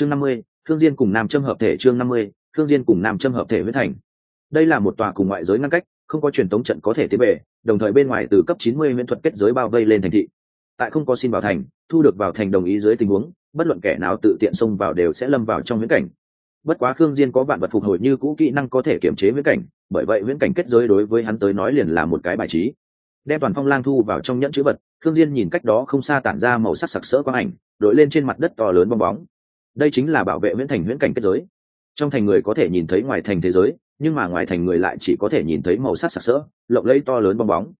chương năm mươi thương diên cùng nam châm hợp thể chương năm mươi thương diên cùng nam châm hợp thể huyết thành. Đây là một tòa cùng ngoại giới ngăn cách, không có truyền tống trận có thể tiến về, đồng thời bên ngoài từ cấp 90 huyễn thuật kết giới bao vây lên thành thị. Tại không có xin vào thành, thu được vào thành đồng ý dưới tình huống, bất luận kẻ nào tự tiện xông vào đều sẽ lâm vào trong huyễn cảnh. Bất quá khương diên có vạn vật phục hồi như cũ kỹ năng có thể kiểm chế huyễn cảnh, bởi vậy huyễn cảnh kết giới đối với hắn tới nói liền là một cái bài trí. Đem toàn phong lang thu vào trong nhẫn chữ vật, khương diên nhìn cách đó không xa tản ra màu sắc sặc sỡ quang ảnh, đội lên trên mặt đất to lớn bong bóng đây chính là bảo vệ huyễn thành huyễn cảnh kết giới. Trong thành người có thể nhìn thấy ngoài thành thế giới, nhưng mà ngoài thành người lại chỉ có thể nhìn thấy màu sắc sặc sỡ, lộng lẫy to lớn bong bóng.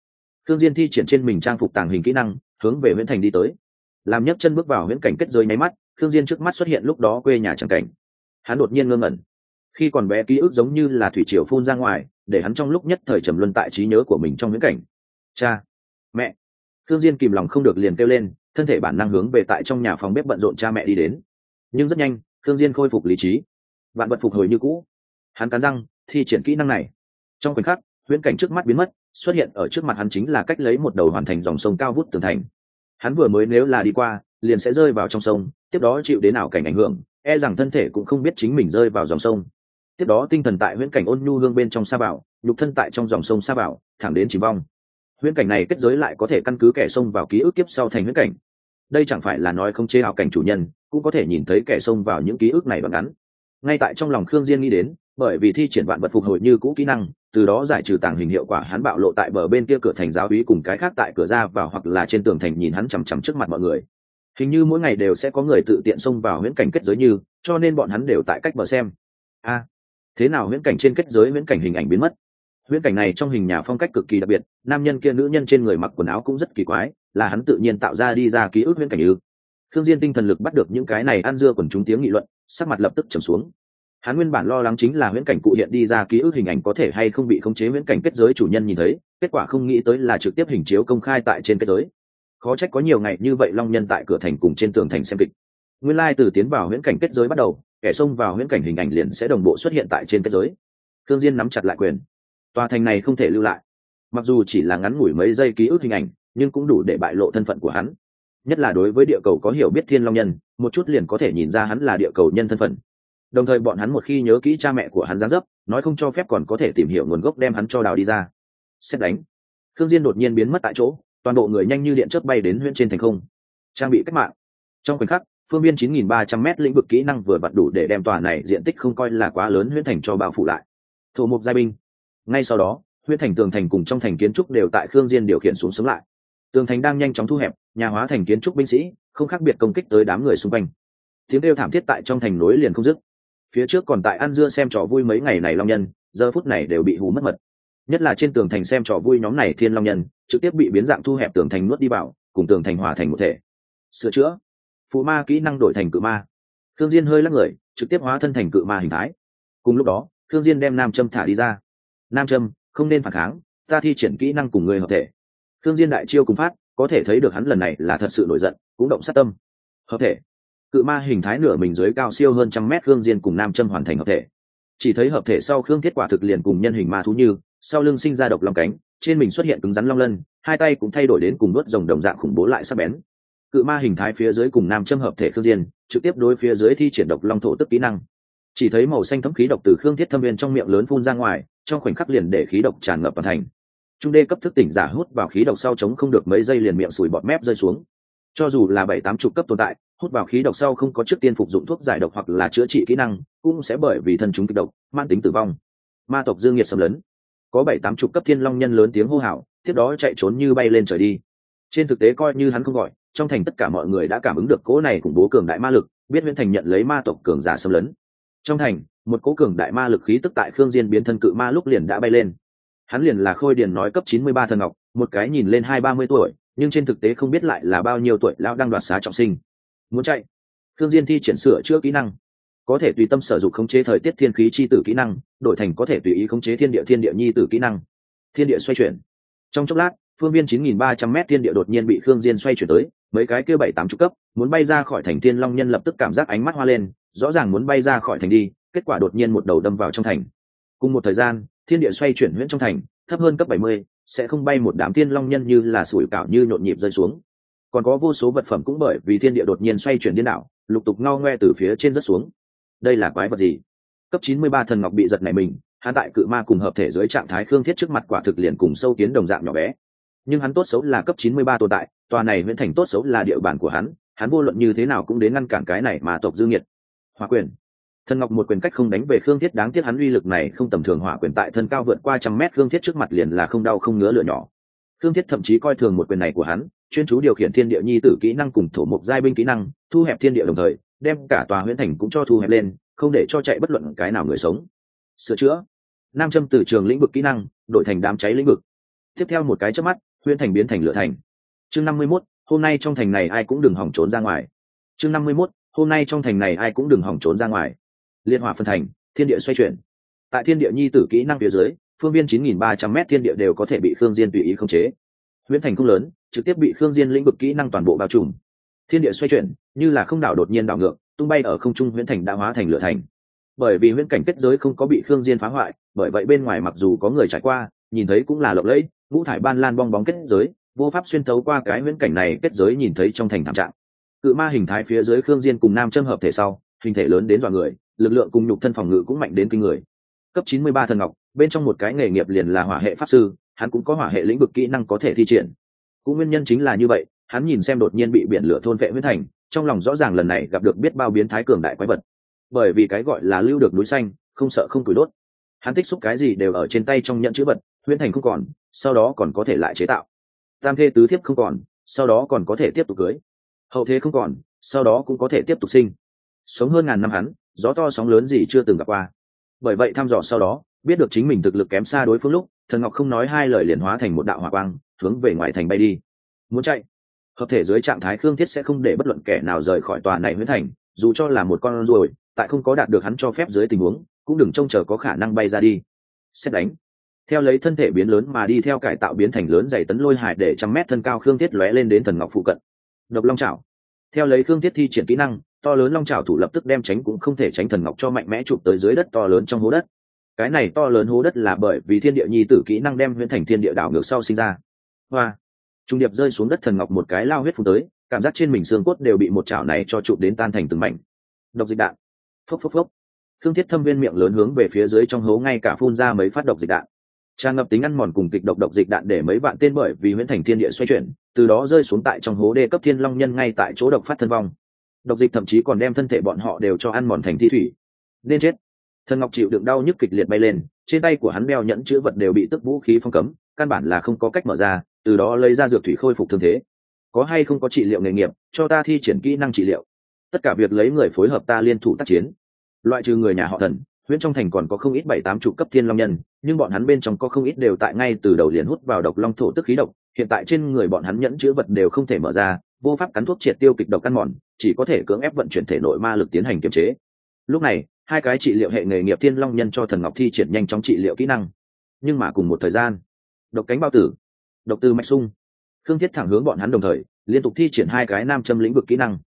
Thương diên thi triển trên mình trang phục tàng hình kỹ năng, hướng về huyễn thành đi tới. Làm nhấc chân bước vào huyễn cảnh kết giới nháy mắt thương diên trước mắt xuất hiện lúc đó quê nhà chẳng cảnh. Hắn đột nhiên ngơ ngẩn. Khi còn bé ký ức giống như là thủy triều phun ra ngoài, để hắn trong lúc nhất thời trầm luân tại trí nhớ của mình trong huyễn cảnh. Cha! Mẹ! Thương diên kìm lòng không được liền kêu lên, thân thể bản năng hướng về tại trong nhà phòng bếp bận rộn cha mẹ đi đến nhưng rất nhanh, khương diên khôi phục lý trí. Vạn vật phục hồi như cũ. Hắn cắn răng, thi triển kỹ năng này. Trong khoảnh khắc, huyễn cảnh trước mắt biến mất, xuất hiện ở trước mặt hắn chính là cách lấy một đầu hoàn thành dòng sông cao vút tường thành. Hắn vừa mới nếu là đi qua, liền sẽ rơi vào trong sông, tiếp đó chịu đến ảo cảnh ảnh hưởng e rằng thân thể cũng không biết chính mình rơi vào dòng sông. Tiếp đó tinh thần tại huyễn cảnh ôn nhu hương bên trong sa bảo nhục thân tại trong dòng sông sa bảo thẳng đến chỉ vong. Huyễn cảnh này kết giới lại có thể căn cứ kẻ sông vào ký ức kiếp sau thành huyễn cảnh đây chẳng phải là nói không chế ảo cảnh chủ nhân, cũng có thể nhìn thấy kẻ xông vào những ký ức này đoạn ngắn. Ngay tại trong lòng khương diên nghĩ đến, bởi vì thi triển vạn vật phục hồi như cũ kỹ năng, từ đó giải trừ tàng hình hiệu quả hắn bạo lộ tại bờ bên kia cửa thành giáo úy cùng cái khác tại cửa ra vào hoặc là trên tường thành nhìn hắn chằm chằm trước mặt mọi người. Hình như mỗi ngày đều sẽ có người tự tiện xông vào huyễn cảnh kết giới như, cho nên bọn hắn đều tại cách bờ xem. A, thế nào huyễn cảnh trên kết giới huyễn cảnh hình ảnh biến mất? Huyễn cảnh này trong hình nhà phong cách cực kỳ đặc biệt, nam nhân kia nữ nhân trên người mặc quần áo cũng rất kỳ quái là hắn tự nhiên tạo ra đi ra ký ức huyễn cảnh ư. Thương diên tinh thần lực bắt được những cái này ăn dưa quần chúng tiếng nghị luận, sắc mặt lập tức trầm xuống. Hắn nguyên bản lo lắng chính là huyễn cảnh cụ hiện đi ra ký ức hình ảnh có thể hay không bị khống chế huyễn cảnh kết giới chủ nhân nhìn thấy, kết quả không nghĩ tới là trực tiếp hình chiếu công khai tại trên kết giới. Khó trách có nhiều ngày như vậy long nhân tại cửa thành cùng trên tường thành xem kịch. Nguyên lai từ tiến vào huyễn cảnh kết giới bắt đầu, kẻ xông vào huyễn cảnh hình ảnh liền sẽ đồng bộ xuất hiện tại trên kết giới. Thương diên nắm chặt lại quyền. Tòa thành này không thể lưu lại. Mặc dù chỉ là ngắn ngủi mấy giây ký ức hình ảnh nhưng cũng đủ để bại lộ thân phận của hắn. Nhất là đối với địa cầu có hiểu biết thiên long nhân, một chút liền có thể nhìn ra hắn là địa cầu nhân thân phận. Đồng thời bọn hắn một khi nhớ kỹ cha mẹ của hắn giáng dấp, nói không cho phép còn có thể tìm hiểu nguồn gốc đem hắn cho đào đi ra. Xét đánh thương diên đột nhiên biến mất tại chỗ, toàn bộ người nhanh như điện chớp bay đến huyện trên thành không. Trang bị cách mạng. Trong khoảnh khắc, phương biên 9.300 m lĩnh vực kỹ năng vừa vặn đủ để đem tòa này diện tích không coi là quá lớn huyện thành cho bao phủ lại. Thủ mục giai binh. Ngay sau đó huyện thành tường thành cùng trong thành kiến trúc đều tại khương diên điều khiển xuống sống lại tường thành đang nhanh chóng thu hẹp, nhà hóa thành kiến trúc binh sĩ, không khác biệt công kích tới đám người xung quanh. Tiếng kêu thảm thiết tại trong thành nối liền không dứt. Phía trước còn tại ăn dưa xem trò vui mấy ngày này long nhân, giờ phút này đều bị hú mất mật. Nhất là trên tường thành xem trò vui nhóm này thiên long nhân, trực tiếp bị biến dạng thu hẹp tường thành nuốt đi vào, cùng tường thành hòa thành một thể. Sửa chữa. Phụ ma kỹ năng đổi thành cự ma. Thương diên hơi lắc người, trực tiếp hóa thân thành cự ma hình thái. Cùng lúc đó thương diên đem nam châm thả đi ra. Nam châm, không nên phản kháng, ta thi triển kỹ năng cùng người hợp thể thương diên đại chiêu cùng phát, có thể thấy được hắn lần này là thật sự nổi giận, cũng động sát tâm. Hợp thể, cự ma hình thái nửa mình dưới cao siêu hơn trăm mét khương diên cùng nam châm hoàn thành hợp thể. Chỉ thấy hợp thể sau khương kết quả thực liền cùng nhân hình ma thú như, sau lưng sinh ra độc long cánh, trên mình xuất hiện cứng rắn long lân, hai tay cũng thay đổi đến cùng nuốt rồng đồng dạng khủng bố lại sắc bén. Cự ma hình thái phía dưới cùng nam châm hợp thể khương diên, trực tiếp đối phía dưới thi triển độc long thổ tức kỹ năng. Chỉ thấy màu xanh thấm khí độc từ khương thiết thâm viên trong miệng lớn phun ra ngoài, trong khoảnh khắc liền để khí độc tràn ngập vào thành trung đê cấp thức tỉnh giả hút vào khí độc sau chống không được mấy giây liền miệng sùi bọt mép rơi xuống. Cho dù là bảy tám chục cấp tồn tại, hút vào khí độc sau không có trước tiên phục dụng thuốc giải độc hoặc là chữa trị kỹ năng, cũng sẽ bởi vì thân chúng kịch độc mang tính tử vong. Ma tộc dương nghiệt xâm lấn. Có bảy tám chục cấp thiên long nhân lớn tiếng hô hào, tiếp đó chạy trốn như bay lên trời đi. Trên thực tế coi như hắn không gọi, trong thành tất cả mọi người đã cảm ứng được cỗ này khủng bố cường đại ma lực, biết nguyễn thành nhận lấy ma tộc cường giả xâm lấn. Trong thành, một cỗ cường đại ma lực khí tức tại khương diên biến thân cự ma lúc liền đã bay lên hắn liền là khôi điền nói cấp chín mươi ba thần ngọc, một cái nhìn lên hai ba mươi tuổi, nhưng trên thực tế không biết lại là bao nhiêu tuổi lão đang đoạt xá trọng sinh. Muốn chạy? Thương diên thi triển sửa chữa kỹ năng. Có thể tùy tâm sở dụng khống chế thời tiết thiên khí chi tử kỹ năng, đổi thành có thể tùy ý khống chế thiên địa thiên địa nhi tử kỹ năng. Thiên địa xoay chuyển. Trong chốc lát, phương viên 9300 m thiên địa đột nhiên bị khương diên xoay chuyển tới, mấy cái kia bảy tám chục cấp, muốn bay ra khỏi thành thiên long nhân lập tức cảm giác ánh mắt hoa lên, rõ ràng muốn bay ra khỏi thành đi, kết quả đột nhiên một đầu đâm vào trong thành. Cùng một thời gian thiên địa xoay chuyển huyễn trong thành thấp hơn cấp 70, sẽ không bay một đám thiên long nhân như là sủi cảo như nhộn nhịp rơi xuống. Còn có vô số vật phẩm cũng bởi vì thiên địa đột nhiên xoay chuyển điên đảo lục tục ngao ngoe từ phía trên rất xuống. Đây là quái vật gì? Cấp chín mươi ba thần ngọc bị giật này mình hắn tại cự ma cùng hợp thể dưới trạng thái khương thiết trước mặt quả thực liền cùng sâu kiến đồng dạng nhỏ bé. Nhưng hắn tốt xấu là cấp chín mươi ba tồn tại tòa này nguyễn thành tốt xấu là địa bàn của hắn hắn vô luận như thế nào cũng đến ngăn cản cái này mà tộc dương nhiệt hòa quyền thần ngọc một quyền cách không đánh về khương thiết đáng tiếc hắn uy lực này không tầm thường hỏa quyền tại thân cao vượt qua trăm mét khương thiết trước mặt liền là không đau không ngứa lửa nhỏ. Khương thiết thậm chí coi thường một quyền này của hắn chuyên chú điều khiển thiên địa nhi tử kỹ năng cùng thổ mục giai binh kỹ năng thu hẹp thiên địa đồng thời đem cả tòa huyễn thành cũng cho thu hẹp lên không để cho chạy bất luận cái nào người sống. Sửa chữa. Nam châm từ trường lĩnh vực kỹ năng đổi thành đám cháy lĩnh vực. Tiếp theo một cái chớp mắt huyễn thành biến thành lửa thành. Chương năm mươi 51, hôm nay trong thành này ai cũng đừng hỏng trốn ra ngoài. Chương năm mươi 51, hôm nay trong thành này ai cũng đừng hỏng trốn ra ngoài liên hỏa phân thành, thiên địa xoay chuyển. Tại thiên địa nhi tử kỹ năng phía dưới, phương viên chín nghìn ba trăm m thiên địa đều có thể bị khương diên tùy ý khống chế. Huyễn thành không lớn, trực tiếp bị khương diên lĩnh vực kỹ năng toàn bộ bao trùm. Thiên địa xoay chuyển, như là không đảo đột nhiên đảo ngược, tung bay ở không trung huyễn thành đã hóa thành lửa thành. Bởi vì huyễn cảnh kết giới không có bị khương diên phá hoại, bởi vậy bên ngoài mặc dù có người trải qua, nhìn thấy cũng là lộng lẫy, ngũ thải ban lan bong bóng kết giới, vô pháp xuyên thấu qua cái huyễn cảnh này kết giới nhìn thấy trong thành thảm trạng. Cự ma hình thái phía dưới khương diên cùng nam châm hợp thể sau, hình thể lớn đến dọa người lực lượng cùng nhục thân phòng ngự cũng mạnh đến kinh người. Cấp 93 thần ngọc, bên trong một cái nghề nghiệp liền là hỏa hệ pháp sư, hắn cũng có hỏa hệ lĩnh vực kỹ năng có thể thi triển. Cũng nguyên nhân chính là như vậy, hắn nhìn xem đột nhiên bị biển lửa thôn vệ huyết thành, trong lòng rõ ràng lần này gặp được biết bao biến thái cường đại quái vật. Bởi vì cái gọi là lưu được núi xanh, không sợ không tuổi đốt. Hắn tích xúc cái gì đều ở trên tay trong nhận chữ vật, huyễn thành không còn, sau đó còn có thể lại chế tạo. Tam thê tứ thiếp không còn, sau đó còn có thể tiếp tục cưới. Hậu thế không còn, sau đó cũng có thể tiếp tục sinh. Sống hơn ngàn năm hắn gió to sóng lớn gì chưa từng gặp qua. Bởi vậy thăm dò sau đó, biết được chính mình thực lực kém xa đối phương lúc, thần ngọc không nói hai lời liền hóa thành một đạo hỏa quang, hướng về ngoài thành bay đi. Muốn chạy? Hợp thể dưới trạng thái khương thiết sẽ không để bất luận kẻ nào rời khỏi tòa này huyễn thành, dù cho là một con ruồi, tại không có đạt được hắn cho phép dưới tình huống, cũng đừng trông chờ có khả năng bay ra đi. Xét đánh. Theo lấy thân thể biến lớn mà đi theo cải tạo biến thành lớn dày tấn lôi hải để trăm mét thân cao khương thiết lóe lên đến thần ngọc phụ cận. Độc long chảo theo lấy khương thiết thi triển kỹ năng, to lớn long trào thủ lập tức đem tránh cũng không thể tránh thần ngọc cho mạnh mẽ chụp tới dưới đất to lớn trong hố đất. Cái này to lớn hố đất là bởi vì thiên địa nhi tử kỹ năng đem huyễn thành thiên địa đảo ngược sau sinh ra. Hoa! Trung điệp rơi xuống đất thần ngọc một cái lao huyết phun tới, cảm giác trên mình xương cốt đều bị một chảo này cho chụp đến tan thành từng mảnh. Độc dịch đạn! Phốc phốc phốc! Thương thiết thâm viên miệng lớn hướng về phía dưới trong hố ngay cả phun ra mấy phát độc dịch đạn tràn ngập tính ăn mòn cùng kịch độc độc dịch đạn để mấy bạn tên bởi vì huyễn thành thiên địa xoay chuyển, từ đó rơi xuống tại trong hố đê cấp thiên long nhân ngay tại chỗ độc phát thân vong. Độc dịch thậm chí còn đem thân thể bọn họ đều cho ăn mòn thành thi thủy. Nên chết. Thần ngọc chịu đựng đau nhức kịch liệt bay lên, trên tay của hắn đeo nhẫn chữ vật đều bị tức vũ khí phong cấm, căn bản là không có cách mở ra, từ đó lấy ra dược thủy khôi phục thương thế. Có hay không có trị liệu nghề nghiệp, cho ta thi triển kỹ năng trị liệu. Tất cả việc lấy người phối hợp ta liên thủ tác chiến. Loại trừ người nhà họ thần huyện trong thành còn có không ít bảy tám chục cấp thiên long nhân, nhưng bọn hắn bên trong có không ít đều tại ngay từ đầu liền hút vào độc long thổ tức khí độc, hiện tại trên người bọn hắn nhẫn chữ vật đều không thể mở ra, vô pháp cắn thuốc triệt tiêu kịch độc căn mòn, chỉ có thể cưỡng ép vận chuyển thể nội ma lực tiến hành kiềm chế. Lúc này, hai cái trị liệu hệ nghề nghiệp thiên long nhân cho thần ngọc thi triển nhanh chóng trị liệu kỹ năng. Nhưng mà cùng một thời gian, độc cánh bao tử, độc tư mạch sung, khương thiết thẳng hướng bọn hắn đồng thời, liên tục thi triển hai cái nam châm lĩnh vực kỹ năng.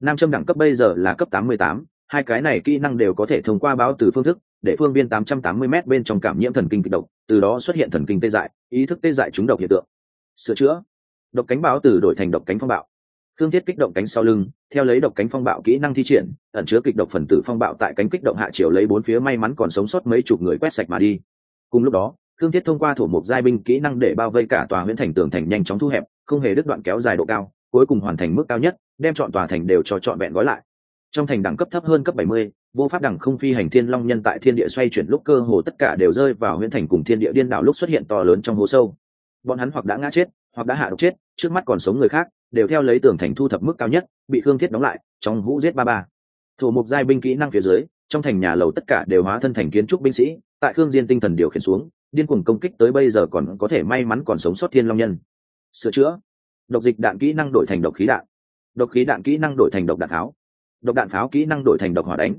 Nam châm đẳng cấp bây giờ là cấp tám mươi tám hai cái này kỹ năng đều có thể thông qua báo từ phương thức để phương viên tám trăm tám mươi bên trong cảm nhiễm thần kinh kịch độc từ đó xuất hiện thần kinh tê dại ý thức tê dại chúng độc hiện tượng sửa chữa độc cánh báo từ đổi thành độc cánh phong bạo Thương Thiết kích động cánh sau lưng, theo lấy độc cánh phong bạo kỹ năng thi triển, ẩn chứa kịch độc phần tử phong bạo tại cánh kích động hạ chiều lấy bốn phía may mắn còn sống sót mấy chục người quét sạch mà đi. Cùng lúc đó, Thương Thiết thông qua thổ mục giai binh kỹ năng để bao vây cả tòa nguyễn thành tường thành nhanh chóng thu hẹp, không hề đứt đoạn kéo dài độ cao, cuối cùng hoàn thành mức cao nhất, đem chọn tòa thành đều cho trọn vẹn gói lại. Trong thành đẳng cấp thấp hơn cấp 70, vô pháp đẳng không phi hành thiên long nhân tại thiên địa xoay chuyển lúc cơ hồ tất cả đều rơi vào huyễn thành cùng thiên địa điên đảo lúc xuất hiện to lớn trong hố sâu. Bọn hắn hoặc đã ngã chết, hoặc đã hạ độc chết, trước mắt còn sống người khác, đều theo lấy tường thành thu thập mức cao nhất bị khương thiết đóng lại trong hũ giết ba ba thủ mục giai binh kỹ năng phía dưới trong thành nhà lầu tất cả đều hóa thân thành kiến trúc binh sĩ tại khương diên tinh thần điều khiển xuống điên cuồng công kích tới bây giờ còn có thể may mắn còn sống sót thiên long nhân sửa chữa độc dịch đạn kỹ năng đổi thành độc khí đạn độc khí đạn kỹ năng đổi thành độc đạn tháo độc đạn pháo kỹ năng đổi thành độc hỏa đánh.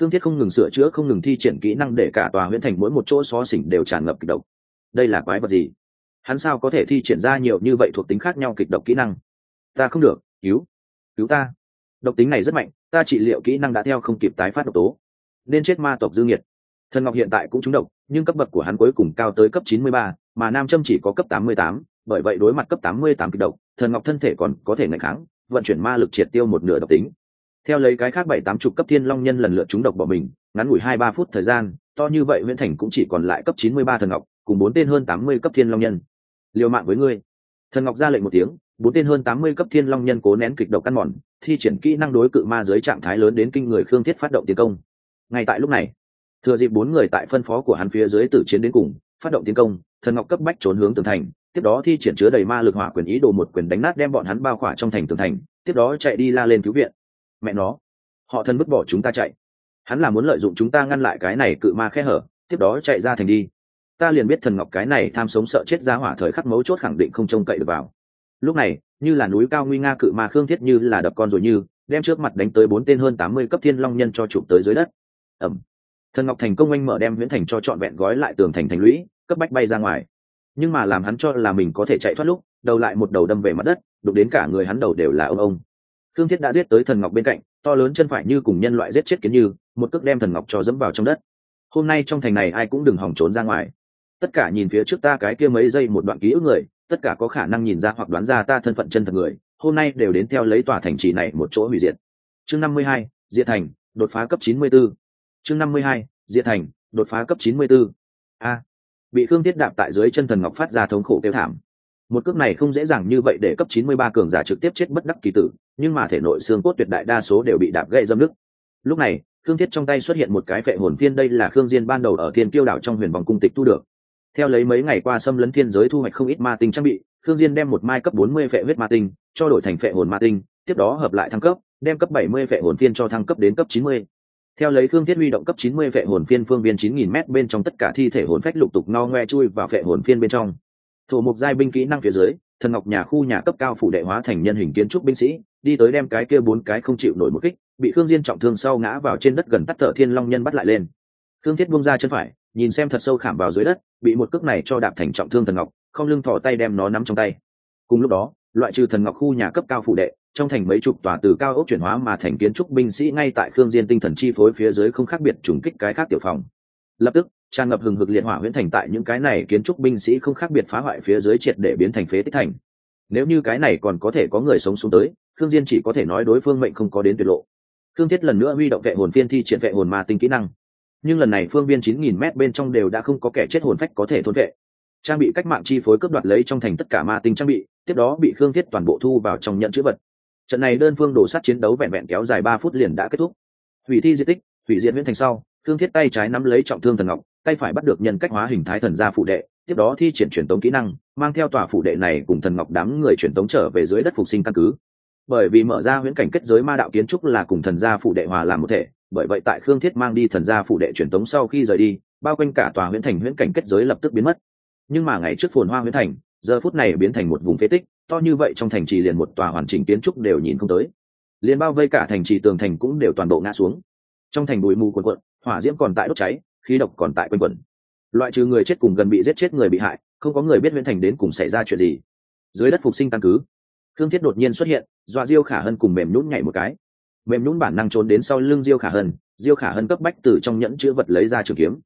Thương thiết không ngừng sửa chữa không ngừng thi triển kỹ năng để cả tòa huyện thành mỗi một chỗ xó xỉnh đều tràn ngập kịch độc. Đây là quái vật gì? Hắn sao có thể thi triển ra nhiều như vậy thuộc tính khác nhau kịch độc kỹ năng? Ta không được cứu cứu ta. Độc tính này rất mạnh ta trị liệu kỹ năng đã theo không kịp tái phát độc tố. Nên chết ma tộc dư nhiệt. Thần ngọc hiện tại cũng trúng độc nhưng cấp bậc của hắn cuối cùng cao tới cấp 93, mà nam châm chỉ có cấp 88, bởi vậy đối mặt cấp tám mươi tám kịch độc thần ngọc thân thể còn có thể ngày kháng vận chuyển ma lực triệt tiêu một nửa độc tính theo lấy cái khác bảy tám chục cấp thiên long nhân lần lượt chúng độc bỏ mình, ngắn ngủi hai ba phút thời gian, to như vậy nguyễn thành cũng chỉ còn lại cấp chín mươi ba thần ngọc, cùng bốn tên hơn tám mươi cấp thiên long nhân. Liều mạng với ngươi. Thần ngọc ra lệnh một tiếng, bốn tên hơn tám mươi cấp thiên long nhân cố nén kịch độc căn mòn, thi triển kỹ năng đối cự ma dưới trạng thái lớn đến kinh người khương thiết phát động tiến công. Ngay tại lúc này, thừa dịp bốn người tại phân phó của hắn phía dưới tử chiến đến cùng, phát động tiến công, thần ngọc cấp bách trốn hướng tường thành, tiếp đó thi triển chứa đầy ma lực hỏa quyền ý đồ một quyền đánh nát đem bọn hắn bao khỏa trong thành tường thành, tiếp đó chạy đi la lên cứu viện mẹ nó, họ thân vứt bỏ chúng ta chạy. Hắn là muốn lợi dụng chúng ta ngăn lại cái này cự ma khe hở, tiếp đó chạy ra thành đi. Ta liền biết thần ngọc cái này tham sống sợ chết ra hỏa thời khắc mấu chốt khẳng định không trông cậy được vào. Lúc này, như là núi cao nguy nga cự ma khương thiết như là đập con rồi như, đem trước mặt đánh tới bốn tên hơn tám mươi cấp thiên long nhân cho chụp tới dưới đất. Ẩm. Thần ngọc thành công anh mở đem viễn thành cho trọn vẹn gói lại tường thành thành lũy, cấp bách bay ra ngoài. Nhưng mà làm hắn cho là mình có thể chạy thoát lúc, đầu lại một đầu đâm về mặt đất đục đến cả người hắn đầu đều là ông ông thương thiết đã giết tới thần ngọc bên cạnh, to lớn chân phải như cùng nhân loại giết chết kiến như, một cước đem thần ngọc cho dẫm vào trong đất. Hôm nay trong thành này ai cũng đừng hòng trốn ra ngoài. Tất cả nhìn phía trước ta cái kia mấy giây một đoạn ký ức người, tất cả có khả năng nhìn ra hoặc đoán ra ta thân phận chân thật người, hôm nay đều đến theo lấy tòa thành trì này một chỗ hủy diệt. Chương năm mươi hai, diệt thành, đột phá cấp chín mươi 94. chương năm mươi hai, diệt thành, đột phá cấp chín mươi 94. a. Bị khương thiết đạp tại dưới chân thần ngọc phát ra thống khổ kêu thảm một cước này không dễ dàng như vậy để cấp 93 cường giả trực tiếp chết bất đắc kỳ tử, nhưng mà thể nội xương cốt tuyệt đại đa số đều bị đạp gãy dâm nứt. Lúc này, khương thiết trong tay xuất hiện một cái phệ hồn phiên đây là khương diên ban đầu ở thiên kiêu đảo trong huyền vòng cung tịch tu được. Theo lấy mấy ngày qua xâm lấn thiên giới thu hoạch không ít ma tinh trang bị, khương diên đem một mai cấp 40 phệ huyết ma tinh cho đổi thành phệ hồn ma tinh, tiếp đó hợp lại thăng cấp, đem cấp 70 phệ hồn phiên cho thăng cấp đến cấp 90 theo lấy khương thiết huy động cấp 90 phệ hồn phiên phương viên 9000 mét bên trong tất cả thi thể hồn phách lục tục no ngoe chui vào phệ hồn phiên bên trong thổ mục giai binh kỹ năng phía dưới, thần ngọc nhà khu nhà cấp cao phủ đệ hóa thành nhân hình kiến trúc binh sĩ, đi tới đem cái kia bốn cái không chịu nổi một kích, bị khương diên trọng thương sau ngã vào trên đất gần tắt thở thiên long nhân bắt lại lên. Khương thiết buông ra chân phải, nhìn xem thật sâu khảm vào dưới đất, bị một cước này cho đạp thành trọng thương thần ngọc, không lưng thò tay đem nó nắm trong tay. Cùng lúc đó, loại trừ thần ngọc khu nhà cấp cao phủ đệ, trong thành mấy chục tòa từ cao ốc chuyển hóa mà thành kiến trúc binh sĩ ngay tại khương diên tinh thần chi phối phía dưới không khác biệt trùng kích cái khác tiểu phòng. Lập tức tràn ngập hừng hực liệt hỏa huyễn thành tại những cái này kiến trúc binh sĩ không khác biệt phá hoại phía dưới triệt để biến thành phế tích thành. Nếu như cái này còn có thể có người sống xuống tới, khương diên chỉ có thể nói đối phương mệnh không có đến tuyệt lộ. Khương thiết lần nữa huy động vệ hồn phiên thi triển vệ hồn ma tinh kỹ năng. Nhưng lần này phương viên 9.000 mét bên trong đều đã không có kẻ chết hồn phách có thể thôn vệ. Trang bị cách mạng chi phối cướp đoạt lấy trong thành tất cả ma tinh trang bị, tiếp đó bị khương thiết toàn bộ thu vào trong nhận chữ vật. Trận này đơn phương đổ sát chiến đấu vẹn vẹn kéo dài ba phút liền đã kết thúc. Hủy thi di tích, hủy diệt Huyễn thành sau thương thiết tay trái nắm lấy trọng thương thần ngọc tay phải bắt được nhân cách hóa hình thái thần gia phụ đệ, tiếp đó thi triển truyền tống kỹ năng, mang theo tòa phụ đệ này cùng thần ngọc đám người truyền tống trở về dưới đất phục sinh căn cứ. Bởi vì mở ra huyễn cảnh kết giới ma đạo kiến trúc là cùng thần gia phụ đệ hòa làm một thể, bởi vậy tại khương thiết mang đi thần gia phụ đệ truyền tống sau khi rời đi, bao quanh cả tòa huyễn thành huyễn cảnh kết giới lập tức biến mất. Nhưng mà ngày trước phồn hoa huyễn thành, giờ phút này biến thành một vùng phế tích, to như vậy trong thành trì liền một tòa hoàn chỉnh kiến trúc đều nhìn không tới. Liền bao vây cả thành trì tường thành cũng đều toàn bộ ngã xuống. Trong thành bụi mù quần quận hỏa diễm còn tại đốt cháy khí độc còn tại quanh quẩn. Loại trừ người chết cùng gần bị giết chết người bị hại, không có người biết viễn thành đến cùng xảy ra chuyện gì. Dưới đất phục sinh căn cứ thương thiết đột nhiên xuất hiện, dọa diêu khả hân cùng mềm nhún nhảy một cái. Mềm nhún bản năng trốn đến sau lưng diêu khả hân, diêu khả hân cấp bách từ trong nhẫn chữ vật lấy ra trường kiếm.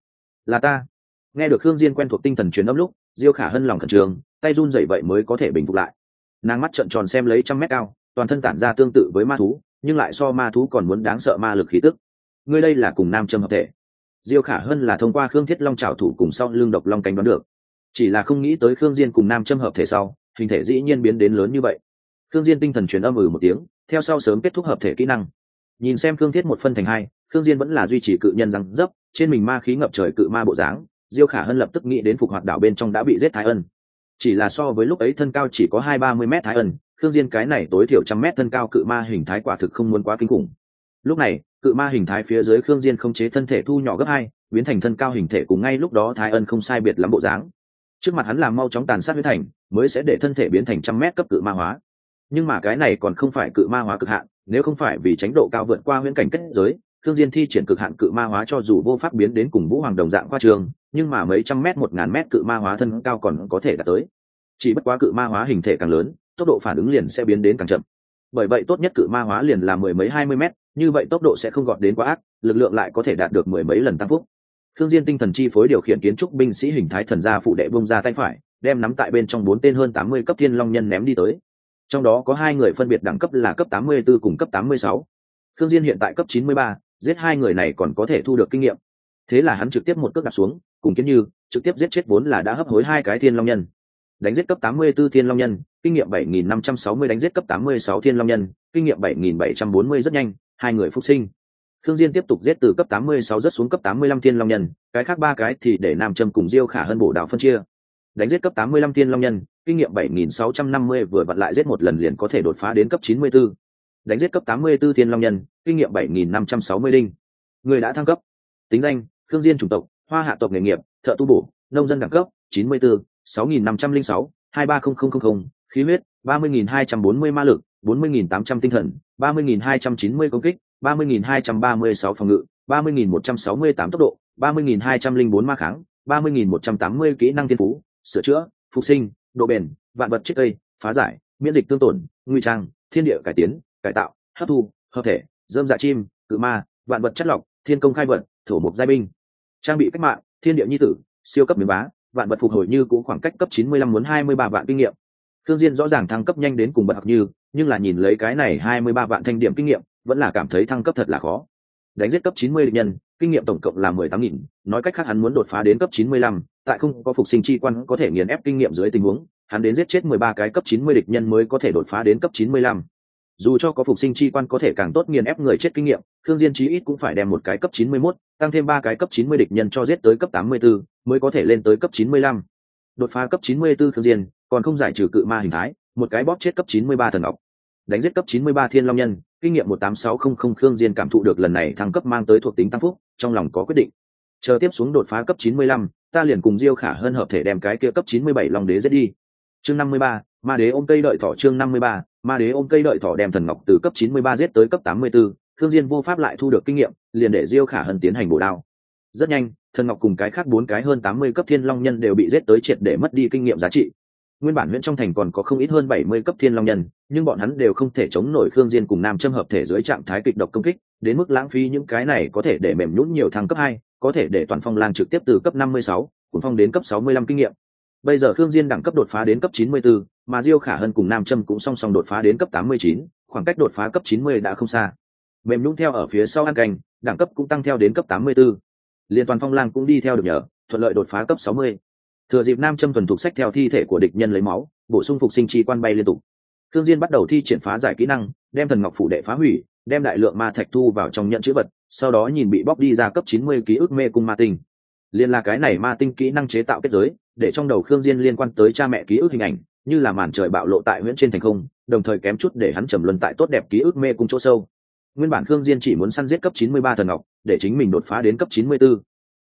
Là ta. Nghe được khương diên quen thuộc tinh thần truyền âm lúc, diêu khả hân lòng khẩn trường tay run dậy vậy mới có thể bình phục lại. Nàng mắt trợn tròn xem lấy trăm mét cao, toàn thân tản ra tương tự với ma thú, nhưng lại so ma thú còn muốn đáng sợ ma lực khí tức. Ngươi đây là cùng nam châm hợp thể diêu khả hơn là thông qua khương thiết long trào thủ cùng sau lưng độc long cánh đoán được. Chỉ là không nghĩ tới khương diên cùng nam châm hợp thể sau, hình thể dĩ nhiên biến đến lớn như vậy. Khương diên tinh thần truyền âm ừ một tiếng, theo sau sớm kết thúc hợp thể kỹ năng. Nhìn xem khương thiết một phân thành hai, khương diên vẫn là duy trì cự nhân răng dấp, trên mình ma khí ngập trời cự ma bộ dáng, diêu khả hân lập tức nghĩ đến phục hoạt đảo bên trong đã bị giết thái ân. Chỉ là so với lúc ấy thân cao chỉ có hai ba mươi m thái ân, khương diên cái này tối thiểu trăm mét thân cao cự ma hình thái quả thực không muốn quá kinh khủng lúc này, cự ma hình thái phía dưới khương diên không chế thân thể thu nhỏ gấp hai, biến thành thân cao hình thể cùng ngay lúc đó thái ân không sai biệt lắm bộ dáng. Trước mặt hắn làm mau chóng tàn sát huyết thành, mới sẽ để thân thể biến thành trăm mét cấp cự ma hóa. Nhưng mà cái này còn không phải cự ma hóa cực hạn, nếu không phải vì tránh độ cao vượt qua huyễn cảnh kết giới, khương diên thi triển cực hạn cự ma hóa cho dù vô pháp biến đến cùng vũ hoàng đồng dạng khoa trường, nhưng mà mấy trăm mét, một ngàn mét cự ma hóa thân cao còn có thể đạt tới. Chỉ bất quá cự ma hóa hình thể càng lớn, tốc độ phản ứng liền sẽ biến đến càng chậm bởi vậy tốt nhất cự ma hóa liền là mười mấy hai mươi mét, như vậy tốc độ sẽ không gọt đến quá ác, lực lượng lại có thể đạt được mười mấy lần tăng phúc. Thương diên tinh thần chi phối điều khiển kiến trúc binh sĩ hình thái thần gia phụ đệ bung ra tay phải, đem nắm tại bên trong bốn tên hơn tám mươi cấp thiên long nhân ném đi tới. Trong đó có hai người phân biệt đẳng cấp là cấp tám mươi 84 cùng cấp tám mươi sáu. Thương diên hiện tại cấp chín mươi ba, giết hai người này còn có thể thu được kinh nghiệm. Thế là hắn trực tiếp một cước đặt xuống, cùng kiến như, trực tiếp giết chết vốn là đã hấp hối hai cái thiên long nhân đánh giết cấp 84 thiên long nhân kinh nghiệm 7.560 đánh giết cấp 86 thiên long nhân kinh nghiệm 7.740 rất nhanh hai người phục sinh Thương Diên tiếp tục giết từ cấp 86 rất xuống cấp 85 thiên long nhân, cái khác ba cái thì để Nam Trâm cùng Diêu Khả hơn bổ đạo phân chia. Đánh giết cấp 85 thiên long nhân, kinh nghiệm 7650 vừa vặn lại giết một lần liền có thể đột phá đến cấp 94. Đánh giết cấp 84 thiên long nhân, kinh nghiệm 7560 đinh. Người đã thăng cấp. Tính danh: Thương Diên chủng tộc, Hoa hạ tộc nghề nghiệp, thợ tu bổ, nông dân đẳng cấp 94, 6506, 230000, khí huyết 30240 ma lực, 40800 tinh thần, 30290 công kích, 30.236 phòng ngự, 30.168 tốc độ, 30.204 ma kháng, 30.180 kỹ năng thiên phú, sửa chữa, phục sinh, độ bền, vạn vật chết cây, phá giải, miễn dịch tương tổn, nguy trang, thiên địa cải tiến, cải tạo, hấp thu, hợp thể, dơm dạ chim, cự ma, vạn vật chất lọc, thiên công khai vận, thổ mục giai binh. Trang bị cách mạng, thiên địa nhi tử, siêu cấp miếng bá, vạn vật phục hồi như cũ khoảng cách cấp 95 muốn 23 vạn kinh nghiệm. Thương Diên rõ ràng thăng cấp nhanh đến cùng bậc học như, nhưng là nhìn lấy cái này 23 vạn thanh điểm kinh nghiệm, vẫn là cảm thấy thăng cấp thật là khó đánh giết cấp 90 địch nhân kinh nghiệm tổng cộng là 18.000, nói cách khác hắn muốn đột phá đến cấp 95, tại không có phục sinh chi quan có thể nghiền ép kinh nghiệm dưới tình huống hắn đến giết chết 13 cái cấp 90 địch nhân mới có thể đột phá đến cấp 95 dù cho có phục sinh chi quan có thể càng tốt nghiền ép người chết kinh nghiệm thương diên chí ít cũng phải đem một cái cấp 91, tăng thêm ba cái cấp 90 địch nhân cho giết tới cấp 84, mới có thể lên tới cấp 95. đột phá cấp 94 thương diên còn không giải trừ cự ma hình thái một cái bóp chết cấp 93 thần ngọc. Đánh giết cấp 93 thiên long nhân kinh nghiệm 18600 Thương diên cảm thụ được lần này thăng cấp mang tới thuộc tính tăng phúc trong lòng có quyết định. Chờ tiếp xuống đột phá cấp 95, ta liền cùng diêu khả hơn hợp thể đem cái kia cấp 97 long đế giết đi. Chương 53, ma đế ôm cây đợi thỏ chương 53, ma đế ôm cây đợi thỏ đem thần ngọc từ cấp 93 giết tới cấp 84, Thương diên vô pháp lại thu được kinh nghiệm liền để diêu khả hân tiến hành bổ đao. Rất nhanh thần ngọc cùng cái khác bốn cái hơn 80 cấp thiên long nhân đều bị giết tới triệt để mất đi kinh nghiệm giá trị. Nguyên bản huyện trong thành còn có không ít hơn bảy mươi cấp thiên long nhân nhưng bọn hắn đều không thể chống nổi khương diên cùng nam châm hợp thể dưới trạng thái kịch độc công kích đến mức lãng phí những cái này có thể để mềm nhũn nhiều thăng cấp hai có thể để toàn phong lang trực tiếp từ cấp năm mươi sáu cuốn phong đến cấp sáu mươi lăm kinh nghiệm bây giờ khương diên đẳng cấp đột phá đến cấp 94, mà diêu khả hân cùng nam Trâm cũng song song đột phá đến cấp tám mươi chín khoảng cách đột phá cấp chín mươi đã không xa mềm nhũn theo ở phía sau an Cành đẳng cấp cũng tăng theo đến cấp 84. liên toàn phong lang cũng đi theo được nhờ thuận lợi đột phá cấp sáu mươi thừa dịp nam Trâm thuần thục sách theo thi thể của địch nhân lấy máu bổ sung phục sinh chi quan bay liên tục Khương diên bắt đầu thi triển phá giải kỹ năng đem thần ngọc phủ đệ phá hủy đem đại lượng ma thạch thu vào trong nhận chữ vật sau đó nhìn bị bóc đi ra cấp 90 ký ức mê cung ma tình liên là cái này ma tinh kỹ năng chế tạo kết giới để trong đầu khương diên liên quan tới cha mẹ ký ức hình ảnh như là màn trời bạo lộ tại nguyễn trên thành không đồng thời kém chút để hắn trầm luân tại tốt đẹp ký ức mê cung chỗ sâu nguyên bản khương diên chỉ muốn săn giết cấp 93 thần ngọc để chính mình đột phá đến cấp 94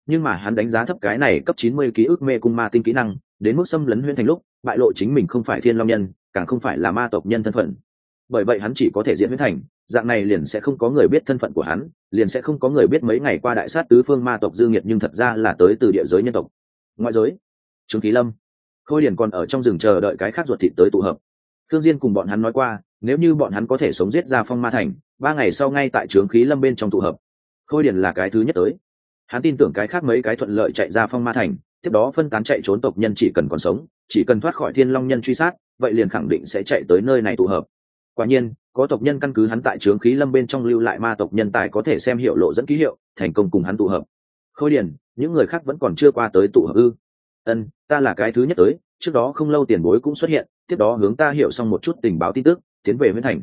nhưng mà hắn đánh giá thấp cái này cấp 90 ký ức mê cung ma tinh kỹ năng, đến mức xâm lấn huyễn thành lúc, bại lộ chính mình không phải thiên long nhân, càng không phải là ma tộc nhân thân phận. Bởi vậy hắn chỉ có thể diễn huyễn thành, dạng này liền sẽ không có người biết thân phận của hắn, liền sẽ không có người biết mấy ngày qua đại sát tứ phương ma tộc dư nghiệt nhưng thật ra là tới từ địa giới nhân tộc. Ngoại giới, Trương Khí Lâm, Khôi Điển còn ở trong rừng chờ đợi cái khác ruột thịt tới tụ hợp. Thương Diên cùng bọn hắn nói qua, nếu như bọn hắn có thể sống giết ra phong ma thành, ba ngày sau ngay tại Trướng Khí Lâm bên trong tụ hợp. Khôi Điển là cái thứ nhất tới hắn tin tưởng cái khác mấy cái thuận lợi chạy ra phong ma thành tiếp đó phân tán chạy trốn tộc nhân chỉ cần còn sống chỉ cần thoát khỏi thiên long nhân truy sát vậy liền khẳng định sẽ chạy tới nơi này tụ hợp quả nhiên, có tộc nhân căn cứ hắn tại trướng khí lâm bên trong lưu lại ma tộc nhân tài có thể xem hiệu lộ dẫn ký hiệu, thành công cùng hắn tụ hợp. Khôi điển những người khác vẫn còn chưa qua tới tụ hợp ư? Ân, ta là cái thứ nhất tới, trước đó không lâu tiền bối cũng xuất hiện, tiếp đó hướng ta hiểu xong một chút tình báo tin tức, tiến về huyễn thành.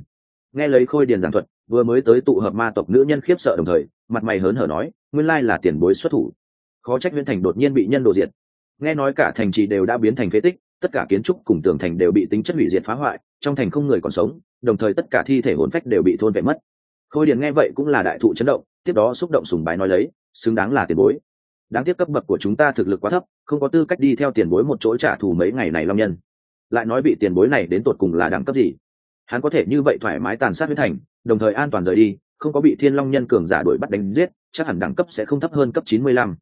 Nghe lấy khôi điền giảng thuật, vừa mới tới tụ hợp ma tộc nữ nhân khiếp sợ đồng thời, mặt mày hớn hở nói, nguyên lai là tiền bối xuất thủ. Khó trách viễn thành đột nhiên bị nhân đồ diệt. Nghe nói cả thành trì đều đã biến thành phế tích tất cả kiến trúc cùng tường thành đều bị tính chất hủy diệt phá hoại, trong thành không người còn sống, đồng thời tất cả thi thể hồn phách đều bị thôn vệ mất. Khôi điền nghe vậy cũng là đại thụ chấn động, tiếp đó xúc động sùng bái nói lấy, xứng đáng là tiền bối. Đáng tiếc cấp bậc của chúng ta thực lực quá thấp, không có tư cách đi theo tiền bối một chỗ trả thù mấy ngày này long nhân. Lại nói bị tiền bối này đến tột cùng là đẳng cấp gì? Hắn có thể như vậy thoải mái tàn sát huyết thành, đồng thời an toàn rời đi, không có bị thiên long nhân cường giả đuổi bắt đánh giết, chắc hẳn đẳng cấp sẽ không thấp hơn cấp chín mươi lăm.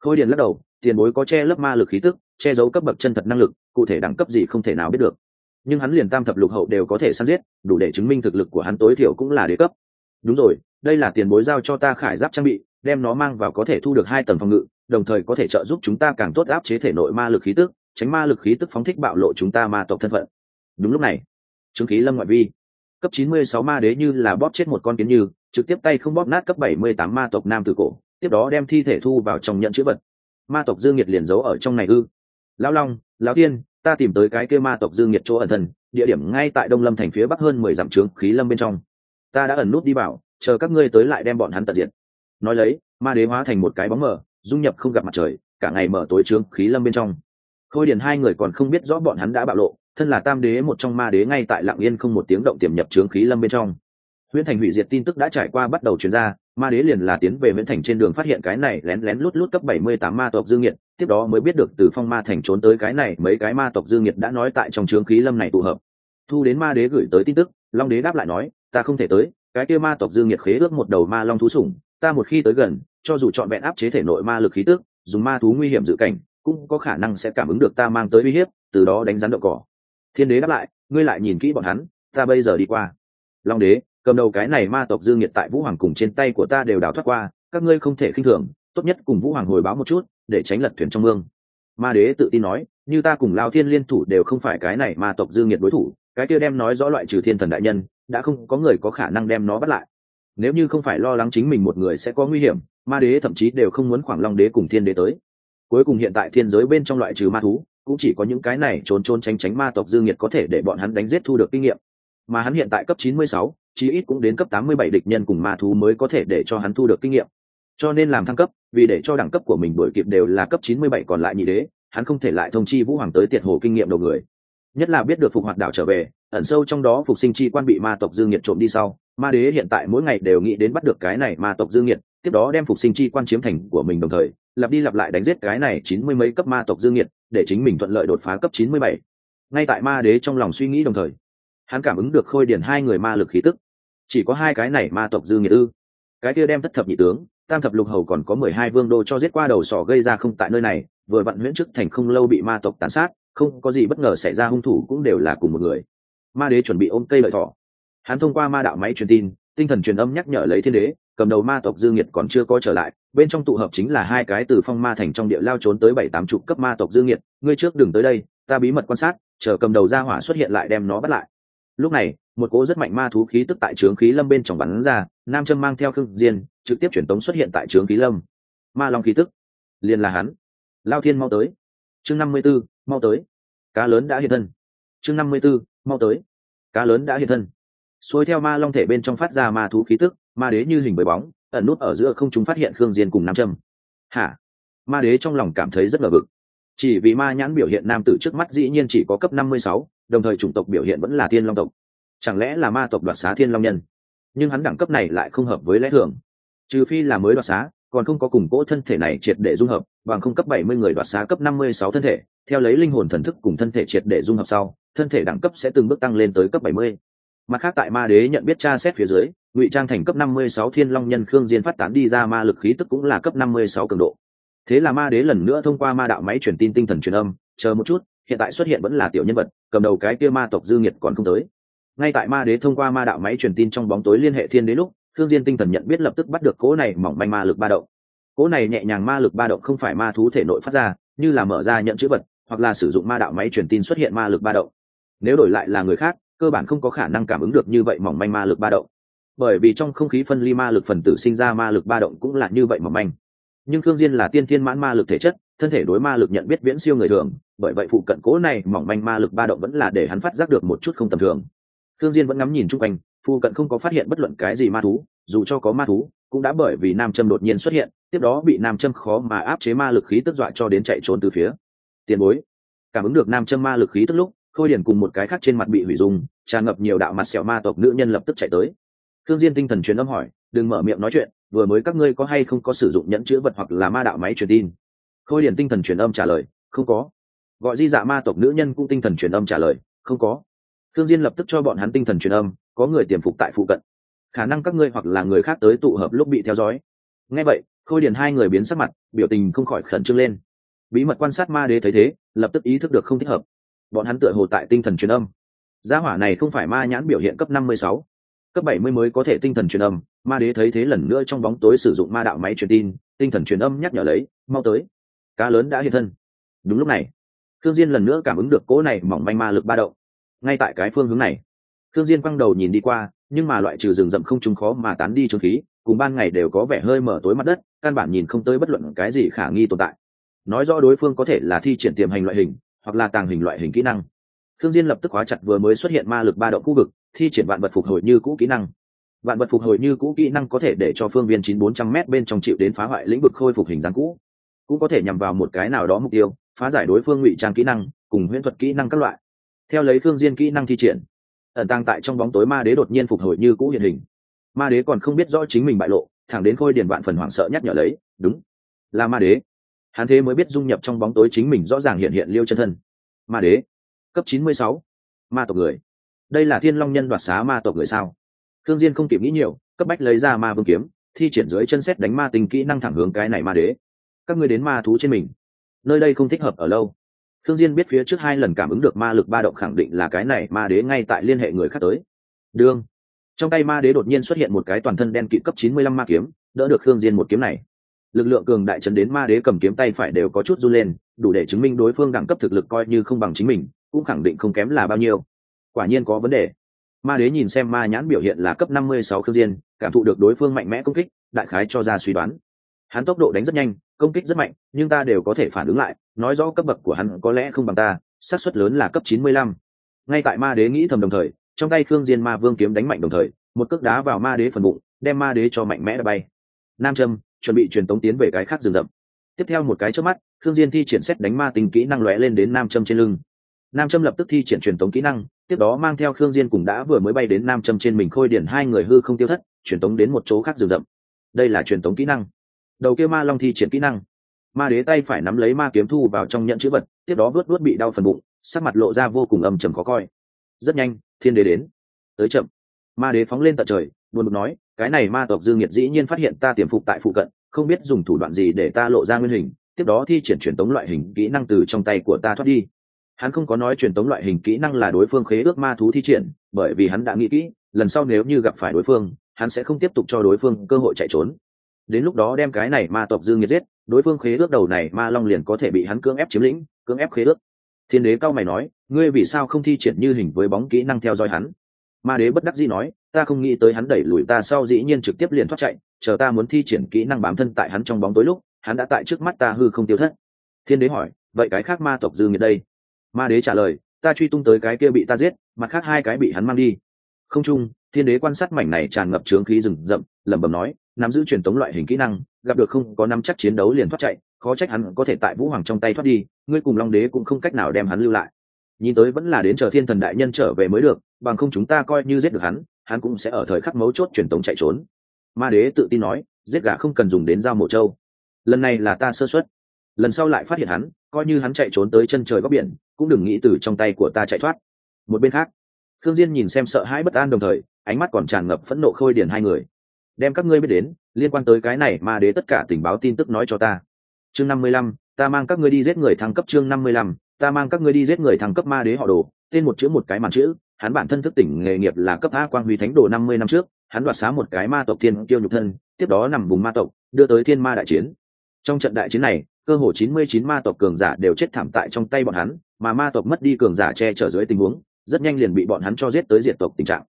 Khôi điền lắc đầu, tiền bối có che lấp ma lực khí tức, che giấu cấp bậc chân thật năng lực cụ thể đẳng cấp gì không thể nào biết được. Nhưng hắn liền tam thập lục hậu đều có thể săn giết, đủ để chứng minh thực lực của hắn tối thiểu cũng là đế cấp. Đúng rồi, đây là tiền bối giao cho ta khải giáp trang bị, đem nó mang vào có thể thu được hai tầng phòng ngự, đồng thời có thể trợ giúp chúng ta càng tốt áp chế thể nội ma lực khí tức, tránh ma lực khí tức phóng thích bạo lộ chúng ta ma tộc thân phận. Đúng lúc này, chứng khí lâm ngoại vi, cấp 96 ma đế như là bóp chết một con kiến như, trực tiếp tay không bóp nát cấp 78 ma tộc nam tử cổ, tiếp đó đem thi thể thu vào trong nhận chữ vật. Ma tộc dương nhiệt liền giấu ở trong này ư. Lão long lão tiên, ta tìm tới cái kia ma tộc dương nhiệt chỗ ẩn thân, địa điểm ngay tại đông lâm thành phía bắc hơn mười dặm trướng khí lâm bên trong. Ta đã ẩn nút đi vào, chờ các ngươi tới lại đem bọn hắn tận diệt. Nói lấy, ma đế hóa thành một cái bóng mờ, dung nhập không gặp mặt trời, cả ngày mở tối trướng khí lâm bên trong. Khôi điền hai người còn không biết rõ bọn hắn đã bạo lộ, thân là tam đế một trong ma đế ngay tại lạng yên không một tiếng động tiềm nhập trướng khí lâm bên trong. Huyễn thành hủy diệt tin tức đã trải qua bắt đầu chuyển ra, ma đế liền là tiến về huyễn thành trên đường phát hiện cái này lén lén lút lút cấp bảy mươi tám ma tộc dương nhiệt tiếp đó mới biết được từ phong ma thành trốn tới cái này, mấy cái ma tộc dương nhiệt đã nói tại trong trướng khí lâm này tụ hợp. Thu đến ma đế gửi tới tin tức, long đế đáp lại nói, ta không thể tới, cái kia ma tộc dương nhiệt khế ước một đầu ma long thú sủng, ta một khi tới gần, cho dù chọn vẹn áp chế thể nội ma lực khí tức, dùng ma thú nguy hiểm dự cảnh, cũng có khả năng sẽ cảm ứng được ta mang tới uy hiếp, từ đó đánh rắn đậu cỏ. Thiên đế đáp lại, ngươi lại nhìn kỹ bọn hắn, ta bây giờ đi qua. Long đế, cầm đầu cái này ma tộc dương nhiệt tại vũ hoàng cùng trên tay của ta đều đào thoát qua, các ngươi không thể khinh thường, tốt nhất cùng vũ hoàng hồi báo một chút để tránh lật thuyền trong mương. Ma đế tự tin nói như ta cùng lao thiên liên thủ đều không phải cái này ma tộc dương nhiệt đối thủ cái kia đem nói rõ loại trừ thiên thần đại nhân đã không có người có khả năng đem nó bắt lại. Nếu như không phải lo lắng chính mình một người sẽ có nguy hiểm ma đế thậm chí đều không muốn khoảng long đế cùng thiên đế tới. Cuối cùng hiện tại thiên giới bên trong loại trừ ma thú cũng chỉ có những cái này trốn trốn tránh tránh ma tộc dương nhiệt có thể để bọn hắn đánh giết thu được kinh nghiệm. Mà hắn hiện tại cấp 96, chí ít cũng đến cấp 87 địch nhân cùng ma thú mới có thể để cho hắn thu được kinh nghiệm. Cho nên làm thăng cấp vì để cho đẳng cấp của mình đổi kịp đều là cấp 97 còn lại nhị đế, hắn không thể lại thông chi vũ hoàng tới tiệt hồ kinh nghiệm đầu người. Nhất là biết được phục hoạt đảo trở về, ẩn sâu trong đó phục sinh chi quan bị ma tộc dương nhiệt trộm đi sau, ma đế hiện tại mỗi ngày đều nghĩ đến bắt được cái này ma tộc dương nhiệt, tiếp đó đem phục sinh chi quan chiếm thành của mình đồng thời, lặp đi lặp lại đánh giết cái này chín mươi mấy cấp ma tộc dương nhiệt, để chính mình thuận lợi đột phá cấp chín mươi bảy. Ngay tại ma đế trong lòng suy nghĩ đồng thời, hắn cảm ứng được khôi điển hai người ma lực khí tức. Chỉ có hai cái này ma tộc dương nhiệt ư? Cái kia đem thất thập nhị tướng tam thập lục hầu còn có mười hai vương đô cho giết qua đầu sỏ gây ra không tại nơi này, vừa vặn huyễn chức thành không lâu bị ma tộc tàn sát, không có gì bất ngờ xảy ra, hung thủ cũng đều là cùng một người. Ma đế chuẩn bị ôm cây lợi thỏ hắn thông qua ma đạo máy truyền tin, tinh thần truyền âm nhắc nhở lấy thiên đế, cầm đầu ma tộc dương nhiệt còn chưa có trở lại, bên trong tụ hợp chính là hai cái từ phong ma thành trong địa lao trốn tới bảy tám chục cấp ma tộc dương nhiệt ngươi trước đừng tới đây, ta bí mật quan sát, chờ cầm đầu ra hỏa xuất hiện lại đem nó bắt lại. Lúc này, một cỗ rất mạnh ma thú khí tức tại trướng khí lâm bên trong bắn ra, nam châm mang theo khương diên trực tiếp truyền tống xuất hiện tại trướng khí lâm. Ma long khí tức. Liền là hắn. Lao thiên mau tới. Chương năm mươi 54, mau tới. Cá lớn đã hiện thân. Chương năm mươi 54, mau tới. Cá lớn đã hiện thân. Xuôi theo ma long thể bên trong phát ra ma thú khí tức ma đế như hình bới bóng ẩn nút ở giữa không chúng phát hiện khương diên cùng nam trâm hả? Ma đế trong lòng cảm thấy rất ngờ vực. Chỉ vì ma nhãn biểu hiện nam tử trước mắt dĩ nhiên chỉ có cấp năm mươi sáu, đồng thời chủng tộc biểu hiện vẫn là thiên long tộc. Chẳng lẽ là ma tộc đoạt xá thiên long nhân? Nhưng hắn đẳng cấp này lại không hợp với lẽ thường trừ phi là mới đoạt xá, còn không có củng cố thân thể này triệt để dung hợp, bằng không cấp bảy mươi người đoạt xá cấp năm mươi sáu thân thể, theo lấy linh hồn thần thức cùng thân thể triệt để dung hợp sau, thân thể đẳng cấp sẽ từng bước tăng lên tới cấp bảy mươi. Mặt khác tại ma đế nhận biết tra xét phía dưới, ngụy trang thành cấp năm mươi sáu thiên long nhân khương diên phát tán đi ra ma lực khí tức cũng là cấp năm mươi sáu cường độ. Thế là ma đế lần nữa thông qua ma đạo máy truyền tin tinh thần truyền âm, chờ một chút, hiện tại xuất hiện vẫn là tiểu nhân vật, cầm đầu cái kia ma tộc dư nghiệt còn không tới. Ngay tại ma đế thông qua ma đạo máy truyền tin trong bóng tối liên hệ thiên đế lúc thương diên tinh thần nhận biết lập tức bắt được cỗ này mỏng manh ma lực ba động. Cỗ này nhẹ nhàng ma lực ba động không phải ma thú thể nội phát ra, như là mở ra nhận chữ vật, hoặc là sử dụng ma đạo máy truyền tin xuất hiện ma lực ba động. Nếu đổi lại là người khác, cơ bản không có khả năng cảm ứng được như vậy mỏng manh ma lực ba động. Bởi vì trong không khí phân ly ma lực phần tử sinh ra ma lực ba động cũng là như vậy mỏng manh. Nhưng thương diên là tiên thiên mãn ma lực thể chất, thân thể đối ma lực nhận biết viễn siêu người thường, bởi vậy phụ cận cố này mỏng manh ma lực ba động vẫn là để hắn phát giác được một chút không tầm thường. Thương diên vẫn ngắm nhìn chung quanh Phu cận không có phát hiện bất luận cái gì ma thú, dù cho có ma thú, cũng đã bởi vì nam châm đột nhiên xuất hiện, tiếp đó bị nam châm khó mà áp chế ma lực khí tức dọa cho đến chạy trốn từ phía. Tiền bối, cảm ứng được nam châm ma lực khí tức lúc, khôi điển cùng một cái khác trên mặt bị hủy dung, tràn ngập nhiều đạo mặt sẹo ma tộc nữ nhân lập tức chạy tới. Thương diên tinh thần truyền âm hỏi, đừng mở miệng nói chuyện, vừa mới các ngươi có hay không có sử dụng nhẫn chữa vật hoặc là ma đạo máy truyền tin? Khôi điển tinh thần truyền âm trả lời, không có. Gọi di dạ ma tộc nữ nhân cũng tinh thần truyền âm trả lời, không có. Thương diên lập tức cho bọn hắn tinh thần truyền âm có người tiềm phục tại phụ cận. Khả năng các ngươi hoặc là người khác tới tụ hợp lúc bị theo dõi. Nghe vậy, khôi điển hai người biến sắc mặt, biểu tình không khỏi khẩn trương lên. Bí mật quan sát ma đế thấy thế, lập tức ý thức được không thích hợp. Bọn hắn tựa hồ tại tinh thần truyền âm. Gia hỏa này không phải ma nhãn biểu hiện cấp năm mươi sáu. Cấp bảy mươi mới có thể tinh thần truyền âm, ma đế thấy thế lần nữa trong bóng tối sử dụng ma đạo máy truyền tin, tinh thần truyền âm nhắc nhở lấy, mau tới. Cá lớn đã hiện thân. Đúng lúc này thương diên lần nữa cảm ứng được cỗ này mỏng manh ma lực ba động. Ngay tại cái phương hướng này thương diên quăng đầu nhìn đi qua, nhưng mà loại trừ rừng rậm không trùng khó mà tán đi trương khí, cùng ban ngày đều có vẻ hơi mở tối mặt đất, căn bản nhìn không tới bất luận cái gì khả nghi tồn tại. Nói rõ đối phương có thể là thi triển tiềm hành loại hình, hoặc là tàng hình loại hình kỹ năng. Thương diên lập tức khóa chặt vừa mới xuất hiện ma lực ba động khu vực, thi triển vạn vật phục hồi như cũ kỹ năng. Vạn vật phục hồi như cũ kỹ năng có thể để cho phương viên chín bốn trăm m bên trong chịu đến phá hoại lĩnh vực khôi phục hình dáng cũ. Cũng có thể nhằm vào một cái nào đó mục tiêu, phá giải đối phương ngụy trang kỹ năng, cùng huyễn thuật kỹ năng các loại. Theo lấy thương diên kỹ năng thi triển ẩn tàng tại trong bóng tối ma đế đột nhiên phục hồi như cũ hiện hình. Ma đế còn không biết rõ chính mình bại lộ, thẳng đến khôi điền vạn phần hoảng sợ nhắc nhở lấy, đúng, là ma đế. Hắn thế mới biết dung nhập trong bóng tối chính mình rõ ràng hiện hiện liêu chân thân. Ma đế, cấp chín mươi sáu, ma tộc người. Đây là thiên long nhân đoạt xá ma tộc người sao? Thương diên không kịp nghĩ nhiều, cấp bách lấy ra ma vương kiếm, thi triển dưới chân xét đánh ma tình kỹ năng thẳng hướng cái này ma đế. Các ngươi đến ma thú trên mình. Nơi đây không thích hợp ở lâu thương diên biết phía trước hai lần cảm ứng được ma lực ba động khẳng định là cái này, ma đế ngay tại liên hệ người khác tới. Đương. Trong tay ma đế đột nhiên xuất hiện một cái toàn thân đen kịt cấp 95 ma kiếm, đỡ được thương diên một kiếm này. Lực lượng cường đại chấn đến ma đế cầm kiếm tay phải đều có chút run lên, đủ để chứng minh đối phương đẳng cấp thực lực coi như không bằng chính mình, cũng khẳng định không kém là bao nhiêu. Quả nhiên có vấn đề. Ma đế nhìn xem ma nhãn biểu hiện là cấp 56 khương diên, cảm thụ được đối phương mạnh mẽ công kích, đại khái cho ra suy đoán hắn tốc độ đánh rất nhanh, công kích rất mạnh, nhưng ta đều có thể phản ứng lại, nói rõ cấp bậc của hắn có lẽ không bằng ta, xác suất lớn là cấp 95. ngay tại ma đế nghĩ thầm đồng thời, trong tay khương diên ma vương kiếm đánh mạnh đồng thời, một cước đá vào ma đế phần bụng, đem ma đế cho mạnh mẽ đã bay. Nam Trâm, chuẩn bị truyền tống tiến về cái khác rừng rậm. Tiếp theo một cái trước mắt, khương diên thi triển xét đánh ma tình kỹ năng lóe lên đến nam Trâm trên lưng. Nam Trâm lập tức thi triển truyền tống kỹ năng, tiếp đó mang theo khương diên cùng đã vừa mới bay đến nam Trâm trên mình khôi điển hai người hư không tiêu thất, truyền tống đến một chỗ khác rừng rậm. Đây là truyền tống kỹ năng đầu kia ma long thi triển kỹ năng. Ma đế tay phải nắm lấy ma kiếm thu vào trong nhận chữ vật, tiếp đó vớt vớt bị đau phần bụng, sắc mặt lộ ra vô cùng âm trầm khó coi. Rất nhanh, thiên đế đến. Tới chậm. Ma đế phóng lên tận trời, buồn bực nói, cái này ma tộc dương nhiệt dĩ nhiên phát hiện ta tiềm phục tại phụ cận, không biết dùng thủ đoạn gì để ta lộ ra nguyên hình, tiếp đó thi triển truyền tống loại hình kỹ năng từ trong tay của ta thoát đi. Hắn không có nói truyền tống loại hình kỹ năng là đối phương khế ước ma thú thi triển, bởi vì hắn đã nghĩ kỹ, lần sau nếu như gặp phải đối phương, hắn sẽ không tiếp tục cho đối phương cơ hội chạy trốn đến lúc đó đem cái này ma tộc dương nhiệt giết, đối phương khế ước đầu này ma long liền có thể bị hắn cưỡng ép chiếm lĩnh, cưỡng ép khế ước. Thiên đế cao mày nói, ngươi vì sao không thi triển như hình với bóng kỹ năng theo dõi hắn? Ma đế bất đắc dĩ nói, ta không nghĩ tới hắn đẩy lùi ta sau dĩ nhiên trực tiếp liền thoát chạy, chờ ta muốn thi triển kỹ năng bám thân tại hắn trong bóng tối lúc, hắn đã tại trước mắt ta hư không tiêu thất. Thiên đế hỏi, vậy cái khác ma tộc dư nghiệt đây? Ma đế trả lời, ta truy tung tới cái kia bị ta giết, mặt khác hai cái bị hắn mang đi. Không chung, thiên đế quan sát mảnh này tràn ngập trướng khí rừng rậm, lẩm bẩm nói nắm giữ truyền tống loại hình kỹ năng, gặp được không có nắm chắc chiến đấu liền thoát chạy, khó trách hắn có thể tại vũ hoàng trong tay thoát đi, ngươi cùng long đế cũng không cách nào đem hắn lưu lại. Nhìn tới vẫn là đến chờ thiên thần đại nhân trở về mới được, bằng không chúng ta coi như giết được hắn hắn cũng sẽ ở thời khắc mấu chốt truyền tống chạy trốn. Ma đế tự tin nói, giết gà không cần dùng đến dao mổ trâu. Lần này là ta sơ xuất lần sau lại phát hiện hắn, coi như hắn chạy trốn tới chân trời góc biển, cũng đừng nghĩ từ trong tay của ta chạy thoát. Một bên khác thương diên nhìn xem sợ hãi bất an đồng thời, ánh mắt còn tràn ngập phẫn nộ khôi điển hai người đem các ngươi biết đến, liên quan tới cái này ma đế tất cả tình báo tin tức nói cho ta. Chương năm mươi lăm, ta mang các ngươi đi giết người thăng cấp chương năm mươi lăm, ta mang các ngươi đi giết người thăng cấp ma đế họ đồ, tên một chữ một cái màn chữ, hắn bản thân thức tỉnh nghề nghiệp là cấp a quang huy thánh đồ năm mươi năm trước, hắn đoạt xá một cái ma tộc thiên kiêu nhục thân, tiếp đó nằm vùng ma tộc, đưa tới thiên ma đại chiến. Trong trận đại chiến này, cơ hồ chín mươi chín ma tộc cường giả đều chết thảm tại trong tay bọn hắn, mà ma tộc mất đi cường giả che chở dưới tình huống, rất nhanh liền bị bọn hắn cho giết tới diệt tộc tình trạng.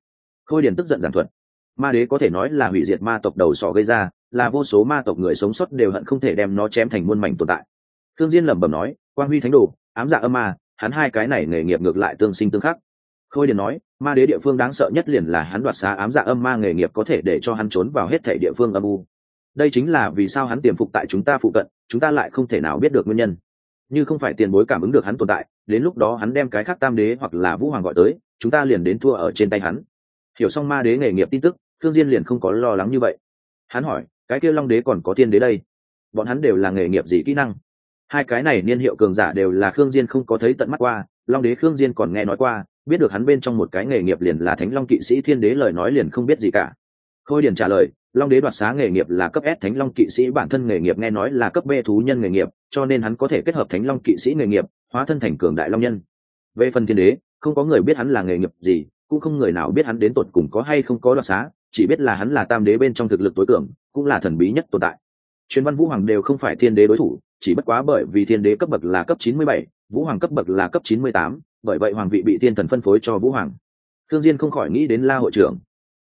Khôi điền tức giận giản thuật ma đế có thể nói là hủy diệt ma tộc đầu sọ gây ra, là vô số ma tộc người sống sót đều hận không thể đem nó chém thành muôn mảnh tồn tại. Thương diên lẩm bẩm nói, quang huy thánh đồ, ám dạ âm ma, hắn hai cái này nghề nghiệp ngược lại tương sinh tương khắc. Khôi điền nói, ma đế địa phương đáng sợ nhất liền là hắn đoạt xá ám dạ âm ma nghề nghiệp có thể để cho hắn trốn vào hết thể địa phương âm u. Đây chính là vì sao hắn tiềm phục tại chúng ta phụ cận, chúng ta lại không thể nào biết được nguyên nhân. Như không phải tiền bối cảm ứng được hắn tồn tại, đến lúc đó hắn đem cái khác tam đế hoặc là vũ hoàng gọi tới, chúng ta liền đến thua ở trên tay hắn. Hiểu xong ma đế nghề nghiệp tin tức thương diên liền không có lo lắng như vậy. Hắn hỏi, cái kia long đế còn có tiên đế đây? Bọn hắn đều là nghề nghiệp gì kỹ năng? Hai cái này niên hiệu cường giả đều là khương diên không có thấy tận mắt qua, long đế khương diên còn nghe nói qua, biết được hắn bên trong một cái nghề nghiệp liền là thánh long kỵ sĩ thiên đế lời nói liền không biết gì cả. Khôi điền trả lời, long đế đoạt xá nghề nghiệp là cấp s, thánh long kỵ sĩ bản thân nghề nghiệp nghe nói là cấp b thú nhân nghề nghiệp, cho nên hắn có thể kết hợp thánh long kỵ sĩ nghề nghiệp, hóa thân thành cường đại long nhân. Về phần thiên đế, không có người biết hắn là nghề nghiệp gì, cũng không người nào biết hắn đến tột cùng có hay không có đoạt xá chỉ biết là hắn là tam đế bên trong thực lực tối cường, cũng là thần bí nhất tồn tại. Truyền văn vũ hoàng đều không phải thiên đế đối thủ, chỉ bất quá bởi vì thiên đế cấp bậc là cấp chín mươi bảy, vũ hoàng cấp bậc là cấp chín mươi tám, bởi vậy hoàng vị bị thiên thần phân phối cho vũ hoàng. Thương diên không khỏi nghĩ đến la hội trưởng.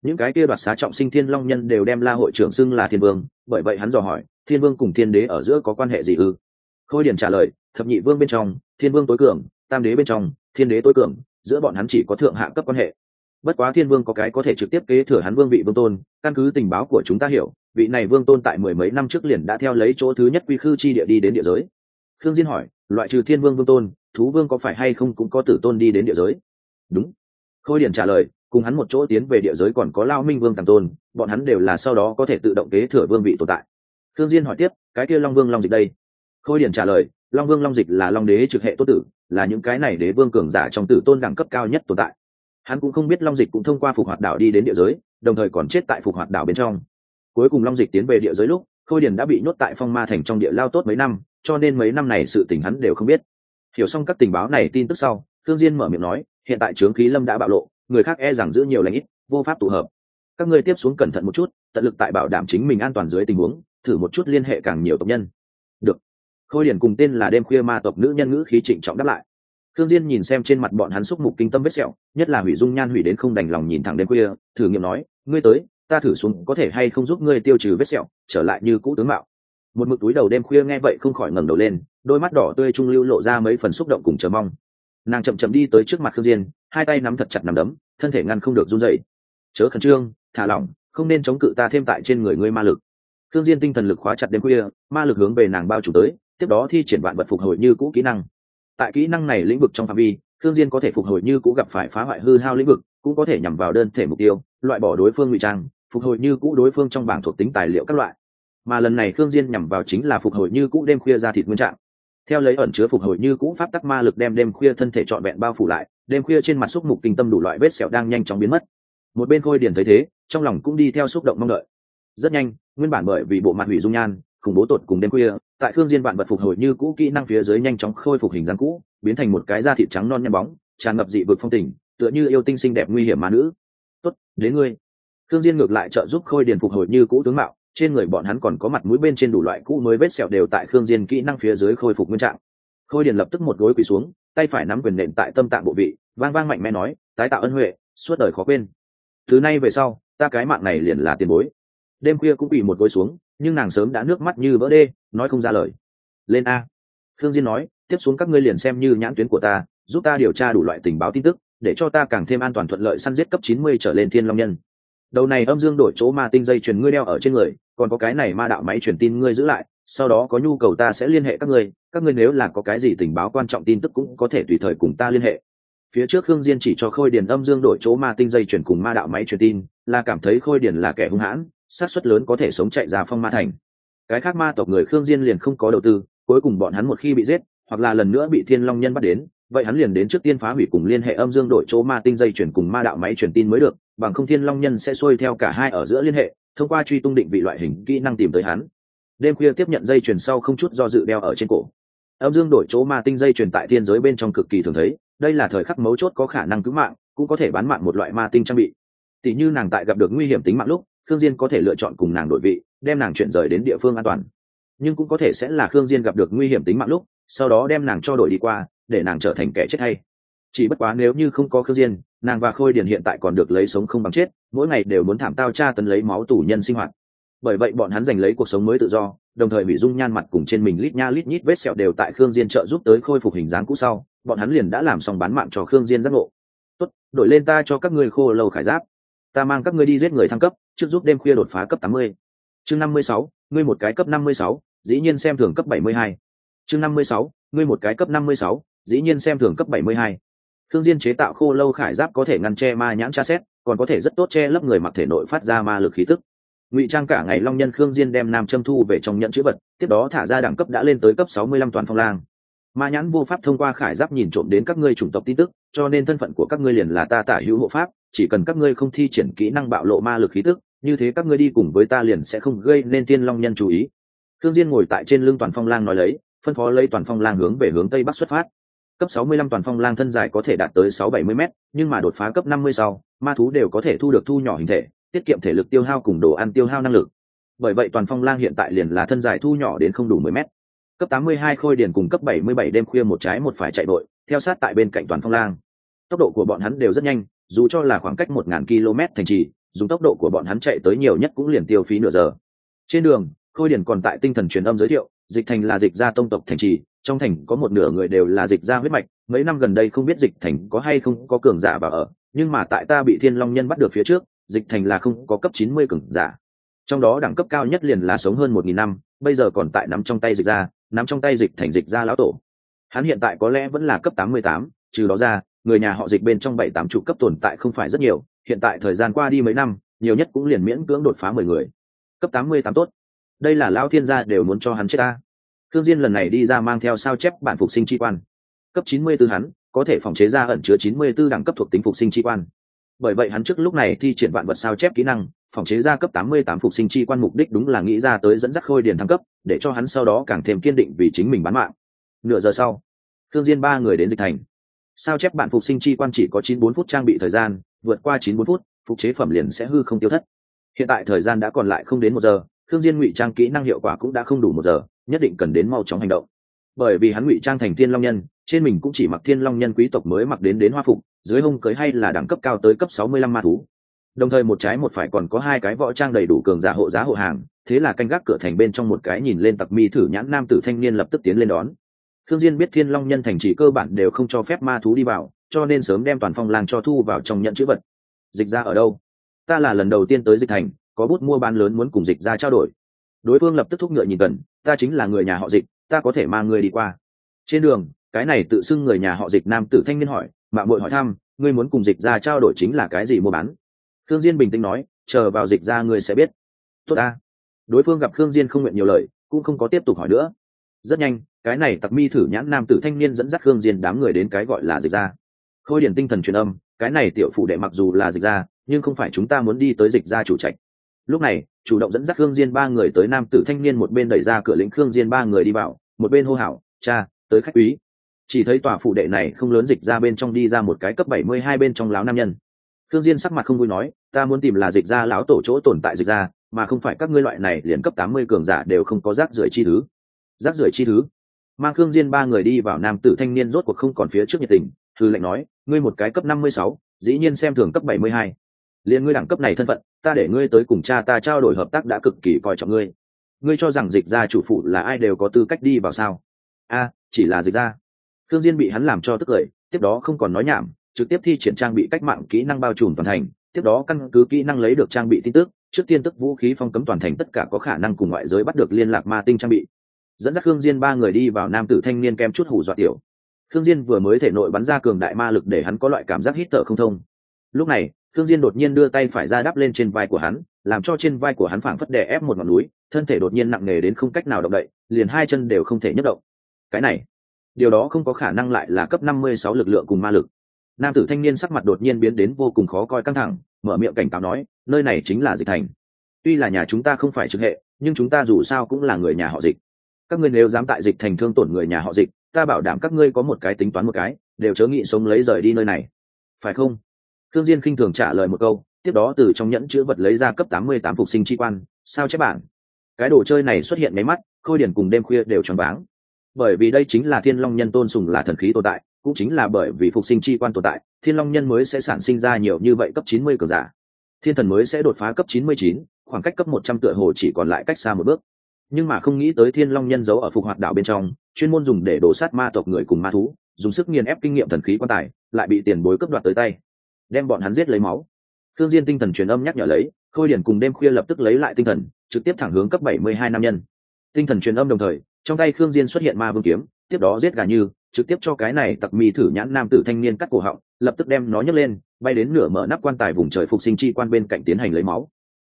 Những cái kia đoạt xá trọng sinh thiên long nhân đều đem la hội trưởng xưng là thiên vương, bởi vậy hắn dò hỏi, thiên vương cùng thiên đế ở giữa có quan hệ gì ư? Khôi điển trả lời, thập nhị vương bên trong, thiên vương tối cường, tam đế bên trong, thiên đế tối cường, giữa bọn hắn chỉ có thượng hạ cấp quan hệ bất quá thiên vương có cái có thể trực tiếp kế thừa hắn vương vị vương tôn, căn cứ tình báo của chúng ta hiểu, vị này vương tôn tại mười mấy năm trước liền đã theo lấy chỗ thứ nhất quy khư chi địa đi đến địa giới. Thương diên hỏi, loại trừ thiên vương vương tôn, thú vương có phải hay không cũng có tử tôn đi đến địa giới? Đúng. Khôi điển trả lời, cùng hắn một chỗ tiến về địa giới còn có lao minh vương tàng tôn, bọn hắn đều là sau đó có thể tự động kế thừa vương vị tồn tại. Thương diên hỏi tiếp, cái kia long vương long dịch đây? Khôi điển trả lời, long vương long dịch là long đế trực hệ tốt tử, là những cái này đế vương cường giả trong tử tôn đẳng cấp cao nhất tồn tại hắn cũng không biết long dịch cũng thông qua phục hoạt đảo đi đến địa giới, đồng thời còn chết tại phục hoạt đảo bên trong. Cuối cùng long dịch tiến về địa giới lúc, khôi điển đã bị nhốt tại phong ma thành trong địa lao tốt mấy năm, cho nên mấy năm này sự tình hắn đều không biết. Hiểu xong các tình báo này tin tức sau thương diên mở miệng nói, hiện tại trướng khí lâm đã bạo lộ, người khác e rằng giữ nhiều lãnh ít, vô pháp tụ hợp. Các ngươi tiếp xuống cẩn thận một chút, tận lực tại bảo đảm chính mình an toàn dưới tình huống, thử một chút liên hệ càng nhiều tộc nhân. Được. Khôi điển cùng tên là đêm khuya ma tộc nữ nhân ngữ khí trịnh trọng đáp lại thương diên nhìn xem trên mặt bọn hắn xúc mục kinh tâm vết sẹo, nhất là hủy dung nhan hủy đến không đành lòng nhìn thẳng đêm khuya, thử nghiệm nói, ngươi tới, ta thử xuống có thể hay không giúp ngươi tiêu trừ vết sẹo, trở lại như cũ tướng mạo. Một mực túi đầu đêm khuya nghe vậy không khỏi ngẩng đầu lên, đôi mắt đỏ tươi trung lưu lộ ra mấy phần xúc động cùng chờ mong. Nàng chậm chậm đi tới trước mặt Thương diên, hai tay nắm thật chặt nắm đấm, thân thể ngăn không được run rẩy. Chớ khẩn trương, thả lỏng, không nên chống cự ta thêm tại trên người ngươi ma lực. Thương diên tinh thần lực khóa chặt đêm khuya, ma lực hướng về nàng bao trùm tới, tiếp đó thi triển vạn vật phục hồi như cũ kỹ năng tại kỹ năng này lĩnh vực trong phạm vi Thương diên có thể phục hồi như cũ gặp phải phá hoại hư hao lĩnh vực, cũng có thể nhằm vào đơn thể mục tiêu, loại bỏ đối phương ngụy trang, phục hồi như cũ đối phương trong bảng thuộc tính tài liệu các loại. Mà lần này Thương diên nhằm vào chính là phục hồi như cũ đêm khuya ra thịt nguyên trạng. Theo lấy ẩn chứa phục hồi như cũ pháp tắc ma lực đem đêm khuya thân thể trọn vẹn bao phủ lại, đêm khuya trên mặt xúc mục kinh tâm đủ loại vết sẹo đang nhanh chóng biến mất. Một bên khôi điển thấy thế, trong lòng cũng đi theo xúc động mong đợi. Rất nhanh, nguyên bản bởi vì bộ mặt hủy dung nhan, khủng bố tột cùng đêm khuya tại khương diên bạn vật phục hồi như cũ, kỹ năng phía dưới nhanh chóng khôi phục hình dáng cũ, biến thành một cái da thịt trắng non nhăn bóng, tràn ngập dị vực phong tình, tựa như yêu tinh xinh đẹp nguy hiểm mà nữ. Tốt, đến ngươi. Khương diên ngược lại trợ giúp khôi điền phục hồi như cũ tướng mạo, trên người bọn hắn còn có mặt mũi bên trên đủ loại cũ mới vết sẹo đều tại khương diên kỹ năng phía dưới khôi phục nguyên trạng. Khôi điền lập tức một gối quỳ xuống, tay phải nắm quyền nện tại tâm tạng bộ vị, vang vang mạnh mẽ nói, tái tạo ân huệ, suốt đời khó quên. Thứ nay về sau, ta cái mạng này liền là tiền bối. Đêm khuya cũng quỳ một gối xuống nhưng nàng sớm đã nước mắt như vỡ đê, nói không ra lời. Lên a. Khương diên nói, tiếp xuống các ngươi liền xem như nhãn tuyến của ta, giúp ta điều tra đủ loại tình báo tin tức, để cho ta càng thêm an toàn thuận lợi săn giết cấp 90 trở lên thiên long nhân. Đầu này âm dương đổi chỗ ma tinh dây truyền ngươi đeo ở trên người, còn có cái này ma đạo máy truyền tin ngươi giữ lại, sau đó có nhu cầu ta sẽ liên hệ các ngươi các ngươi nếu là có cái gì tình báo quan trọng tin tức cũng có thể tùy thời cùng ta liên hệ. Phía trước khương diên chỉ cho khôi điền âm dương đổi chỗ ma tinh dây truyền cùng ma đạo máy truyền tin, là cảm thấy khôi điền là kẻ hung hãn xác suất lớn có thể sống chạy ra phong ma thành. Cái khác ma tộc người khương diên liền không có đầu tư, cuối cùng bọn hắn một khi bị giết, hoặc là lần nữa bị thiên long nhân bắt đến, vậy hắn liền đến trước tiên phá hủy cùng liên hệ âm dương đổi chỗ ma tinh dây chuyển cùng ma đạo máy truyền tin mới được, bằng không thiên long nhân sẽ xuôi theo cả hai ở giữa liên hệ, thông qua truy tung định vị loại hình kỹ năng tìm tới hắn. Đêm khuya tiếp nhận dây chuyển sau không chút do dự đeo ở trên cổ. Âm dương đổi chỗ ma tinh dây chuyển tại thiên giới bên trong cực kỳ thường thấy, đây là thời khắc mấu chốt có khả năng cứu mạng, cũng có thể bán mạng một loại ma tinh trang bị. Tỷ như nàng tại gặp được nguy hiểm tính mạng lúc khương diên có thể lựa chọn cùng nàng đổi vị, đem nàng chuyển rời đến địa phương an toàn. Nhưng cũng có thể sẽ là khương diên gặp được nguy hiểm tính mạng lúc, sau đó đem nàng cho đổi đi qua, để nàng trở thành kẻ chết hay. Chỉ bất quá nếu như không có khương diên, nàng và khôi điền hiện tại còn được lấy sống không bằng chết, mỗi ngày đều muốn thảm tao tra tấn lấy máu tù nhân sinh hoạt. Bởi vậy bọn hắn giành lấy cuộc sống mới tự do, đồng thời bị dung nhan mặt cùng trên mình lít nha lít nhít vết sẹo đều tại khương diên trợ giúp tới khôi phục hình dáng cũ sau, bọn hắn liền đã làm xong bán mạng cho khương diên giác ngộ. Tốt, đổi lên ta cho các ngươi khô lâu khải giáp ta mang các ngươi đi giết người thăng cấp trước giúp đêm khuya đột phá cấp 80. chương 56, ngươi một cái cấp 56, dĩ nhiên xem thường cấp 72. chương 56, ngươi một cái cấp 56, dĩ nhiên xem thường cấp 72. Thương Diên chế tạo khô lâu khải giáp có thể ngăn che ma nhãn tra xét, còn có thể rất tốt che lấp người mặc thể nội phát ra ma lực khí tức. Ngụy trang cả ngày Long Nhân Khương Diên đem nam châm thu về trong nhận chữ vật, tiếp đó thả ra đẳng cấp đã lên tới cấp 65 toàn phong lang. Ma nhãn vô pháp thông qua khải giáp nhìn trộm đến các ngươi chủng tộc tin tức, cho nên thân phận của các ngươi liền là ta tả hữu hộ pháp, chỉ cần các ngươi không thi triển kỹ năng bạo lộ ma lực khí tức, như thế các ngươi đi cùng với ta liền sẽ không gây nên tiên long nhân chú ý. Thương Diên ngồi tại trên lưng toàn phong lang nói lấy, phân phó lấy toàn phong lang hướng về hướng tây bắc xuất phát cấp 65 toàn phong lang thân dài có thể đạt tới 6-70 m nhưng mà đột phá cấp 50 sau ma thú đều có thể thu được thu nhỏ hình thể tiết kiệm thể lực tiêu hao cùng đồ ăn tiêu hao năng lực bởi vậy toàn phong lang hiện tại liền là thân dài thu nhỏ đến không đủ 10 mét cấp 82 khôi điển cùng cấp 77 đêm khuya một trái một phải chạy đội theo sát tại bên cạnh toàn phong lang. Tốc độ của bọn hắn đều rất nhanh, dù cho là khoảng cách 1000 km thành trì, dùng tốc độ của bọn hắn chạy tới nhiều nhất cũng liền tiêu phí nửa giờ. Trên đường, khôi điển còn tại tinh thần truyền âm giới thiệu, dịch thành là dịch gia tông tộc thành trì, trong thành có một nửa người đều là dịch gia huyết mạch, mấy năm gần đây không biết dịch thành có hay không có cường giả vào ở, nhưng mà tại ta bị thiên long nhân bắt được phía trước, dịch thành là không có cấp 90 cường giả. Trong đó đẳng cấp cao nhất liền là sống hơn một nghìn năm, bây giờ còn tại nắm trong tay dịch ra nắm trong tay dịch thành dịch ra lão tổ. Hắn hiện tại có lẽ vẫn là cấp tám mươi tám, trừ đó ra, người nhà họ dịch bên trong bảy tám chục cấp tồn tại không phải rất nhiều, hiện tại thời gian qua đi mấy năm, nhiều nhất cũng liền miễn cưỡng đột phá mười người. Cấp tám mươi tám tốt. Đây là lão thiên gia đều muốn cho hắn chết ta. Thương diên lần này đi ra mang theo sao chép bản phục sinh chi quan. Cấp chín mươi tư hắn, có thể phòng chế ra ẩn chứa chín mươi 94 đẳng cấp thuộc tính phục sinh chi quan. Bởi vậy hắn trước lúc này thi triển vạn vật sao chép kỹ năng, phòng chế ra cấp 88 phục sinh chi quan mục đích đúng là nghĩ ra tới dẫn dắt khôi điền thăng cấp để cho hắn sau đó càng thêm kiên định vì chính mình bán mạng. Nửa giờ sau thương diên ba người đến dịch thành. Sao chép bản phục sinh chi quan chỉ có 94 phút trang bị thời gian, vượt qua 94 phút, phục chế phẩm liền sẽ hư không tiêu thất. Hiện tại thời gian đã còn lại không đến một giờ thương diên ngụy trang kỹ năng hiệu quả cũng đã không đủ một giờ, nhất định cần đến mau chóng hành động. Bởi vì hắn ngụy trang thành thiên long nhân, trên mình cũng chỉ mặc thiên long nhân quý tộc mới mặc đến đến hoa phục, dưới hông cưới hay là đẳng cấp cao tới cấp 65 ma thú. Đồng thời một trái một phải còn có hai cái võ trang đầy đủ cường giả hộ giá hộ hàng thế là canh gác cửa thành bên trong một cái nhìn lên tặc mi thử nhãn nam tử thanh niên lập tức tiến lên đón. Thương diên biết thiên long nhân thành chỉ cơ bản đều không cho phép ma thú đi vào, cho nên sớm đem toàn phong lang cho thu vào trong nhận chữ vật. Dịch ra ở đâu? Ta là lần đầu tiên tới dịch thành, có bút mua bán lớn muốn cùng dịch ra trao đổi. Đối phương lập tức thúc ngựa nhìn cần ta chính là người nhà họ dịch, ta có thể mang người đi qua. Trên đường, cái này tự xưng người nhà họ dịch nam tử thanh niên hỏi mạng bội hỏi thăm, ngươi muốn cùng dịch ra trao đổi chính là cái gì mua bán? Thương diên bình tĩnh nói, chờ vào dịch ra ngươi sẽ biết. Tốt ta đối phương gặp khương diên không nguyện nhiều lời, cũng không có tiếp tục hỏi nữa. Rất nhanh, cái này tặc mi thử nhãn nam tử thanh niên dẫn dắt khương diên đám người đến cái gọi là dịch ra. Khôi điển tinh thần truyền âm, cái này tiểu phụ đệ mặc dù là dịch ra, nhưng không phải chúng ta muốn đi tới dịch ra chủ trạch. Lúc này, chủ động dẫn dắt khương diên ba người tới nam tử thanh niên một bên đẩy ra cửa lĩnh khương diên ba người đi vào, một bên hô hào, cha, tới khách quý. Chỉ thấy tòa phụ đệ này không lớn dịch ra bên trong đi ra một cái cấp bảy mươi hai bên trong láo nam nhân. Khương diên sắc mặt không vui nói, ta muốn tìm là dịch ra lão tổ chỗ tồn tại dịch ra mà không phải các ngươi loại này liền cấp tám mươi cường giả đều không có rác rưởi chi thứ. Rác rưởi chi thứ? Mang Khương diên ba người đi vào nam tử thanh niên rốt cuộc không còn phía trước nhiệt tình, thư lệnh nói, ngươi một cái cấp năm mươi sáu, dĩ nhiên xem thường cấp bảy mươi hai. Liền ngươi đẳng cấp này thân phận, ta để ngươi tới cùng cha ta trao đổi hợp tác đã cực kỳ coi trọng ngươi. Ngươi cho rằng dịch gia chủ phụ là ai đều có tư cách đi vào sao? A, chỉ là dịch gia. Khương diên bị hắn làm cho tức cười, tiếp đó không còn nói nhảm, trực tiếp thi triển trang bị cách mạng kỹ năng bao trùm toàn thành tiếp đó căn cứ kỹ năng lấy được trang bị tin tức, trước tiên tức vũ khí phong cấm toàn thành tất cả có khả năng cùng ngoại giới bắt được liên lạc ma tinh trang bị. Dẫn dắt khương diên ba người đi vào nam tử thanh niên kem chút hủ dọa tiểu. Khương diên vừa mới thể nội bắn ra cường đại ma lực để hắn có loại cảm giác hít thở không thông. Lúc này, khương diên đột nhiên đưa tay phải ra đắp lên trên vai của hắn, làm cho trên vai của hắn phảng phất đè ép một ngọn núi, thân thể đột nhiên nặng nề đến không cách nào động đậy, liền hai chân đều không thể nhấc động. Cái này, điều đó không có khả năng lại là cấp 56 lực lượng cùng ma lực nam tử thanh niên sắc mặt đột nhiên biến đến vô cùng khó coi căng thẳng, mở miệng cảnh cáo nói, nơi này chính là dịch thành. Tuy là nhà chúng ta không phải trực hệ, nhưng chúng ta dù sao cũng là người nhà họ dịch. Các ngươi nếu dám tại dịch thành thương tổn người nhà họ dịch, ta bảo đảm các ngươi có một cái tính toán một cái, đều chớ nghị sống lấy rời đi nơi này. Phải không? Thương diên khinh thường trả lời một câu, tiếp đó từ trong nhẫn chứa vật lấy ra cấp 88 phục sinh chi quan, sao chép bảng. Cái đồ chơi này xuất hiện mấy mắt, khôi điển cùng đêm khuya đều tròn váng bởi vì đây chính là thiên long nhân tôn sùng là thần khí tồn tại cũng chính là bởi vì phục sinh chi quan tồn tại thiên long nhân mới sẽ sản sinh ra nhiều như vậy cấp 90 cường giả. Thiên thần mới sẽ đột phá cấp 99, khoảng cách cấp 100 tựa hồ chỉ còn lại cách xa một bước. Nhưng mà không nghĩ tới thiên long nhân giấu ở phục hoạt đảo bên trong chuyên môn dùng để đổ sát ma tộc người cùng ma thú dùng sức nghiền ép kinh nghiệm thần khí quan tài lại bị tiền bối cấp đoạt tới tay. Đem bọn hắn giết lấy máu. Thương diên tinh thần truyền âm nhắc nhở lấy khôi điển cùng đêm khuya lập tức lấy lại tinh thần trực tiếp thẳng hướng cấp 72 nam nhân. Tinh thần truyền âm đồng thời trong tay khương diên xuất hiện ma vương kiếm, tiếp đó giết gà như, trực tiếp cho cái này tặc mi thử nhãn nam tử thanh niên cắt cổ họng, lập tức đem nó nhấc lên, bay đến nửa mở nắp quan tài vùng trời phục sinh chi quan bên cạnh tiến hành lấy máu.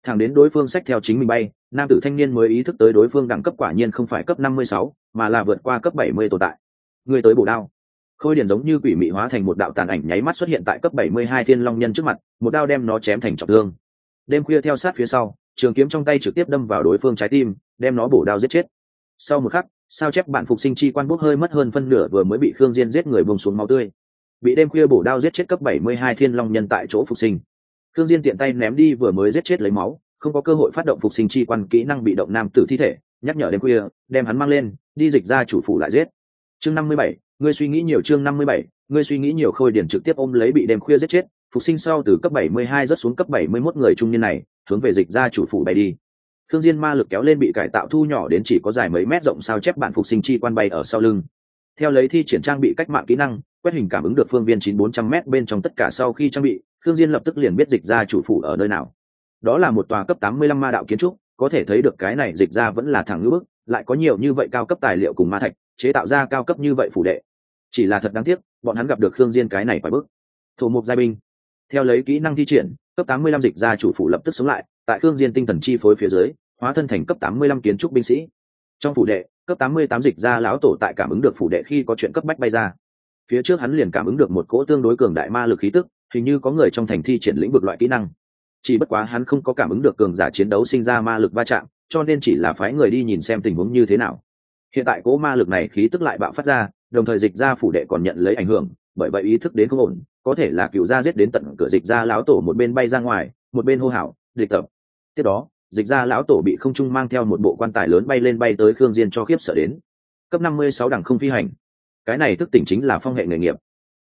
Thẳng đến đối phương sách theo chính mình bay, nam tử thanh niên mới ý thức tới đối phương đẳng cấp quả nhiên không phải cấp năm mươi sáu, mà là vượt qua cấp bảy mươi tồn tại. Người tới bổ đao. Khôi điển giống như quỷ mị hóa thành một đạo tàn ảnh nháy mắt xuất hiện tại cấp bảy mươi hai thiên long nhân trước mặt, một đao đem nó chém thành trọng thương. Đêm khuya theo sát phía sau, trường kiếm trong tay trực tiếp đâm vào đối phương trái tim, đem nó bổ đao giết chết sau một khắc, sao chép bạn phục sinh chi quan bốc hơi mất hơn phân nửa vừa mới bị khương diên giết người bông xuống máu tươi. Bị đêm khuya bổ đao giết chết cấp 72 thiên long nhân tại chỗ phục sinh. Khương diên tiện tay ném đi vừa mới giết chết lấy máu, không có cơ hội phát động phục sinh chi quan kỹ năng bị động nam tử thi thể, nhắc nhở đêm khuya, đem hắn mang lên, đi dịch ra chủ phủ lại giết. Chương năm mươi bảy, ngươi suy nghĩ nhiều chương năm mươi bảy, ngươi suy nghĩ nhiều khôi điển trực tiếp ôm lấy bị đêm khuya giết chết, phục sinh sau từ cấp bảy mươi hai rớt xuống cấp bảy 71 người trung niên này, hướng về dịch ra chủ phủ bay đi thương diên ma lực kéo lên bị cải tạo thu nhỏ đến chỉ có dài mấy mét rộng sao chép bản phục sinh chi quan bay ở sau lưng. Theo lấy thi triển trang bị cách mạng kỹ năng, quét hình cảm ứng được phương viên chín bốn trăm m bên trong tất cả sau khi trang bị thương diên lập tức liền biết dịch ra chủ phủ ở nơi nào. Đó là một tòa cấp tám mươi lăm ma đạo kiến trúc, có thể thấy được cái này dịch ra vẫn là thẳng ngữ bức, lại có nhiều như vậy cao cấp tài liệu cùng ma thạch, chế tạo ra cao cấp như vậy phủ đệ. Chỉ là thật đáng tiếc, bọn hắn gặp được khương diên cái này phải bước thủ mục giai binh. Theo lấy kỹ năng thi triển, cấp tám mươi lăm dịch ra chủ phủ lập tức sống lại tại khương diên tinh thần chi phối phía dưới, hóa thân thành cấp tám mươi lăm kiến trúc binh sĩ. Trong phủ đệ, cấp tám mươi tám dịch ra lão tổ tại cảm ứng được phủ đệ khi có chuyện cấp bách bay ra. Phía trước hắn liền cảm ứng được một cỗ tương đối cường đại ma lực khí tức, hình như có người trong thành thi triển lĩnh vực loại kỹ năng. Chỉ bất quá hắn không có cảm ứng được cường giả chiến đấu sinh ra ma lực va chạm, cho nên chỉ là phái người đi nhìn xem tình huống như thế nào. Hiện tại cỗ ma lực này khí tức lại bạo phát ra, đồng thời dịch ra phủ đệ còn nhận lấy ảnh hưởng, bởi vậy ý thức đến không ổn, có thể là cựu gia giết đến tận cửa dịch ra lão tổ một bên bay ra ngoài, một bên hô hào, địch tập tiếp đó dịch ra lão tổ bị không trung mang theo một bộ quan tài lớn bay lên bay tới khương diên cho khiếp sợ đến. Cấp năm mươi sáu đẳng không phi hành. Cái này thức tỉnh chính là phong hệ nghề nghiệp.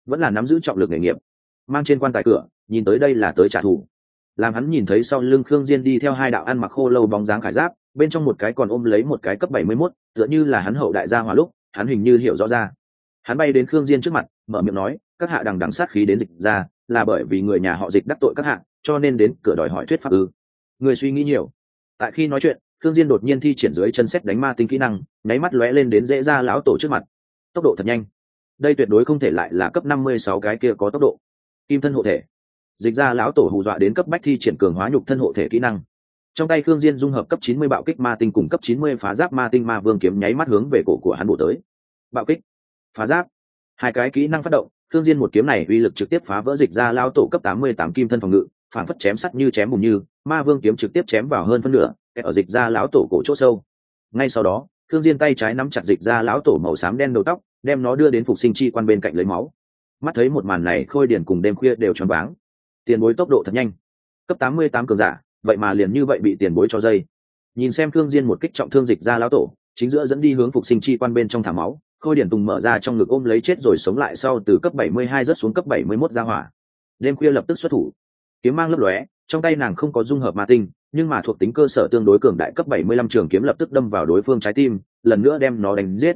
Vẫn là nắm giữ trọng lực nghề nghiệp. Mang trên quan tài cửa nhìn tới đây là tới trả thù. Làm hắn nhìn thấy sau lưng khương diên đi theo hai đạo ăn mặc khô lâu bóng dáng khải giáp bên trong một cái còn ôm lấy một cái cấp bảy mươi 71, tựa như là hắn hậu đại gia hỏa lúc hắn hình như hiểu rõ ra. Hắn bay đến khương diên trước mặt mở miệng nói các hạ đằng đằng sát khí đến dịch ra là bởi vì người nhà họ dịch đắc tội các hạ cho nên đến cửa đòi hỏi thuyết pháp ư người suy nghĩ nhiều. Tại khi nói chuyện Thương diên đột nhiên thi triển dưới chân xét đánh ma tinh kỹ năng, nháy mắt lóe lên đến dễ ra lão tổ trước mặt. Tốc độ thật nhanh. Đây tuyệt đối không thể lại là cấp năm mươi sáu cái kia có tốc độ. Kim thân hộ thể. Dịch ra lão tổ hù dọa đến cấp bách thi triển cường hóa nhục thân hộ thể kỹ năng. Trong tay khương diên dung hợp cấp chín mươi bạo kích ma tinh cùng cấp chín mươi phá giáp ma tinh ma vương kiếm nháy mắt hướng về cổ của hắn bổ tới. Bạo kích. Phá giáp. Hai cái kỹ năng phát động, khương diên một kiếm này uy lực trực tiếp phá vỡ dịch ra lão tổ cấp tám mươi tám kim thân phòng ngự phản phất chém sắt như chém bùn như, ma vương kiếm trực tiếp chém vào hơn phân nửa ở dịch ra lão tổ cổ chỗ sâu. Ngay sau đó thương diên tay trái nắm chặt dịch ra lão tổ màu xám đen đầu tóc, đem nó đưa đến phục sinh chi quan bên cạnh lấy máu. Mắt thấy một màn này, khôi điển cùng đêm khuya đều tròn váng. Tiền bối tốc độ thật nhanh. Cấp tám mươi tám cường giả, vậy mà liền như vậy bị tiền bối cho dây. Nhìn xem thương diên một kích trọng thương dịch ra lão tổ, chính giữa dẫn đi hướng phục sinh chi quan bên trong thả máu, khôi điển tùng mở ra trong ngực ôm lấy chết rồi sống lại sau từ cấp bảy mươi hai rớt xuống cấp bảy mươi 71 ra hỏa. Đêm khuya lập tức xuất thủ kiếm mang lấp lóe, trong tay nàng không có dung hợp ma tinh, nhưng mà thuộc tính cơ sở tương đối cường đại cấp bảy mươi lăm trường kiếm lập tức đâm vào đối phương trái tim, lần nữa đem nó đánh giết.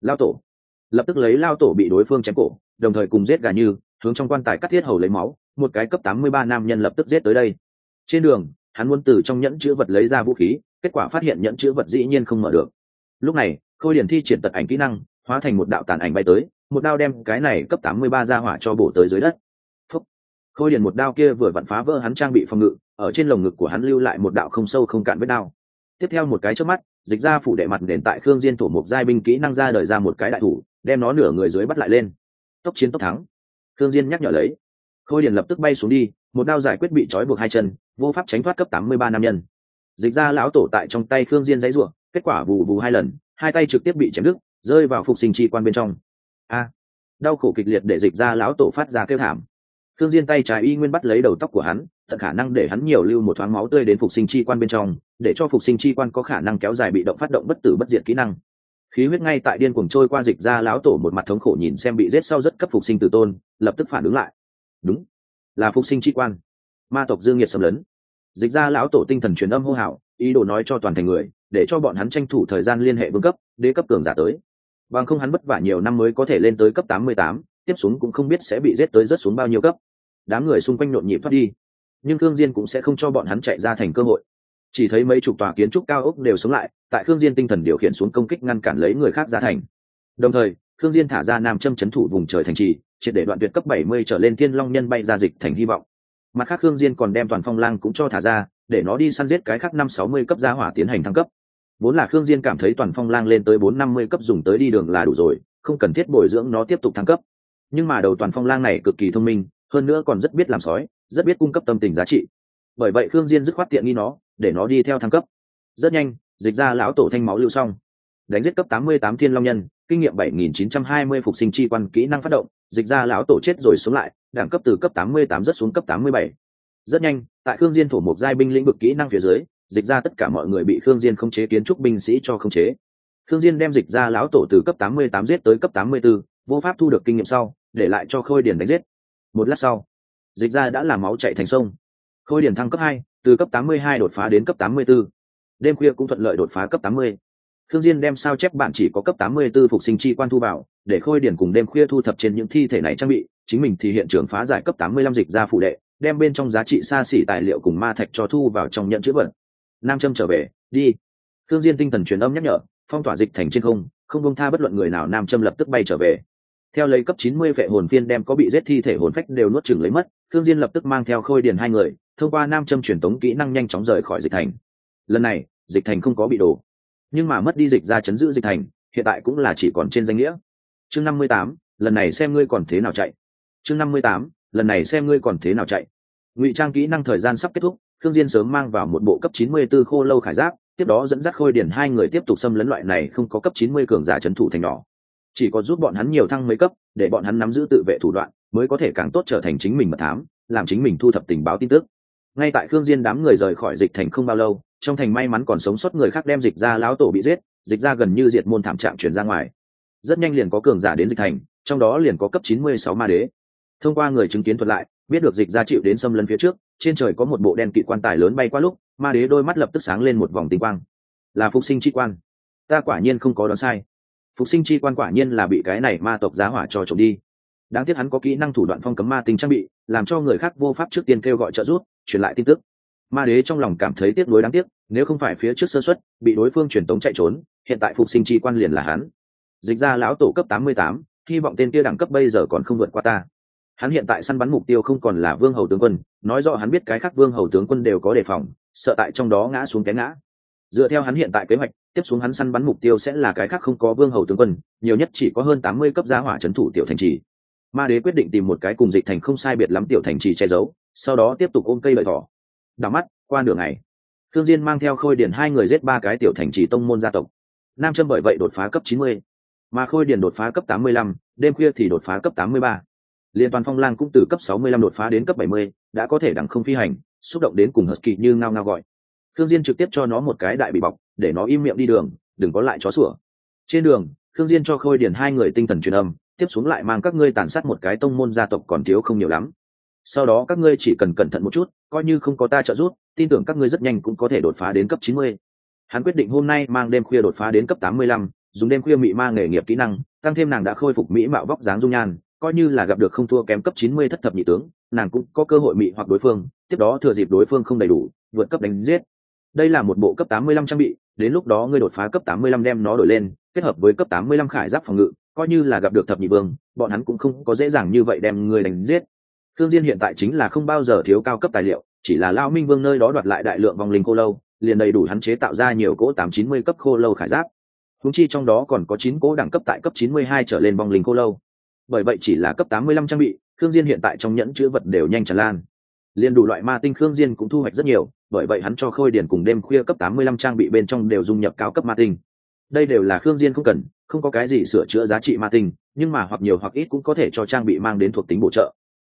Lao tổ. Lập tức lấy lao tổ bị đối phương chém cổ, đồng thời cùng giết gà như, hướng trong quan tài cắt thiết hầu lấy máu, một cái cấp tám mươi ba nam nhân lập tức giết tới đây. Trên đường, hắn muốn từ trong nhẫn chữ vật lấy ra vũ khí, kết quả phát hiện nhẫn chữ vật dĩ nhiên không mở được. Lúc này, khôi điển thi triển tật ảnh kỹ năng, hóa thành một đạo tàn ảnh bay tới, một đao đem cái này cấp tám mươi ba ra hỏa cho bổ tới dưới đất khôi Điền một đao kia vừa vặn phá vỡ hắn trang bị phòng ngự ở trên lồng ngực của hắn lưu lại một đạo không sâu không cạn vết đao. Tiếp theo một cái trước mắt dịch ra phủ đệ mặt nền tại khương diên thủ một giai binh kỹ năng ra đời ra một cái đại thủ đem nó nửa người dưới bắt lại lên. Tốc chiến tốc thắng. Khương diên nhắc nhở lấy. Khôi Điền lập tức bay xuống đi một đao giải quyết bị trói buộc hai chân vô pháp tránh thoát cấp tám mươi ba nam nhân. Dịch ra lão tổ tại trong tay khương diên giấy rủa, kết quả vù vù hai lần hai tay trực tiếp bị chém đứt rơi vào phục sinh chi quan bên trong. A! Đau khổ kịch liệt để dịch ra lão tổ phát ra kêu thảm thương diên tay trái y nguyên bắt lấy đầu tóc của hắn, tận khả năng để hắn nhiều lưu một thoáng máu tươi đến phục sinh chi quan bên trong, để cho phục sinh chi quan có khả năng kéo dài bị động phát động bất tử bất diệt kỹ năng. Khí huyết ngay tại điên cuồng trôi qua dịch ra lão tổ một mặt thống khổ nhìn xem bị giết sau rất cấp phục sinh tử tôn, lập tức phản ứng lại. Đúng, là phục sinh chi quan. Ma tộc dương nhiệt xâm lấn. Dịch ra lão tổ tinh thần truyền âm hô hào, ý đồ nói cho toàn thành người, để cho bọn hắn tranh thủ thời gian liên hệ vương cấp, đế cấp cường giả tới. Bằng không hắn vất vả nhiều năm mới có thể lên tới cấp tám mươi tám, tiếp xuống cũng không biết sẽ bị giết tới rất xuống bao nhiêu cấp đám người xung quanh nhộn nhịp thoát đi. Nhưng khương diên cũng sẽ không cho bọn hắn chạy ra thành cơ hội. Chỉ thấy mấy chục tòa kiến trúc cao ốc đều sống lại, tại khương diên tinh thần điều khiển xuống công kích ngăn cản lấy người khác ra thành. Đồng thời, khương diên thả ra nam châm chấn thủ vùng trời thành trì, triệt để đoạn tuyệt cấp 70 trở lên thiên long nhân bay ra dịch thành hy vọng. Mặt khác khương diên còn đem toàn phong lang cũng cho thả ra, để nó đi săn giết cái khác năm sáu mươi cấp gia hỏa tiến hành thăng cấp. Vốn là khương diên cảm thấy toàn phong lang lên tới bốn năm mươi cấp dùng tới đi đường là đủ rồi, không cần thiết bồi dưỡng nó tiếp tục thăng cấp. Nhưng mà đầu toàn phong lang này cực kỳ thông minh hơn nữa còn rất biết làm sói rất biết cung cấp tâm tình giá trị. Bởi vậy khương diên dứt khoát tiện nghi nó để nó đi theo thăng cấp. Rất nhanh dịch ra lão tổ thanh máu lưu xong. Đánh giết cấp 88 thiên long nhân kinh nghiệm 7920 phục sinh chi quan kỹ năng phát động dịch ra lão tổ chết rồi xuống lại đẳng cấp từ cấp 88 rất xuống cấp 87. rất nhanh tại khương diên thổ một giai binh lĩnh vực kỹ năng phía dưới dịch ra tất cả mọi người bị khương diên không chế kiến trúc binh sĩ cho không chế. Khương diên đem dịch ra lão tổ từ cấp 88 giết tới cấp 84, vô pháp thu được kinh nghiệm sau để lại cho khôi điển đánh giết một lát sau dịch ra đã làm máu chạy thành sông khôi điển thăng cấp hai, từ cấp 82 đột phá đến cấp 84. đêm khuya cũng thuận lợi đột phá cấp 80. Thương Diên đem sao chép bản chỉ có cấp 84 phục sinh chi quan thu vào, để khôi điển cùng đêm khuya thu thập trên những thi thể này trang bị, chính mình thì hiện trường phá giải cấp 85 dịch ra phụ đệ, đem bên trong giá trị xa xỉ tài liệu cùng ma thạch cho thu vào trong nhận chữ vật. Nam Trâm trở về, đi. Thương Diên tinh thần truyền âm nhắc nhở, phong tỏa dịch thành trên không, không buông tha bất luận người nào Nam Trâm lập tức bay trở về. Theo lấy cấp 90 vệ hồn phiên đem có bị giết thi thể hồn phách đều nuốt chửng lấy mất, Thương Diên lập tức mang theo khôi Điền hai người, thông qua Nam Trâm truyền tống kỹ năng nhanh chóng rời khỏi dịch thành. Lần này, dịch thành không có bị đổ. Nhưng mà mất đi dịch ra chấn giữ dịch thành hiện tại cũng là chỉ còn trên danh nghĩa. Chương năm mươi tám lần này xem ngươi còn thế nào chạy. Chương năm mươi tám lần này xem ngươi còn thế nào chạy. Ngụy trang kỹ năng thời gian sắp kết thúc thương diên sớm mang vào một bộ cấp chín mươi 94 khô lâu khải giáp tiếp đó dẫn dắt khôi điển hai người tiếp tục xâm lấn loại này không có cấp chín mươi cường giả chấn thủ thành nhỏ chỉ có giúp bọn hắn nhiều thăng mấy cấp, để bọn hắn nắm giữ tự vệ thủ đoạn, mới có thể càng tốt trở thành chính mình mật thám, làm chính mình thu thập tình báo tin tức. Ngay tại khương diên đám người rời khỏi dịch thành không bao lâu, trong thành may mắn còn sống sót người khác đem dịch ra lão tổ bị giết, dịch ra gần như diệt môn thảm trạng chuyển ra ngoài. Rất nhanh liền có cường giả đến dịch thành, trong đó liền có cấp 96 ma đế. Thông qua người chứng kiến thuật lại, biết được dịch ra chịu đến xâm lấn phía trước, trên trời có một bộ đen kỵ quan tài lớn bay qua lúc, ma đế đôi mắt lập tức sáng lên một vòng tinh quang. Là phục sinh chi quan. Ta quả nhiên không có đoán sai phục sinh chi quan quả nhiên là bị cái này ma tộc giá hỏa cho trộm đi. Đáng tiếc hắn có kỹ năng thủ đoạn phong cấm ma tinh trang bị, làm cho người khác vô pháp trước tiên kêu gọi trợ giúp, truyền lại tin tức. Ma đế trong lòng cảm thấy tiếc nuối đáng tiếc, nếu không phải phía trước sơ xuất bị đối phương truyền tống chạy trốn, hiện tại phục sinh chi quan liền là hắn. Dịch ra lão tổ cấp tám mươi tám, hy vọng tên kia đẳng cấp bây giờ còn không vượt qua ta. Hắn hiện tại săn bắn mục tiêu không còn là vương hầu tướng quân, nói rõ hắn biết cái khác vương hầu tướng quân đều có đề phòng, sợ tại trong đó ngã xuống cái ngã dựa theo hắn hiện tại kế hoạch, tiếp xuống hắn săn bắn mục tiêu sẽ là cái khác không có vương hầu tướng quân, nhiều nhất chỉ có hơn tám mươi cấp gia hỏa c h ấ n thủ tiểu thành trì. Ma đế quyết định tìm một cái cùng dịch thành không sai biệt lắm tiểu thành trì che giấu, sau đó tiếp tục ôm cây lợi thỏ. Đảo mắt, qua nửa ngày thương diên mang theo khôi điển hai người giết ba cái tiểu thành trì tông môn gia tộc. Nam châm bởi vậy đột phá cấp chín mươi, mà khôi điển đột phá cấp tám mươi lăm, đêm khuya thì đột phá cấp tám mươi ba. Liên toàn phong lang cũng từ cấp sáu mươi lăm đột phá đến cấp bảy mươi, đã có thể đẳng không phi hành, xúc động đến cùng hờ kỳ như ngao ngao gọi thương diên trực tiếp cho nó một cái đại bị bọc, để nó im miệng đi đường, đừng có lại chó sủa. Trên đường thương diên cho khôi điển hai người tinh thần truyền âm, tiếp xuống lại mang các ngươi tàn sát một cái tông môn gia tộc còn thiếu không nhiều lắm. Sau đó các ngươi chỉ cần cẩn thận một chút, coi như không có ta trợ giúp, tin tưởng các ngươi rất nhanh cũng có thể đột phá đến cấp chín mươi. Hắn quyết định hôm nay mang đêm khuya đột phá đến cấp tám mươi lăm, dùng đêm khuya mị ma nghề nghiệp kỹ năng, tăng thêm nàng đã khôi phục mỹ mạo vóc dáng dung nhan, coi như là gặp được không thua kém cấp chín mươi thất thập nhị tướng, nàng cũng có cơ hội mị hoặc đối phương, tiếp đó thừa dịp đối phương không đầy đủ, vượt cấp đánh giết đây là một bộ cấp tám mươi lăm trang bị, đến lúc đó ngươi đột phá cấp tám mươi lăm đem nó đổi lên, kết hợp với cấp tám mươi lăm khải giáp phòng ngự, coi như là gặp được thập nhị vương, bọn hắn cũng không có dễ dàng như vậy đem ngươi đánh giết. Thương diên hiện tại chính là không bao giờ thiếu cao cấp tài liệu, chỉ là lao minh vương nơi đó đoạt lại đại lượng vòng linh cô lâu, liền đầy đủ hắn chế tạo ra nhiều cỗ tám chín mươi cấp khô lâu khải giáp. Húng chi trong đó còn có chín cỗ đẳng cấp tại cấp chín mươi hai trở lên vòng linh cô lâu. Bởi vậy chỉ là cấp tám mươi lăm trang bị thương diên hiện tại trong nhẫn chứa vật đều nhanh tràn lan liền đủ loại ma tinh khương diên cũng thu hoạch rất nhiều, bởi vậy hắn cho khôi điển cùng đêm khuya cấp tám mươi lăm trang bị bên trong đều dung nhập cao cấp ma tinh. Đây đều là khương diên không cần, không có cái gì sửa chữa giá trị ma tinh, nhưng mà hoặc nhiều hoặc ít cũng có thể cho trang bị mang đến thuộc tính bổ trợ.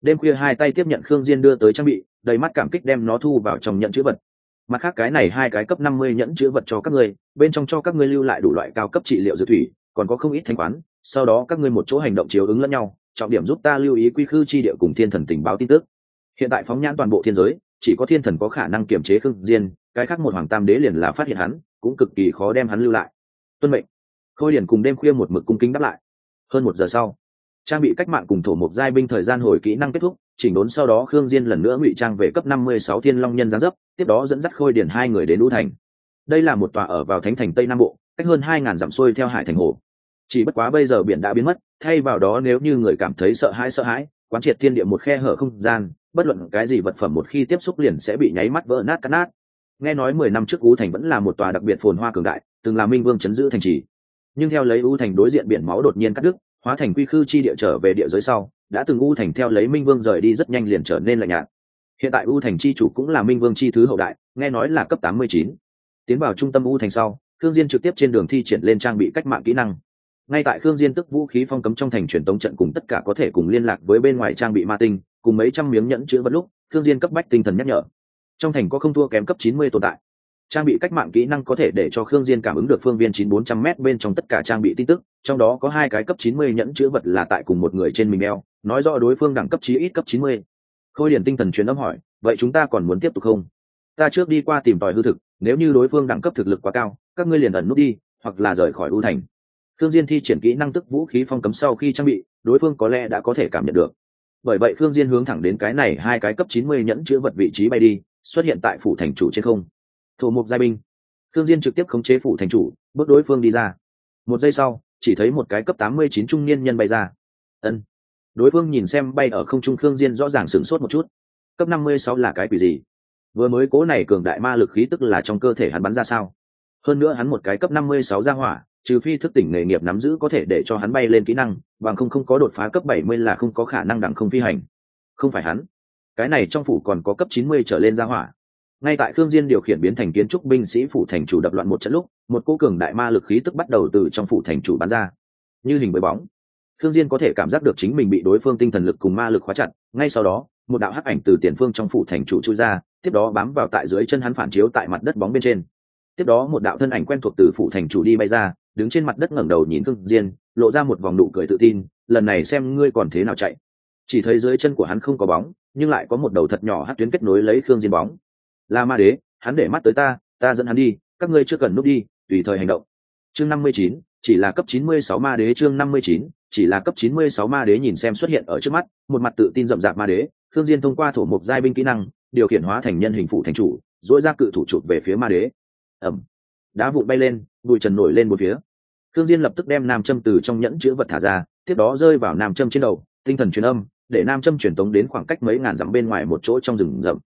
Đêm khuya hai tay tiếp nhận khương diên đưa tới trang bị, đầy mắt cảm kích đem nó thu vào trong nhận chữ vật. Mặt khác cái này hai cái cấp năm mươi nhẫn chữ vật cho các ngươi, bên trong cho các ngươi lưu lại đủ loại cao cấp trị liệu dược thủy, còn có không ít thanh quán sau đó các ngươi một chỗ hành động chiếu ứng lẫn nhau, trọng điểm giúp ta lưu ý quy khư chi địa cùng thiên thần tình báo tin tức hiện tại phóng nhãn toàn bộ thiên giới, chỉ có thiên thần có khả năng kiểm chế khương diên, cái khác một hoàng tam đế liền là phát hiện hắn, cũng cực kỳ khó đem hắn lưu lại. Tuân mệnh. Khôi liền cùng đêm khuya một mực cung kính đáp lại. Hơn một giờ sau, trang bị cách mạng cùng thổ mục giai binh thời gian hồi kỹ năng kết thúc, chỉnh đốn sau đó khương diên lần nữa ngụy trang về cấp 56 thiên long nhân giáng dấp, tiếp đó dẫn dắt khôi điển hai người đến u thành. Đây là một tòa ở vào thánh thành tây nam bộ, cách hơn 2.000 dặm xuôi theo hải thành hồ. Chỉ bất quá bây giờ biển đã biến mất, thay vào đó nếu như người cảm thấy sợ hãi sợ hãi, quán triệt thiên địa một khe hở không gian bất luận cái gì vật phẩm một khi tiếp xúc liền sẽ bị nháy mắt vỡ nát cắt nát. Nghe nói mười năm trước u thành vẫn là một tòa đặc biệt phồn hoa cường đại, từng là minh vương chấn giữ thành trì. Nhưng theo lấy u thành đối diện biển máu đột nhiên cắt đứt, hóa thành quy khư chi địa trở về địa giới sau, đã từng u thành theo lấy minh vương rời đi rất nhanh liền trở nên lạnh nhạt. Hiện tại u thành chi chủ cũng là minh vương chi thứ hậu đại, nghe nói là cấp tám mươi chín. Tiến vào trung tâm u thành sau, khương diên trực tiếp trên đường thi triển lên trang bị cách mạng kỹ năng. Ngay tại khương diên tức vũ khí phong cấm trong thành truyền tống trận cùng tất cả có thể cùng liên lạc với bên ngoài trang bị ma tinh cùng mấy trăm miếng nhẫn chứa vật lúc, khương diên cấp bách tinh thần nhắc nhở. Trong thành có không thua kém cấp chín mươi tồn tại. Trang bị cách mạng kỹ năng có thể để cho khương diên cảm ứng được phương viên chín bốn trăm m bên trong tất cả trang bị tin tức, trong đó có hai cái cấp chín mươi nhẫn chữ vật là tại cùng một người trên mình đeo, nói rõ đối phương đẳng cấp chí ít cấp chín mươi. Khôi điển tinh thần truyền âm hỏi, vậy chúng ta còn muốn tiếp tục không? Ta trước đi qua tìm tòi hư thực, nếu như đối phương đẳng cấp thực lực quá cao, các ngươi liền ẩn nút đi, hoặc là rời khỏi ưu thành. Khương diên thi triển kỹ năng tức vũ khí phong cấm sau khi trang bị, đối phương có lẽ đã có thể cảm nhận được bởi vậy khương diên hướng thẳng đến cái này hai cái cấp chín mươi nhẫn chứa vật vị trí bay đi, xuất hiện tại phủ thành chủ trên không. Thổ mục giai binh. Khương diên trực tiếp khống chế phủ thành chủ, bước đối phương đi ra. Một giây sau, chỉ thấy một cái cấp tám mươi chín trung niên nhân bay ra. Ân. Đối phương nhìn xem bay ở không trung khương diên rõ ràng sửng sốt một chút. Cấp năm mươi sáu là cái quỷ gì? Vừa mới cố này cường đại ma lực khí tức là trong cơ thể hắn bắn ra sao? Hơn nữa hắn một cái cấp năm mươi sáu ra hỏa trừ phi thức tỉnh nghề nghiệp nắm giữ có thể để cho hắn bay lên kỹ năng, bằng không không có đột phá cấp bảy mươi là không có khả năng đẳng không phi hành. Không phải hắn. Cái này trong phủ còn có cấp chín mươi trở lên ra hỏa. Ngay tại khương diên điều khiển biến thành kiến trúc binh sĩ phủ thành chủ đập loạn một trận lúc, một cô cường đại ma lực khí tức bắt đầu từ trong phủ thành chủ bắn ra. Như hình với bóng. Khương diên có thể cảm giác được chính mình bị đối phương tinh thần lực cùng ma lực khóa chặt, ngay sau đó, một đạo hắc ảnh từ tiền phương trong phủ thành chủ chui ra, tiếp đó bám vào tại dưới chân hắn phản chiếu tại mặt đất bóng bên trên. Tiếp đó một đạo thân ảnh quen thuộc từ phủ thành chủ đi bay ra đứng trên mặt đất ngẩng đầu nhìn khương diên, lộ ra một vòng nụ cười tự tin, lần này xem ngươi còn thế nào chạy. Chỉ thấy dưới chân của hắn không có bóng, nhưng lại có một đầu thật nhỏ hắc tuyến kết nối lấy khương diên bóng. Là ma đế, hắn để mắt tới ta ta dẫn hắn đi, các ngươi chưa cần núp đi, tùy thời hành động. Chương năm mươi chín, chỉ là cấp chín mươi sáu ma đế, chương năm mươi chín, chỉ là cấp chín mươi sáu ma đế nhìn xem xuất hiện ở trước mắt, một mặt tự tin rậm rạp ma đế, khương diên thông qua thổ mục giai binh kỹ năng, điều khiển hóa thành nhân hình phụ thành chủ dỗi ra cự thủ chụp về phía ma đế. Ẩm đá vụn bay lên, bụi trần nổi lên một phía khương diên lập tức đem nam châm từ trong nhẫn chứa vật thả ra, tiếp đó rơi vào nam châm trên đầu, tinh thần truyền âm, để nam châm truyền tống đến khoảng cách mấy ngàn dặm bên ngoài một chỗ trong rừng rậm.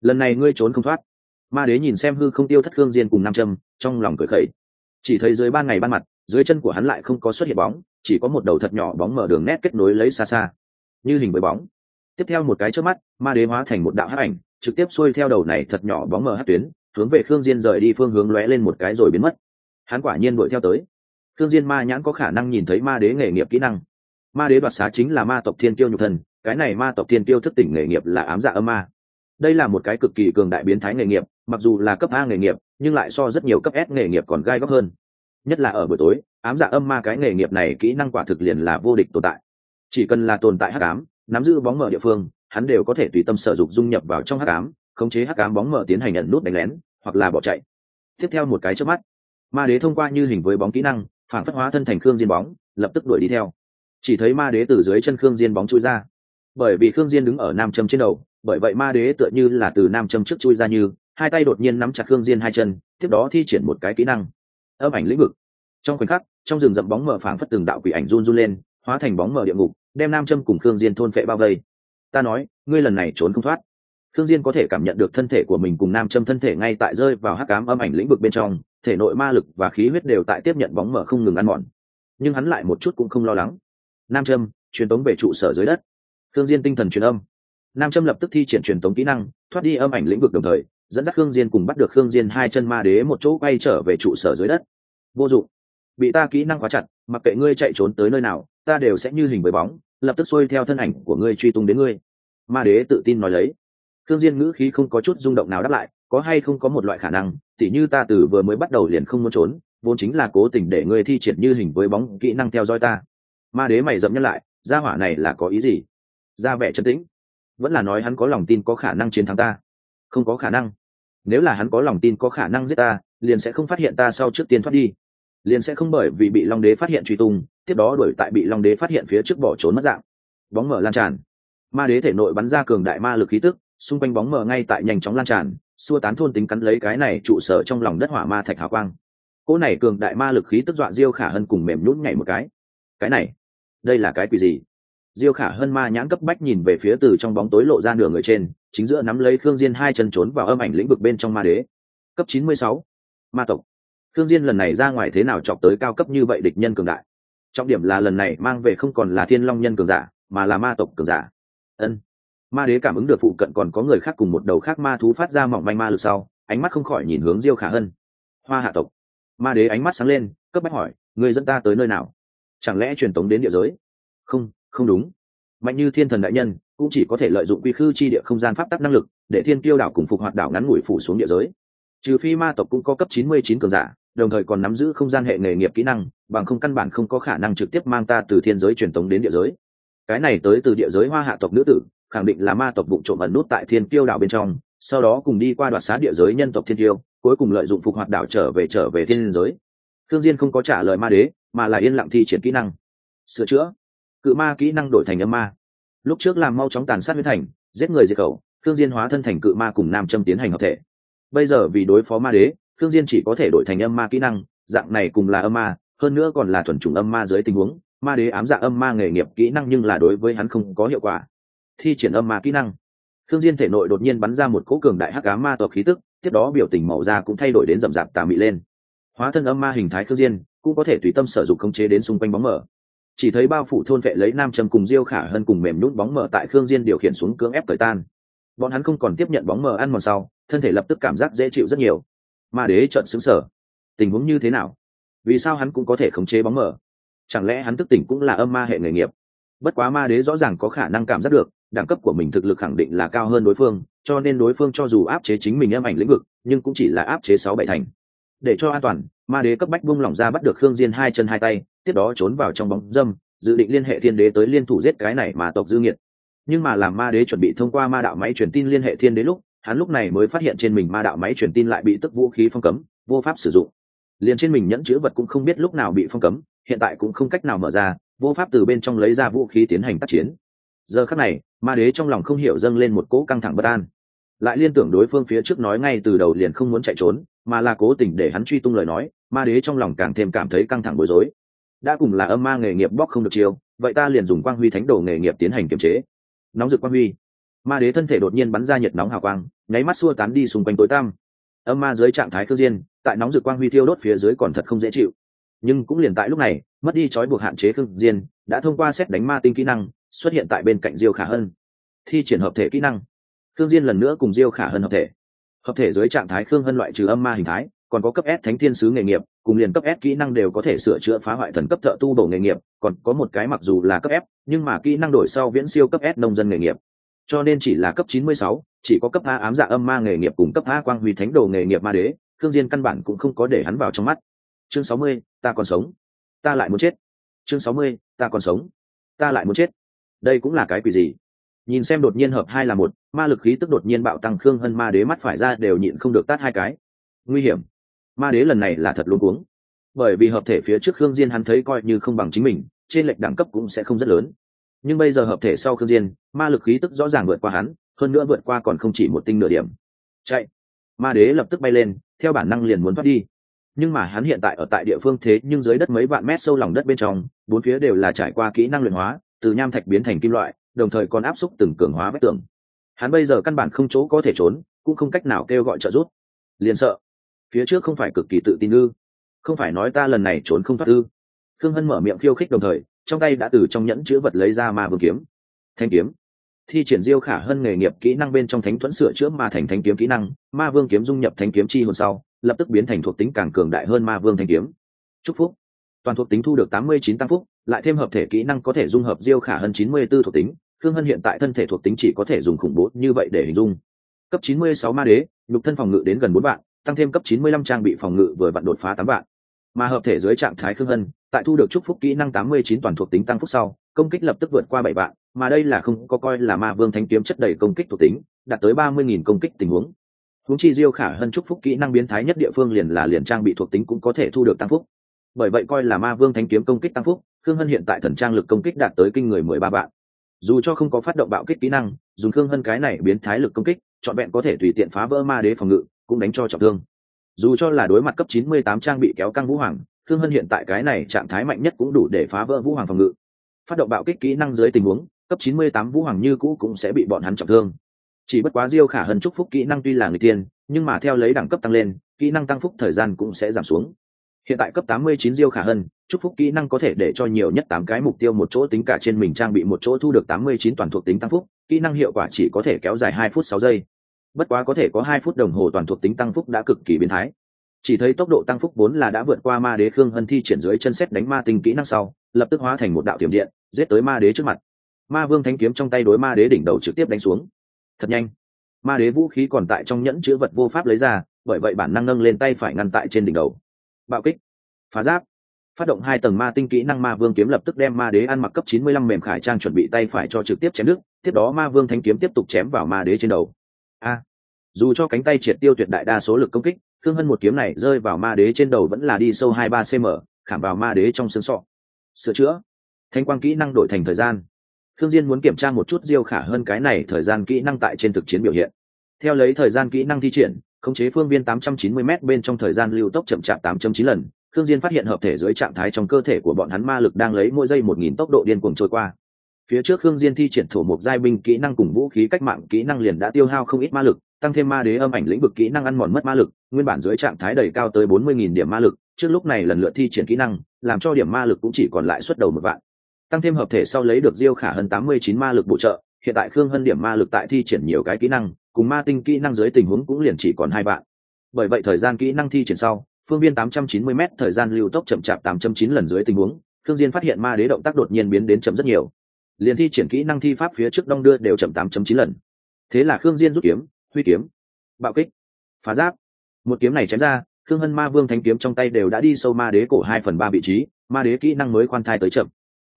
Lần này ngươi trốn không thoát. Ma đế nhìn xem hư không tiêu thất khương diên cùng nam châm, trong lòng cười khẩy. Chỉ thấy dưới ban ngày ban mặt, dưới chân của hắn lại không có xuất hiện bóng, chỉ có một đầu thật nhỏ bóng mở đường nét kết nối lấy xa xa, như hình với bóng. Tiếp theo một cái chớp mắt, ma đế hóa thành một đạo hắc ảnh, trực tiếp xuôi theo đầu này thật nhỏ bóng mở hát tuyến, hướng về khương diên rời đi phương hướng lóe lên một cái rồi biến mất. Hắn quả nhiên đuổi theo tới thương diên ma nhãn có khả năng nhìn thấy ma đế nghề nghiệp kỹ năng. Ma đế đoạt xá chính là ma tộc thiên tiêu nhục thần, cái này ma tộc thiên tiêu thức tỉnh nghề nghiệp là ám dạ âm ma. Đây là một cái cực kỳ cường đại biến thái nghề nghiệp, mặc dù là cấp a nghề nghiệp, nhưng lại so rất nhiều cấp s nghề nghiệp còn gai góc hơn. Nhất là ở buổi tối, ám dạ âm ma cái nghề nghiệp này kỹ năng quả thực liền là vô địch tồn tại. Chỉ cần là tồn tại hắc ám, nắm giữ bóng mở địa phương, hắn đều có thể tùy tâm sở dụng dung nhập vào trong hắc ám, khống chế hắc ám bóng mở tiến hành nhận nút đánh lén, hoặc là bỏ chạy. Tiếp theo một cái trước mắt, ma đế thông qua như hình với bóng kỹ năng phản phất hóa thân thành khương diên bóng, lập tức đuổi đi theo. Chỉ thấy ma đế từ dưới chân khương diên bóng chui ra. Bởi vì khương diên đứng ở nam châm trên đầu, bởi vậy ma đế tựa như là từ nam châm trước chui ra như, hai tay đột nhiên nắm chặt khương diên hai chân, tiếp đó thi triển một cái kỹ năng. Âm ảnh lĩnh vực. Trong khoảnh khắc, trong rừng rậm bóng mờ phảng phất từng đạo quỷ ảnh run run lên, hóa thành bóng mờ địa ngục, đem nam châm cùng khương diên thôn phệ bao vây. Ta nói, ngươi lần này trốn không thoát. Khương diên có thể cảm nhận được thân thể của mình cùng nam châm thân thể ngay tại rơi vào hắc ám âm ảnh lĩnh vực bên trong thể nội ma lực và khí huyết đều tại tiếp nhận bóng mở không ngừng ăn mòn. Nhưng hắn lại một chút cũng không lo lắng. Nam châm, truyền tống về trụ sở dưới đất. Thương diên tinh thần truyền âm. Nam châm lập tức thi triển truyền tống kỹ năng, thoát đi âm ảnh lĩnh vực đồng thời, dẫn dắt khương diên cùng bắt được khương diên hai chân ma đế một chỗ quay trở về trụ sở dưới đất. Vô dụng. Bị ta kỹ năng khóa chặt, mặc kệ ngươi chạy trốn tới nơi nào, ta đều sẽ như hình với bóng, lập tức xuôi theo thân ảnh của ngươi truy tung đến ngươi. Ma đế tự tin nói lấy. Khương diên ngữ khí không có chút rung động nào đáp lại có hay không có một loại khả năng, tỉ như ta từ vừa mới bắt đầu liền không muốn trốn, vốn chính là cố tình để ngươi thi triển như hình với bóng kỹ năng theo dõi ta. Ma đế mày dẫm nhắc lại, gia hỏa này là có ý gì? Ra vẻ chân tĩnh. Vẫn là nói hắn có lòng tin có khả năng chiến thắng ta. Không có khả năng. Nếu là hắn có lòng tin có khả năng giết ta, liền sẽ không phát hiện ta sau trước tiên thoát đi. Liền sẽ không bởi vì bị long đế phát hiện truy tung, tiếp đó đuổi tại bị long đế phát hiện phía trước bỏ trốn mất dạng. Bóng mở lan tràn. Ma đế thể nội bắn ra cường đại ma lực khí tức xung quanh bóng mờ ngay tại nhanh chóng lan tràn, xua tán thôn tính cắn lấy cái này trụ sở trong lòng đất hỏa ma thạch hào quang. Cỗ này cường đại ma lực khí tức dọa diêu khả hơn cùng mềm nhún nhảy một cái. Cái này, đây là cái quỷ gì? Diêu khả hơn ma nhãn cấp bách nhìn về phía từ trong bóng tối lộ ra nửa người trên, chính giữa nắm lấy khương diên hai chân trốn vào âm ảnh lĩnh vực bên trong ma đế. Cấp chín mươi sáu, ma tộc. Khương diên lần này ra ngoài thế nào chọc tới cao cấp như vậy địch nhân cường đại? Trọng điểm là lần này mang về không còn là thiên long nhân cường giả, mà là ma tộc cường giả. Ân ma đế cảm ứng được phụ cận còn có người khác cùng một đầu khác ma thú phát ra mỏng manh ma lực sau, ánh mắt không khỏi nhìn hướng diêu khả hân. Hoa hạ tộc. Ma đế ánh mắt sáng lên, cấp bách hỏi, người dẫn ta tới nơi nào? Chẳng lẽ truyền tống đến địa giới? Không không đúng. Mạnh như thiên thần đại nhân, cũng chỉ có thể lợi dụng quy khư chi địa không gian pháp tắc năng lực, để thiên tiêu đảo cùng phục hoạt đảo ngắn ngủi phủ xuống địa giới. Trừ phi ma tộc cũng có cấp chín mươi chín cường giả, đồng thời còn nắm giữ không gian hệ nghề nghiệp kỹ năng, bằng không căn bản không có khả năng trực tiếp mang ta từ thiên giới truyền tống đến địa giới. Cái này tới từ địa giới hoa hạ tộc nữ tử khẳng định là ma tộc vụ trộm ẩn nút tại thiên tiêu đảo bên trong, sau đó cùng đi qua đoạt xá địa giới nhân tộc thiên tiêu cuối cùng lợi dụng phục hoạt đảo trở về trở về thiên giới. Thương diên không có trả lời ma đế, mà là yên lặng thi triển kỹ năng. Sửa chữa. Cự ma kỹ năng đổi thành âm ma. Lúc trước làm mau chóng tàn sát huyết thành, giết người diệt khẩu thương diên hóa thân thành cự ma cùng nam châm tiến hành hợp thể. Bây giờ vì đối phó ma đế thương diên chỉ có thể đổi thành âm ma kỹ năng, dạng này cùng là âm ma, hơn nữa còn là thuần chủng âm ma dưới tình huống. Ma đế ám dạ âm ma nghề nghiệp kỹ năng nhưng là đối với hắn không có hiệu quả thi triển âm ma kỹ năng. Thương diên thể nội đột nhiên bắn ra một cỗ cường đại hắc ám ma tộc khí tức, tiếp đó biểu tình màu da cũng thay đổi đến rậm rạp tà mị lên. Hóa thân âm ma hình thái thương diên, cũng có thể tùy tâm sử dụng khống chế đến xung quanh bóng mở. Chỉ thấy bao phủ thôn vệ lấy nam châm cùng diêu khả hơn cùng mềm nhún bóng mở tại khương diên điều khiển xuống cưỡng ép cởi tan. Bọn hắn không còn tiếp nhận bóng mờ ăn mòn sau, thân thể lập tức cảm giác dễ chịu rất nhiều. Ma đế trợn xứng sở tình huống như thế nào? Vì sao hắn cũng có thể khống chế bóng mờ chẳng lẽ hắn thức tỉnh cũng là âm ma hệ nghề nghiệp? Bất quá ma đế rõ ràng có khả năng cảm giác được đẳng cấp của mình thực lực khẳng định là cao hơn đối phương, cho nên đối phương cho dù áp chế chính mình em ảnh lĩnh vực, nhưng cũng chỉ là áp chế sáu bảy thành. Để cho an toàn, ma đế cấp bách bung lỏng ra bắt được khương diên hai chân hai tay, tiếp đó trốn vào trong bóng dâm, dự định liên hệ thiên đế tới liên thủ giết cái này mà tộc dư nghiệt. Nhưng mà làm ma đế chuẩn bị thông qua ma đạo máy truyền tin liên hệ thiên đế lúc, hắn lúc này mới phát hiện trên mình ma đạo máy truyền tin lại bị tức vũ khí phong cấm, vô pháp sử dụng. Liền trên mình nhẫn chữ vật cũng không biết lúc nào bị phong cấm, hiện tại cũng không cách nào mở ra, vô pháp từ bên trong lấy ra vũ khí tiến hành tác chiến giờ khắc này, ma đế trong lòng không hiểu dâng lên một cỗ căng thẳng bất an. Lại liên tưởng đối phương phía trước nói ngay từ đầu liền không muốn chạy trốn, mà là cố tình để hắn truy tung lời nói, ma đế trong lòng càng thêm cảm thấy căng thẳng bối rối. Đã cùng là âm ma nghề nghiệp bóc không được chiêu, vậy ta liền dùng quang huy thánh đồ nghề nghiệp tiến hành kiềm chế. Nóng rực quang huy. Ma đế thân thể đột nhiên bắn ra nhiệt nóng hào quang, nháy mắt xua tán đi xung quanh tối tăm. Âm ma dưới trạng thái khương diên tại nóng rực quang huy thiêu đốt phía dưới còn thật không dễ chịu. Nhưng cũng liền tại lúc này, mất đi trói buộc hạn chế khương diên đã thông qua xét đánh ma tinh kỹ năng xuất hiện tại bên cạnh diêu khả hân thi triển hợp thể kỹ năng khương diên lần nữa cùng diêu khả hân hợp thể hợp thể dưới trạng thái khương hân loại trừ âm ma hình thái còn có cấp S thánh thiên sứ nghề nghiệp, cùng liền cấp S kỹ năng đều có thể sửa chữa phá hoại thần cấp thợ tu bổ nghề nghiệp, còn có một cái mặc dù là cấp F, nhưng mà kỹ năng đổi sau viễn siêu cấp S nông dân nghề nghiệp. Cho nên chỉ là cấp 96, chỉ có cấp A ám dạ âm ma nghề nghiệp cùng cấp A quang huy thánh đồ nghề nghiệp ma đế, Thương Diên căn bản cũng không có để hắn vào trong mắt. Chương 60, ta còn sống. Ta lại muốn chết. Chương 60, ta còn sống. Ta lại muốn chết. Đây cũng là cái quỷ gì? Nhìn xem đột nhiên hợp hai là một, ma lực khí tức đột nhiên bạo tăng Khương Hân ma đế mắt phải ra đều nhịn không được tát hai cái. Nguy hiểm. Ma đế lần này là thật luôn cuống. Bởi vì hợp thể phía trước khương diên hắn thấy coi như không bằng chính mình trên lệch đẳng cấp cũng sẽ không rất lớn. Nhưng bây giờ hợp thể sau khương diên ma lực khí tức rõ ràng vượt qua hắn hơn nữa vượt qua còn không chỉ một tinh nửa điểm. Chạy. Ma đế lập tức bay lên theo bản năng liền muốn thoát đi. Nhưng mà hắn hiện tại ở tại địa phương thế nhưng dưới đất mấy vạn mét sâu lòng đất bên trong bốn phía đều là trải qua kỹ năng luyện hóa từ nham thạch biến thành kim loại, đồng thời còn áp xúc từng cường hóa vách tường. Hắn bây giờ căn bản không chỗ có thể trốn, cũng không cách nào kêu gọi trợ giúp. Liền sợ. Phía trước không phải cực kỳ tự tin ư. Không phải nói ta lần này trốn không thoát ư. Khương hân mở miệng khiêu khích đồng thời, trong tay đã từ trong nhẫn chữ vật lấy ra ma vương kiếm. Thanh kiếm. Thi triển diêu khả hơn nghề nghiệp kỹ năng bên trong thánh thuẫn sửa chữa ma thành thanh kiếm kỹ năng, ma vương kiếm dung nhập thanh kiếm chi hồn sau, lập tức biến thành thuộc tính càng cường đại hơn ma vương thanh kiếm. Chúc phúc. Toàn thuộc tính thu được tám mươi chín tăng phúc lại thêm hợp thể kỹ năng có thể dung hợp diêu khả hơn chín mươi b ố thuộc tính, khương hân hiện tại thân thể thuộc tính chỉ có thể dùng khủng bố như vậy để hình dung. Cấp chín mươi sáu ma đế, nhục thân phòng ngự đến gần bốn vạn, tăng thêm cấp 95 trang bị phòng ngự vừa vặn đột phá tám vạn. Mà hợp thể dưới trạng thái khương hân, tại thu được chúc phúc kỹ năng 89 toàn thuộc tính tăng phúc sau, công kích lập tức vượt qua bảy vạn, mà đây là không có coi là ma vương thanh kiếm chất đầy công kích thuộc tính, đạt tới ba mươi nghìn công kích tình huống. Huống chi diêu khả hơn chúc phúc kỹ năng biến thái nhất địa phương liền là liền trang bị thuộc tính cũng có thể thu được tăng phúc. Bởi vậy coi là ma vương thanh kiếm công kích tăng phúc khương hân hiện tại thần trang lực công kích đạt tới kinh người mười ba vạn. Dù cho không có phát động bạo kích kỹ năng, dùng khương hân cái này biến thái lực công kích chọn vẹn có thể tùy tiện phá vỡ ma đế phòng ngự, cũng đánh cho trọng thương. Dù cho là đối mặt cấp 98 trang bị kéo căng vũ hoàng, khương hân hiện tại cái này trạng thái mạnh nhất cũng đủ để phá vỡ vũ hoàng phòng ngự. Phát động bạo kích kỹ năng dưới tình huống, cấp 98 vũ hoàng như cũ cũng sẽ bị bọn hắn trọng thương. Chỉ bất quá diêu khả hân chúc phúc kỹ năng tuy là người tiên, nhưng mà theo lấy đẳng cấp tăng lên, kỹ năng tăng phúc thời gian cũng sẽ giảm xuống hiện tại cấp 89 diêu khả hân, chúc phúc kỹ năng có thể để cho nhiều nhất tám cái mục tiêu một chỗ tính cả trên mình trang bị một chỗ thu được 89 toàn thuộc tính tăng phúc, kỹ năng hiệu quả chỉ có thể kéo dài hai phút sáu giây. Bất quá có thể có hai phút đồng hồ toàn thuộc tính tăng phúc đã cực kỳ biến thái. Chỉ thấy tốc độ tăng phúc vốn là đã vượt qua ma đế khương hân thi triển dưới chân xét đánh ma tinh kỹ năng sau, lập tức hóa thành một đạo tiềm điện, giết tới ma đế trước mặt. Ma vương thanh kiếm trong tay đối ma đế đỉnh đầu trực tiếp đánh xuống. Thật nhanh. Ma đế vũ khí còn tại trong nhẫn chữ vật vô pháp lấy ra, bởi vậy bản năng nâng lên tay phải ngăn tại trên đỉnh đầu bạo kích, phá giáp. Phát động hai tầng ma tinh kỹ năng ma vương kiếm lập tức đem ma đế ăn mặc cấp 95 mềm khải trang chuẩn bị tay phải cho trực tiếp chém nước tiếp đó ma vương thanh kiếm tiếp tục chém vào ma đế trên đầu. A! Dù cho cánh tay triệt tiêu tuyệt đại đa số lực công kích, thương hân một kiếm này rơi vào ma đế trên đầu vẫn là đi sâu hai ba cm khảm vào ma đế trong xương sọ. Sửa chữa. Thanh quang kỹ năng đổi thành thời gian. Thương diên muốn kiểm tra một chút diêu khả hơn cái này thời gian kỹ năng tại trên thực chiến biểu hiện. Theo lấy thời gian kỹ năng thi triển khống chế phương viên 890 m bên trong thời gian lưu tốc chậm chạp 8.9 lần, khương diên phát hiện hợp thể dưới trạng thái trong cơ thể của bọn hắn ma lực đang lấy mỗi giây 1.000 tốc độ điên cuồng trôi qua. Phía trước khương diên thi triển thổ một giai binh kỹ năng cùng vũ khí cách mạng kỹ năng liền đã tiêu hao không ít ma lực, tăng thêm ma đế âm ảnh lĩnh vực kỹ năng ăn mòn mất ma lực, nguyên bản dưới trạng thái đầy cao tới 40.000 điểm ma lực, trước lúc này lần lượt thi triển kỹ năng, làm cho điểm ma lực cũng chỉ còn lại xuất đầu một vạn. Tăng thêm hợp thể sau lấy được diêu khả hơn 89 ma lực bổ trợ, hiện tại khương hân điểm ma lực tại thi triển nhiều cái kỹ năng cùng ma tinh kỹ năng dưới tình huống cũng liền chỉ còn hai bạn. bởi vậy thời gian kỹ năng thi triển sau, phương viên 890 m thời gian lưu tốc chậm chạp 8.9 lần dưới tình huống thương diên phát hiện ma đế động tác đột nhiên biến đến chậm rất nhiều. Liền thi triển kỹ năng thi pháp phía trước đông đưa đều chậm 8.9 lần. Thế là khương diên rút kiếm, huy kiếm, bạo kích, phá giáp. Một kiếm này chém ra, khương hân ma vương thánh kiếm trong tay đều đã đi sâu ma đế cổ hai phần ba vị trí, ma đế kỹ năng mới khoan thai tới chậm.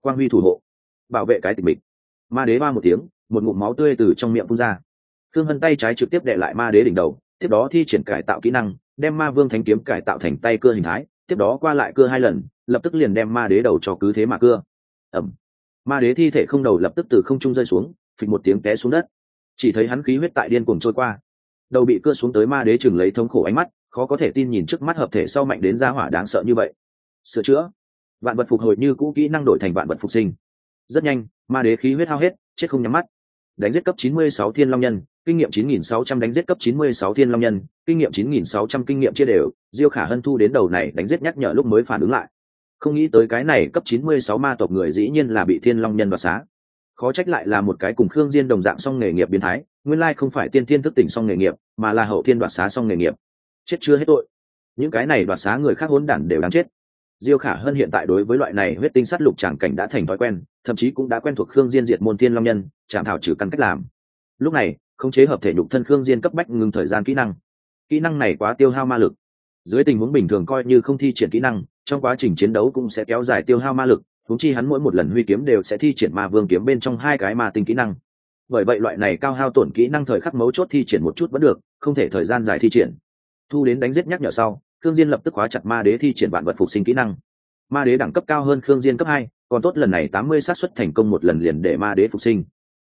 Quang huy thủ hộ, bảo vệ cái tình mình ma đế ba một tiếng, một ngụm máu tươi từ trong miệng phun ra thương hân tay trái trực tiếp đệ lại ma đế đỉnh đầu, tiếp đó thi triển cải tạo kỹ năng, đem ma vương thánh kiếm cải tạo thành tay cưa hình thái, tiếp đó qua lại cưa hai lần, lập tức liền đem ma đế đầu cho cứ thế mà cưa. Ẩm ma đế thi thể không đầu lập tức từ không trung rơi xuống, phịch một tiếng té xuống đất. Chỉ thấy hắn khí huyết tại điên cuồng trôi qua. Đầu bị cưa xuống tới ma đế chừng lấy thống khổ ánh mắt, khó có thể tin nhìn trước mắt hợp thể sau mạnh đến gia hỏa đáng sợ như vậy. Sửa chữa. Vạn vật phục hồi như cũ kỹ năng đổi thành vạn vật phục sinh. Rất nhanh, ma đế khí huyết hao hết, chết không nhắm mắt đánh giết cấp 96 thiên long nhân, kinh nghiệm 9.600 đánh giết cấp 96 thiên long nhân, kinh nghiệm 9.600 kinh nghiệm chia đều, diêu khả hân thu đến đầu này đánh giết nhắc nhở lúc mới phản ứng lại. Không nghĩ tới cái này cấp 96 ma tộc người dĩ nhiên là bị thiên long nhân đoạt xá. Khó trách lại là một cái cùng khương diên đồng dạng song nghề nghiệp biến thái, nguyên lai không phải tiên thiên thức tỉnh song nghề nghiệp, mà là hậu thiên đoạt xá song nghề nghiệp. Chết chưa hết tội. Những cái này đoạt xá người khác hỗn đản đều đáng chết. Diêu khả hơn hiện tại đối với loại này huyết tinh sát lục chẳng cảnh đã thành thói quen thậm chí cũng đã quen thuộc khương diên diệt môn thiên long nhân chạm thảo trừ căn cách làm. Lúc này, khống chế hợp thể nhục thân khương diên cấp bách ngừng thời gian kỹ năng. Kỹ năng này quá tiêu hao ma lực. Dưới tình huống bình thường coi như không thi triển kỹ năng, trong quá trình chiến đấu cũng sẽ kéo dài tiêu hao ma lực thúng chi hắn mỗi một lần huy kiếm đều sẽ thi triển ma vương kiếm bên trong hai cái ma tinh kỹ năng. Bởi vậy loại này cao hao tổn kỹ năng thời khắc mấu chốt thi triển một chút vẫn được, không thể thời gian dài thi triển. Thu đến đánh giết nhắc nhở sau, khương diên lập tức khóa chặt ma đế thi triển vạn vật phục sinh kỹ năng ma đế đẳng cấp cao hơn khương diên cấp hai, còn tốt lần này tám mươi xác suất thành công một lần liền để ma đế phục sinh.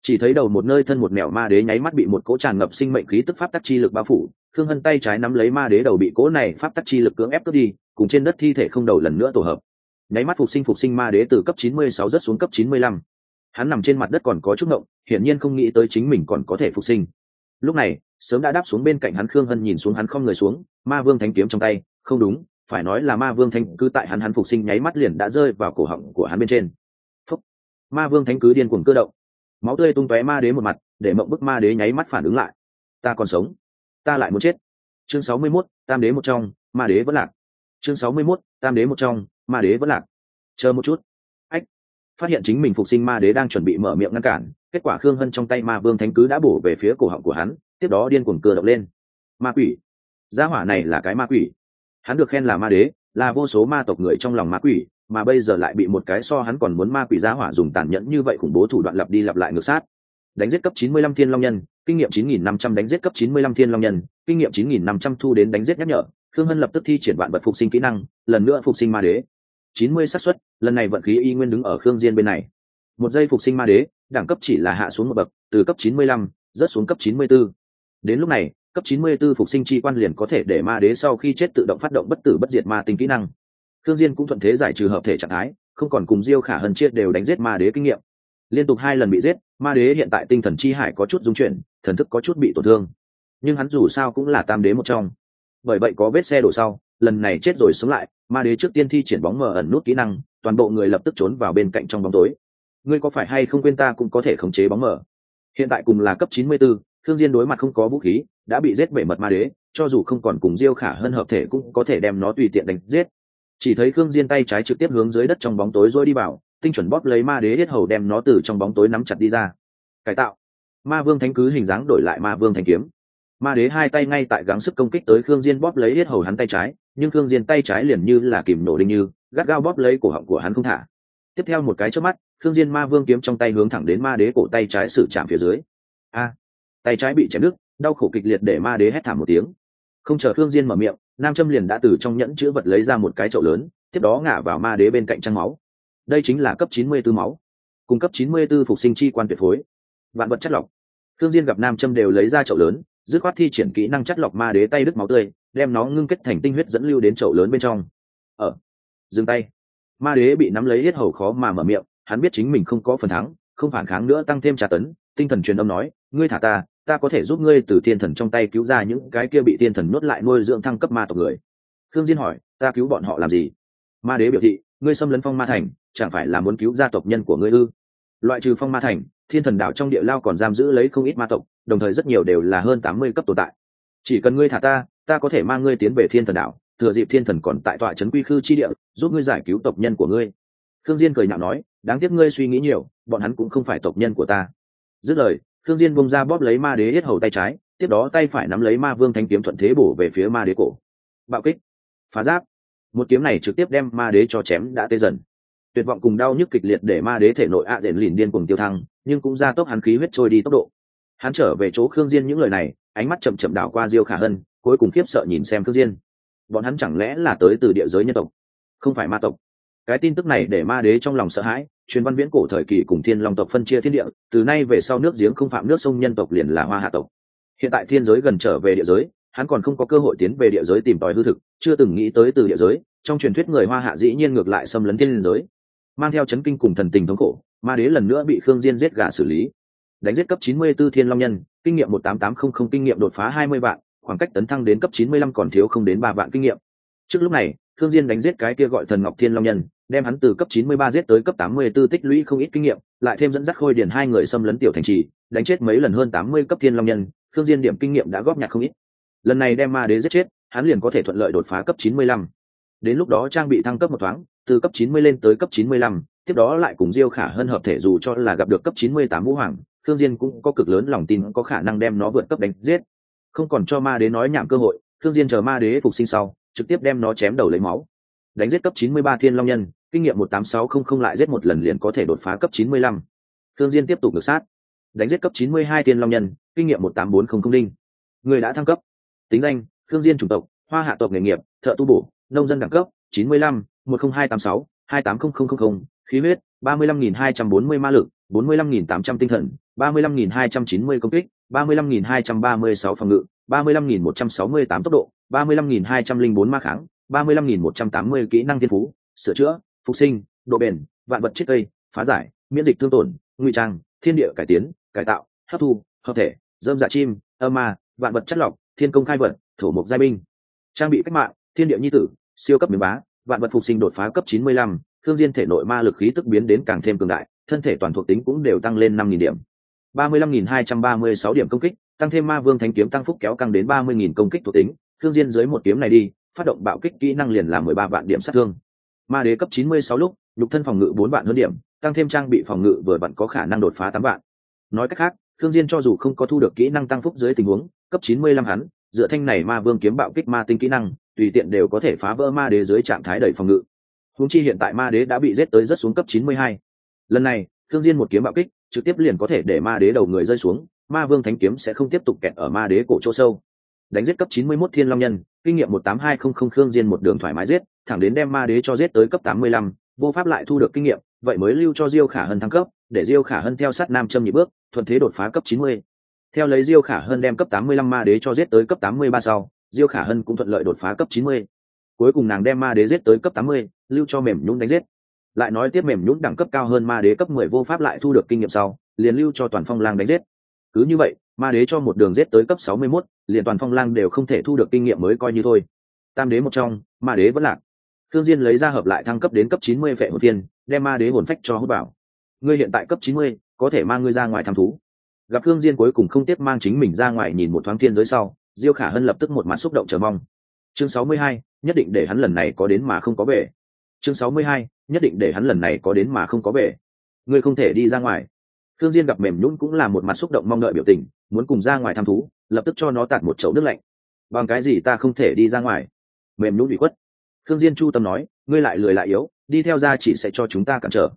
Chỉ thấy đầu một nơi thân một mèo ma đế nháy mắt bị một cỗ tràn ngập sinh mệnh khí tức pháp tắc chi lực bao phủ, khương hân tay trái nắm lấy ma đế đầu bị cỗ này pháp tắc chi lực cưỡng ép cướp đi, cùng trên đất thi thể không đầu lần nữa tổ hợp. Nháy mắt phục sinh phục sinh ma đế từ cấp chín mươi sáu rất xuống cấp chín mươi lăm. Hắn nằm trên mặt đất còn có chút ngộng, hiển nhiên không nghĩ tới chính mình còn có thể phục sinh. Lúc này, sớm đã đáp xuống bên cạnh hắn khương hân nhìn xuống hắn không người xuống, ma vương Thánh kiếm trong tay, không đúng phải nói là ma vương thánh cứ tại hắn hắn phục sinh nháy mắt liền đã rơi vào cổ họng của hắn bên trên. Phúc. ma vương thánh cứ điên cuồng cơ động. Máu tươi tung tóe ma đế một mặt để mộng bức ma đế nháy mắt phản ứng lại. Ta còn sống. Ta lại muốn chết. Chương sáu mươi 61, tam đế một trong ma đế vẫn lạc. Chương sáu mươi 61, tam đế một trong ma đế vẫn lạc. Chờ một chút. Ách. Phát hiện chính mình phục sinh ma đế đang chuẩn bị mở miệng ngăn cản kết quả khương hân trong tay ma vương thánh cứ đã bổ về phía cổ họng của hắn tiếp đó điên cuồng cơ động lên. Ma quỷ. Gia hỏa này là cái ma quỷ hắn được khen là ma đế là vô số ma tộc người trong lòng ma quỷ mà bây giờ lại bị một cái so hắn còn muốn ma quỷ giá hỏa dùng tàn nhẫn như vậy khủng bố thủ đoạn lặp đi lặp lại ngược sát. Đánh giết cấp 95 thiên long nhân kinh nghiệm 9.500 đánh giết cấp 95 thiên long nhân kinh nghiệm 9.500 thu đến đánh giết nhắc nhở. Khương hân lập tức thi triển vạn vật phục sinh kỹ năng lần nữa phục sinh ma đế. 90 xác suất lần này vận khí y nguyên đứng ở khương diên bên này. Một giây phục sinh ma đế đẳng cấp chỉ là hạ xuống một bậc từ cấp 95, rớt xuống cấp 94. đến lúc này cấp 94 phục sinh chi quan liền có thể để ma đế sau khi chết tự động phát động bất tử bất diệt ma tinh kỹ năng. Thương diên cũng thuận thế giải trừ hợp thể trạng thái không còn cùng diêu khả hân chia đều đánh giết ma đế kinh nghiệm. Liên tục hai lần bị giết ma đế hiện tại tinh thần chi hải có chút dung chuyển thần thức có chút bị tổn thương. Nhưng hắn dù sao cũng là tam đế một trong. Bởi vậy có vết xe đổ sau lần này chết rồi sống lại ma đế trước tiên thi triển bóng mờ ẩn nút kỹ năng toàn bộ người lập tức trốn vào bên cạnh trong bóng tối. Ngươi có phải hay không quên ta cũng có thể khống chế bóng mờ. Hiện tại cùng là cấp 94, thương diên đối mặt không có vũ khí, đã bị giết bể mật ma đế, cho dù không còn cùng diêu khả hơn hợp thể cũng có thể đem nó tùy tiện đánh giết. Chỉ thấy khương diên tay trái trực tiếp hướng dưới đất trong bóng tối rồi đi vào, tinh chuẩn bóp lấy ma đế hết hầu đem nó từ trong bóng tối nắm chặt đi ra. Cải tạo. Ma vương thánh cứ hình dáng đổi lại ma vương Thánh kiếm. Ma đế hai tay ngay tại gắng sức công kích tới khương diên bóp lấy hết hầu hắn tay trái, nhưng khương diên tay trái liền như là kìm nổ đinh như, gắt gao bóp lấy cổ họng của hắn không thả. Tiếp theo một cái chớp mắt, khương diên ma vương kiếm trong tay hướng thẳng đến ma đế cổ tay trái sử chạm phía dưới. A! Tay trái bị chém đứt, đau khổ kịch liệt để ma đế hét thảm một tiếng. Không chờ khương diên mở miệng, nam châm liền đã từ trong nhẫn chứa vật lấy ra một cái chậu lớn, tiếp đó ngã vào ma đế bên cạnh trăng máu. Đây chính là cấp 94 máu. Cung cấp 94 phục sinh chi quan tuyệt phối. Vạn vật chất lọc. Khương diên gặp nam châm đều lấy ra chậu lớn, dứt khoát thi triển kỹ năng chất lọc ma đế tay đứt máu tươi, đem nó ngưng kết thành tinh huyết dẫn lưu đến chậu lớn bên trong. Ở dừng tay. Ma đế bị nắm lấy hết hầu khó mà mở miệng, hắn biết chính mình không có phần thắng, không phản kháng nữa tăng thêm trả tấn, tinh thần truyền âm nói, ngươi thả ta ta có thể giúp ngươi từ thiên thần trong tay cứu ra những cái kia bị thiên thần nuốt lại nuôi dưỡng thăng cấp ma tộc người. Khương diên hỏi, ta cứu bọn họ làm gì? Ma đế biểu thị, ngươi xâm lấn phong ma thành, chẳng phải là muốn cứu gia tộc nhân của ngươi ư? Loại trừ phong ma thành, thiên thần đảo trong địa lao còn giam giữ lấy không ít ma tộc, đồng thời rất nhiều đều là hơn tám mươi cấp tồn tại. Chỉ cần ngươi thả ta ta có thể mang ngươi tiến về thiên thần đảo, thừa dịp thiên thần còn tại tọa trấn quy khư chi địa, giúp ngươi giải cứu tộc nhân của ngươi. Khương diên cười nhạo nói, đáng tiếc ngươi suy nghĩ nhiều, bọn hắn cũng không phải tộc nhân của ta. Dứt lời thương diên bung ra bóp lấy ma đế hết hầu tay trái, tiếp đó tay phải nắm lấy ma vương thanh kiếm thuận thế bổ về phía ma đế cổ. Bạo kích. Phá giáp. Một kiếm này trực tiếp đem ma đế cho chém đã tê dần. Tuyệt vọng cùng đau nhức kịch liệt để ma đế thể nội ạ à đền lìn điên cùng tiêu thăng, nhưng cũng ra tốc hắn khí huyết trôi đi tốc độ. Hắn trở về chỗ khương diên những lời này, ánh mắt chậm chậm đảo qua diêu khả hân, cuối cùng khiếp sợ nhìn xem khương diên. Bọn hắn chẳng lẽ là tới từ địa giới nhân tộc? Không phải ma tộc cái tin tức này để ma đế trong lòng sợ hãi, truyền văn viễn cổ thời kỳ cùng thiên long tộc phân chia thiên địa, từ nay về sau nước giếng không phạm nước sông nhân tộc liền là hoa hạ tộc. Hiện tại thiên giới gần trở về địa giới, hắn còn không có cơ hội tiến về địa giới tìm tòi hư thực, chưa từng nghĩ tới từ địa giới, trong truyền thuyết người hoa hạ dĩ nhiên ngược lại xâm lấn thiên giới. Mang theo chấn kinh cùng thần tình thống khổ, ma đế lần nữa bị khương diên giết gà xử lý. Đánh giết cấp 94 thiên long nhân, kinh nghiệm 18800 kinh nghiệm đột phá 20 vạn, khoảng cách tấn thăng đến cấp 95 còn thiếu không đến ba vạn kinh nghiệm trước lúc này Thương diên đánh giết cái kia gọi thần ngọc thiên long nhân đem hắn từ cấp 93 giết tới cấp 84 tích lũy không ít kinh nghiệm lại thêm dẫn dắt khôi điển hai người xâm lấn tiểu thành trì đánh chết mấy lần hơn 80 cấp thiên long nhân Thương diên điểm kinh nghiệm đã góp nhặt không ít lần này đem ma đế giết chết hắn liền có thể thuận lợi đột phá cấp 95. đến lúc đó trang bị thăng cấp một thoáng từ cấp 90 lên tới cấp 95, tiếp đó lại cùng diêu khả hơn hợp thể dù cho là gặp được cấp 98 vũ hoàng Thương diên cũng có cực lớn lòng tin có khả năng đem nó vượt cấp đánh giết không còn cho ma đế nói nhảm cơ hội Thương diên chờ ma đế phục sinh sau trực tiếp đem nó chém đầu lấy máu. Đánh giết cấp 93 thiên long nhân kinh nghiệm 18600 lại giết một lần liền có thể đột phá cấp 95. Thương diên tiếp tục ngược sát. Đánh giết cấp 92 thiên long nhân kinh nghiệm 18400 đinh. Người đã thăng cấp. Tính danh Thương diên chủng tộc hoa hạ tộc nghề nghiệp thợ tu bổ nông dân đẳng cấp 95, 10286, 280000, khí huyết 35.240 ma lực 45.800 tinh thần 35.290 công kích 35.236 phòng ngự 35.168 tốc độ 35.204 ma kháng 35.180 kỹ năng thiên phú sửa chữa phục sinh độ bền vạn vật chết cây phá giải miễn dịch thương tổn ngụy trang thiên địa cải tiến cải tạo hấp thu hợp thể dâm dạ chim âm ma vạn vật chất lọc thiên công khai vật thổ mục giai binh. Trang bị cách mạng thiên địa nhi tử siêu cấp miếng bá vạn vật phục sinh đột phá cấp 95, thương diên thể nội ma lực khí tức biến đến càng thêm cường đại, thân thể toàn thuộc tính cũng đều tăng lên 5.000 điểm. 35.236 điểm công kích, tăng thêm ma vương thánh kiếm tăng phúc kéo căng đến 30.000 công kích thuộc tính. Thương diên dưới một kiếm này đi, phát động bạo kích kỹ năng liền là 13 vạn điểm sát thương. Ma đế cấp 96 lúc, nhục thân phòng ngự 4 vạn hơn điểm, tăng thêm trang bị phòng ngự vừa vặn có khả năng đột phá 8 vạn. Nói cách khác, thương diên cho dù không có thu được kỹ năng tăng phúc dưới tình huống, cấp 95 hắn, dựa thanh này ma vương kiếm bạo kích ma tinh kỹ năng, tùy tiện đều có thể phá vỡ ma đế dưới trạng thái đẩy phòng ngự huống chi hiện tại ma đế đã bị giết tới rất xuống cấp 92. lần này thương diên một kiếm bạo kích trực tiếp liền có thể để ma đế đầu người rơi xuống ma vương thánh kiếm sẽ không tiếp tục kẹt ở ma đế cổ chỗ sâu đánh giết cấp 91 thiên long nhân kinh nghiệm 18200 thương diên một đường thoải mái giết thẳng đến đem ma đế cho giết tới cấp 85, vô pháp lại thu được kinh nghiệm vậy mới lưu cho diêu khả hân thăng cấp để diêu khả hân theo sát nam châm nhị bước thuận thế đột phá cấp 90. theo lấy diêu khả hân đem cấp 85 ma đế cho giết tới cấp 83 sau diêu khả hân cũng thuận lợi đột phá cấp 90 cuối cùng nàng đem ma đế giết tới cấp 80, lưu cho mềm nhũn đánh giết. Lại nói tiếp mềm nhũn đẳng cấp cao hơn ma đế cấp 10 vô pháp lại thu được kinh nghiệm sau liền lưu cho toàn phong lang đánh giết. Cứ như vậy ma đế cho một đường giết tới cấp 61, liền toàn phong lang đều không thể thu được kinh nghiệm mới coi như thôi. Tam đế một trong ma đế vẫn lạc. Thương diên lấy ra hợp lại thăng cấp đến cấp 90 vệ hồn tiên, đem ma đế hồn phách cho hút bảo ngươi hiện tại cấp 90, có thể mang ngươi ra ngoài thăm thú. Gặp thương diên cuối cùng không tiếp mang chính mình ra ngoài nhìn một thoáng thiên giới sau diêu khả hân lập tức một mặt xúc động chờ mong. Chương 62, nhất định để hắn lần này có đến mà không có về chương 62, nhất định để hắn lần này có đến mà không có về ngươi không thể đi ra ngoài. Thương diên gặp mềm nhũn cũng là một mặt xúc động mong đợi biểu tình muốn cùng ra ngoài thăm thú lập tức cho nó tạt một chậu nước lạnh. Bằng cái gì ta không thể đi ra ngoài? Mềm nhũn bị quất. thương diên chu tâm nói ngươi lại lười lại yếu đi theo ra chỉ sẽ cho chúng ta cản trở.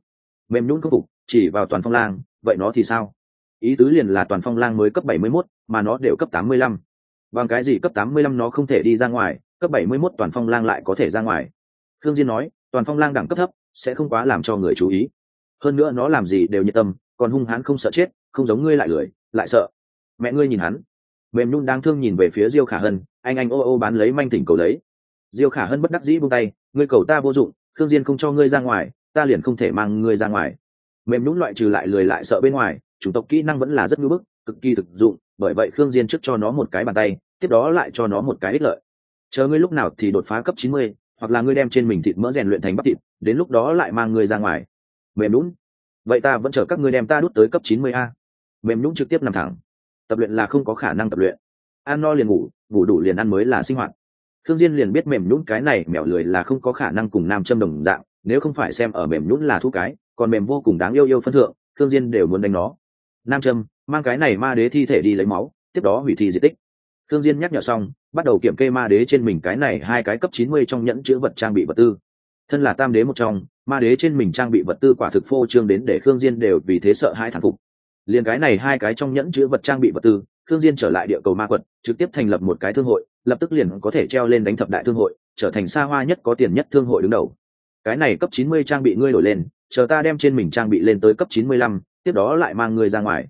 Mềm nhũn không phục chỉ vào toàn phong lang vậy nó thì sao? Ý tứ liền là toàn phong lang mới cấp 71, mà nó đều cấp 85. bằng cái gì cấp 85 nó không thể đi ra ngoài cấp 71 toàn phong lang lại có thể ra ngoài. Thương diên nói, toàn phong lang đẳng cấp thấp, sẽ không quá làm cho người chú ý. Hơn nữa nó làm gì đều nhiệt tâm, còn hung hãn không sợ chết, không giống ngươi lại lười, lại sợ. Mẹ ngươi nhìn hắn. Mềm nhung đang thương nhìn về phía diêu khả hân, anh anh ô ô bán lấy manh tỉnh cầu lấy. diêu khả hân bất đắc dĩ buông tay, ngươi cầu ta vô dụng thương diên không cho ngươi ra ngoài, ta liền không thể mang ngươi ra ngoài. Mềm nhũng loại trừ lại lười lại sợ bên ngoài chủng tộc kỹ năng vẫn là rất ngưỡng bức, cực kỳ thực dụng, bởi vậy khương diên trước cho nó một cái bàn tay, tiếp đó lại cho nó một cái ích lợi chờ ngươi lúc nào thì đột phá cấp 90, hoặc là ngươi đem trên mình thịt mỡ rèn luyện thành bắp thịt đến lúc đó lại mang ngươi ra ngoài. Mềm nhũn, vậy ta vẫn chờ các ngươi đem ta đút tới cấp 90 a. Mềm nhũng trực tiếp nằm thẳng. Tập luyện là không có khả năng tập luyện. Ăn no liền ngủ ngủ đủ liền ăn mới là sinh hoạt. Thương diên liền biết mềm nhũn cái này mèo lười là không có khả năng cùng nam châm đồng dạng nếu không phải xem ở mềm nhũn là thu cái còn mềm vô cùng đáng yêu yêu phân thượng thương diên đều muốn đánh nó. Nam châm mang cái này ma đế thi thể đi lấy máu tiếp đó hủy thi di tích. Thương diên nhắc nhở xong bắt đầu kiểm kê ma đế trên mình cái này hai cái cấp 90 trong nhẫn chứa vật trang bị vật tư. Thân là tam đế một trong ma đế trên mình trang bị vật tư quả thực phô trương đến để khương diên đều vì thế sợ hai thản phục. Liền cái này hai cái trong nhẫn chứa vật trang bị vật tư khương diên trở lại địa cầu ma quật trực tiếp thành lập một cái thương hội lập tức liền có thể treo lên đánh thập đại thương hội trở thành xa hoa nhất có tiền nhất thương hội đứng đầu. Cái này cấp 90 trang bị ngươi đổi lên chờ ta đem trên mình trang bị lên tới cấp 95, tiếp đó lại mang ngươi ra ngoài.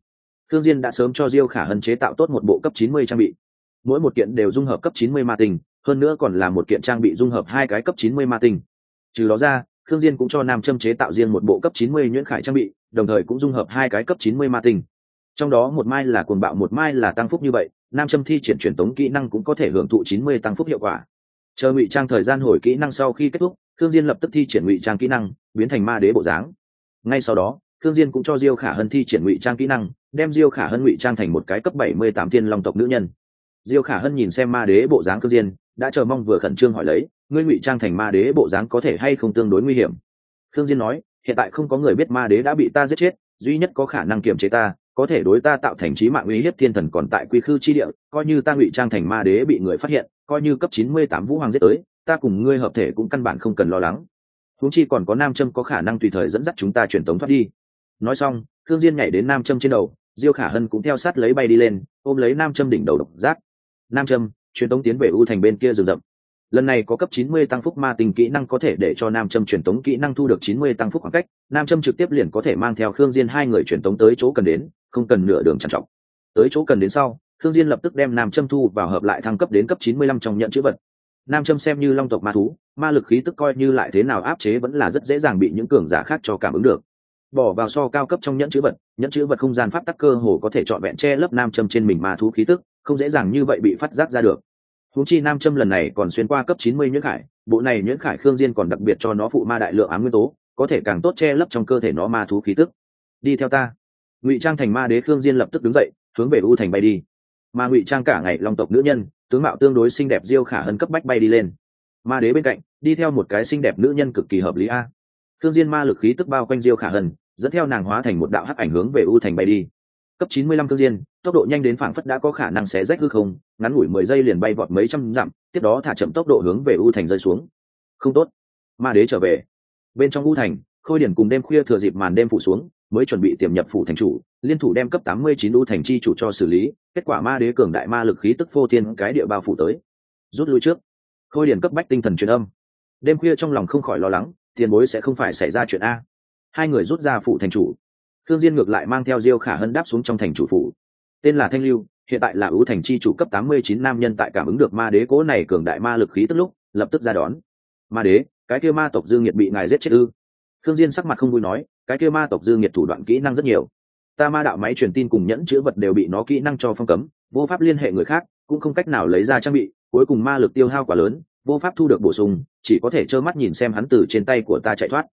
Khương diên đã sớm cho diêu khả hân chế tạo tốt một bộ cấp 90 trang bị mỗi một kiện đều dung hợp cấp 90 ma tinh, hơn nữa còn là một kiện trang bị dung hợp hai cái cấp 90 ma tinh. Trừ đó ra, khương diên cũng cho nam châm chế tạo riêng một bộ cấp 90 nhuyễn khải trang bị, đồng thời cũng dung hợp hai cái cấp 90 ma tinh. Trong đó một mai là cuồng bạo, một mai là tăng phúc như vậy, nam châm thi triển truyền tống kỹ năng cũng có thể hưởng thụ 90 tăng phúc hiệu quả. Chờ ngụy trang thời gian hồi kỹ năng sau khi kết thúc, khương diên lập tức thi triển ngụy trang kỹ năng, biến thành ma đế bộ dáng. Ngay sau đó, khương diên cũng cho diêu khả hân thi triển ngụy trang kỹ năng, đem diêu khả hân ngụy trang thành một cái cấp 78 thiên long tộc nữ nhân diêu khả hân nhìn xem ma đế bộ dáng Cư diên đã chờ mong vừa khẩn trương hỏi lấy, ngươi ngụy trang thành ma đế bộ dáng có thể hay không tương đối nguy hiểm? Khương diên nói, hiện tại không có người biết ma đế đã bị ta giết chết, duy nhất có khả năng kiềm chế ta, có thể đối ta tạo thành trí mạng uy hiếp thiên thần còn tại quy khư chi địa, coi như ta ngụy trang thành ma đế bị người phát hiện, coi như cấp 98 vũ hoàng giết tới, ta cùng ngươi hợp thể cũng căn bản không cần lo lắng. Huống chi còn có nam châm có khả năng tùy thời dẫn dắt chúng ta truyền tống thoát đi. Nói xong thương diên nhảy đến nam châm trên đầu, diêu khả hân cũng theo sát lấy bay đi lên, ôm lấy nam châm đỉnh đầu độc giác nam châm, truyền tống tiến về u thành bên kia rừng rậm. Lần này có cấp 90 tăng phúc ma tình kỹ năng có thể để cho nam châm truyền tống kỹ năng thu được 90 tăng phúc khoảng cách, nam châm trực tiếp liền có thể mang theo khương diên hai người truyền tống tới chỗ cần đến, không cần nửa đường chặn trọng tới chỗ cần đến sau, khương diên lập tức đem nam châm thu vào hợp lại thăng cấp đến cấp 95 trong nhận chữ vật. Nam châm xem như long tộc ma thú, ma lực khí tức coi như lại thế nào áp chế vẫn là rất dễ dàng bị những cường giả khác cho cảm ứng được bỏ vào so cao cấp trong nhẫn chữ vật, nhẫn chữ vật không gian pháp tắc cơ hồ có thể trọn vẹn che lấp nam châm trên mình ma thú khí tức, không dễ dàng như vậy bị phát giác ra được. Húng chi nam châm lần này còn xuyên qua cấp 90 nhuyễn khải, bộ này nhuyễn khải khương diên còn đặc biệt cho nó phụ ma đại lượng ám nguyên tố, có thể càng tốt che lấp trong cơ thể nó ma thú khí tức. Đi theo ta. Ngụy trang thành ma đế khương diên lập tức đứng dậy, hướng về u thành bay đi. Mà ngụy trang cả ngày long tộc nữ nhân, tướng mạo tương đối xinh đẹp diêu khả hân cấp bách bay đi lên. Ma đế bên cạnh, đi theo một cái xinh đẹp nữ nhân cực kỳ hợp lý a. Khương diên ma lực khí tức bao quanh diêu khả hân dẫn theo nàng hóa thành một đạo hắc ảnh hướng về u thành bay đi. Cấp 95 cương diên, tốc độ nhanh đến phảng phất đã có khả năng xé rách hư không, ngắn ngủi 10 giây liền bay vọt mấy trăm dặm, tiếp đó thả chậm tốc độ hướng về u thành rơi xuống. Không tốt. Ma đế trở về. Bên trong u thành, khôi điển cùng đêm khuya thừa dịp màn đêm phủ xuống, mới chuẩn bị tiềm nhập phủ thành chủ, liên thủ đem cấp 89 u thành chi chủ cho xử lý, kết quả ma đế cường đại ma lực khí tức phô thiên cái địa bao phủ tới. Rút lui trước. Khôi điển cấp bách tinh thần truyền âm. Đêm khuya trong lòng không khỏi lo lắng, tiền bối sẽ không phải xảy ra chuyện a hai người rút ra phụ thành chủ. Thương diên ngược lại mang theo diêu khả hân đáp xuống trong thành chủ phủ. Tên là thanh lưu, hiện tại là ưu thành chi chủ cấp 89 nam nhân tại cảm ứng được ma đế cố này cường đại ma lực khí tức lúc, lập tức ra đón. Ma đế, cái kia ma tộc dương nhiệt bị ngài giết chết ư? Thương diên sắc mặt không vui nói, cái kia ma tộc dương nhiệt thủ đoạn kỹ năng rất nhiều. Ta ma đạo máy truyền tin cùng nhẫn chữa vật đều bị nó kỹ năng cho phong cấm, vô pháp liên hệ người khác, cũng không cách nào lấy ra trang bị, cuối cùng ma lực tiêu hao quá lớn, vô pháp thu được bổ sung, chỉ có thể trơ mắt nhìn xem hắn từ trên tay của ta chạy thoát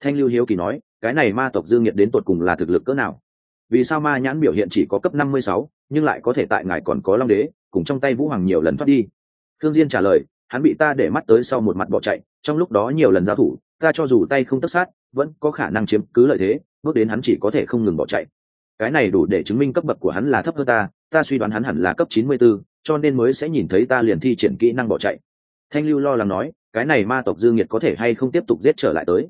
thanh lưu hiếu kỳ nói cái này ma tộc dương nhiệt đến tột cùng là thực lực cỡ nào? Vì sao ma nhãn biểu hiện chỉ có cấp năm mươi sáu nhưng lại có thể tại ngài còn có long đế cùng trong tay vũ hoàng nhiều lần thoát đi? Thương diên trả lời hắn bị ta để mắt tới sau một mặt bỏ chạy trong lúc đó nhiều lần giao thủ ta cho dù tay không tất sát vẫn có khả năng chiếm cứ lợi thế bước đến hắn chỉ có thể không ngừng bỏ chạy. Cái này đủ để chứng minh cấp bậc của hắn là thấp hơn ta ta suy đoán hắn hẳn là cấp chín mươi 94, cho nên mới sẽ nhìn thấy ta liền thi triển kỹ năng bỏ chạy. Thanh lưu lo lắng nói cái này ma tộc dương nhiệt có thể hay không tiếp tục giết trở lại tới?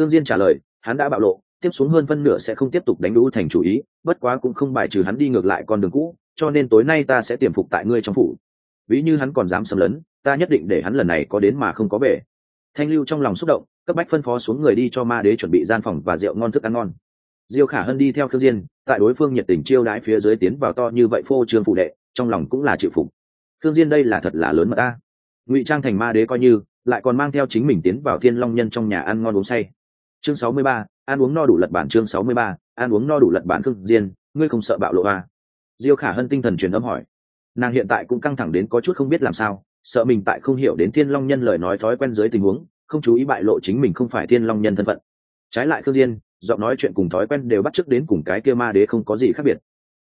Thương diên trả lời, hắn đã bạo lộ, tiếp xuống hơn phân nửa sẽ không tiếp tục đánh đũ thành chủ ý, bất quá cũng không bài trừ hắn đi ngược lại con đường cũ, cho nên tối nay ta sẽ tiềm phục tại ngươi trong phủ. Ví như hắn còn dám xâm lấn, ta nhất định để hắn lần này có đến mà không có về. Thanh lưu trong lòng xúc động, cấp bách phân phó xuống người đi cho ma đế chuẩn bị gian phòng và rượu ngon thức ăn ngon. Diêu khả hân đi theo khương diên, tại đối phương nhiệt tình chiêu đãi phía dưới tiến vào to như vậy phô trương phụ đệ, trong lòng cũng là chịu phục. Khương diên đây là thật là lớn mà ta. Ngụy trang thành ma đế coi như, lại còn mang theo chính mình tiến vào thiên long nhân trong nhà ăn ngon uống say chương sáu mươi ba, ăn uống no đủ lật bản chương sáu mươi ba, ăn uống no đủ lật bản cương diên ngươi không sợ bạo lộ à? diêu khả hân tinh thần truyền âm hỏi. Nàng hiện tại cũng căng thẳng đến có chút không biết làm sao sợ mình tại không hiểu đến thiên long nhân lời nói thói quen dưới tình huống không chú ý bại lộ chính mình không phải thiên long nhân thân phận. Trái lại khương diên giọng nói chuyện cùng thói quen đều bắt chước đến cùng cái kia ma đế không có gì khác biệt.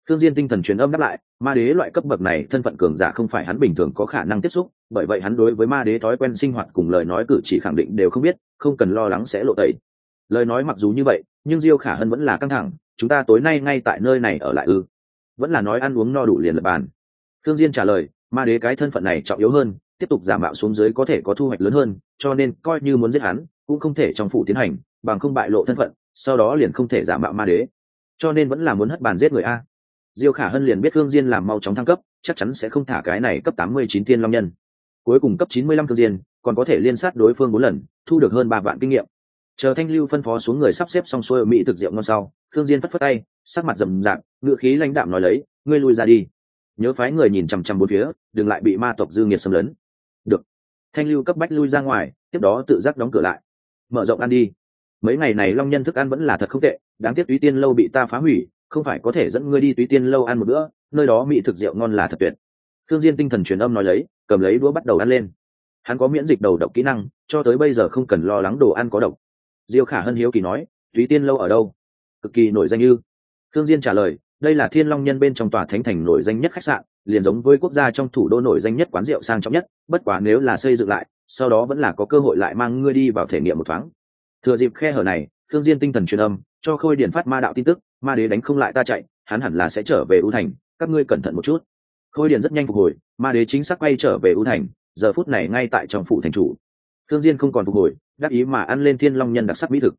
Khương diên tinh thần truyền âm đáp lại ma đế loại cấp bậc này thân phận cường giả không phải hắn bình thường có khả năng tiếp xúc bởi vậy hắn đối với ma đế thói quen sinh hoạt cùng lời nói cử chỉ khẳng định đều không biết không cần lo lắng sẽ lộ tẩy lời nói mặc dù như vậy, nhưng diêu khả hân vẫn là căng thẳng, chúng ta tối nay ngay tại nơi này ở lại ư? Vẫn là nói ăn uống no đủ liền lập bàn. Thương diên trả lời, ma đế cái thân phận này trọng yếu hơn, tiếp tục giảm mạo xuống dưới có thể có thu hoạch lớn hơn, cho nên coi như muốn giết hắn, cũng không thể trong phủ tiến hành, bằng không bại lộ thân phận, sau đó liền không thể giảm mạo ma đế. Cho nên vẫn là muốn hất bàn giết người a. Diêu khả hân liền biết Thương diên làm mau chóng thăng cấp, chắc chắn sẽ không thả cái này cấp tám mươi chín tiên long nhân. Cuối cùng cấp chín mươi lăm Thương diên, còn có thể liên sát đối phương bốn lần, thu được hơn ba vạn kinh nghiệm chờ thanh lưu phân phó xuống người sắp xếp xong xuôi ở mỹ thực rượu ngon sau thương diên phất phất tay, sắc mặt rầm rạp ngựa khí lãnh đạm nói lấy, ngươi lui ra đi. Nhớ phái người nhìn chằm chằm bốn phía, đừng lại bị ma tộc dư nghiệt xâm lấn. Được. Thanh lưu cấp bách lui ra ngoài, tiếp đó tự giác đóng cửa lại. Mở rộng ăn đi. Mấy ngày này long nhân thức ăn vẫn là thật không tệ, đáng tiếc túy tiên lâu bị ta phá hủy, không phải có thể dẫn ngươi đi túy tiên lâu ăn một bữa, nơi đó mỹ thực rượu ngon là thật tuyệt. Thương diên tinh thần truyền âm nói lấy, cầm lấy đũa bắt đầu ăn lên. Hắn có miễn dịch đầu độc kỹ năng, cho tới bây giờ không cần lo lắng đồ ăn có độc diêu khả hân hiếu kỳ nói, túy tiên lâu ở đâu? Cực kỳ nổi danh như thương diên trả lời, đây là thiên long nhân bên trong tòa thánh thành nổi danh nhất khách sạn, liền giống với quốc gia trong thủ đô nổi danh nhất quán rượu sang trọng nhất, bất quá nếu là xây dựng lại, sau đó vẫn là có cơ hội lại mang ngươi đi vào thể nghiệm một thoáng. Thừa dịp khe hở này thương diên tinh thần truyền âm, cho khôi điển phát ma đạo tin tức, ma đế đánh không lại ta chạy, hắn hẳn là sẽ trở về u thành, các ngươi cẩn thận một chút. Khôi điển rất nhanh phục hồi, ma đế chính xác quay trở về u thành, giờ phút này ngay tại trong phủ thành chủ. Thương diên không còn phục hồi đáp ý mà ăn lên thiên long nhân đặc sắc mỹ thực.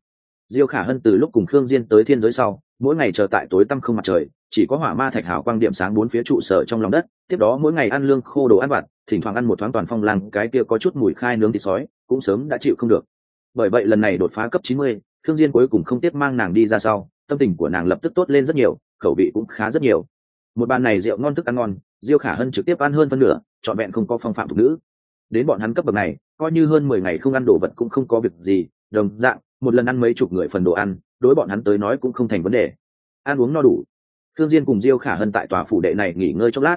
Diêu khả hân từ lúc cùng khương diên tới thiên giới sau mỗi ngày chờ tại tối tăm không mặt trời chỉ có hỏa ma thạch hào quang điểm sáng bốn phía trụ sở trong lòng đất tiếp đó mỗi ngày ăn lương khô đồ ăn vặt thỉnh thoảng ăn một thoáng toàn phong lang, cái kia có chút mùi khai nướng thịt sói cũng sớm đã chịu không được. Bởi vậy lần này đột phá cấp chín mươi, thương diên cuối cùng không tiếp mang nàng đi ra sau tâm tình của nàng lập tức tốt lên rất nhiều khẩu vị cũng khá rất nhiều. Một bàn này rượu ngon thức ăn ngon diêu khả hân trực tiếp ăn hơn phân nửa trọn vẹn không có phong phạm thuộc nữ. Đến bọn hắn cấp bậc này coi như hơn mười ngày không ăn đồ vật cũng không có việc gì đồng dạng một lần ăn mấy chục người phần đồ ăn đối bọn hắn tới nói cũng không thành vấn đề. Ăn uống no đủ. Thương diên cùng diêu khả hân tại tòa phủ đệ này nghỉ ngơi chốc lát.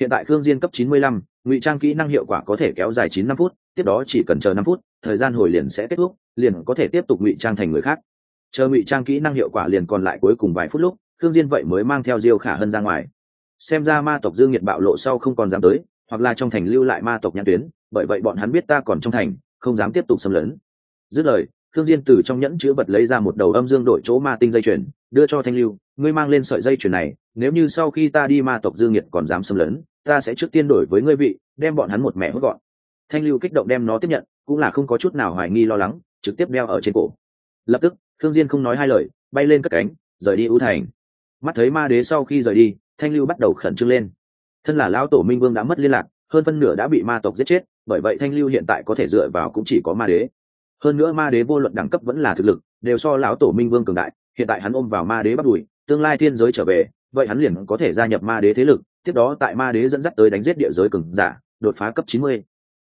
Hiện tại thương diên cấp 95, ngụy trang kỹ năng hiệu quả có thể kéo dài 9 năm phút tiếp đó chỉ cần chờ 5 phút thời gian hồi liền sẽ kết thúc liền có thể tiếp tục ngụy trang thành người khác. Chờ ngụy trang kỹ năng hiệu quả liền còn lại cuối cùng vài phút lúc thương diên vậy mới mang theo diêu khả hân ra ngoài. Xem ra ma tộc dương nhiệt bạo lộ sau không còn dám tới hoặc là trong thành lưu lại ma tộc nhãn tuyến, bởi vậy bọn hắn biết ta còn trong thành, không dám tiếp tục xâm lấn. Dứt lời thương diên từ trong nhẫn chứa vật lấy ra một đầu âm dương đổi chỗ ma tinh dây chuyền, đưa cho thanh lưu, ngươi mang lên sợi dây chuyền này, nếu như sau khi ta đi ma tộc dương nhiệt còn dám xâm lấn, ta sẽ trước tiên đổi với ngươi vị, đem bọn hắn một mẹ hút gọn. Thanh lưu kích động đem nó tiếp nhận, cũng là không có chút nào hoài nghi lo lắng, trực tiếp đeo ở trên cổ. Lập tức thương diên không nói hai lời, bay lên cất cánh, rời đi ưu thành. Mắt thấy ma đế sau khi rời đi, thanh lưu bắt đầu khẩn trương lên thân là lão tổ minh vương đã mất liên lạc, hơn phân nửa đã bị ma tộc giết chết, bởi vậy thanh lưu hiện tại có thể dựa vào cũng chỉ có ma đế. Hơn nữa ma đế vô luận đẳng cấp vẫn là thực lực, đều so lão tổ minh vương cường đại, hiện tại hắn ôm vào ma đế bắt đùi, tương lai thiên giới trở về, vậy hắn liền có thể gia nhập ma đế thế lực, tiếp đó tại ma đế dẫn dắt tới đánh giết địa giới cường giả, đột phá cấp chín mươi.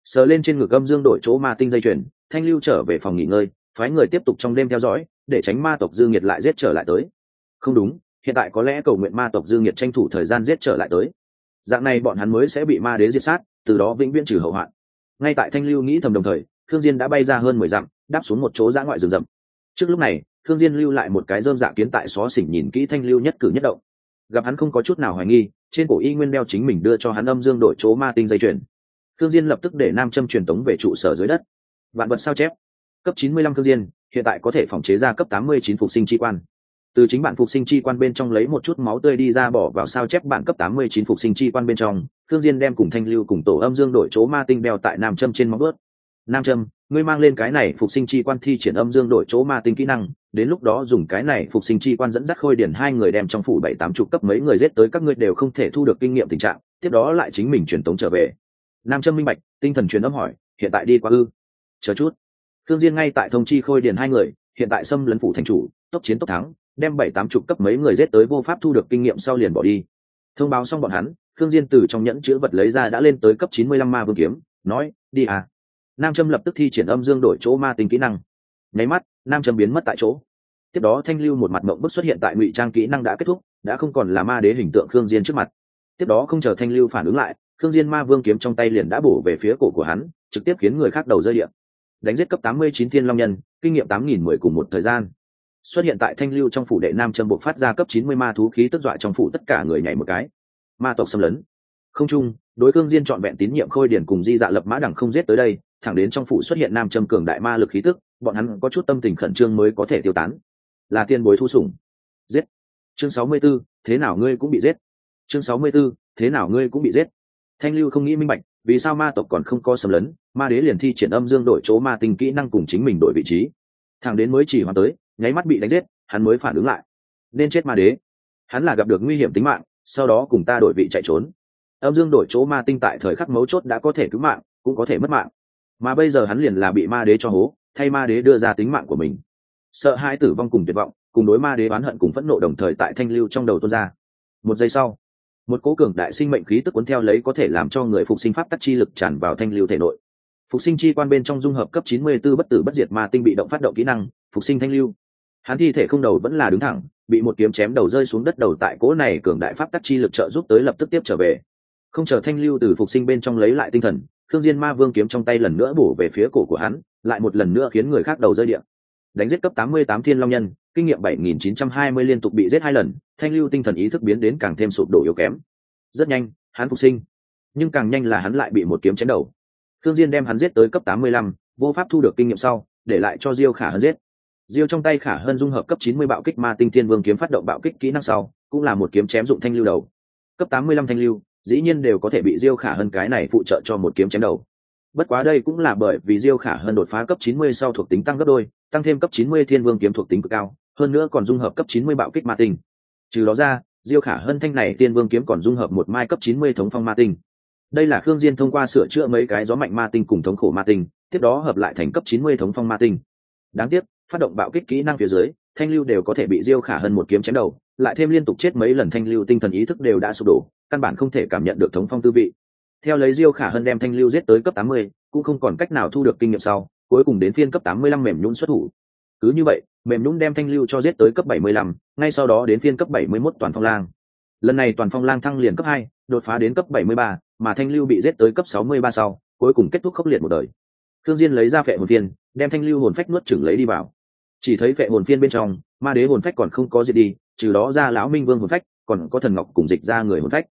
Sờ lên trên ngực âm dương đổi chỗ ma tinh dây chuyền, thanh lưu trở về phòng nghỉ ngơi, phái người tiếp tục trong đêm theo dõi, để tránh ma tộc dương nhiệt lại giết trở lại tới. Không đúng, hiện tại có lẽ cầu nguyện ma tộc dương nhiệt tranh thủ thời gian giết trở lại tới dạng này bọn hắn mới sẽ bị ma đế diệt sát, từ đó vĩnh viễn trừ hậu hoạn. Ngay tại thanh lưu nghĩ thầm đồng thời thương diên đã bay ra hơn mười dặm, đáp xuống một chỗ giã ngoại rừng rậm. Trước lúc này thương diên lưu lại một cái dơm dạ kiến tại xó xỉnh nhìn kỹ thanh lưu nhất cử nhất động. Gặp hắn không có chút nào hoài nghi, trên cổ y nguyên đeo chính mình đưa cho hắn âm dương đổi chỗ ma tinh dây chuyền. Thương diên lập tức để nam châm truyền tống về trụ sở dưới đất. Vạn vật sao chép. Cấp 95 thương diên, hiện tại có thể phòng chế ra cấp 89 phục sinh chi quan từ chính bản phục sinh chi quan bên trong lấy một chút máu tươi đi ra bỏ vào sao chép bản cấp tám mươi chín phục sinh chi quan bên trong thương diên đem cùng thanh lưu cùng tổ âm dương đổi chỗ ma tinh đeo tại nam châm trên móng bớt nam châm, ngươi mang lên cái này phục sinh chi quan thi triển âm dương đổi chỗ ma tinh kỹ năng, đến lúc đó dùng cái này phục sinh chi quan dẫn dắt khôi điển hai người đem trong phủ bảy tám chục cấp mấy người giết tới các ngươi đều không thể thu được kinh nghiệm tình trạng, tiếp đó lại chính mình truyền tống trở về. Nam châm minh bạch, tinh thần truyền âm hỏi, hiện tại đi qua ư? Chờ chút. Thương diên ngay tại thông chi khôi điển hai người, hiện tại xâm lấn phủ thành chủ, tốc chiến tốc thắng đem bảy tám chục cấp mấy người giết tới vô pháp thu được kinh nghiệm sau liền bỏ đi. Thông báo xong bọn hắn thương diên từ trong nhẫn chứa vật lấy ra đã lên tới cấp chín mươi lăm ma vương kiếm, nói, đi à. Nam châm lập tức thi triển âm dương đổi chỗ ma tinh kỹ năng. Nháy mắt, nam châm biến mất tại chỗ. Tiếp đó thanh lưu một mặt mộng bức xuất hiện tại ngụy trang kỹ năng đã kết thúc, đã không còn là ma đế hình tượng khương diên trước mặt. Tiếp đó không chờ thanh lưu phản ứng lại, khương diên ma vương kiếm trong tay liền đã bổ về phía cổ của hắn, trực tiếp khiến người khác đầu rơi địa. Đánh giết cấp 89 thiên long nhân, kinh nghiệm 8.010 cùng một thời gian xuất hiện tại thanh lưu trong phủ đệ nam châm buộc phát ra cấp 90 ma thú khí tức dọa trong phủ tất cả người nhảy một cái. Ma tộc xâm lấn. Không chung đối cương diên chọn vẹn tín nhiệm khôi điển cùng di dạ lập mã đẳng không giết tới đây thẳng đến trong phủ xuất hiện nam châm cường đại ma lực khí tức bọn hắn có chút tâm tình khẩn trương mới có thể tiêu tán. Là tiên bối thu sủng. Giết. Chương 64, thế nào ngươi cũng bị giết. Chương 64, thế nào ngươi cũng bị giết. Thanh lưu không nghĩ minh bạch vì sao ma tộc còn không có xâm lấn ma đế liền thi triển âm dương đổi chỗ ma tinh kỹ năng cùng chính mình đổi vị trí. Thẳng đến mới chỉ hoàn tới nháy mắt bị đánh giết, hắn mới phản ứng lại. Nên chết ma đế. Hắn là gặp được nguy hiểm tính mạng, sau đó cùng ta đổi vị chạy trốn. Âm dương đổi chỗ ma tinh tại thời khắc mấu chốt đã có thể cứu mạng, cũng có thể mất mạng. Mà bây giờ hắn liền là bị ma đế cho hố, thay ma đế đưa ra tính mạng của mình. Sợ hai tử vong cùng tuyệt vọng, cùng đối ma đế oán hận cùng phẫn nộ đồng thời tại thanh lưu trong đầu tuôn ra. Một giây sau, một cố cường đại sinh mệnh khí tức cuốn theo lấy có thể làm cho người phục sinh pháp tắc chi lực tràn vào thanh lưu thể nội. Phục sinh chi quan bên trong dung hợp cấp 94 bất tử bất diệt ma tinh bị động phát động kỹ năng phục sinh thanh lưu. Hắn thi thể không đầu vẫn là đứng thẳng bị một kiếm chém đầu rơi xuống đất đầu tại cố này cường đại pháp tắc chi lực trợ giúp tới lập tức tiếp trở về. Không chờ thanh lưu từ phục sinh bên trong lấy lại tinh thần thương diên ma vương kiếm trong tay lần nữa bổ về phía cổ của hắn lại một lần nữa khiến người khác đầu rơi địa đánh giết cấp 88 thiên long nhân kinh nghiệm 7.920 liên tục bị giết hai lần thanh lưu tinh thần ý thức biến đến càng thêm sụp đổ yếu kém. Rất nhanh hắn phục sinh. Nhưng càng nhanh là hắn lại bị một kiếm chém đầu. Thương diên đem hắn giết tới cấp 85, vô pháp thu được kinh nghiệm sau để lại cho diêu khả hơn giết diêu trong tay khả hơn dung hợp cấp 90 bạo kích ma tinh thiên vương kiếm phát động bạo kích kỹ năng sau, cũng là một kiếm chém dụng thanh lưu đầu. Cấp 85 thanh lưu, dĩ nhiên đều có thể bị diêu khả hơn cái này phụ trợ cho một kiếm chém đầu. Bất quá đây cũng là bởi vì diêu khả hơn đột phá cấp 90 sau thuộc tính tăng gấp đôi, tăng thêm cấp 90 thiên vương kiếm thuộc tính cực cao, hơn nữa còn dung hợp cấp 90 bạo kích ma tinh. Trừ đó ra, diêu khả hơn thanh này Thiên vương kiếm còn dung hợp một mai cấp 90 thống phong ma tinh. Đây là khương diên thông qua sửa chữa mấy cái gió mạnh ma tinh cùng thống khổ ma tinh, tiếp đó hợp lại thành cấp 90 thống phong ma tinh. Đáng tiếc phát động bạo kích kỹ năng phía dưới thanh lưu đều có thể bị diêu khả hơn một kiếm chém đầu lại thêm liên tục chết mấy lần thanh lưu tinh thần ý thức đều đã sụp đổ căn bản không thể cảm nhận được thống phong tư vị. Theo lấy diêu khả hơn đem thanh lưu giết tới cấp 80, cũng không còn cách nào thu được kinh nghiệm sau cuối cùng đến phiên cấp 85 mềm nhún xuất thủ. Cứ như vậy mềm nhún đem thanh lưu cho giết tới cấp 75, ngay sau đó đến phiên cấp 71 toàn phong lang. Lần này toàn phong lang thăng liền cấp hai, đột phá đến cấp 73, mà thanh lưu bị giết tới cấp 63 sau cuối cùng kết thúc khốc liệt một đời. Thương diên lấy ra phệ hồn viên, đem thanh lưu hồn phách nuốt chửng lấy đi vào chỉ thấy vệ hồn phiên bên trong ma đế hồn phách còn không có diệt đi trừ đó ra lão minh vương hồn phách còn có thần ngọc cùng dịch ra người hồn phách.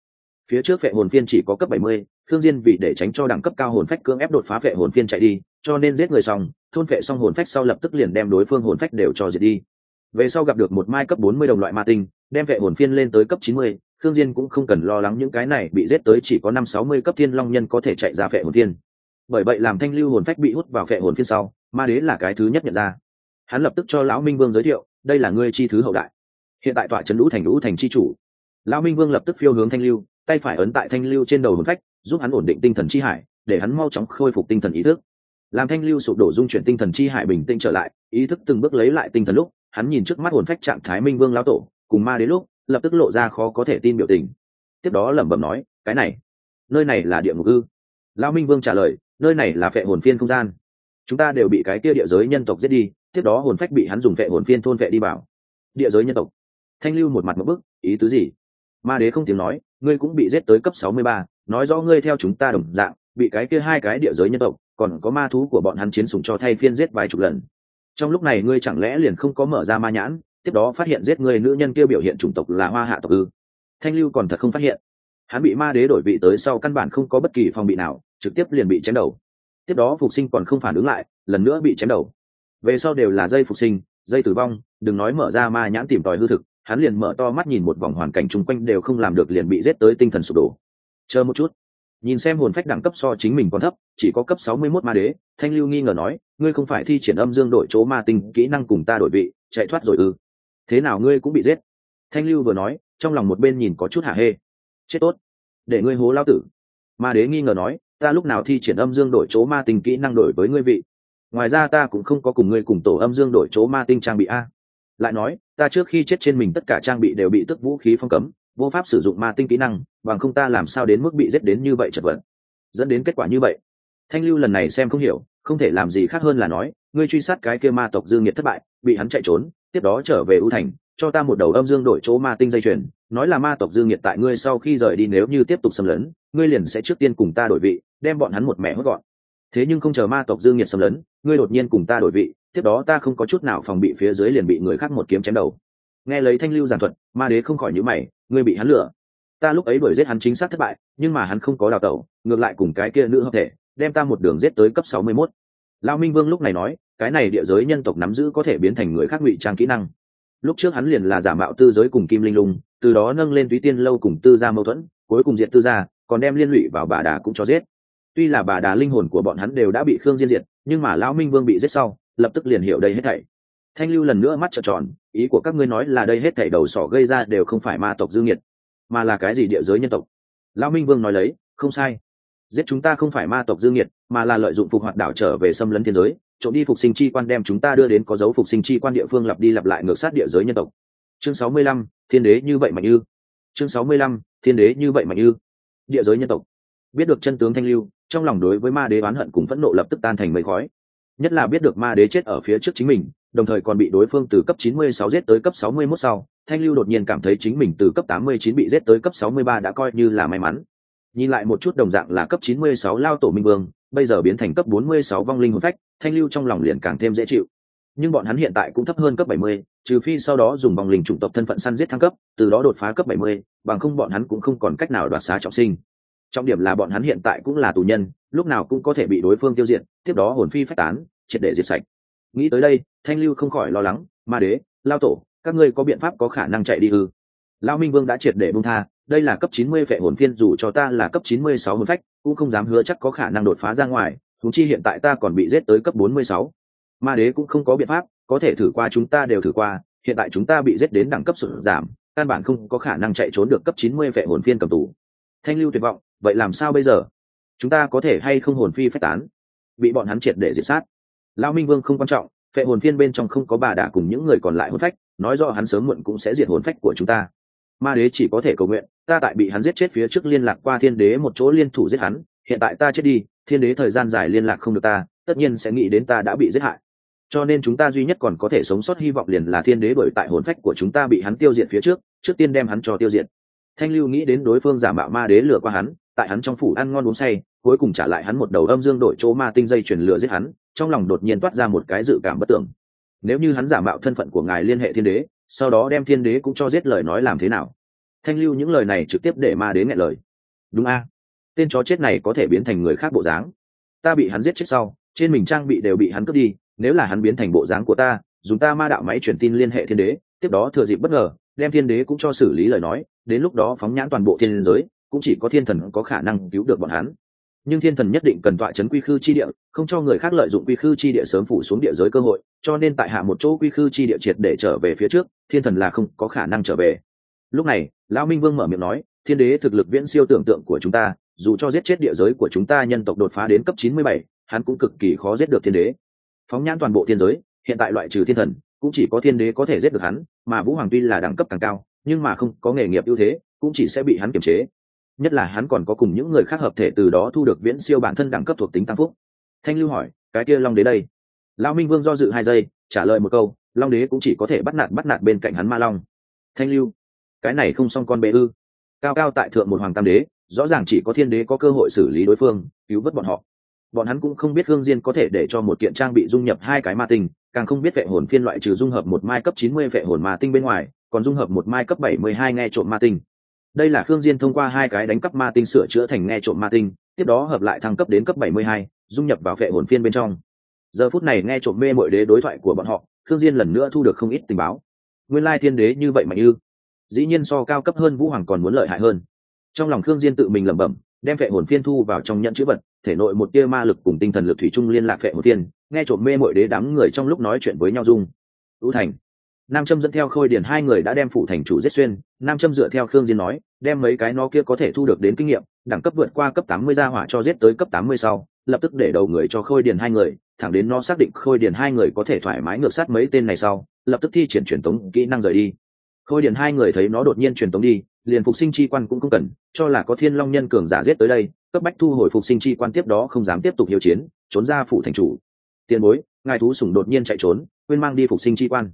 Phía trước vệ hồn phiên chỉ có cấp 70, thương diên vì để tránh cho đẳng cấp cao hồn phách cưỡng ép đột phá vệ hồn phiên chạy đi cho nên giết người xong thôn vệ xong hồn phách sau lập tức liền đem đối phương hồn phách đều cho diệt đi. Về sau gặp được một mai cấp 40 đồng loại ma tinh đem vệ hồn phiên lên tới cấp 90, thương diên cũng không cần lo lắng những cái này bị giết tới chỉ có năm sáu mươi cấp thiên long nhân có thể chạy ra phệ hồn phiên. Bởi vậy làm thanh lưu hồn phách bị hút vào phệ hồn phiên sau ma đế là cái thứ nhất nhận ra hắn lập tức cho lão minh vương giới thiệu, đây là ngươi chi thứ hậu đại. Hiện tại tọa trấn lũ thành lũ thành chi chủ. Lão minh vương lập tức phiêu hướng thanh lưu, tay phải ấn tại thanh lưu trên đầu hồn phách, giúp hắn ổn định tinh thần chi hải, để hắn mau chóng khôi phục tinh thần ý thức. Làm thanh lưu sụp đổ dung chuyển tinh thần chi hải bình tĩnh trở lại, ý thức từng bước lấy lại tinh thần lúc, hắn nhìn trước mắt hồn phách trạng thái minh vương lão tổ, cùng ma đến lúc, lập tức lộ ra khó có thể tin biểu tình. Tiếp đó lẩm bẩm nói, cái này, nơi này là địa ngục ư? Lão minh vương trả lời, nơi này là phệ hồn phiên không gian. Chúng ta đều bị cái kia địa giới nhân tộc giết đi tiếp đó hồn phách bị hắn dùng vệ hồn phiên thôn vệ đi vào. Địa giới nhân tộc. Thanh lưu một mặt một bức, ý tứ gì? Ma đế không tiếng nói, ngươi cũng bị giết tới cấp sáu mươi ba, nói rõ ngươi theo chúng ta đồng dạng, bị cái kia hai cái địa giới nhân tộc, còn có ma thú của bọn hắn chiến sùng cho thay phiên giết vài chục lần. Trong lúc này ngươi chẳng lẽ liền không có mở ra ma nhãn, tiếp đó phát hiện giết người nữ nhân kia biểu hiện chủng tộc là hoa hạ tộc ư? Thanh lưu còn thật không phát hiện. Hắn bị ma đế đổi vị tới sau căn bản không có bất kỳ phòng bị nào, trực tiếp liền bị chém đầu. Tiếp đó phục sinh còn không phản ứng lại, lần nữa bị chém đầu về sau đều là dây phục sinh, dây tử vong, đừng nói mở ra ma nhãn tìm tòi hư thực, hắn liền mở to mắt nhìn một vòng hoàn cảnh chung quanh đều không làm được liền bị giết tới tinh thần sụp đổ. Chờ một chút. Nhìn xem hồn phách đẳng cấp so chính mình còn thấp, chỉ có cấp sáu mươi mốt ma đế, thanh lưu nghi ngờ nói, ngươi không phải thi triển âm dương đổi chỗ ma tinh kỹ năng cùng ta đổi vị, chạy thoát rồi ư? Thế nào ngươi cũng bị giết? Thanh lưu vừa nói, trong lòng một bên nhìn có chút hạ hê. Chết tốt. Để ngươi hố lao tử. Ma đế nghi ngờ nói, ta lúc nào thi triển âm dương đổi chỗ ma tinh kỹ năng đổi với ngươi vị? Ngoài ra ta cũng không có cùng ngươi cùng tổ âm dương đổi chỗ ma tinh trang bị a. Lại nói, ta trước khi chết trên mình tất cả trang bị đều bị tức vũ khí phong cấm, vô pháp sử dụng ma tinh kỹ năng, bằng không ta làm sao đến mức bị giết đến như vậy chật vật. Dẫn đến kết quả như vậy. Thanh lưu lần này xem không hiểu, không thể làm gì khác hơn là nói, ngươi truy sát cái kia ma tộc dương nhiệt thất bại, bị hắn chạy trốn, tiếp đó trở về ưu thành, cho ta một đầu âm dương đổi chỗ ma tinh dây chuyền, nói là ma tộc dương nhiệt tại ngươi sau khi rời đi nếu như tiếp tục xâm lấn, ngươi liền sẽ trước tiên cùng ta đổi vị, đem bọn hắn một mẹ hốt gọn thế nhưng không chờ ma tộc dương nhiệt xâm lấn ngươi đột nhiên cùng ta đổi vị tiếp đó ta không có chút nào phòng bị phía dưới liền bị người khác một kiếm chém đầu nghe lấy thanh lưu giản thuật ma đế không khỏi nhữ mày ngươi bị hắn lừa ta lúc ấy đuổi giết hắn chính xác thất bại nhưng mà hắn không có đào tẩu ngược lại cùng cái kia nữ hợp thể đem ta một đường giết tới cấp sáu mươi 61. Lão Minh Vương lúc này nói, cái này địa giới nhân tộc nắm giữ có thể biến thành người khác ngụy trang kỹ năng. Lúc trước hắn liền là giả mạo tư giới cùng Kim Linh Lung, từ đó nâng lên Túy Tiên lâu cùng Tư gia mâu thuẫn, cuối cùng diệt Tư gia, còn đem liên lụy vào bà đà cũng cho giết. Tuy là bà đà linh hồn của bọn hắn đều đã bị Khương Diên diệt, nhưng mà lão Minh Vương bị giết sau, lập tức liền hiểu đây hết thảy. Thanh Lưu lần nữa mắt trợn tròn, ý của các ngươi nói là đây hết thảy đầu sỏ gây ra đều không phải ma tộc dương nghiệt, mà là cái gì địa giới nhân tộc. Lão Minh Vương nói lấy, không sai. Giết chúng ta không phải ma tộc dương nhiệt mà là lợi dụng phục hoạt đảo trở về xâm lấn thiên giới trộm đi phục sinh chi quan đem chúng ta đưa đến có dấu phục sinh chi quan địa phương lặp đi lặp lại ngược sát địa giới nhân tộc. Chương sáu mươi lăm thiên đế như vậy mạnh ư chương sáu mươi lăm thiên đế như vậy mạnh ư địa giới nhân tộc. Biết được chân tướng thanh lưu trong lòng đối với ma đế oán hận cùng phẫn nộ lập tức tan thành mây khói. Nhất là biết được ma đế chết ở phía trước chính mình đồng thời còn bị đối phương từ cấp 96 giết tới cấp 61 sau thanh lưu đột nhiên cảm thấy chính mình từ cấp 89 bị giết tới cấp 63 đã coi như là may mắn. Nhìn lại một chút đồng dạng là cấp 96 lao tổ minh vương bây giờ biến thành cấp 46 vong linh hồn phách thanh lưu trong lòng liền càng thêm dễ chịu. Nhưng bọn hắn hiện tại cũng thấp hơn cấp 70, trừ phi sau đó dùng vòng linh chủng tộc thân phận săn giết thăng cấp từ đó đột phá cấp 70, bằng không bọn hắn cũng không còn cách nào đoạt xá trọng sinh trọng điểm là bọn hắn hiện tại cũng là tù nhân lúc nào cũng có thể bị đối phương tiêu diệt tiếp đó hồn phi phách tán triệt để diệt sạch nghĩ tới đây thanh lưu không khỏi lo lắng ma đế lao tổ các ngươi có biện pháp có khả năng chạy đi ư lao minh vương đã triệt để bung tha đây là cấp 90 phệ hồn phiên dù cho ta là cấp 96 hồn phách, cũng không dám hứa chắc có khả năng đột phá ra ngoài, thúng chi hiện tại ta còn bị giết tới cấp 46. Ma đế cũng không có biện pháp, có thể thử qua chúng ta đều thử qua, hiện tại chúng ta bị giết đến đẳng cấp sụt giảm, căn bản không có khả năng chạy trốn được cấp 90 phệ hồn phiên cầm tù. Thanh lưu tuyệt vọng, vậy làm sao bây giờ? Chúng ta có thể hay không hồn phi phách tán? Bị bọn hắn triệt để diệt sát. lao Minh Vương không quan trọng, phệ hồn phiên bên trong không có bà đã cùng những người còn lại hồn phách, nói rõ hắn sớm muộn cũng sẽ diệt hồn phách của chúng ta ma đế chỉ có thể cầu nguyện ta tại bị hắn giết chết phía trước liên lạc qua thiên đế một chỗ liên thủ giết hắn hiện tại ta chết đi thiên đế thời gian dài liên lạc không được ta tất nhiên sẽ nghĩ đến ta đã bị giết hại cho nên chúng ta duy nhất còn có thể sống sót hy vọng liền là thiên đế bởi tại hồn phách của chúng ta bị hắn tiêu diệt phía trước trước tiên đem hắn cho tiêu diệt thanh lưu nghĩ đến đối phương giả mạo ma đế lừa qua hắn tại hắn trong phủ ăn ngon uống say, cuối cùng trả lại hắn một đầu âm dương đổi chỗ ma tinh dây truyền lừa giết hắn, trong lòng đột nhiên toát ra một cái dự cảm bất tưởng. Nếu như hắn giả mạo thân phận của ngài liên hệ thiên đế, sau đó đem thiên đế cũng cho giết lời nói làm thế nào? Thanh lưu những lời này trực tiếp để ma đế nghe lời. Đúng a. Tên chó chết này có thể biến thành người khác bộ dáng. Ta bị hắn giết chết sau, trên mình trang bị đều bị hắn cướp đi, nếu là hắn biến thành bộ dáng của ta, dùng ta ma đạo máy truyền tin liên hệ thiên đế, tiếp đó thừa dịp bất ngờ, đem thiên đế cũng cho xử lý lời nói, đến lúc đó phóng nhãn toàn bộ thiên giới cũng chỉ có thiên thần có khả năng cứu được bọn hắn. Nhưng thiên thần nhất định cần tọa chấn quy khư chi địa, không cho người khác lợi dụng quy khư chi địa sớm phủ xuống địa giới cơ hội, cho nên tại hạ một chỗ quy khư chi địa triệt để trở về phía trước, thiên thần là không có khả năng trở về. Lúc này, lão minh vương mở miệng nói, thiên đế thực lực viễn siêu tưởng tượng của chúng ta, dù cho giết chết địa giới của chúng ta nhân tộc đột phá đến cấp chín mươi bảy, hắn cũng cực kỳ khó giết được thiên đế. Phóng nhãn toàn bộ thiên giới, hiện tại loại trừ thiên thần, cũng chỉ có thiên đế có thể giết được hắn, mà vũ hoàng tuy là đẳng cấp càng cao, nhưng mà không có nghề nghiệp ưu thế, cũng chỉ sẽ bị hắn kiềm chế nhất là hắn còn có cùng những người khác hợp thể từ đó thu được viễn siêu bản thân đẳng cấp thuộc tính tăng phúc. Thanh lưu hỏi, cái kia long đế đây? Lão minh vương do dự hai giây, trả lời một câu, long đế cũng chỉ có thể bắt nạt bắt nạt bên cạnh hắn ma long. Thanh lưu, cái này không xong con bê ư. Cao cao tại thượng một hoàng tam đế, rõ ràng chỉ có thiên đế có cơ hội xử lý đối phương, cứu vớt bọn họ. Bọn hắn cũng không biết hương diên có thể để cho một kiện trang bị dung nhập hai cái ma tinh, càng không biết vệ hồn phiên loại trừ dung hợp một mai cấp chín mươi vệ hồn ma tinh bên ngoài, còn dung hợp một mai cấp bảy mươi hai nghe trộm ma tinh đây là khương diên thông qua hai cái đánh cắp ma tinh sửa chữa thành nghe trộm ma tinh, tiếp đó hợp lại thăng cấp đến cấp bảy mươi hai, dung nhập vào vệ hồn phiên bên trong. Giờ phút này nghe trộm mê mọi đế đối thoại của bọn họ, khương diên lần nữa thu được không ít tình báo. Nguyên lai thiên đế như vậy mà như. Dĩ nhiên so cao cấp hơn vũ hoàng còn muốn lợi hại hơn. Trong lòng khương diên tự mình lẩm bẩm, đem vệ hồn phiên thu vào trong nhận chữ vật, thể nội một tia ma lực cùng tinh thần lực thủy chung liên lạc vệ hồn phiên, nghe trộm mê mọi đế đám người trong lúc nói chuyện với nhau dung. Ưu thành nam châm dẫn theo khôi điển hai người đã đem phụ thành chủ giết xuyên, nam châm dựa theo khương diên nói, đem mấy cái nó kia có thể thu được đến kinh nghiệm, đẳng cấp vượt qua cấp tám mươi gia hỏa cho giết tới cấp tám mươi sau, lập tức để đầu người cho khôi điển hai người, thẳng đến nó xác định khôi điển hai người có thể thoải mái ngược sát mấy tên này sau, lập tức thi triển truyền tống kỹ năng rời đi. Khôi điển hai người thấy nó đột nhiên truyền tống đi, liền phục sinh chi quan cũng không cần, cho là có thiên long nhân cường giả giết tới đây, cấp bách thu hồi phục sinh chi quan tiếp đó không dám tiếp tục hiếu chiến, trốn ra phủ thành chủ. Tiền bối, ngài thú sủng đột nhiên chạy trốn, quên mang đi phục sinh chi quan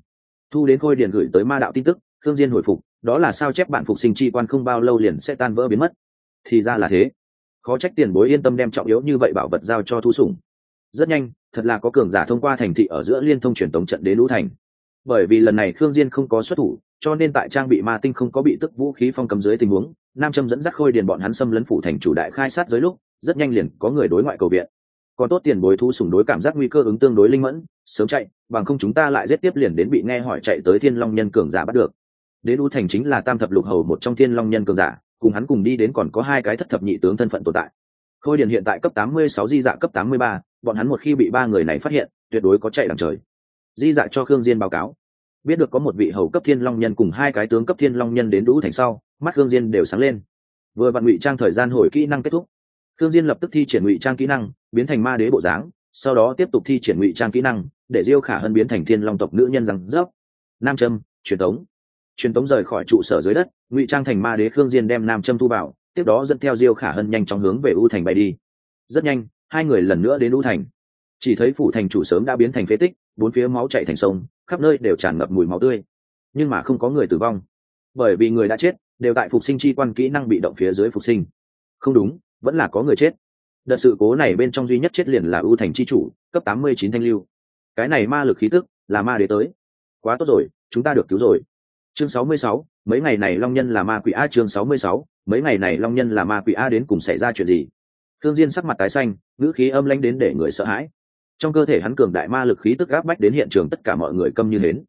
thu đến khôi điền gửi tới ma đạo tin tức thương diên hồi phục, đó là sao chép bản phục sinh chi quan không bao lâu liền sẽ tan vỡ biến mất. Thì ra là thế. Khó trách tiền bối yên tâm đem trọng yếu như vậy bảo vật giao cho thu sủng. Rất nhanh, thật là có cường giả thông qua thành thị ở giữa liên thông truyền tống trận đến lũ thành. Bởi vì lần này khương diên không có xuất thủ, cho nên tại trang bị ma tinh không có bị tức vũ khí phong cầm dưới tình huống, nam châm dẫn dắt khôi điền bọn hắn xâm lấn phủ thành chủ đại khai sát dưới lúc, rất nhanh liền có người đối ngoại cầu viện còn tốt tiền bối thu sủng đối cảm giác nguy cơ ứng tương đối linh mẫn sớm chạy bằng không chúng ta lại giết tiếp liền đến bị nghe hỏi chạy tới thiên long nhân cường giả bắt được. Đến u thành chính là tam thập lục hầu một trong thiên long nhân cường giả cùng hắn cùng đi đến còn có hai cái thất thập nhị tướng thân phận tồn tại. Khôi điền hiện tại cấp 86 di dạ cấp 83, bọn hắn một khi bị ba người này phát hiện tuyệt đối có chạy đằng trời. Di dạ cho khương diên báo cáo. Biết được có một vị hầu cấp thiên long nhân cùng hai cái tướng cấp thiên long nhân đến đũ thành sau mắt khương diên đều sáng lên. Vừa vặn ngụy trang thời gian hồi kỹ năng kết thúc khương diên lập tức thi triển ngụy trang kỹ năng, biến thành ma đế bộ dáng, sau đó tiếp tục thi triển ngụy trang kỹ năng, để diêu khả hân biến thành thiên long tộc nữ nhân rằng dốc nam trâm truyền tống. Truyền tống rời khỏi trụ sở dưới đất, ngụy trang thành ma đế khương diên đem nam trâm thu vào, tiếp đó dẫn theo diêu khả hân nhanh chóng hướng về u thành bay đi. Rất nhanh, hai người lần nữa đến u thành. Chỉ thấy phủ thành chủ sớm đã biến thành phế tích, bốn phía máu chảy thành sông, khắp nơi đều tràn ngập mùi máu tươi. Nhưng mà không có người tử vong. Bởi vì người đã chết, đều tại phục sinh chi quan kỹ năng bị động phía dưới phục sinh. Không đúng vẫn là có người chết. Đợt sự cố này bên trong duy nhất chết liền là ưu thành chi chủ, cấp tám mươi chín thanh lưu. Cái này ma lực khí tức, là ma đế tới. Quá tốt rồi, chúng ta được cứu rồi. Chương sáu mươi sáu, mấy ngày này long nhân là ma quỷ a, chương sáu mươi sáu, mấy ngày này long nhân là ma quỷ a đến cùng xảy ra chuyện gì? Thương diên sắc mặt tái xanh, ngữ khí âm lãnh đến để người sợ hãi. Trong cơ thể hắn cường đại ma lực khí tức áp bách đến hiện trường tất cả mọi người câm như hến.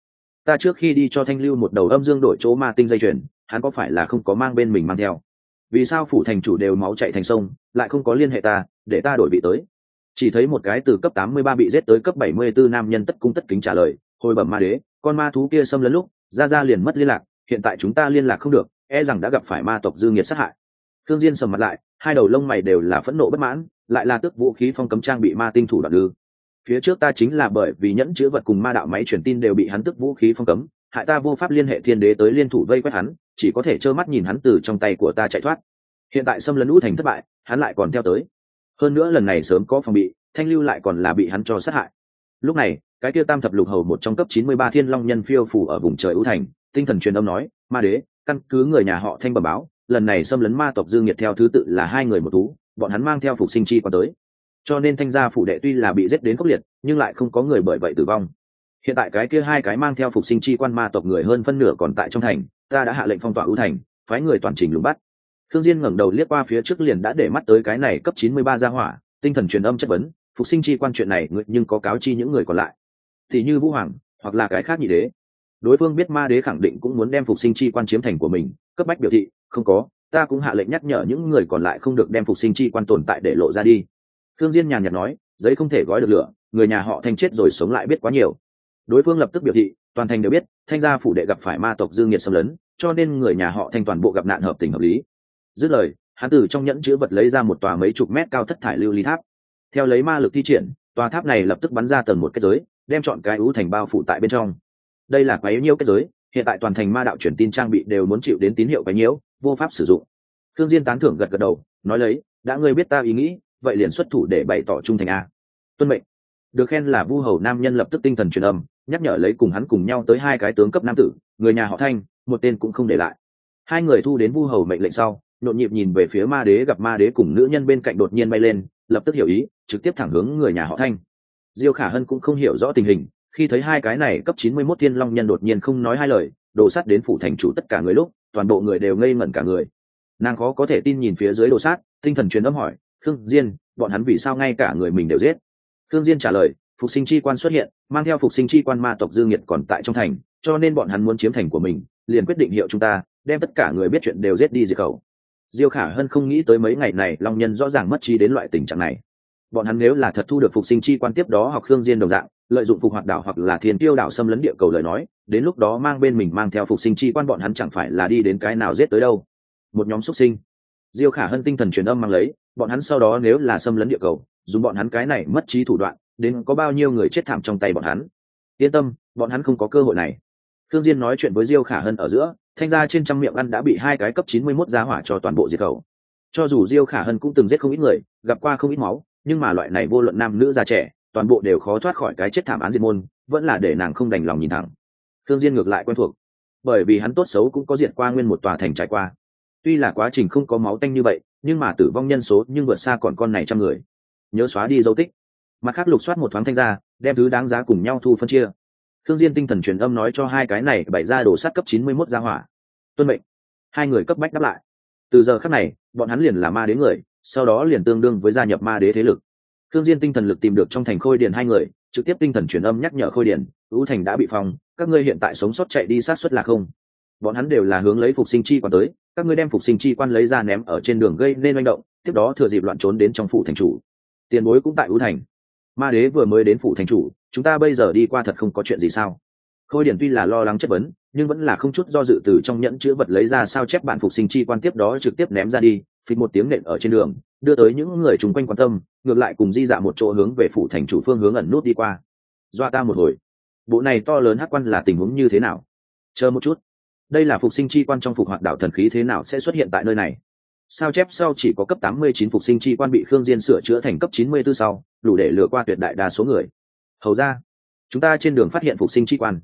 Ta trước khi đi cho thanh lưu một đầu âm dương đổi chỗ ma tinh dây chuyền, hắn có phải là không có mang bên mình mang theo? Vì sao phủ thành chủ đều máu chạy thành sông, lại không có liên hệ ta, để ta đổi vị tới. Chỉ thấy một cái từ cấp tám mươi ba bị giết tới cấp bảy mươi 74 nam nhân tất cung tất kính trả lời, hồi bẩm ma đế, con ma thú kia xâm lấn lúc, ra ra liền mất liên lạc, hiện tại chúng ta liên lạc không được e rằng đã gặp phải ma tộc dư nghiệt sát hại. Thương diên sầm mặt lại, hai đầu lông mày đều là phẫn nộ bất mãn, lại là tước vũ khí phong cấm trang bị ma tinh thủ đoạn lư. Phía trước ta chính là bởi vì nhẫn chữ vật cùng ma đạo máy truyền tin đều bị hắn tức vũ khí phong cấm, hại ta vô pháp liên hệ thiên đế tới liên thủ vây quét hắn chỉ có thể trơ mắt nhìn hắn từ trong tay của ta chạy thoát. Hiện tại xâm lấn U thành thất bại, hắn lại còn theo tới. Hơn nữa lần này sớm có phòng bị, thanh lưu lại còn là bị hắn cho sát hại. Lúc này, cái kia tam thập lục hầu một trong cấp chín mươi ba thiên long nhân phiêu phủ ở vùng trời U thành, tinh thần truyền âm nói, ma đế, căn cứ người nhà họ thanh bẩm báo, lần này xâm lấn ma tộc dương nhiệt theo thứ tự là hai người một thú, bọn hắn mang theo phục sinh chi còn tới. Cho nên thanh gia phủ đệ tuy là bị giết đến khốc liệt, nhưng lại không có người bởi vậy tử vong. Hiện tại cái kia hai cái mang theo phục sinh chi quan ma tộc người hơn phân nửa còn tại trong thành ta đã hạ lệnh phong tỏa ưu thành, phái người toàn trình lùng bắt. Thương diên ngẩng đầu liếc qua phía trước liền đã để mắt tới cái này cấp chín mươi ba gia hỏa, tinh thần truyền âm chất vấn, phục sinh chi quan chuyện này nhưng có cáo chi những người còn lại. Thì như vũ hoàng, hoặc là cái khác nhị đế. Đối phương biết ma đế khẳng định cũng muốn đem phục sinh chi quan chiếm thành của mình, cấp bách biểu thị, không có, ta cũng hạ lệnh nhắc nhở những người còn lại không được đem phục sinh chi quan tồn tại để lộ ra đi. Thương diên nhàn nhạt nói, giấy không thể gói được lửa, người nhà họ thanh chết rồi sống lại biết quá nhiều. Đối phương lập tức biểu thị toàn thành đều biết, thanh gia phủ đệ gặp phải ma tộc dương nhiệt xâm lấn, cho nên người nhà họ thanh toàn bộ gặp nạn hợp tình hợp lý. Dứt lời, hắn từ trong nhẫn chứa vật lấy ra một tòa mấy chục mét cao thất thải lưu ly tháp. Theo lấy ma lực thi triển, tòa tháp này lập tức bắn ra tầng một kết giới, đem chọn cái ưu thành bao phủ tại bên trong. Đây là quái nhiễu kết giới, hiện tại toàn thành ma đạo truyền tin trang bị đều muốn chịu đến tín hiệu quá nhiễu vô pháp sử dụng. Thương diên tán thưởng gật gật đầu, nói lấy, đã ngươi biết ta ý nghĩ, vậy liền xuất thủ để bày tỏ trung thành a. Tuân mệnh được khen là vu hầu nam nhân lập tức tinh thần truyền âm, nhắc nhở lấy cùng hắn cùng nhau tới hai cái tướng cấp nam tử, người nhà họ thanh, một tên cũng không để lại. Hai người thu đến vu hầu mệnh lệnh sau, nhộn nhịp nhìn về phía ma đế gặp ma đế cùng nữ nhân bên cạnh đột nhiên bay lên, lập tức hiểu ý, trực tiếp thẳng hướng người nhà họ thanh. Diêu khả hân cũng không hiểu rõ tình hình, khi thấy hai cái này cấp chín mươi 91 thiên long nhân đột nhiên không nói hai lời đổ sắt đến phủ thành chủ tất cả người lúc, toàn bộ người đều ngây ngẩn cả người. Nàng khó có thể tin nhìn phía dưới đồ sát, tinh thần truyền âm hỏi, khương diên, bọn hắn vì sao ngay cả người mình đều giết? Khương diên trả lời, phục sinh chi quan xuất hiện, mang theo phục sinh chi quan ma tộc dương nhiệt còn tại trong thành, cho nên bọn hắn muốn chiếm thành của mình, liền quyết định hiệu chúng ta, đem tất cả người biết chuyện đều giết đi diệt khẩu. Diêu khả hân không nghĩ tới mấy ngày này long nhân rõ ràng mất trí đến loại tình trạng này. Bọn hắn nếu là thật thu được phục sinh chi quan tiếp đó học khương diên đồng dạng, lợi dụng phục hoạt đảo hoặc là thiên tiêu đảo xâm lấn địa cầu lời nói, đến lúc đó mang bên mình mang theo phục sinh chi quan bọn hắn chẳng phải là đi đến cái nào giết tới đâu. Một nhóm xuất sinh. Diêu khả hân tinh thần truyền âm mang lấy, bọn hắn sau đó nếu là xâm lấn địa cầu dùng bọn hắn cái này mất trí thủ đoạn, đến có bao nhiêu người chết thảm trong tay bọn hắn. Yên tâm, bọn hắn không có cơ hội này. Thương diên nói chuyện với diêu khả hân ở giữa, thanh gia trên trăm miệng ăn đã bị hai cái cấp chín mươi 91 giá hỏa cho toàn bộ diệt khẩu. Cho dù diêu khả hân cũng từng giết không ít người, gặp qua không ít máu, nhưng mà loại này vô luận nam nữ già trẻ, toàn bộ đều khó thoát khỏi cái chết thảm án diệt môn, vẫn là để nàng không đành lòng nhìn thẳng. Thương diên ngược lại quen thuộc, bởi vì hắn tốt xấu cũng có diệt qua nguyên một tòa thành trải qua. Tuy là quá trình không có máu tanh như vậy, nhưng mà tử vong nhân số nhưng vượt xa còn con này trăm người nhớ xóa đi dấu tích. Mặt khác lục soát một thoáng thanh ra, đem thứ đáng giá cùng nhau thu phân chia. Thương diên tinh thần truyền âm nói cho hai cái này bày ra đồ sát cấp chín mươi 91 gia hỏa. Tuân mệnh. Hai người cấp bách đáp lại. Từ giờ khắc này, bọn hắn liền là ma đế người, sau đó liền tương đương với gia nhập ma đế thế lực. Thương diên tinh thần lực tìm được trong thành khôi điền hai người, trực tiếp tinh thần truyền âm nhắc nhở khôi điền ưu thành đã bị phong, các ngươi hiện tại sống sót chạy đi sát xuất là không. Bọn hắn đều là hướng lấy phục sinh chi quan tới, các ngươi đem phục sinh chi quan lấy ra ném ở trên đường gây nên manh động, tiếp đó thừa dịp loạn trốn đến trong phủ thành chủ tiền bối cũng tại ưu thành. Ma đế vừa mới đến phủ thành chủ, chúng ta bây giờ đi qua thật không có chuyện gì sao? Khôi điển tuy là lo lắng chất vấn, nhưng vẫn là không chút do dự từ trong nhẫn chữ vật lấy ra sao chép bản phục sinh chi quan tiếp đó trực tiếp ném ra đi, phịch một tiếng nện ở trên đường, đưa tới những người chung quanh quan tâm, ngược lại cùng di dạ một chỗ hướng về phủ thành chủ phương hướng ẩn nút đi qua. Doa ta một hồi. Bộ này to lớn hắc quan là tình huống như thế nào? Chờ một chút. Đây là phục sinh chi quan trong phục hoạt đảo thần khí thế nào sẽ xuất hiện tại nơi này? Sao chép sau chỉ có cấp 89 phục sinh chi quan bị khương diên sửa chữa thành cấp 94 sau, đủ để lừa qua tuyệt đại đa số người. Hầu ra, chúng ta trên đường phát hiện phục sinh chi quan.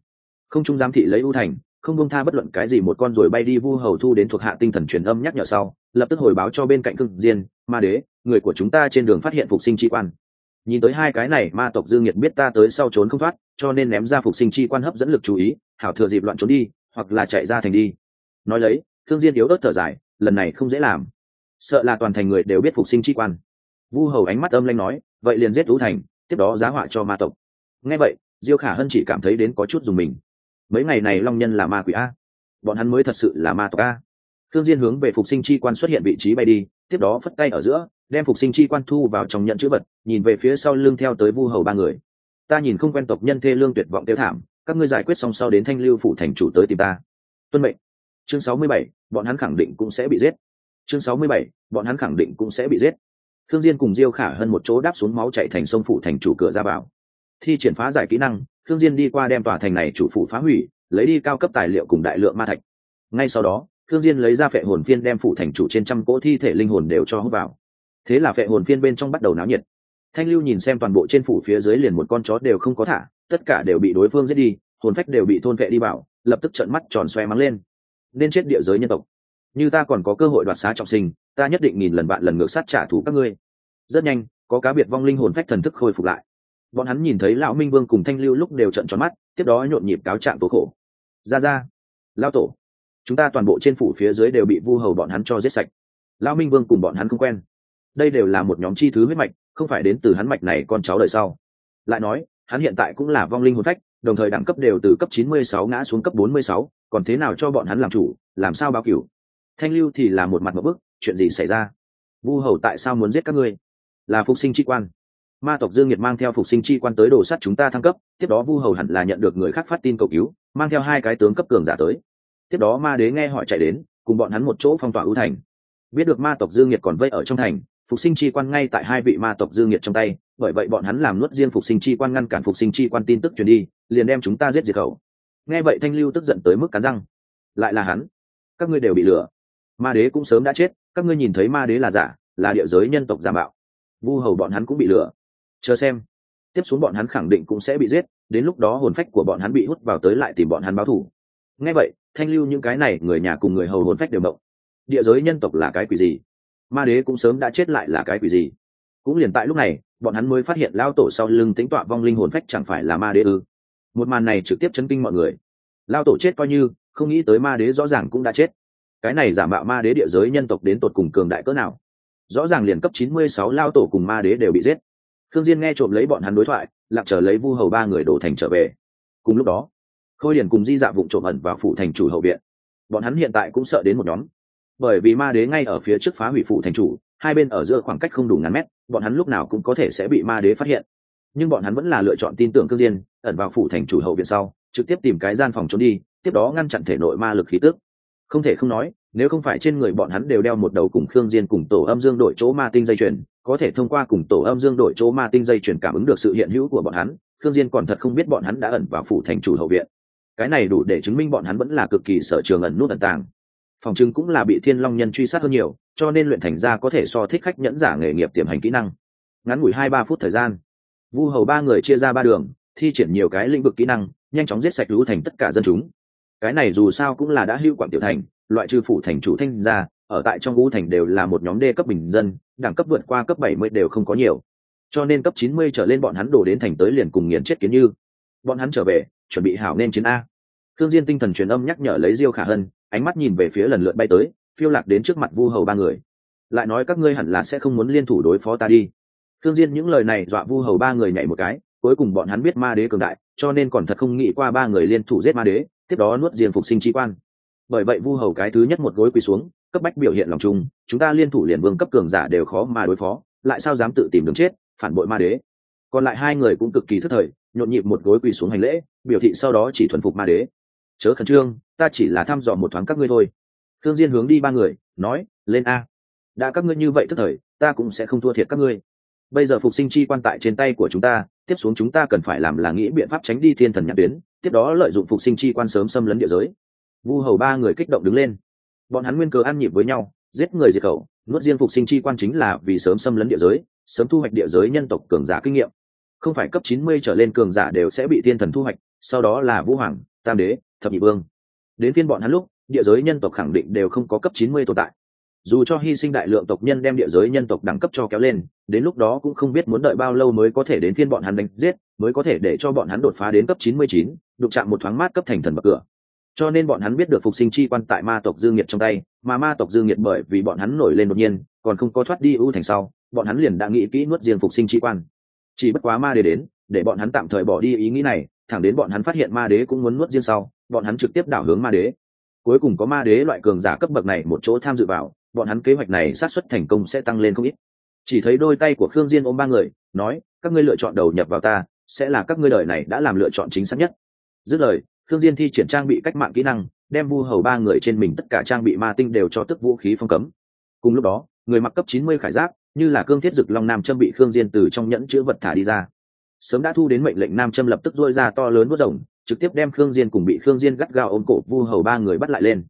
Không trung giám thị lấy ưu thành, không bông tha bất luận cái gì một con rồi bay đi vu hầu thu đến thuộc hạ tinh thần truyền âm nhắc nhở sau, lập tức hồi báo cho bên cạnh khương diên, ma đế, người của chúng ta trên đường phát hiện phục sinh chi quan. Nhìn tới hai cái này, ma tộc dương nhiệt biết ta tới sau trốn không thoát, cho nên ném ra phục sinh chi quan hấp dẫn lực chú ý, hảo thừa dịp loạn trốn đi, hoặc là chạy ra thành đi. Nói lấy thương diên yếu ớt thở dài lần này không dễ làm. Sợ là toàn thành người đều biết phục sinh chi quan. Vu hầu ánh mắt âm lanh nói, vậy liền giết tú thành, tiếp đó giá họa cho ma tộc. Nghe vậy, diêu khả hân chỉ cảm thấy đến có chút dùng mình. Mấy ngày này long nhân là ma quỷ a. Bọn hắn mới thật sự là ma tộc a. Thương diên hướng về phục sinh chi quan xuất hiện vị trí bay đi, tiếp đó phất tay ở giữa, đem phục sinh chi quan thu vào trong nhận chữ vật, nhìn về phía sau lưng theo tới vu hầu ba người. Ta nhìn không quen tộc nhân thê lương tuyệt vọng tiêu thảm, các ngươi giải quyết xong sau đến thanh lưu phủ thành chủ tới tìm ta. Tuân mệnh chương sáu mươi bảy, bọn hắn khẳng định cũng sẽ bị giết. Chương sáu mươi bảy, bọn hắn khẳng định cũng sẽ bị giết. Thương diên cùng diêu khả hơn một chỗ đáp xuống máu chạy thành sông phủ thành chủ cửa ra vào. Thi triển phá giải kỹ năng thương diên đi qua đem tòa thành này chủ phủ phá hủy lấy đi cao cấp tài liệu cùng đại lượng ma thạch. Ngay sau đó thương diên lấy ra phệ hồn phiên đem phủ thành chủ trên trăm cỗ thi thể linh hồn đều cho hút vào. Thế là phệ hồn phiên bên trong bắt đầu náo nhiệt. Thanh lưu nhìn xem toàn bộ trên phủ phía dưới liền một con chó đều không có thả tất cả đều bị đối phương giết đi hồn phách đều bị thôn vệ đi vào lập tức trợn mắt tròn xoe mắng lên nên chết địa giới nhân tộc. Như ta còn có cơ hội đoạt xá trọng sinh ta nhất định nghìn lần bạn lần ngược sát trả thù các ngươi. Rất nhanh có cá biệt vong linh hồn phách thần thức khôi phục lại. Bọn hắn nhìn thấy lão minh vương cùng thanh lưu lúc đều trận tròn mắt tiếp đó nhộn nhịp cáo trạng tố khổ. Ra ra lao tổ chúng ta toàn bộ trên phủ phía dưới đều bị vu hầu bọn hắn cho giết sạch. Lão minh vương cùng bọn hắn không quen. Đây đều là một nhóm chi thứ huyết mạch không phải đến từ hắn mạch này con cháu đời sau. Lại nói hắn hiện tại cũng là vong linh hồn phách đồng thời đẳng cấp đều từ cấp 96 ngã xuống cấp 46, còn thế nào cho bọn hắn làm chủ, làm sao báo cửu? Thanh lưu thì là một mặt một bức, chuyện gì xảy ra? Vu hầu tại sao muốn giết các ngươi? Là phục sinh chi quan. Ma tộc dương nhiệt mang theo phục sinh chi quan tới đồ sắt chúng ta thăng cấp, tiếp đó vu hầu hẳn là nhận được người khác phát tin cầu cứu, mang theo hai cái tướng cấp cường giả tới. Tiếp đó ma đế nghe họ chạy đến, cùng bọn hắn một chỗ phong tỏa ưu thành. Biết được ma tộc dương nhiệt còn vây ở trong thành, phục sinh chi quan ngay tại hai vị ma tộc dương nhiệt trong tay, bởi vậy bọn hắn làm nuốt riêng phục sinh chi quan ngăn cản phục sinh chi quan tin tức truyền đi, liền đem chúng ta giết diệt khẩu nghe vậy thanh lưu tức giận tới mức cắn răng. Lại là hắn. Các ngươi đều bị lừa. Ma đế cũng sớm đã chết, các ngươi nhìn thấy ma đế là giả, là địa giới nhân tộc giả mạo. Vu hầu bọn hắn cũng bị lừa. Chờ xem. Tiếp xuống bọn hắn khẳng định cũng sẽ bị giết, đến lúc đó hồn phách của bọn hắn bị hút vào tới lại tìm bọn hắn báo thù. Nghe vậy, thanh lưu những cái này, người nhà cùng người hầu hồn phách đều mộng địa giới nhân tộc là cái quỷ gì? Ma đế cũng sớm đã chết lại là cái quỷ gì? Cũng liền tại lúc này, bọn hắn mới phát hiện lao tổ sau lưng tính tọa vong linh hồn phách chẳng phải là ma đế ư? Một màn này trực tiếp chấn kinh mọi người. Lao tổ chết coi như, không nghĩ tới ma đế rõ ràng cũng đã chết. Cái này giả mạo ma đế địa giới nhân tộc đến tột cùng cường đại cỡ nào? Rõ ràng liền cấp chín mươi sáu lao tổ cùng ma đế đều bị giết. Thương diên nghe trộm lấy bọn hắn đối thoại, lặng chờ lấy vu hầu ba người đổ thành trở về. Cùng lúc đó, khôi điển cùng di dạ vụng trộm ẩn vào phủ thành chủ hậu viện. Bọn hắn hiện tại cũng sợ đến một nhóm. Bởi vì ma đế ngay ở phía trước phá hủy phủ thành chủ, hai bên ở giữa khoảng cách không đủ ngàn mét, bọn hắn lúc nào cũng có thể sẽ bị ma đế phát hiện nhưng bọn hắn vẫn là lựa chọn tin tưởng cương diên ẩn vào phủ thành chủ hậu viện sau, trực tiếp tìm cái gian phòng trốn đi, tiếp đó ngăn chặn thể nội ma lực khí tức. Không thể không nói, nếu không phải trên người bọn hắn đều đeo một đầu cùng khương diên cùng tổ âm dương đổi chỗ ma tinh dây chuyền, có thể thông qua cùng tổ âm dương đổi chỗ ma tinh dây chuyền cảm ứng được sự hiện hữu của bọn hắn khương diên còn thật không biết bọn hắn đã ẩn vào phủ thành chủ hậu viện. Cái này đủ để chứng minh bọn hắn vẫn là cực kỳ sở trường ẩn nút ẩn tàng. Phòng chứng cũng là bị thiên long nhân truy sát hơn nhiều, cho nên luyện thành ra có thể so thích khách nhẫn giả nghề nghiệp tiềm hành kỹ năng. Ngắn ngủi hai ba phút thời gian vu hầu ba người chia ra ba đường, thi triển nhiều cái lĩnh vực kỹ năng, nhanh chóng giết sạch lũ thành tất cả dân chúng. Cái này dù sao cũng là đã hưu quảng tiểu thành, loại trừ phủ thành chủ thanh ra, ở tại trong vũ thành đều là một nhóm đê cấp bình dân, đẳng cấp vượt qua cấp bảy mươi đều không có nhiều. Cho nên cấp chín mươi trở lên bọn hắn đổ đến thành tới liền cùng nghiền chết kiến như. Bọn hắn trở về, chuẩn bị hảo nên chiến a. Thương diên tinh thần truyền âm nhắc nhở lấy diêu khả hân, ánh mắt nhìn về phía lần lượt bay tới, phiêu lạc đến trước mặt vu hầu ba người. Lại nói các ngươi hẳn là sẽ không muốn liên thủ đối phó ta đi thương diên những lời này dọa vu hầu ba người nhảy một cái, cuối cùng bọn hắn biết ma đế cường đại, cho nên còn thật không nghĩ qua ba người liên thủ giết ma đế, tiếp đó nuốt diên phục sinh chi quan. Bởi vậy vu hầu cái thứ nhất một gối quỳ xuống, cấp bách biểu hiện lòng trung, chúng ta liên thủ liền vương cấp cường giả đều khó mà đối phó, lại sao dám tự tìm đường chết, phản bội ma đế. Còn lại hai người cũng cực kỳ thức thời, nhộn nhịp một gối quỳ xuống hành lễ, biểu thị sau đó chỉ thuần phục ma đế. Chớ khẩn trương, ta chỉ là thăm dò một thoáng các ngươi thôi. Thương diên hướng đi ba người, nói, lên a. Đã các ngươi như vậy thức thời, ta cũng sẽ không thua thiệt các ngươi bây giờ phục sinh chi quan tại trên tay của chúng ta, tiếp xuống chúng ta cần phải làm là nghĩ biện pháp tránh đi thiên thần nhãn tuyến, tiếp đó lợi dụng phục sinh chi quan sớm xâm lấn địa giới. Vu hầu ba người kích động đứng lên. Bọn hắn nguyên cớ ăn nhịp với nhau, giết người diệt khẩu, nuốt riêng phục sinh chi quan chính là vì sớm xâm lấn địa giới, sớm thu hoạch địa giới nhân tộc cường giả kinh nghiệm. Không phải cấp chín mươi trở lên cường giả đều sẽ bị thiên thần thu hoạch, sau đó là vũ hoàng, tam đế, thập nhị vương. Đến phiên bọn hắn lúc, địa giới nhân tộc khẳng định đều không có cấp chín mươi tồn tại dù cho hy sinh đại lượng tộc nhân đem địa giới nhân tộc đẳng cấp cho kéo lên, đến lúc đó cũng không biết muốn đợi bao lâu mới có thể đến phiên bọn hắn đánh giết, mới có thể để cho bọn hắn đột phá đến cấp chín mươi chín, đụng chạm một thoáng mát cấp thành thần bậc cửa. Cho nên bọn hắn biết được phục sinh chi quan tại ma tộc dương nhiệt trong tay, mà ma tộc dương nhiệt bởi vì bọn hắn nổi lên đột nhiên, còn không có thoát đi ưu thành sau, bọn hắn liền đã nghĩ kỹ nuốt riêng phục sinh chi quan. Chỉ bất quá ma đế đến, để bọn hắn tạm thời bỏ đi ý nghĩ này, thẳng đến bọn hắn phát hiện ma đế cũng muốn nuốt riêng sau, bọn hắn trực tiếp đảo hướng ma đế. Cuối cùng có ma đế loại cường giả cấp bậc này một chỗ tham dự vào bọn hắn kế hoạch này sát xuất thành công sẽ tăng lên không ít. Chỉ thấy đôi tay của khương diên ôm ba người, nói, các ngươi lựa chọn đầu nhập vào ta, sẽ là các ngươi đời này đã làm lựa chọn chính xác nhất. Dứt lời, khương diên thi triển trang bị cách mạng kỹ năng, đem vu hầu ba người trên mình tất cả trang bị ma tinh đều cho tức vũ khí phong cấm. Cùng lúc đó, người mặc cấp 90 khải giáp, như là cương thiết dực long nam châm bị khương diên từ trong nhẫn chứa vật thả đi ra. Sớm đã thu đến mệnh lệnh nam châm lập tức rôi ra to lớn vút rồng, trực tiếp đem khương diên cùng bị khương diên gắt gao ôm cổ vu hầu ba người bắt lại lên.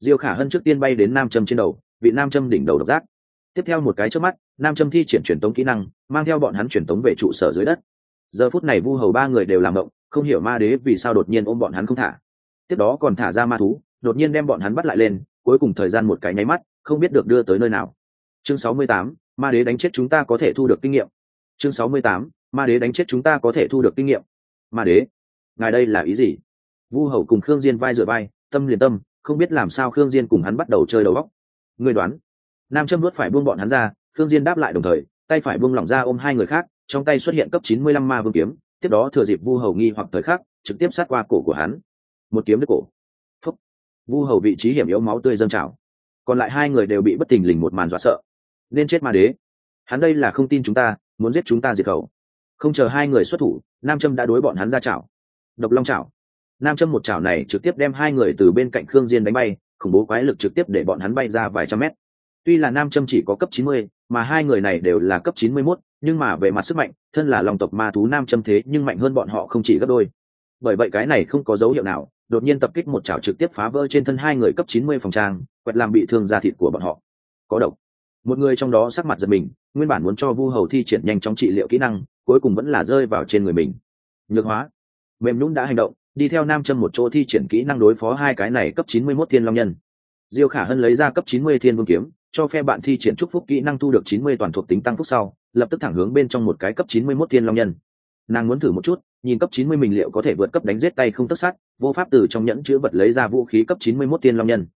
Diêu khả hân trước tiên bay đến nam châm trên đầu bị nam châm đỉnh đầu độc giác. Tiếp theo một cái trước mắt nam châm thi triển truyền tống kỹ năng mang theo bọn hắn truyền tống về trụ sở dưới đất. Giờ phút này vu hầu ba người đều làm động không hiểu ma đế vì sao đột nhiên ôm bọn hắn không thả. Tiếp đó còn thả ra ma thú đột nhiên đem bọn hắn bắt lại lên cuối cùng thời gian một cái nháy mắt không biết được đưa tới nơi nào. Chương 68, ma đế đánh chết chúng ta có thể thu được kinh nghiệm. Chương 68, ma đế đánh chết chúng ta có thể thu được kinh nghiệm. Ma đế ngài đây là ý gì? Vu hầu cùng khương diên vai dựa vai tâm liền tâm không biết làm sao khương diên cùng hắn bắt đầu chơi đầu bóc ngươi đoán. Nam châm nuốt phải buông bọn hắn ra, khương diên đáp lại đồng thời, tay phải buông lỏng ra ôm hai người khác, trong tay xuất hiện cấp 95 ma vương kiếm, tiếp đó thừa dịp vu hầu nghi hoặc thời khắc, trực tiếp sát qua cổ của hắn. Một kiếm đứt cổ. Phúc. Vu hầu vị trí hiểm yếu máu tươi dâng trào. Còn lại hai người đều bị bất tình lình một màn dọa sợ. Nên chết ma đế. Hắn đây là không tin chúng ta, muốn giết chúng ta diệt khẩu. Không chờ hai người xuất thủ, nam châm đã đối bọn hắn ra chảo. Độc long chảo. Nam châm một chảo này trực tiếp đem hai người từ bên cạnh khương diên đánh bay khủng bố quái lực trực tiếp để bọn hắn bay ra vài trăm mét. Tuy là nam châm chỉ có cấp 90, mà hai người này đều là cấp 91, nhưng mà về mặt sức mạnh thân là lòng tộc ma thú nam châm thế nhưng mạnh hơn bọn họ không chỉ gấp đôi. Bởi vậy cái này không có dấu hiệu nào đột nhiên tập kích một chảo trực tiếp phá vỡ trên thân hai người cấp 90 phòng trang quẹt làm bị thương da thịt của bọn họ. Có độc. Một người trong đó sắc mặt giật mình nguyên bản muốn cho vu hầu thi triển nhanh chóng trị liệu kỹ năng cuối cùng vẫn là rơi vào trên người mình. Nhược hóa. Mềm nhún đã hành động đi theo nam châm một chỗ thi triển kỹ năng đối phó hai cái này cấp 91 thiên long nhân. Diêu khả hân lấy ra cấp 90 thiên vương kiếm, cho phe bạn thi triển chúc phúc kỹ năng thu được 90 toàn thuộc tính tăng phúc sau, lập tức thẳng hướng bên trong một cái cấp 91 thiên long nhân. Nàng muốn thử một chút, nhìn cấp 90 mình liệu có thể vượt cấp đánh giết tay không tất sát, vô pháp từ trong nhẫn chứa vật lấy ra vũ khí cấp 91 thiên long nhân.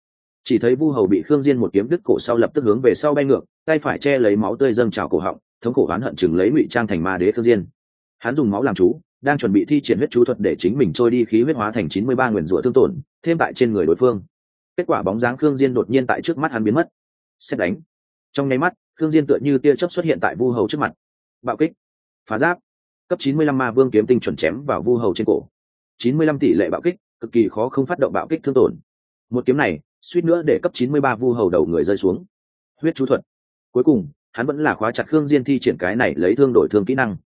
Chỉ thấy vu hầu bị khương diên một kiếm đứt cổ sau lập tức hướng về sau bay ngược, tay phải che lấy máu tươi dâng trào cổ họng, thống khổ oán hận chừng lấy ngụy trang thành ma đế khương diên. Hắn dùng máu làm chú đang chuẩn bị thi triển huyết chú thuật để chính mình trôi đi khí huyết hóa thành chín mươi ba nguyền rủa thương tổn, thêm tại trên người đối phương. Kết quả bóng dáng khương diên đột nhiên tại trước mắt hắn biến mất. Xét đánh. Trong nháy mắt, khương diên tựa như tia chớp xuất hiện tại vu hầu trước mặt. Bạo kích. Phá giáp. Cấp chín mươi lăm ma vương kiếm tinh chuẩn chém vào vu hầu trên cổ. chín mươi lăm tỷ lệ bạo kích, cực kỳ khó không phát động bạo kích thương tổn. Một kiếm này, suýt nữa để cấp chín mươi ba vu hầu đầu người rơi xuống. Huyết chú thuật. Cuối cùng, hắn vẫn là khóa chặt khương diên thi triển cái này lấy thương đổi thương kỹ năng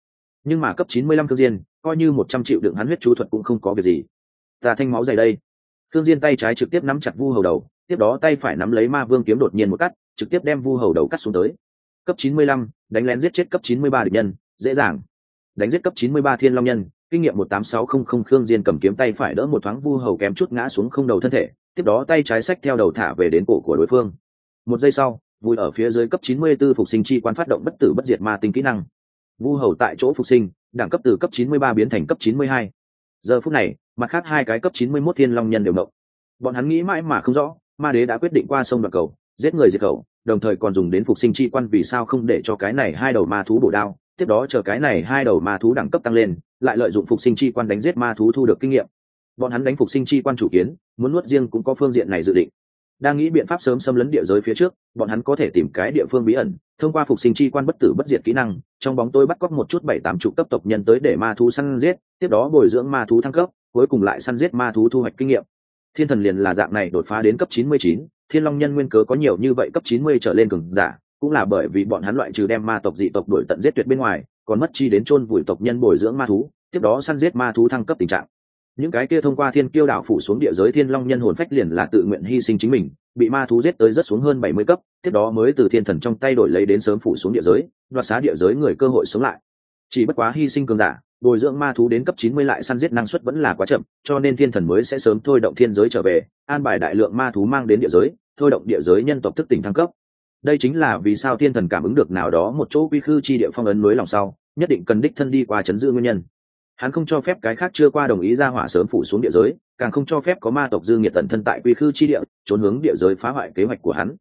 nhưng mà cấp chín mươi lăm khương diên, coi như một trăm triệu đựng hắn huyết chú thuật cũng không có việc gì. Ta thanh máu dày đây. Khương diên tay trái trực tiếp nắm chặt vu hầu đầu, tiếp đó tay phải nắm lấy ma vương kiếm đột nhiên một cắt, trực tiếp đem vu hầu đầu cắt xuống tới. Cấp chín mươi lăm, đánh lén giết chết cấp chín mươi ba địch nhân, dễ dàng. Đánh giết cấp chín mươi ba thiên long nhân, kinh nghiệm một tám sáu không không khương diên cầm kiếm tay phải đỡ một thoáng vu hầu kém chút ngã xuống không đầu thân thể, tiếp đó tay trái xách theo đầu thả về đến cổ của đối phương. Một giây sau, vui ở phía dưới cấp 94 phục sinh chi quan phát động bất tử bất diệt ma tinh kỹ năng vu hầu tại chỗ phục sinh, đẳng cấp từ cấp 93 biến thành cấp 92. giờ phút này, mặt khác hai cái cấp 91 thiên long nhân đều động. Bọn hắn nghĩ mãi mà không rõ, ma đế đã quyết định qua sông đoạt cầu, giết người diệt cầu đồng thời còn dùng đến phục sinh chi quan vì sao không để cho cái này hai đầu ma thú bổ đao. Tiếp đó chờ cái này hai đầu ma thú đẳng cấp tăng lên, lại lợi dụng phục sinh chi quan đánh giết ma thú thu được kinh nghiệm. Bọn hắn đánh phục sinh chi quan chủ kiến, muốn nuốt riêng cũng có phương diện này dự định đang nghĩ biện pháp sớm xâm lấn địa giới phía trước, bọn hắn có thể tìm cái địa phương bí ẩn, thông qua phục sinh chi quan bất tử bất diệt kỹ năng, trong bóng tôi bắt cóc một chút bảy tám chục cấp tộc nhân tới để ma thú săn giết, tiếp đó bồi dưỡng ma thú thăng cấp, cuối cùng lại săn giết ma thú thu hoạch kinh nghiệm. Thiên thần liền là dạng này đột phá đến cấp chín mươi chín, thiên long nhân nguyên cớ có nhiều như vậy cấp chín mươi trở lên cường giả, cũng là bởi vì bọn hắn loại trừ đem ma tộc dị tộc đuổi tận giết tuyệt bên ngoài, còn mất chi đến chôn vùi tộc nhân bồi dưỡng ma thú, tiếp đó săn giết ma thú thăng cấp tình trạng những cái kia thông qua thiên kiêu đảo phủ xuống địa giới thiên long nhân hồn phách liền là tự nguyện hy sinh chính mình, bị ma thú giết tới rất xuống hơn bảy mươi cấp, tiếp đó mới từ thiên thần trong tay đổi lấy đến sớm phủ xuống địa giới, đoạt xá địa giới người cơ hội sống lại. Chỉ bất quá hy sinh cường giả, bồi dưỡng ma thú đến cấp chín mươi lại săn giết năng suất vẫn là quá chậm, cho nên thiên thần mới sẽ sớm thôi động thiên giới trở về, an bài đại lượng ma thú mang đến địa giới, thôi động địa giới nhân tộc thức tỉnh thăng cấp. Đây chính là vì sao thiên thần cảm ứng được nào đó một chỗ quy khư chi địa phong ấn núi lòng sau, nhất định cần đích thân đi qua chấn giữ nguyên nhân hắn không cho phép cái khác chưa qua đồng ý ra hỏa sớm phủ xuống địa giới, càng không cho phép có ma tộc dư nghiệt tận thân tại quy khư chi địa, trốn hướng địa giới phá hoại kế hoạch của hắn.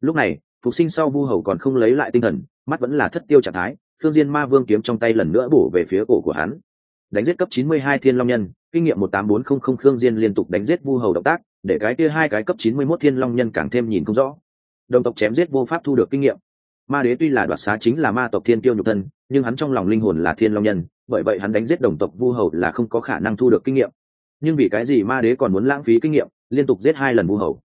Lúc này, phục sinh sau vu hầu còn không lấy lại tinh thần, mắt vẫn là thất tiêu trạng thái, thương diên ma vương kiếm trong tay lần nữa bổ về phía cổ của hắn. Đánh giết cấp 92 thiên long nhân, kinh nghiệm 18400 khương diên liên tục đánh giết vu hầu động tác, để cái kia hai cái cấp 91 thiên long nhân càng thêm nhìn không rõ. Đồng tộc chém giết vô pháp thu được kinh nghiệm. Ma đế tuy là đoạt xá chính là ma tộc thiên tiêu nhục thân nhưng hắn trong lòng linh hồn là thiên long nhân, bởi vậy hắn đánh giết đồng tộc vu hầu là không có khả năng thu được kinh nghiệm. Nhưng vì cái gì ma đế còn muốn lãng phí kinh nghiệm, liên tục giết hai lần vu hầu?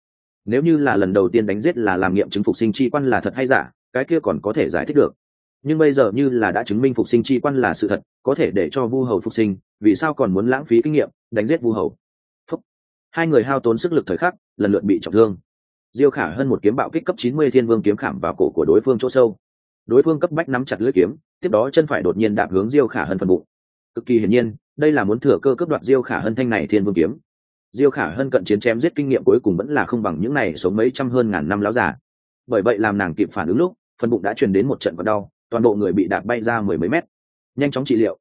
Nếu như là lần đầu tiên đánh giết là làm nghiệm chứng phục sinh chi quan là thật hay giả, cái kia còn có thể giải thích được. Nhưng bây giờ như là đã chứng minh phục sinh chi quan là sự thật, có thể để cho vu hầu phục sinh, vì sao còn muốn lãng phí kinh nghiệm, đánh giết vu hầu? Phúc. hai người hao tốn sức lực thời khắc, lần lượt bị trọng thương. Diêu khả hơn một kiếm bạo kích cấp chín mươi thiên vương kiếm khảm vào cổ của đối phương chỗ sâu đối phương cấp bách nắm chặt lưỡi kiếm, tiếp đó chân phải đột nhiên đạp hướng diêu khả Hân phần bụng. Cực kỳ hiển nhiên, đây là muốn thừa cơ cướp đoạt diêu khả Hân thanh này thiên vương kiếm. Diêu khả Hân cận chiến chém giết kinh nghiệm cuối cùng vẫn là không bằng những này sống mấy trăm hơn ngàn năm láo giả bởi vậy làm nàng kịp phản ứng lúc, phần bụng đã truyền đến một trận còn đau, toàn bộ người bị đạp bay ra mười mấy mét. Nhanh chóng trị liệu.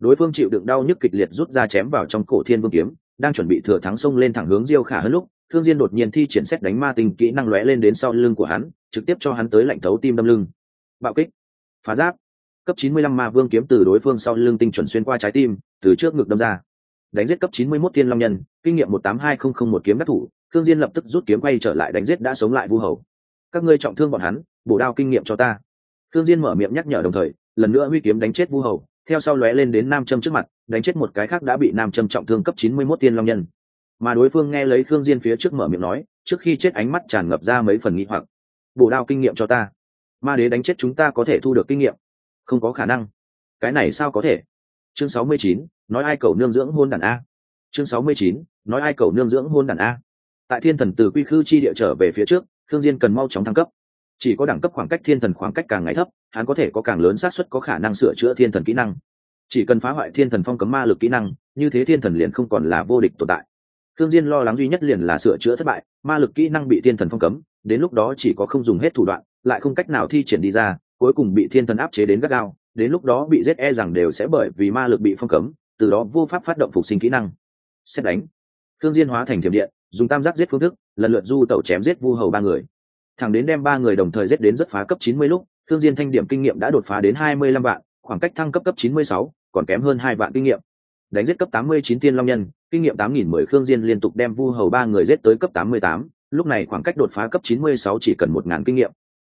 Đối phương chịu đựng đau nhức kịch liệt rút ra chém vào trong cổ thiên vương kiếm, đang chuẩn bị thừa thắng xông lên thẳng hướng diêu khả hơn lúc, thương diên đột nhiên thi triển xét đánh ma tinh kỹ năng lóe lên đến sau lưng của hắn, trực tiếp cho hắn tới lạnh thấu tim đâm lưng bạo kích, phá giáp. Cấp 95 ma vương kiếm từ đối phương sau lưng tinh chuẩn xuyên qua trái tim, từ trước ngực đâm ra. Đánh giết cấp 91 thiên long nhân, kinh nghiệm 182001 kiếm đắc thủ thương diên lập tức rút kiếm quay trở lại đánh giết đã sống lại vu hầu. Các ngươi trọng thương bọn hắn, bổ đao kinh nghiệm cho ta. Thương diên mở miệng nhắc nhở đồng thời, lần nữa huy kiếm đánh chết vu hầu, theo sau lóe lên đến nam châm trước mặt, đánh chết một cái khác đã bị nam châm trọng thương cấp 91 thiên long nhân. Mà đối phương nghe lấy thương diên phía trước mở miệng nói, trước khi chết ánh mắt tràn ngập ra mấy phần nghi hoặc. Bổ đao kinh nghiệm cho ta ma đế đánh chết chúng ta có thể thu được kinh nghiệm. Không có khả năng. Cái này sao có thể? Chương 69, nói ai cầu nương dưỡng hôn đàn a. Chương 69, nói ai cầu nương dưỡng hôn đàn a. Tại thiên thần từ quy khư chi địa trở về phía trước thương diên cần mau chóng thăng cấp. Chỉ có đẳng cấp khoảng cách thiên thần khoảng cách càng ngày thấp hắn có thể có càng lớn xác suất có khả năng sửa chữa thiên thần kỹ năng. Chỉ cần phá hoại thiên thần phong cấm ma lực kỹ năng như thế thiên thần liền không còn là vô địch tồn tại. Thương diên lo lắng duy nhất liền là sửa chữa thất bại ma lực kỹ năng bị thiên thần phong cấm đến lúc đó chỉ có không dùng hết thủ đoạn lại không cách nào thi triển đi ra cuối cùng bị thiên thần áp chế đến gắt gao đến lúc đó bị giết e rằng đều sẽ bởi vì ma lực bị phong cấm từ đó vô pháp phát động phục sinh kỹ năng. Xét đánh. Thương diên hóa thành thiểm điện dùng tam giác giết phương thức lần lượt du tẩu chém giết vu hầu ba người. Thẳng đến đem ba người đồng thời giết đến rất phá cấp 90 lúc thương diên thanh điểm kinh nghiệm đã đột phá đến 25 vạn khoảng cách thăng cấp cấp 96, còn kém hơn hai vạn kinh nghiệm. Đánh giết cấp tám mươi chín long nhân kinh nghiệm tám nghìn mười khương diên liên tục đem vu hầu ba người giết tới cấp tám mươi tám lúc này khoảng cách đột phá cấp chín mươi sáu chỉ cần một ngàn kinh nghiệm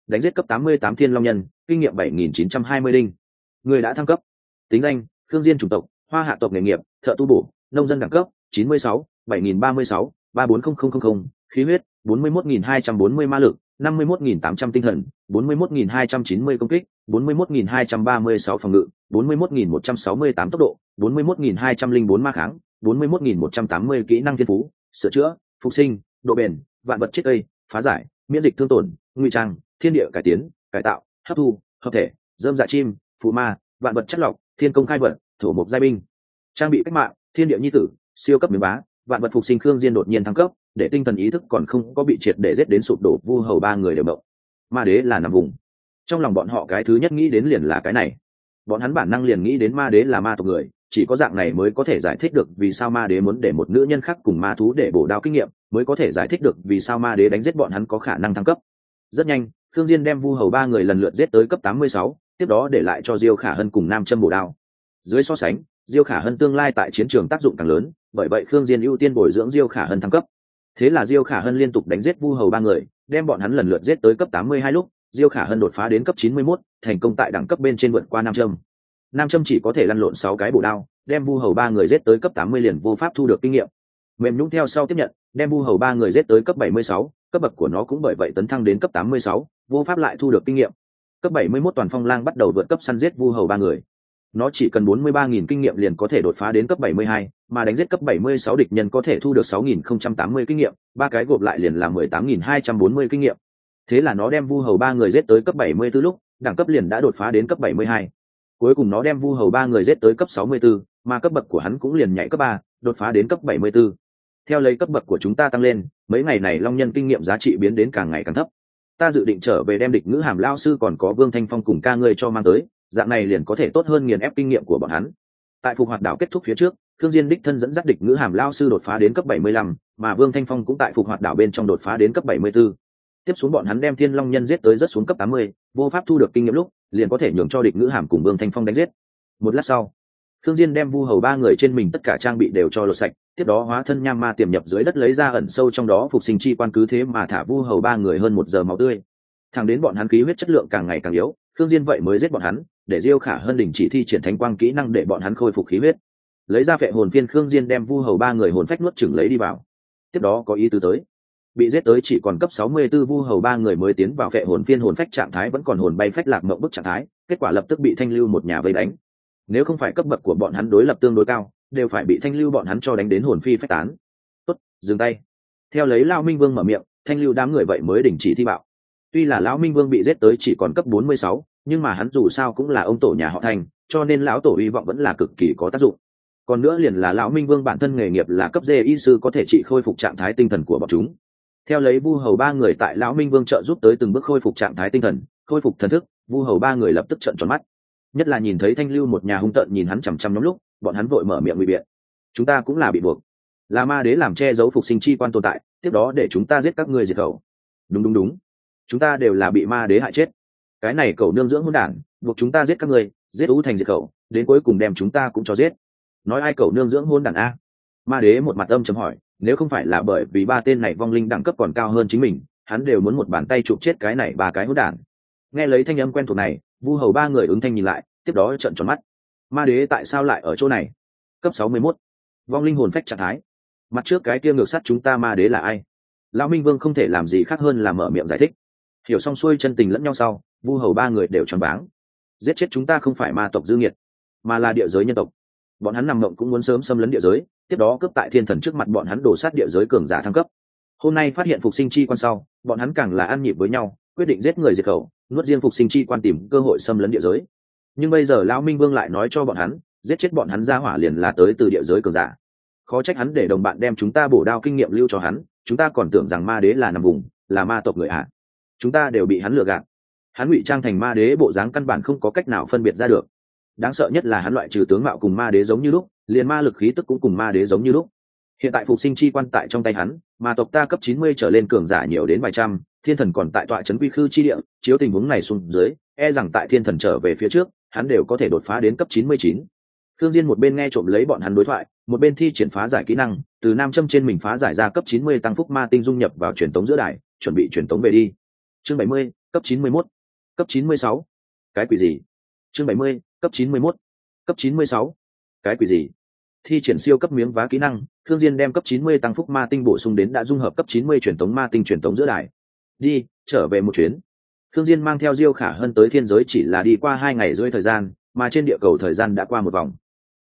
đánh giết cấp tám mươi tám thiên long nhân, kinh nghiệm bảy nghìn chín trăm hai mươi đinh. Người đã thăng cấp. Tính danh, khương diên chủng tộc, hoa hạ tộc nghề nghiệp, thợ tu bổ, nông dân đẳng cấp, chín mươi sáu, bảy nghìn ba mươi sáu, ba bốn không không không không, khí huyết, bốn mươi một nghìn hai trăm bốn mươi ma lực, năm mươi một nghìn tám trăm tinh thần, bốn mươi một nghìn hai trăm chín mươi công kích, bốn mươi một nghìn hai trăm ba mươi sáu phòng ngự, bốn mươi một nghìn một trăm sáu mươi tám tốc độ, bốn mươi một nghìn hai trăm linh bốn ma kháng, bốn mươi một nghìn một trăm tám mươi kỹ năng thiên phú, sửa chữa, phục sinh, độ bền, vạn vật chết cây phá giải, miễn dịch thương tổn, nguy trang thiên địa cải tiến, cải tạo, hấp thu, hợp thể, dơm dạ chim, phù ma, vạn vật chất lọc, thiên công khai vật, thổ mục giai binh. Trang bị cách mạng, thiên địa nhi tử, siêu cấp miếng bá, vạn vật phục sinh khương diên đột nhiên thăng cấp, để tinh thần ý thức còn không có bị triệt để giết đến sụp đổ, vu hầu ba người đều động. Ma đế là nằm vùng. Trong lòng bọn họ cái thứ nhất nghĩ đến liền là cái này. Bọn hắn bản năng liền nghĩ đến ma đế là ma tộc người, chỉ có dạng này mới có thể giải thích được vì sao ma đế muốn để một nữ nhân khác cùng ma thú để bổ đao kinh nghiệm, mới có thể giải thích được vì sao ma đế đánh giết bọn hắn có khả năng thăng cấp. Rất nhanh thương diên đem vu hầu ba người lần lượt giết tới cấp 86, tiếp đó để lại cho diêu khả hân cùng nam châm bổ đao. Dưới so sánh diêu khả hân tương lai tại chiến trường tác dụng càng lớn bởi vậy khương diên ưu tiên bồi dưỡng diêu khả hân thăng cấp. Thế là diêu khả hân liên tục đánh giết vu hầu ba người đem bọn hắn lần lượt giết tới cấp 82 lúc diêu khả hân đột phá đến cấp 91, thành công tại đẳng cấp bên trên vượt qua nam châm. Nam châm chỉ có thể lăn lộn sáu cái bổ đao đem vu hầu ba người giết tới cấp 80 liền vô pháp thu được kinh nghiệm. Mềm nhũn theo sau tiếp nhận đem vu hầu ba người giết tới cấp 76, cấp bậc của nó cũng bởi vậy tấn thăng đến cấp 86, vô pháp lại thu được kinh nghiệm cấp 71 toàn phong lang bắt đầu vượt cấp săn giết vu hầu ba người nó chỉ cần 43.000 kinh nghiệm liền có thể đột phá đến cấp 72, mà đánh giết cấp 76 địch nhân có thể thu được 6.080 kinh nghiệm, ba cái gộp lại liền là 18.240 kinh nghiệm. Thế là nó đem vu hầu ba người giết tới cấp 74 lúc, đẳng cấp liền đã đột phá đến cấp 72. Cuối cùng nó đem vu hầu ba người giết tới cấp 64, mà cấp bậc của hắn cũng liền nhảy cấp 3, đột phá đến cấp 74. Theo lấy cấp bậc của chúng ta tăng lên, mấy ngày này long nhân kinh nghiệm giá trị biến đến càng ngày càng thấp. Ta dự định trở về đem địch ngữ hàm lao sư còn có Vương Thanh Phong cùng ca ngươi cho mang tới, dạng này liền có thể tốt hơn nghiền ép kinh nghiệm của bọn hắn tại phục hoạt đảo kết thúc phía trước thương diên đích thân dẫn dắt địch ngữ hàm lao sư đột phá đến cấp 75, mà vương thanh phong cũng tại phục hoạt đảo bên trong đột phá đến cấp 74. tiếp xuống bọn hắn đem thiên long nhân giết tới rất xuống cấp 80, vô pháp thu được kinh nghiệm lúc liền có thể nhường cho địch ngữ hàm cùng vương thanh phong đánh giết một lát sau thương diên đem vu hầu ba người trên mình tất cả trang bị đều cho lột sạch, tiếp đó hóa thân nham ma tiềm nhập dưới đất lấy ra ẩn sâu trong đó phục sinh chi quan cứ thế mà thả vu hầu ba người hơn một giờ máu tươi. Thẳng đến bọn hắn khí huyết chất lượng càng ngày càng yếu thương diên vậy mới giết bọn hắn, để diêu khả hơn đỉnh chỉ thi triển thánh quang kỹ năng để bọn hắn khôi phục khí huyết. Lấy ra vệ hồn phiên, khương diên đem vu hầu ba người hồn phách nuốt chửng lấy đi vào. Tiếp đó có ý tứ tới. Bị giết tới chỉ còn cấp 64 vu hầu ba người mới tiến vào vệ hồn phiên, hồn phách trạng thái vẫn còn hồn bay phách lạc mộng bức trạng thái, kết quả lập tức bị thanh lưu một nhà vây đánh nếu không phải cấp bậc của bọn hắn đối lập tương đối cao đều phải bị thanh lưu bọn hắn cho đánh đến hồn phi phách tán. Tốt dừng tay. Theo lấy lao minh vương mở miệng thanh lưu đám người vậy mới đình chỉ thi bạo. Tuy là lão minh vương bị giết tới chỉ còn cấp 46, nhưng mà hắn dù sao cũng là ông tổ nhà họ thành cho nên lão tổ hy vọng vẫn là cực kỳ có tác dụng. Còn nữa liền là lão minh vương bản thân nghề nghiệp là cấp dê y sư có thể trị khôi phục trạng thái tinh thần của bọn chúng. Theo lấy vu hầu ba người tại lão minh vương trợ giúp tới từng bước khôi phục trạng thái tinh thần khôi phục thần thức vu hầu ba người lập tức trận tròn mắt nhất là nhìn thấy thanh lưu một nhà hung tợn nhìn hắn chằm chằm nhóm lúc bọn hắn vội mở miệng ngụy biện. Chúng ta cũng là bị buộc. Là ma đế làm che giấu phục sinh chi quan tồn tại tiếp đó để chúng ta giết các ngươi diệt khẩu. Đúng đúng đúng. Chúng ta đều là bị ma đế hại chết. Cái này cầu nương dưỡng hôn đản buộc chúng ta giết các ngươi giết ú thành diệt khẩu, đến cuối cùng đem chúng ta cũng cho giết. Nói ai cầu nương dưỡng hôn đản a? Ma đế một mặt âm chấm hỏi nếu không phải là bởi vì ba tên này vong linh đẳng cấp còn cao hơn chính mình hắn đều muốn một bàn tay chụp chết cái này ba cái hôn đản. Nghe lấy thanh âm quen thuộc này vu hầu ba người ứng thanh nhìn lại tiếp đó trận tròn mắt. Ma đế tại sao lại ở chỗ này? Cấp sáu mươi mốt. Vong linh hồn phách trạng thái. Mặt trước cái kia ngược sắt chúng ta ma đế là ai? Lão minh vương không thể làm gì khác hơn là mở miệng giải thích. Hiểu xong xuôi chân tình lẫn nhau sau, vu hầu ba người đều tròn váng. Giết chết chúng ta không phải ma tộc dư nghiệt, mà là địa giới nhân tộc. Bọn hắn nằm mộng cũng muốn sớm xâm lấn địa giới, tiếp đó cướp tại thiên thần trước mặt bọn hắn đổ sát địa giới cường giả thăng cấp. Hôm nay phát hiện phục sinh chi quan sau, bọn hắn càng là ăn nhịp với nhau, quyết định giết người diệt khẩu, nuốt riêng phục sinh chi quan tìm cơ hội xâm lấn địa giới nhưng bây giờ lão minh vương lại nói cho bọn hắn, giết chết bọn hắn ra hỏa liền là tới từ địa giới cường giả. Khó trách hắn để đồng bạn đem chúng ta bổ đao kinh nghiệm lưu cho hắn, chúng ta còn tưởng rằng ma đế là nằm vùng, là ma tộc người ạ. Chúng ta đều bị hắn lừa gạt. Hắn ngụy trang thành ma đế bộ dáng căn bản không có cách nào phân biệt ra được. Đáng sợ nhất là hắn loại trừ tướng mạo cùng ma đế giống như lúc, liền ma lực khí tức cũng cùng ma đế giống như lúc. Hiện tại phục sinh chi quan tại trong tay hắn, mà tộc ta cấp chín mươi trở lên cường giả nhiều đến vài trăm, thiên thần còn tại tọa trấn quy khư chi địa, chiếu tình huống này xuống dưới e rằng tại thiên thần trở về phía trước hắn đều có thể đột phá đến cấp chín mươi chín. Thương diên một bên nghe trộm lấy bọn hắn đối thoại một bên thi triển phá giải kỹ năng từ nam châm trên mình phá giải ra cấp 90 tăng phúc ma tinh dung nhập vào truyền tống giữa đài chuẩn bị truyền tống về đi. Chương 70, cấp 91, cấp 96. cái quỷ gì? Chương 70, cấp 91, cấp 96. cái quỷ gì? Thi triển siêu cấp miếng vá kỹ năng thương diên đem cấp 90 tăng phúc ma tinh bổ sung đến đã dung hợp cấp 90 truyền tống ma tinh truyền tống giữa đài. Đi trở về một chuyến thương diên mang theo diêu khả hơn tới thiên giới chỉ là đi qua hai ngày rưỡi thời gian mà trên địa cầu thời gian đã qua một vòng.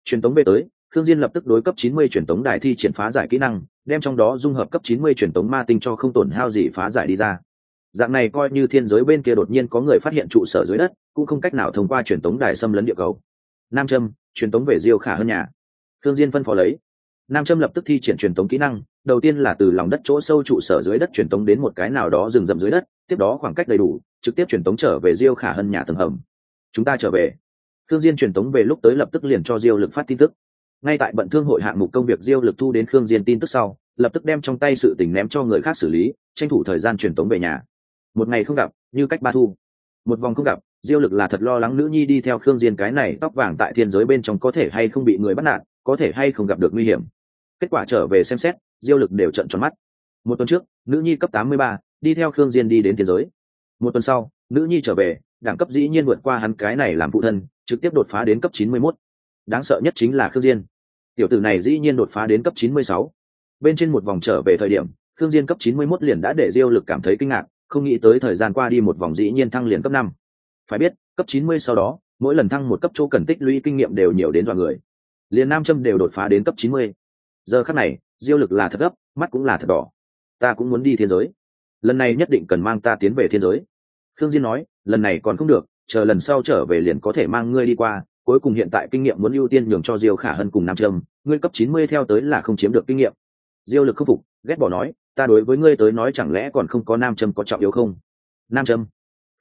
Truyền tống về tới thương diên lập tức đối cấp 90 truyền tống đài thi triển phá giải kỹ năng đem trong đó dung hợp cấp 90 truyền tống ma tinh cho không tổn hao gì phá giải đi ra. Dạng này coi như thiên giới bên kia đột nhiên có người phát hiện trụ sở dưới đất cũng không cách nào thông qua truyền tống đài xâm lấn địa cầu. Nam Trâm, truyền tống về diêu khả hơn nhà. Thương diên phân phó lấy. Nam Trâm lập tức thi triển truyền tống kỹ năng đầu tiên là từ lòng đất chỗ sâu trụ sở dưới đất truyền tống đến một cái nào đó rừng rậm dưới đất tiếp đó khoảng cách đầy đủ trực tiếp truyền tống trở về diêu khả hân nhà tầng hầm. Chúng ta trở về. Thương diên truyền tống về lúc tới lập tức liền cho diêu lực phát tin tức. Ngay tại bận thương hội hạng mục công việc diêu lực thu đến khương diên tin tức sau lập tức đem trong tay sự tình ném cho người khác xử lý tranh thủ thời gian truyền tống về nhà. Một ngày không gặp như cách ba thu. Một vòng không gặp diêu lực là thật lo lắng nữ nhi đi theo khương diên cái này tóc vàng tại thiên giới bên trong có thể hay không bị người bắt nạt có thể hay không gặp được nguy hiểm. Kết quả trở về xem xét diêu lực đều trợn tròn mắt. Một tuần trước nữ nhi cấp 83, đi theo khương diên đi đến thiên giới một tuần sau, nữ nhi trở về, đẳng cấp dĩ nhiên vượt qua hắn cái này làm phụ thân, trực tiếp đột phá đến cấp 91. đáng sợ nhất chính là khương diên tiểu tử này dĩ nhiên đột phá đến cấp 96. bên trên một vòng trở về thời điểm, khương diên cấp 91 liền đã để diêu lực cảm thấy kinh ngạc, không nghĩ tới thời gian qua đi một vòng dĩ nhiên thăng liền cấp 5. phải biết, cấp 90 sau đó, mỗi lần thăng một cấp chỗ cần tích lũy kinh nghiệm đều nhiều đến dọa người liền nam châm đều đột phá đến cấp 90. giờ khắc này, diêu lực là thật gấp, mắt cũng là thật đỏ ta cũng muốn đi thiên giới lần này nhất định cần mang ta tiến về thiên giới khương diên nói, lần này còn không được, chờ lần sau trở về liền có thể mang ngươi đi qua, cuối cùng hiện tại kinh nghiệm muốn ưu tiên nhường cho diêu khả hân cùng nam trâm, ngươi cấp chín mươi theo tới là không chiếm được kinh nghiệm. Diêu lực khắc phục, ghét bỏ nói, ta đối với ngươi tới nói chẳng lẽ còn không có nam trâm có trọng yếu không? Nam trâm.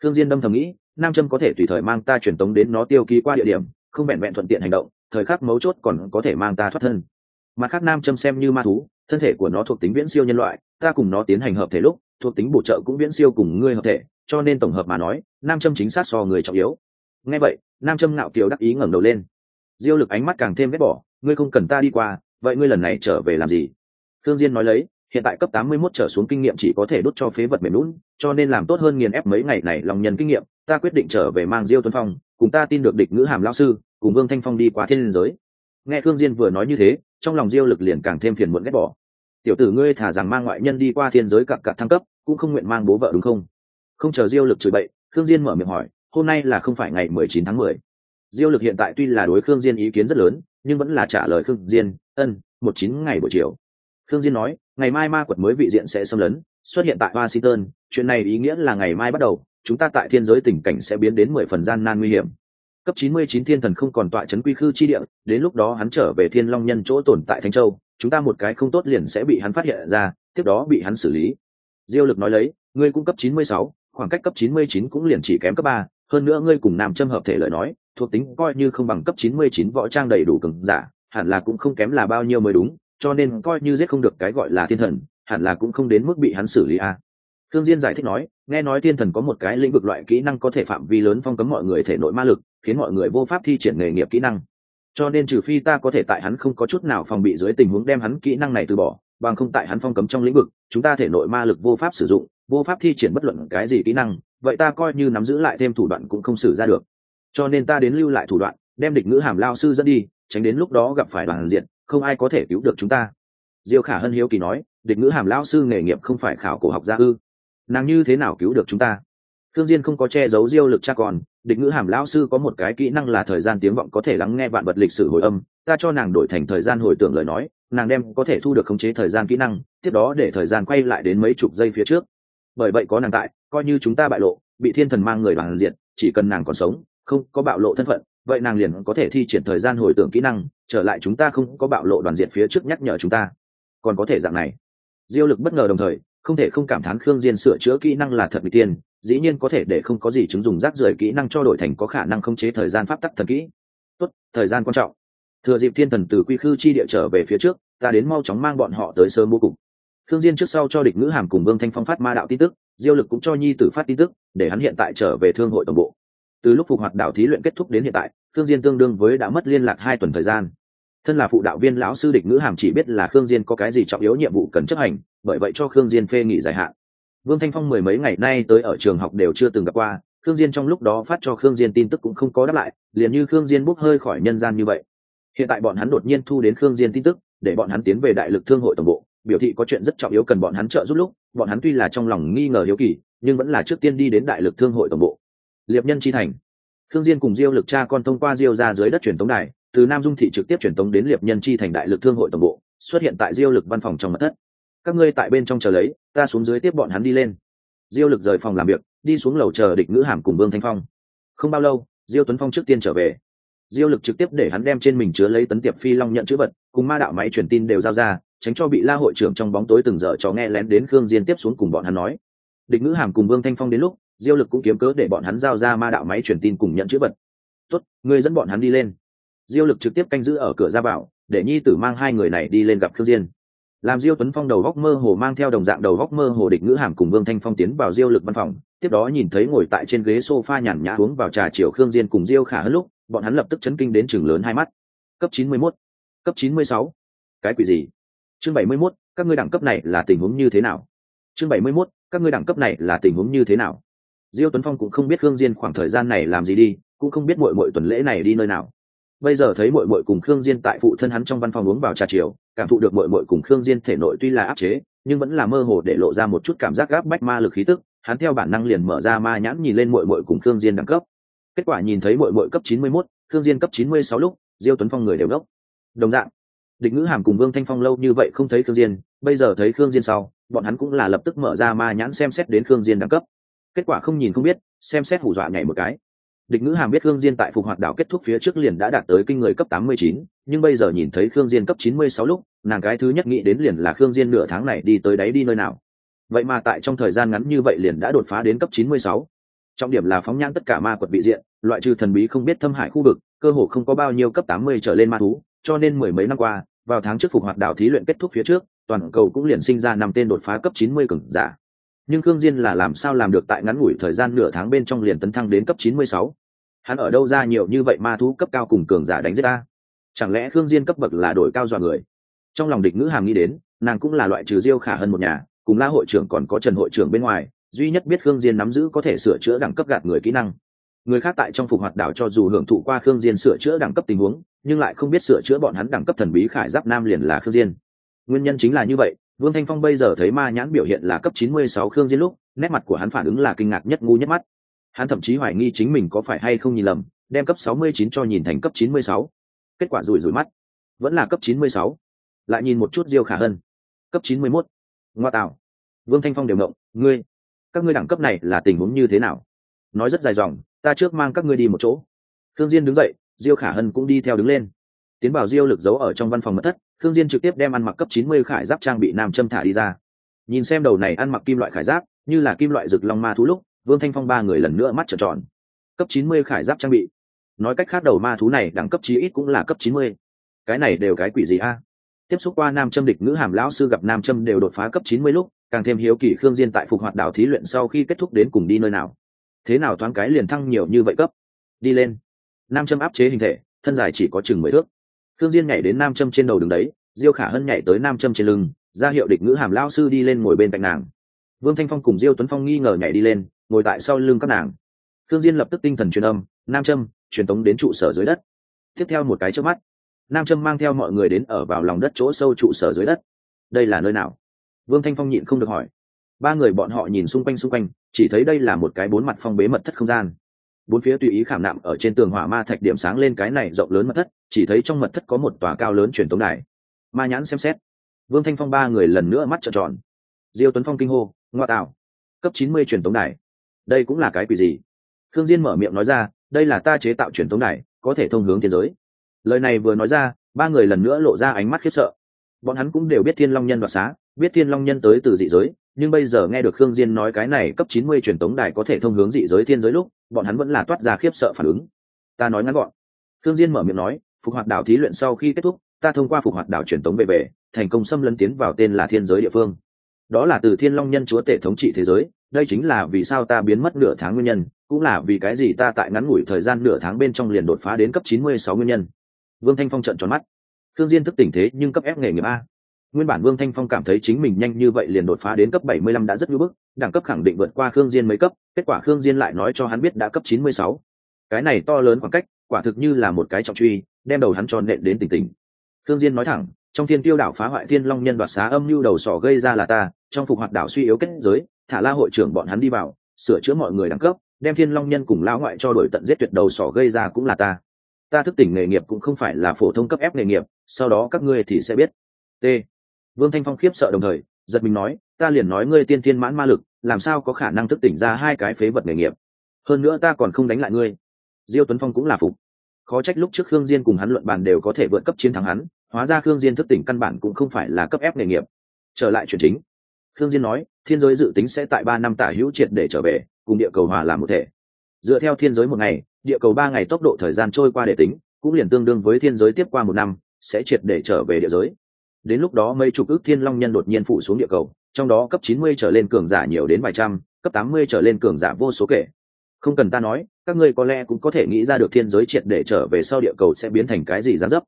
Khương diên đâm thầm nghĩ, nam trâm có thể tùy thời mang ta truyền tống đến nó tiêu ký qua địa điểm, không vẹn vẹn thuận tiện hành động, thời khắc mấu chốt còn có thể mang ta thoát thân. Mặt khác nam trâm xem như ma thú, thân thể của nó thuộc tính viễn siêu nhân loại, ta cùng nó tiến hành hợp thể lúc, thuộc tính bổ trợ cũng viễn siêu cùng ngươi hợp thể cho nên tổng hợp mà nói, nam châm chính xác so người trọng yếu. Nghe vậy, nam châm ngạo kiều đắc ý ngẩng đầu lên. Diêu lực ánh mắt càng thêm ghét bỏ, ngươi không cần ta đi qua, vậy ngươi lần này trở về làm gì? Thương diên nói lấy, hiện tại cấp 81 trở xuống kinh nghiệm chỉ có thể đốt cho phế vật mềm lún cho nên làm tốt hơn nghiền ép mấy ngày này lòng nhân kinh nghiệm, ta quyết định trở về mang diêu tuấn phong, cùng ta tin được địch ngữ hàm lão sư, cùng vương thanh phong đi qua thiên giới. Nghe thương diên vừa nói như thế, trong lòng diêu lực liền càng thêm phiền muộn ghét bỏ. Tiểu tử ngươi thả rằng mang ngoại nhân đi qua thiên giới cặp cặp thăng cấp, cũng không nguyện mang bố vợ đúng không? Không chờ diêu lực chửi bậy khương diên mở miệng hỏi hôm nay là không phải ngày mười chín tháng mười? Diêu lực hiện tại tuy là đối khương diên ý kiến rất lớn nhưng vẫn là trả lời khương diên ân một chín ngày buổi chiều. Khương diên nói ngày mai ma quật mới vị diện sẽ xâm lấn xuất hiện tại washington chuyện này ý nghĩa là ngày mai bắt đầu chúng ta tại thiên giới tình cảnh sẽ biến đến mười phần gian nan nguy hiểm. Cấp 99 thiên thần không còn tọa chấn quy khư chi địa đến lúc đó hắn trở về thiên long nhân chỗ tồn tại thánh châu chúng ta một cái không tốt liền sẽ bị hắn phát hiện ra tiếp đó bị hắn xử lý. Diêu lực nói lấy ngươi cung cấp 96, khoảng cách cấp 99 cũng liền chỉ kém cấp ba hơn nữa ngươi cùng nam châm hợp thể lời nói, thuộc tính coi như không bằng cấp 99 võ trang đầy đủ cường giả, hẳn là cũng không kém là bao nhiêu mới đúng, cho nên coi như giết không được cái gọi là thiên thần, hẳn là cũng không đến mức bị hắn xử lý a à. thương diên giải thích nói, nghe nói thiên thần có một cái lĩnh vực loại kỹ năng có thể phạm vi lớn phong cấm mọi người thể nội ma lực, khiến mọi người vô pháp thi triển nghề nghiệp kỹ năng cho nên trừ phi ta có thể tại hắn không có chút nào phòng bị dưới tình huống đem hắn kỹ năng này từ bỏ, bằng không tại hắn phong cấm trong lĩnh vực, chúng ta thể nội ma lực vô pháp sử dụng vô pháp thi triển bất luận cái gì kỹ năng, vậy ta coi như nắm giữ lại thêm thủ đoạn cũng không xử ra được. Cho nên ta đến lưu lại thủ đoạn, đem địch ngữ hàm lao sư dẫn đi, tránh đến lúc đó gặp phải đoàn diện, không ai có thể cứu được chúng ta. Diêu khả hân hiếu kỳ nói, địch ngữ hàm lao sư nghề nghiệp không phải khảo cổ học gia ư? Nàng như thế nào cứu được chúng ta? Thương diên không có che giấu diêu lực cha còn, địch ngữ hàm lao sư có một cái kỹ năng là thời gian tiếng vọng có thể lắng nghe vạn vật lịch sử hồi âm, ta cho nàng đổi thành thời gian hồi tưởng lời nói, nàng đem có thể thu được khống chế thời gian kỹ năng, tiếp đó để thời gian quay lại đến mấy chục giây phía trước bởi vậy có nàng tại, coi như chúng ta bại lộ, bị thiên thần mang người đoàn diện chỉ cần nàng còn sống, không có bạo lộ thân phận, vậy nàng liền có thể thi triển thời gian hồi tưởng kỹ năng, trở lại chúng ta không có bạo lộ đoàn diện phía trước nhắc nhở chúng ta. Còn có thể dạng này. Diêu lực bất ngờ đồng thời, không thể không cảm thán khương diên sửa chữa kỹ năng là thật bị tiên, dĩ nhiên có thể để không có gì chứng dùng rác rưởi kỹ năng cho đổi thành có khả năng khống chế thời gian pháp tắc thần kỹ. Tốt, thời gian quan trọng. Thừa dịp thiên thần từ quy khư chi địa trở về phía trước, ta đến mau chóng mang bọn họ tới sớm vô cùng thương diên trước sau cho địch ngữ hàm cùng vương thanh phong phát ma đạo tin tức, diêu lực cũng cho nhi tử phát tin tức, để hắn hiện tại trở về thương hội tổng bộ. Từ lúc phục hoạt Đạo thí luyện kết thúc đến hiện tại thương diên tương đương với đã mất liên lạc hai tuần thời gian. Thân là phụ đạo viên lão sư địch ngữ hàm chỉ biết là khương diên có cái gì trọng yếu nhiệm vụ cần chấp hành, bởi vậy cho khương diên phê nghỉ dài hạn. Vương thanh phong mười mấy ngày nay tới ở trường học đều chưa từng gặp qua, khương diên trong lúc đó phát cho khương diên tin tức cũng không có đáp lại, liền như khương diên bốc hơi khỏi nhân gian như vậy. Hiện tại bọn hắn đột nhiên thu đến khương diên tin tức, để bọn hắn tiến về đại lực thương hội tổng bộ biểu thị có chuyện rất trọng yếu cần bọn hắn trợ giúp lúc, bọn hắn tuy là trong lòng nghi ngờ hiếu kỳ, nhưng vẫn là trước tiên đi đến đại lực thương hội tổng bộ. Liệp nhân chi thành. Thương diên cùng diêu lực cha con thông qua diêu ra dưới đất truyền tống đài, từ nam dung thị trực tiếp truyền tống đến liệp nhân chi thành đại lực thương hội tổng bộ, xuất hiện tại diêu lực văn phòng trong mật thất. Các ngươi tại bên trong chờ lấy, ta xuống dưới tiếp bọn hắn đi lên. Diêu lực rời phòng làm việc, đi xuống lầu chờ địch ngữ hàm cùng vương thanh phong. Không bao lâu, diêu tuấn phong trước tiên trở về. Diêu lực trực tiếp để hắn đem trên mình chứa lấy tấn tiệp phi long nhận chữ vật, cùng ma đạo máy truyền tin đều giao ra tránh cho bị la hội trưởng trong bóng tối từng giờ cho nghe lén đến khương diên tiếp xuống cùng bọn hắn nói. Địch ngữ hàm cùng vương thanh phong đến lúc diêu lực cũng kiếm cớ để bọn hắn giao ra ma đạo máy truyền tin cùng nhận chữ vật. Tốt người dẫn bọn hắn đi lên. Diêu lực trực tiếp canh giữ ở cửa ra vào để nhi tử mang hai người này đi lên gặp khương diên. Làm diêu tuấn phong đầu góc mơ hồ mang theo đồng dạng đầu góc mơ hồ địch ngữ hàm cùng vương thanh phong tiến vào diêu lực văn phòng tiếp đó nhìn thấy ngồi tại trên ghế sofa nhàn nhã uống vào trà chiều khương diên cùng diêu khả hơn lúc bọn hắn lập tức chấn kinh đến chừng lớn hai mắt. Cấp chín mươi 91, cấp chín mươi sáu, cái quỷ gì? Chương bảy mươi 71, các ngươi đẳng cấp này là tình huống như thế nào? Chương bảy mươi 71, các ngươi đẳng cấp này là tình huống như thế nào? Diêu tuấn phong cũng không biết khương diên khoảng thời gian này làm gì đi cũng không biết muội muội tuần lễ này đi nơi nào. Bây giờ thấy muội muội cùng khương diên tại phụ thân hắn trong văn phòng uống vào trà chiều cảm thụ được muội muội cùng khương diên thể nội tuy là áp chế nhưng vẫn là mơ hồ để lộ ra một chút cảm giác gáp bách ma lực khí tức hắn theo bản năng liền mở ra ma nhãn nhìn lên muội muội cùng khương diên đẳng cấp. Kết quả nhìn thấy muội muội cấp 91, khương diên cấp 96 lúc diêu tuấn phong người đều đốc. Đồng dạng địch ngữ hàm cùng vương thanh phong lâu như vậy không thấy khương diên bây giờ thấy khương diên sau bọn hắn cũng là lập tức mở ra ma nhãn xem xét đến khương diên đẳng cấp. Kết quả không nhìn không biết xem xét hù dọa nhảy một cái. Địch ngữ hàm biết khương diên tại phục hoạt đảo kết thúc phía trước liền đã đạt tới kinh người cấp 89, nhưng bây giờ nhìn thấy khương diên cấp 96 lúc nàng cái thứ nhất nghĩ đến liền là khương diên nửa tháng này đi tới đấy đi nơi nào. Vậy mà tại trong thời gian ngắn như vậy liền đã đột phá đến cấp 96. trọng điểm là phóng nhãn tất cả ma quật bị diện loại trừ thần bí không biết thâm hải khu vực cơ hồ không có bao nhiêu cấp 80 trở lên ma thú cho nên mười mấy năm qua vào tháng trước phục hoạt đảo thí luyện kết thúc phía trước, toàn cầu cũng liền sinh ra năm tên đột phá cấp 90 cường giả. Nhưng khương diên là làm sao làm được tại ngắn ngủi thời gian nửa tháng bên trong liền tấn thăng đến cấp 96. hắn ở đâu ra nhiều như vậy ma thú cấp cao cùng cường giả đánh giết ta? Chẳng lẽ khương diên cấp bậc là đổi cao dọa người? Trong lòng địch ngữ hàm nghĩ đến, nàng cũng là loại trừ diêu khả hơn một nhà, cùng la hội trưởng còn có trần hội trưởng bên ngoài, duy nhất biết khương diên nắm giữ có thể sửa chữa đẳng cấp gạt người kỹ năng người khác tại trong phục hoạt đảo cho dù hưởng thụ qua khương diên sửa chữa đẳng cấp tình huống nhưng lại không biết sửa chữa bọn hắn đẳng cấp thần bí khải giáp nam liền là khương diên nguyên nhân chính là như vậy vương thanh phong bây giờ thấy ma nhãn biểu hiện là cấp 96 khương diên lúc nét mặt của hắn phản ứng là kinh ngạc nhất ngu nhất mắt hắn thậm chí hoài nghi chính mình có phải hay không nhìn lầm đem cấp 69 cho nhìn thành cấp 96. kết quả rủi rủi mắt vẫn là cấp 96. lại nhìn một chút diêu khả hơn, cấp 91. ngoa tào vương thanh phong đều động ngươi các ngươi đẳng cấp này là tình huống như thế nào nói rất dài dòng ta trước mang các ngươi đi một chỗ. Thương diên đứng dậy, diêu khả hân cũng đi theo đứng lên. Tiến bảo diêu lực giấu ở trong văn phòng mật thất thương diên trực tiếp đem ăn mặc cấp 90 khải giáp trang bị nam châm thả đi ra. Nhìn xem đầu này ăn mặc kim loại khải giáp, như là kim loại rực long ma thú lúc, vương thanh phong ba người lần nữa mắt trợn tròn. Cấp 90 khải giáp trang bị. Nói cách khác đầu ma thú này đẳng cấp chí ít cũng là cấp 90. cái này đều cái quỷ gì a? Tiếp xúc qua nam châm địch ngữ hàm lão sư gặp nam châm đều đột phá cấp 90 lúc, càng thêm hiếu kỳ khương diên tại phục hoạt đảo thí luyện sau khi kết thúc đến cùng đi nơi nào thế nào thoáng cái liền thăng nhiều như vậy cấp? Đi lên. Nam châm áp chế hình thể, thân dài chỉ có chừng mười thước. Thương diên nhảy đến nam châm trên đầu đường đấy, diêu khả hân nhảy tới nam châm trên lưng, ra hiệu địch ngữ hàm lao sư đi lên ngồi bên cạnh nàng. Vương thanh phong cùng diêu tuấn phong nghi ngờ nhảy đi lên, ngồi tại sau lưng các nàng. Thương diên lập tức tinh thần truyền âm, nam châm, truyền tống đến trụ sở dưới đất. Tiếp theo một cái trước mắt. Nam châm mang theo mọi người đến ở vào lòng đất chỗ sâu trụ sở dưới đất. Đây là nơi nào? Vương thanh phong nhịn không được hỏi. Ba người bọn họ nhìn xung quanh xung quanh chỉ thấy đây là một cái bốn mặt phong bế mật thất không gian. Bốn phía tùy ý khảm nạm ở trên tường hỏa ma thạch điểm sáng lên cái này rộng lớn mật thất, chỉ thấy trong mật thất có một tòa cao lớn truyền tống đài. Ma nhãn xem xét. Vương thanh phong ba người lần nữa mắt trợn tròn. Diêu tuấn phong kinh hô, ngoa tạo, cấp chín mươi truyền tống đài. Đây cũng là cái quỷ gì? Thương diên mở miệng nói ra, đây là ta chế tạo truyền tống đài, có thể thông hướng thế giới. Lời này vừa nói ra, ba người lần nữa lộ ra ánh mắt khiếp sợ. Bọn hắn cũng đều biết thiên long nhân đoạt xá biết thiên long nhân tới từ dị giới, nhưng bây giờ nghe được khương diên nói cái này cấp 90 truyền tống đài có thể thông hướng dị giới thiên giới lúc, bọn hắn vẫn là toát ra khiếp sợ phản ứng. Ta nói ngắn gọn. Khương diên mở miệng nói, phục hoạt đảo thí luyện sau khi kết thúc, ta thông qua phục hoạt đảo truyền tống về về, thành công xâm lấn tiến vào tên là thiên giới địa phương. Đó là từ thiên long nhân chúa tể thống trị thế giới, đây chính là vì sao ta biến mất nửa tháng nguyên nhân, cũng là vì cái gì ta tại ngắn ngủi thời gian nửa tháng bên trong liền đột phá đến cấp chín mươi sáu nguyên nhân. Vương thanh phong trận tròn mắt. Thương diên thức tỉnh thế nhưng cấp ép nghề nghiệp a nguyên bản vương thanh phong cảm thấy chính mình nhanh như vậy liền đột phá đến cấp bảy mươi lăm đã rất ngưỡng bức, đẳng cấp khẳng định vượt qua khương diên mấy cấp, kết quả khương diên lại nói cho hắn biết đã cấp chín mươi sáu. Cái này to lớn khoảng cách, quả thực như là một cái trọng truy, đem đầu hắn tròn nện đến tỉnh tỉnh. Khương diên nói thẳng, trong thiên tiêu đảo phá hoại thiên long nhân đoạt xá âm lưu đầu sỏ gây ra là ta, trong phục hoạt đảo suy yếu kết giới, thả la hội trưởng bọn hắn đi vào, sửa chữa mọi người đẳng cấp, đem thiên long nhân cùng lão ngoại cho đổi tận giết tuyệt đầu sỏ gây ra cũng là ta. Ta thức tỉnh nghề nghiệp cũng không phải là phổ thông cấp ép nghề nghiệp, sau đó các ngươi thì sẽ biết. T vương thanh phong khiếp sợ đồng thời, giật mình nói, ta liền nói ngươi tiên thiên mãn ma lực, làm sao có khả năng thức tỉnh ra hai cái phế vật nghề nghiệp? Hơn nữa ta còn không đánh lại ngươi. Diêu tuấn phong cũng là phục. Khó trách lúc trước khương diên cùng hắn luận bàn đều có thể vượt cấp chiến thắng hắn, hóa ra khương diên thức tỉnh căn bản cũng không phải là cấp ép nghề nghiệp. Trở lại chuyện chính. Khương diên nói, thiên giới dự tính sẽ tại ba năm tả hữu triệt để trở về, cùng địa cầu hòa làm một thể. Dựa theo thiên giới một ngày, địa cầu ba ngày tốc độ thời gian trôi qua để tính, cũng liền tương đương với thiên giới tiếp qua một năm, sẽ triệt để trở về địa giới đến lúc đó mấy chục ước thiên long nhân đột nhiên phủ xuống địa cầu, trong đó cấp 90 trở lên cường giả nhiều đến vài trăm, cấp 80 trở lên cường giả vô số kể. Không cần ta nói, các ngươi có lẽ cũng có thể nghĩ ra được thiên giới triệt để trở về sau địa cầu sẽ biến thành cái gì gián dấp.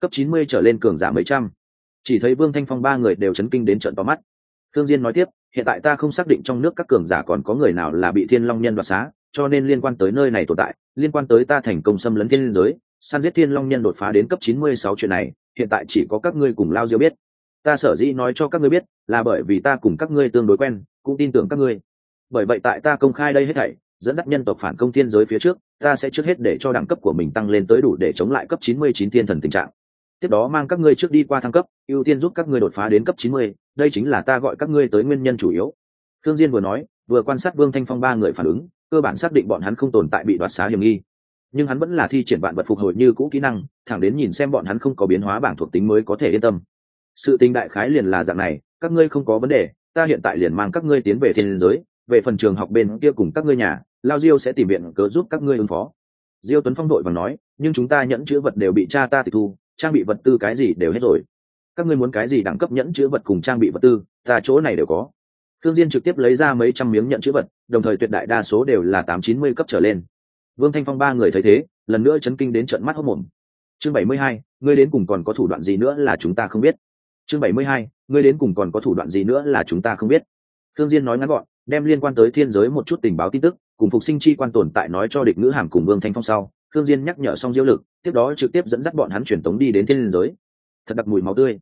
Cấp 90 trở lên cường giả mấy trăm. Chỉ thấy vương thanh phong ba người đều chấn kinh đến trận to mắt. Thương diên nói tiếp, hiện tại ta không xác định trong nước các cường giả còn có người nào là bị thiên long nhân đoạt xá, cho nên liên quan tới nơi này tồn tại, liên quan tới ta thành công xâm lấn thiên giới, săn giết thiên long nhân đột phá đến cấp 96 chuyện này hiện tại chỉ có các ngươi cùng lao diêu biết. Ta sở dĩ nói cho các ngươi biết là bởi vì ta cùng các ngươi tương đối quen cũng tin tưởng các ngươi. Bởi vậy tại ta công khai đây hết thảy dẫn dắt nhân tộc phản công thiên giới phía trước ta sẽ trước hết để cho đẳng cấp của mình tăng lên tới đủ để chống lại cấp 99 thiên thần tình trạng. Tiếp đó mang các ngươi trước đi qua thăng cấp ưu tiên giúp các ngươi đột phá đến cấp 90, đây chính là ta gọi các ngươi tới nguyên nhân chủ yếu. Thương diên vừa nói vừa quan sát vương thanh phong ba người phản ứng cơ bản xác định bọn hắn không tồn tại bị đoạt xá hiểm nghi nhưng hắn vẫn là thi triển vạn vật phục hồi như cũ kỹ năng, thẳng đến nhìn xem bọn hắn không có biến hóa bảng thuộc tính mới có thể yên tâm. Sự tình đại khái liền là dạng này, các ngươi không có vấn đề, ta hiện tại liền mang các ngươi tiến về thiên giới, về phần trường học bên kia cùng các ngươi nhà, lao diêu sẽ tìm biện cớ giúp các ngươi ứng phó. Diêu tuấn phong đội và nói, nhưng chúng ta nhẫn chữ vật đều bị cha ta tịch thu, trang bị vật tư cái gì đều hết rồi. Các ngươi muốn cái gì đẳng cấp nhẫn chữ vật cùng trang bị vật tư, ta chỗ này đều có. Thương diên trực tiếp lấy ra mấy trăm miếng nhận chữ vật, đồng thời tuyệt đại đa số đều là tám chín mươi cấp trở lên vương thanh phong ba người thấy thế, lần nữa chấn kinh đến trận mắt hốc mồm chương bảy mươi hai, ngươi đến cùng còn có thủ đoạn gì nữa là chúng ta không biết? Chương bảy mươi hai, ngươi đến cùng còn có thủ đoạn gì nữa là chúng ta không biết? Thương diên nói ngắn gọn, đem liên quan tới thiên giới một chút tình báo tin tức, cùng phục sinh chi quan tồn tại nói cho địch ngữ hàm cùng vương thanh phong sau thương diên nhắc nhở xong diêu lực, tiếp đó trực tiếp dẫn dắt bọn hắn truyền tống đi đến thiên giới. Thật đặc mùi máu tươi.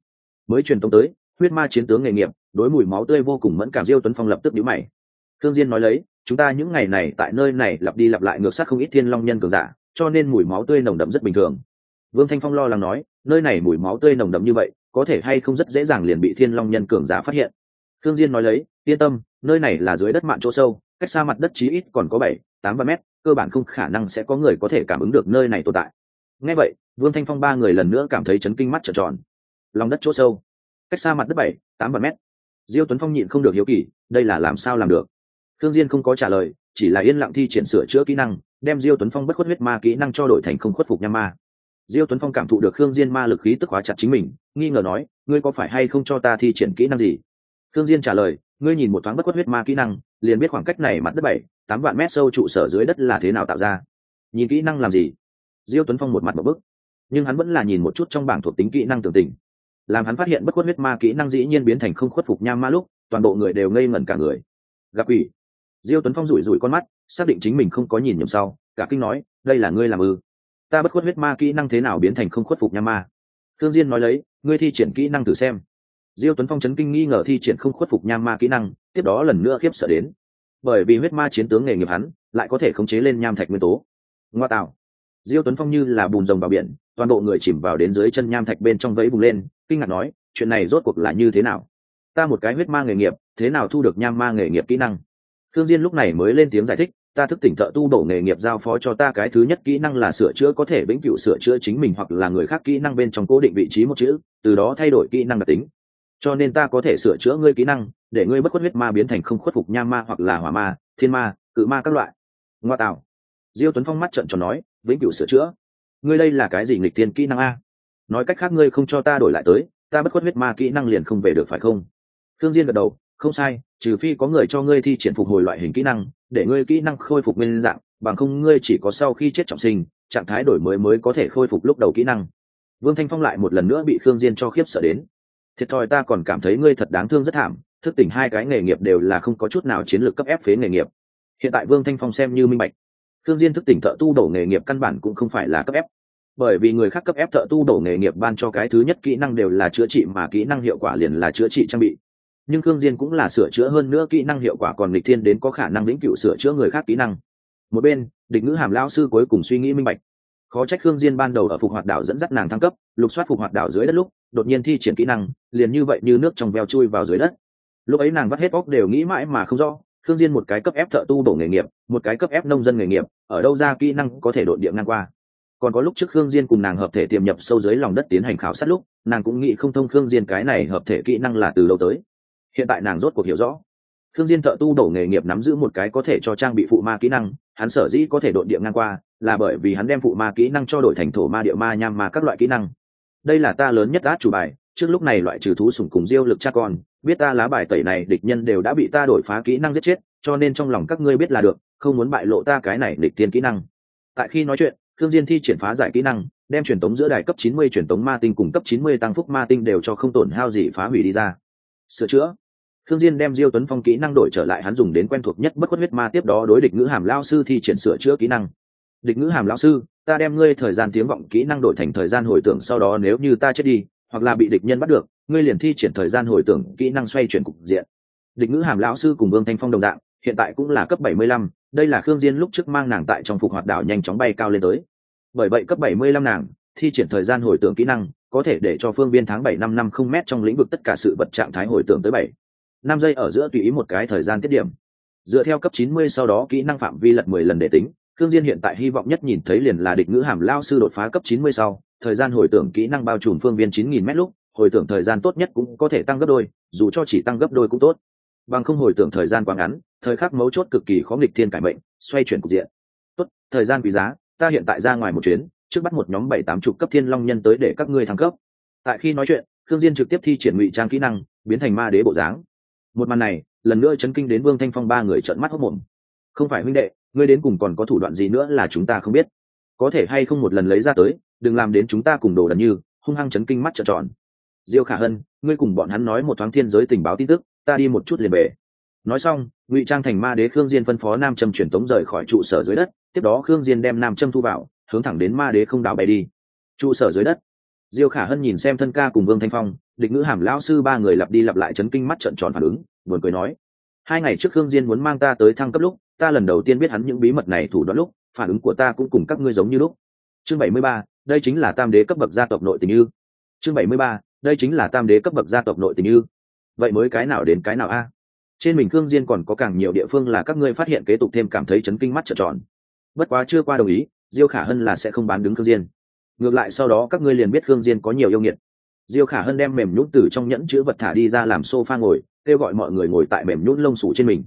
Mới truyền tống tới, huyết ma chiến tướng nghề nghiệp, đối mùi máu tươi vô cùng mẫn cảm diêu tuấn phong lập tức nhíu mày. Thương diên nói lấy chúng ta những ngày này tại nơi này lặp đi lặp lại ngược sát không ít thiên long nhân cường giả, cho nên mùi máu tươi nồng đậm rất bình thường. Vương thanh phong lo lắng nói, nơi này mùi máu tươi nồng đậm như vậy, có thể hay không rất dễ dàng liền bị thiên long nhân cường giả phát hiện. Thương diên nói lấy, yên tâm, nơi này là dưới đất mạn chỗ sâu, cách xa mặt đất chí ít còn có bảy, tám ba mét, cơ bản không khả năng sẽ có người có thể cảm ứng được nơi này tồn tại. Nghe vậy, vương thanh phong ba người lần nữa cảm thấy chấn kinh mắt trợn tròn. Lòng đất chỗ sâu, cách xa mặt đất bảy, tám vạn mét. Diêu tuấn phong nhịn không được hiếu kỳ, đây là làm sao làm được? Thương diên không có trả lời, chỉ là yên lặng thi triển sửa chữa kỹ năng, đem diêu tuấn phong bất khuất huyết ma kỹ năng cho đổi thành không khuất phục nham ma. Diêu tuấn phong cảm thụ được khương diên ma lực khí tức hóa chặt chính mình, nghi ngờ nói, ngươi có phải hay không cho ta thi triển kỹ năng gì? Khương diên trả lời, ngươi nhìn một thoáng bất khuất huyết ma kỹ năng, liền biết khoảng cách này mặt đất bảy, tám vạn mét sâu trụ sở dưới đất là thế nào tạo ra. Nhìn kỹ năng làm gì? Diêu tuấn phong một mặt một bức, nhưng hắn vẫn là nhìn một chút trong bảng thuộc tính kỹ năng tưởng tình. Làm hắn phát hiện bất khuất huyết ma kỹ năng dĩ nhiên biến thành không khuất phục nham ma lúc, toàn bộ người đều ngây ngẩn cả người. Gặp ủy diêu tuấn phong rủi rủi con mắt, xác định chính mình không có nhìn nhầm sau, cả kinh nói, đây là ngươi làm ư? Ta bất khuất huyết ma kỹ năng thế nào biến thành không khuất phục nham ma? Thương diên nói lấy, ngươi thi triển kỹ năng thử xem. Diêu tuấn phong chấn kinh nghi ngờ thi triển không khuất phục nham ma kỹ năng, tiếp đó lần nữa khiếp sợ đến. Bởi vì huyết ma chiến tướng nghề nghiệp hắn, lại có thể khống chế lên nham thạch nguyên tố. Ngoa tạo. Diêu tuấn phong như là bùn rồng vào biển, toàn bộ người chìm vào đến dưới chân nham thạch bên trong vẫy bùng lên, kinh ngạc nói, chuyện này rốt cuộc là như thế nào? Ta một cái huyết ma nghề nghiệp, thế nào thu được nham ma nghề nghiệp kỹ năng? Thương diên lúc này mới lên tiếng giải thích, ta thức tỉnh thợ tu bổ nghề nghiệp giao phó cho ta cái thứ nhất kỹ năng là sửa chữa có thể vĩnh cửu sửa chữa chính mình hoặc là người khác kỹ năng bên trong cố định vị trí một chữ, từ đó thay đổi kỹ năng đặc tính. Cho nên ta có thể sửa chữa ngươi kỹ năng, để ngươi bất khuất huyết ma biến thành không khuất phục nham ma hoặc là hỏa ma, thiên ma, cự ma các loại. Ngoa tạo. Diêu tuấn phong mắt trợn tròn nói, vĩnh cửu sửa chữa? Ngươi đây là cái gì nghịch thiên kỹ năng a? Nói cách khác ngươi không cho ta đổi lại tới, ta bất khuất huyết ma kỹ năng liền không về được phải không? Thương diên gật đầu không sai, trừ phi có người cho ngươi thi triển phục hồi loại hình kỹ năng, để ngươi kỹ năng khôi phục nguyên dạng, bằng không ngươi chỉ có sau khi chết trọng sinh, trạng thái đổi mới mới có thể khôi phục lúc đầu kỹ năng. Vương thanh phong lại một lần nữa bị khương diên cho khiếp sợ đến. Thiệt thòi ta còn cảm thấy ngươi thật đáng thương rất thảm, thức tỉnh hai cái nghề nghiệp đều là không có chút nào chiến lược cấp ép phế nghề nghiệp. Hiện tại vương thanh phong xem như minh bạch. Khương diên thức tỉnh thợ tu đổ nghề nghiệp căn bản cũng không phải là cấp ép. Bởi vì người khác cấp ép thợ tu đổ nghề nghiệp ban cho cái thứ nhất kỹ năng đều là chữa trị mà kỹ năng hiệu quả liền là chữa trị trang bị nhưng khương diên cũng là sửa chữa hơn nữa kỹ năng hiệu quả còn lịch thiên đến có khả năng lĩnh cựu sửa chữa người khác kỹ năng. Một bên, địch ngữ hàm lao sư cuối cùng suy nghĩ minh bạch. Khó trách khương diên ban đầu ở phục hoạt đảo dẫn dắt nàng thăng cấp, lục soát phục hoạt đảo dưới đất lúc, đột nhiên thi triển kỹ năng, liền như vậy như nước trong veo chui vào dưới đất. Lúc ấy nàng vắt hết óc đều nghĩ mãi mà không rõ, khương diên một cái cấp ép thợ tu bổ nghề nghiệp, một cái cấp ép nông dân nghề nghiệp, ở đâu ra kỹ năng có thể đột địa ngang qua. Còn có lúc trước khương diên cùng nàng hợp thể tiềm nhập sâu dưới lòng đất tiến hành khảo sát lúc, nàng cũng nghĩ không thông khương diên cái này hợp thể kỹ năng là từ đâu tới hiện tại nàng rốt cuộc hiểu rõ. Thương diên thợ tu đổ nghề nghiệp nắm giữ một cái có thể cho trang bị phụ ma kỹ năng, hắn sở dĩ có thể đột địa ngang qua, là bởi vì hắn đem phụ ma kỹ năng cho đổi thành thổ ma địa ma nham ma các loại kỹ năng. Đây là ta lớn nhất át chủ bài, trước lúc này loại trừ thú sủng cùng diêu lực cha con, biết ta lá bài tẩy này địch nhân đều đã bị ta đổi phá kỹ năng giết chết, cho nên trong lòng các ngươi biết là được, không muốn bại lộ ta cái này địch tiên kỹ năng. Tại khi nói chuyện thương diên thi triển phá giải kỹ năng, đem truyền tống giữa đài cấp 90 truyền tống ma tinh cùng cấp 90 tăng phúc ma tinh đều cho không tổn hao gì phá hủy đi ra. Sửa chữa thương diên đem diêu tuấn phong kỹ năng đổi trở lại hắn dùng đến quen thuộc nhất bất khuất huyết ma tiếp đó đối địch ngữ hàm lão sư thi triển sửa chữa kỹ năng. Địch ngữ hàm lão sư ta đem ngươi thời gian tiếng vọng kỹ năng đổi thành thời gian hồi tưởng sau đó nếu như ta chết đi hoặc là bị địch nhân bắt được ngươi liền thi triển thời gian hồi tưởng kỹ năng xoay chuyển cục diện. Địch ngữ hàm lão sư cùng vương thanh phong đồng dạng hiện tại cũng là cấp 75, đây là khương diên lúc trước mang nàng tại trong phục hoạt đảo nhanh chóng bay cao lên tới. Bởi vậy cấp 75 nàng thi triển thời gian hồi tưởng kỹ năng có thể để cho phương biên tháng bảy năm năm không mét trong lĩnh vực tất cả sự vật trạng thái hồi tưởng tới bảy năm giây ở giữa tùy ý một cái thời gian tiết điểm dựa theo cấp 90 sau đó kỹ năng phạm vi lật 10 lần để tính Khương Diên hiện tại hy vọng nhất nhìn thấy liền là địch ngữ hàm lao sư đột phá cấp 90 sau, thời gian hồi tưởng kỹ năng bao trùm phương viên 9000 mét lúc, hồi tưởng thời gian tốt nhất cũng có thể tăng gấp đôi, dù cho chỉ tăng gấp đôi cũng tốt. Bằng không hồi tưởng thời gian quá ngắn, thời khắc mấu chốt cực kỳ khó nghịch thiên cải mệnh, xoay chuyển cục diện. Tốt, thời gian quý giá, ta hiện tại ra ngoài một chuyến, trước bắt một nhóm bảy tám chục cấp thiên long nhân tới để các ngươi thăng cấp. Tại khi nói chuyện, Khương Diên trực tiếp thi triển ngụy trang kỹ năng, biến thành ma đế bộ dáng. Một màn này, lần nữa chấn kinh đến Vương Thanh Phong ba người trợn mắt hốc mồm. Không phải huynh đệ, ngươi đến cùng còn có thủ đoạn gì nữa là chúng ta không biết. Có thể hay không một lần lấy ra tới đừng làm đến chúng ta cùng đồ đần như hung hăng chấn kinh mắt trợn tròn. Diêu khả hân ngươi cùng bọn hắn nói một thoáng thiên giới tình báo tin tức ta đi một chút liền về. Nói xong ngụy trang thành ma đế khương diên phân phó nam trâm truyền tống rời khỏi trụ sở dưới đất tiếp đó khương diên đem nam trâm thu vào hướng thẳng đến ma đế không đảo bay đi. Trụ sở dưới đất diêu khả hân nhìn xem thân ca cùng vương thanh phong, địch ngữ hàm lão sư ba người lặp đi lặp lại chấn kinh mắt trợn tròn phản ứng, buồn cười nói, hai ngày trước khương diên muốn mang ta tới thăng cấp lúc, ta lần đầu tiên biết hắn những bí mật này thủ đoạn lúc, phản ứng của ta cũng cùng các ngươi giống như lúc. Chương bảy mươi ba, đây chính là tam đế cấp bậc gia tộc nội tình ư. Chương bảy mươi ba, đây chính là tam đế cấp bậc gia tộc nội tình ư. Vậy mới cái nào đến cái nào a? Trên mình khương diên còn có càng nhiều địa phương là các ngươi phát hiện kế tục thêm cảm thấy chấn kinh mắt trợn tròn. Bất quá chưa qua đồng ý, diêu khả hân là sẽ không bán đứng khương diên ngược lại sau đó các ngươi liền biết khương diên có nhiều yêu nghiệt. Diêu khả hân đem mềm nhũn từ trong nhẫn chứa vật thả đi ra làm sofa ngồi, kêu gọi mọi người ngồi tại mềm nhũn lông sủ trên mình.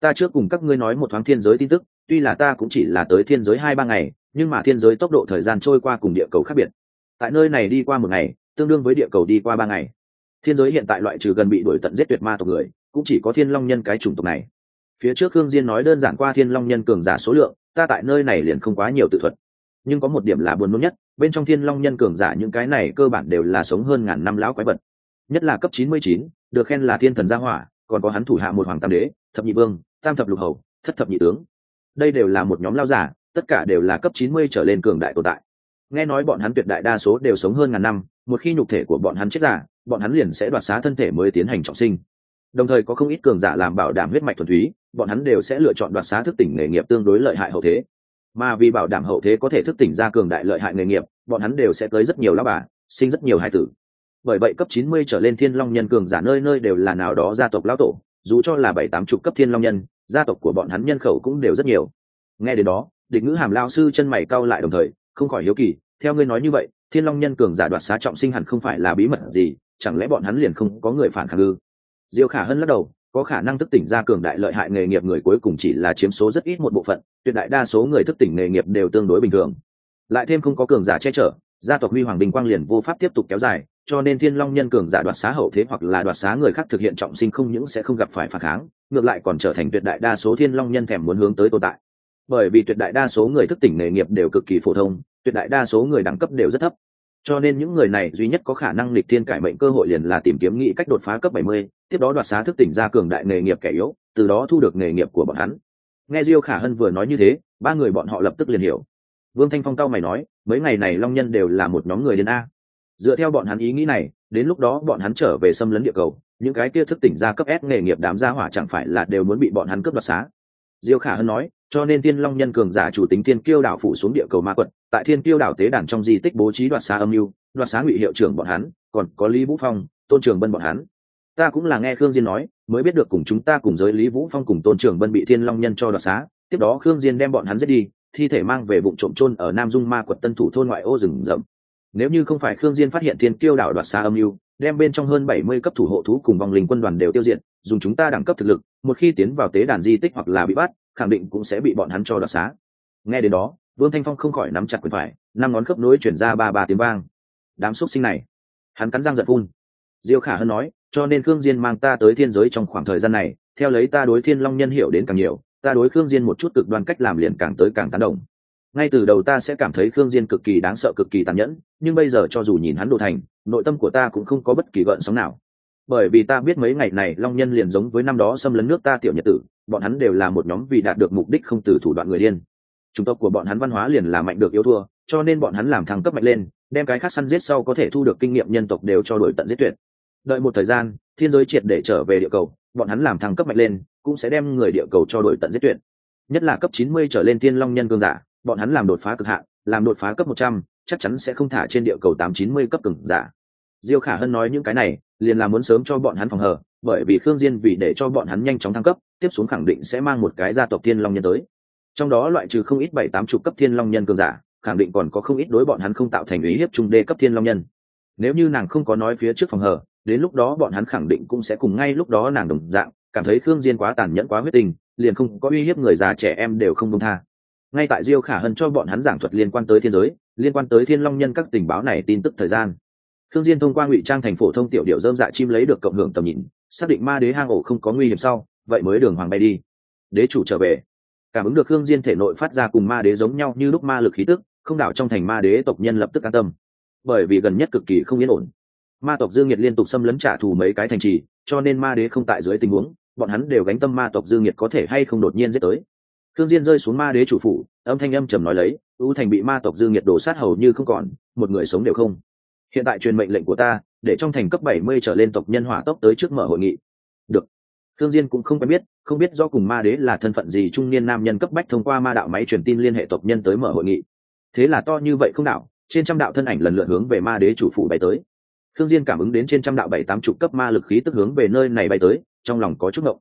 Ta trước cùng các ngươi nói một thoáng thiên giới tin tức, tuy là ta cũng chỉ là tới thiên giới hai ba ngày, nhưng mà thiên giới tốc độ thời gian trôi qua cùng địa cầu khác biệt. Tại nơi này đi qua một ngày, tương đương với địa cầu đi qua ba ngày. Thiên giới hiện tại loại trừ gần bị đuổi tận giết tuyệt ma tộc người, cũng chỉ có thiên long nhân cái chủng tộc này. Phía trước hương diên nói đơn giản qua thiên long nhân cường giả số lượng, ta tại nơi này liền không quá nhiều tự thuật. Nhưng có một điểm là buồn nôn nhất bên trong thiên long nhân cường giả những cái này cơ bản đều là sống hơn ngàn năm lão quái vật. Nhất là cấp 99, được khen là thiên thần gia hỏa còn có hắn thủ hạ một hoàng tam đế thập nhị vương tam thập lục hầu thất thập nhị tướng. Đây đều là một nhóm lao giả tất cả đều là cấp chín mươi trở lên cường đại tồn tại. Nghe nói bọn hắn tuyệt đại đa số đều sống hơn ngàn năm một khi nhục thể của bọn hắn chết giả bọn hắn liền sẽ đoạt xá thân thể mới tiến hành trọng sinh. Đồng thời có không ít cường giả làm bảo đảm huyết mạch thuần túy bọn hắn đều sẽ lựa chọn đoạt xá thức tỉnh nghề nghiệp tương đối lợi hại hậu thế mà vì bảo đảm hậu thế có thể thức tỉnh ra cường đại lợi hại nghề nghiệp, bọn hắn đều sẽ tới rất nhiều lao bà, sinh rất nhiều hải tử. Bởi vậy cấp chín mươi trở lên thiên long nhân cường giả nơi nơi đều là nào đó gia tộc lão tổ, dù cho là bảy tám chục cấp thiên long nhân, gia tộc của bọn hắn nhân khẩu cũng đều rất nhiều. Nghe đến đó, địch ngữ hàm lao sư chân mày cau lại đồng thời, không khỏi hiếu kỳ, theo ngươi nói như vậy, thiên long nhân cường giả đoạt xá trọng sinh hẳn không phải là bí mật gì, chẳng lẽ bọn hắn liền không có người phản kháng ư? Diêu khả hân lắc đầu có khả năng thức tỉnh ra cường đại lợi hại nghề nghiệp người cuối cùng chỉ là chiếm số rất ít một bộ phận, tuyệt đại đa số người thức tỉnh nghề nghiệp đều tương đối bình thường. Lại thêm không có cường giả che chở, gia tộc huy hoàng bình quang liền vô pháp tiếp tục kéo dài, cho nên thiên long nhân cường giả đoạt xá hậu thế hoặc là đoạt xá người khác thực hiện trọng sinh không những sẽ không gặp phải phản kháng, ngược lại còn trở thành tuyệt đại đa số thiên long nhân thèm muốn hướng tới tồn tại. Bởi vì tuyệt đại đa số người thức tỉnh nghề nghiệp đều cực kỳ phổ thông, tuyệt đại đa số người đẳng cấp đều rất thấp cho nên những người này duy nhất có khả năng lịch thiên cải mệnh cơ hội liền là tìm kiếm nghị cách đột phá cấp 70, tiếp đó đoạt xá thức tỉnh ra cường đại nghề nghiệp kẻ yếu từ đó thu được nghề nghiệp của bọn hắn. Nghe diêu khả hân vừa nói như thế ba người bọn họ lập tức liền hiểu. Vương thanh phong cao mày nói mấy ngày này long nhân đều là một nhóm người đến a. Dựa theo bọn hắn ý nghĩ này đến lúc đó bọn hắn trở về xâm lấn địa cầu những cái kia thức tỉnh ra cấp s nghề nghiệp đám gia hỏa chẳng phải là đều muốn bị bọn hắn cướp đoạt xá. Diêu khả hân nói cho nên tiên long nhân cường giả chủ tính tiên kiêu đảo phủ xuống địa cầu ma quật, tại thiên kiêu đảo tế đàn trong di tích bố trí đoạt xá âm mưu, đoạt xá ngụy hiệu trưởng bọn hắn, còn có lý vũ phong, tôn trường bân bọn hắn. Ta cũng là nghe khương diên nói, mới biết được cùng chúng ta cùng giới lý vũ phong cùng tôn trường bân bị thiên long nhân cho đoạt xá, tiếp đó khương diên đem bọn hắn giết đi, thi thể mang về vụ trộm trôn ở nam dung ma quật tân thủ thôn ngoại ô rừng rậm. Nếu như không phải khương diên phát hiện thiên kiêu đảo đoạt xá âm mưu, đem bên trong hơn bảy mươi cấp thủ hộ thú cùng vòng linh quân đoàn đều tiêu diệt, dùng chúng ta đẳng cấp thực lực, một khi tiến vào tế đàn di tích hoặc là bị bắt khẳng định cũng sẽ bị bọn hắn cho đoạt xá. Nghe đến đó, vương thanh phong không khỏi nắm chặt quyền phải, năm ngón khớp nối chuyển ra ba ba tiếng vang. Đám xúc sinh này, hắn cắn răng giận phun. Diêu khả hơn nói, cho nên khương diên mang ta tới thiên giới trong khoảng thời gian này, theo lấy ta đối thiên long nhân hiểu đến càng nhiều, ta đối khương diên một chút cực đoan cách làm liền càng tới càng tán đồng. Ngay từ đầu ta sẽ cảm thấy khương diên cực kỳ đáng sợ, cực kỳ tàn nhẫn, nhưng bây giờ cho dù nhìn hắn đồ thành, nội tâm của ta cũng không có bất kỳ gợn sóng nào bởi vì ta biết mấy ngày này long nhân liền giống với năm đó xâm lấn nước ta tiểu nhật tử bọn hắn đều là một nhóm vì đạt được mục đích không từ thủ đoạn người điên. Chúng tộc của bọn hắn văn hóa liền là mạnh được yếu thua cho nên bọn hắn làm thăng cấp mạnh lên đem cái khác săn giết sau có thể thu được kinh nghiệm nhân tộc đều cho đổi tận giết tuyệt. Đợi một thời gian thiên giới triệt để trở về địa cầu bọn hắn làm thăng cấp mạnh lên cũng sẽ đem người địa cầu cho đổi tận giết tuyệt. Nhất là cấp 90 trở lên tiên long nhân cương giả bọn hắn làm đột phá cực hạn làm đột phá cấp 100, chắc chắn sẽ không thả trên địa cầu 890 cấp cường giả. Diêu khả hân nói những cái này liền là muốn sớm cho bọn hắn phòng hờ, bởi vì khương diên vì để cho bọn hắn nhanh chóng thăng cấp, tiếp xuống khẳng định sẽ mang một cái gia tộc thiên long nhân tới. Trong đó loại trừ không ít bảy tám chục cấp thiên long nhân cường giả, khẳng định còn có không ít đối bọn hắn không tạo thành ý hiếp trung đê cấp thiên long nhân. Nếu như nàng không có nói phía trước phòng hờ, đến lúc đó bọn hắn khẳng định cũng sẽ cùng ngay lúc đó nàng đồng dạng, cảm thấy khương diên quá tàn nhẫn quá huyết tình, liền không có uy hiếp người già trẻ em đều không công tha. Ngay tại diêu khả hân cho bọn hắn giảng thuật liên quan tới thiên giới, liên quan tới thiên long nhân các tình báo này tin tức thời gian khương diên thông qua ngụy trang thành phổ thông tiểu điệu dơm dạ chim lấy được cộng hưởng tầm nhìn xác định ma đế hang ổ không có nguy hiểm sau vậy mới đường hoàng bay đi. Đế chủ trở về. Cảm ứng được khương diên thể nội phát ra cùng ma đế giống nhau như lúc ma lực khí tức không đảo trong thành ma đế tộc nhân lập tức an tâm. Bởi vì gần nhất cực kỳ không yên ổn. Ma tộc dương nhiệt liên tục xâm lấn trả thù mấy cái thành trì cho nên ma đế không tại dưới tình huống bọn hắn đều gánh tâm ma tộc dương nhiệt có thể hay không đột nhiên giết tới. Khương Diên rơi xuống ma đế chủ phủ, âm thanh âm trầm nói lấy, U thành bị ma tộc dương nhiệt đổ sát hầu như không còn, một người sống đều không. Hiện tại truyền mệnh lệnh của ta, để trong thành cấp 70 trở lên tộc nhân hỏa tốc tới trước mở hội nghị. Được. thương Diên cũng không quen biết, không biết do cùng ma đế là thân phận gì trung niên nam nhân cấp bách thông qua ma đạo máy truyền tin liên hệ tộc nhân tới mở hội nghị. Thế là to như vậy không đạo, trên trăm đạo thân ảnh lần lượt hướng về ma đế chủ phủ bay tới. thương Diên cảm ứng đến trên trăm đạo bảy tám chục cấp ma lực khí tức hướng về nơi này bay tới, trong lòng có chút ngộng.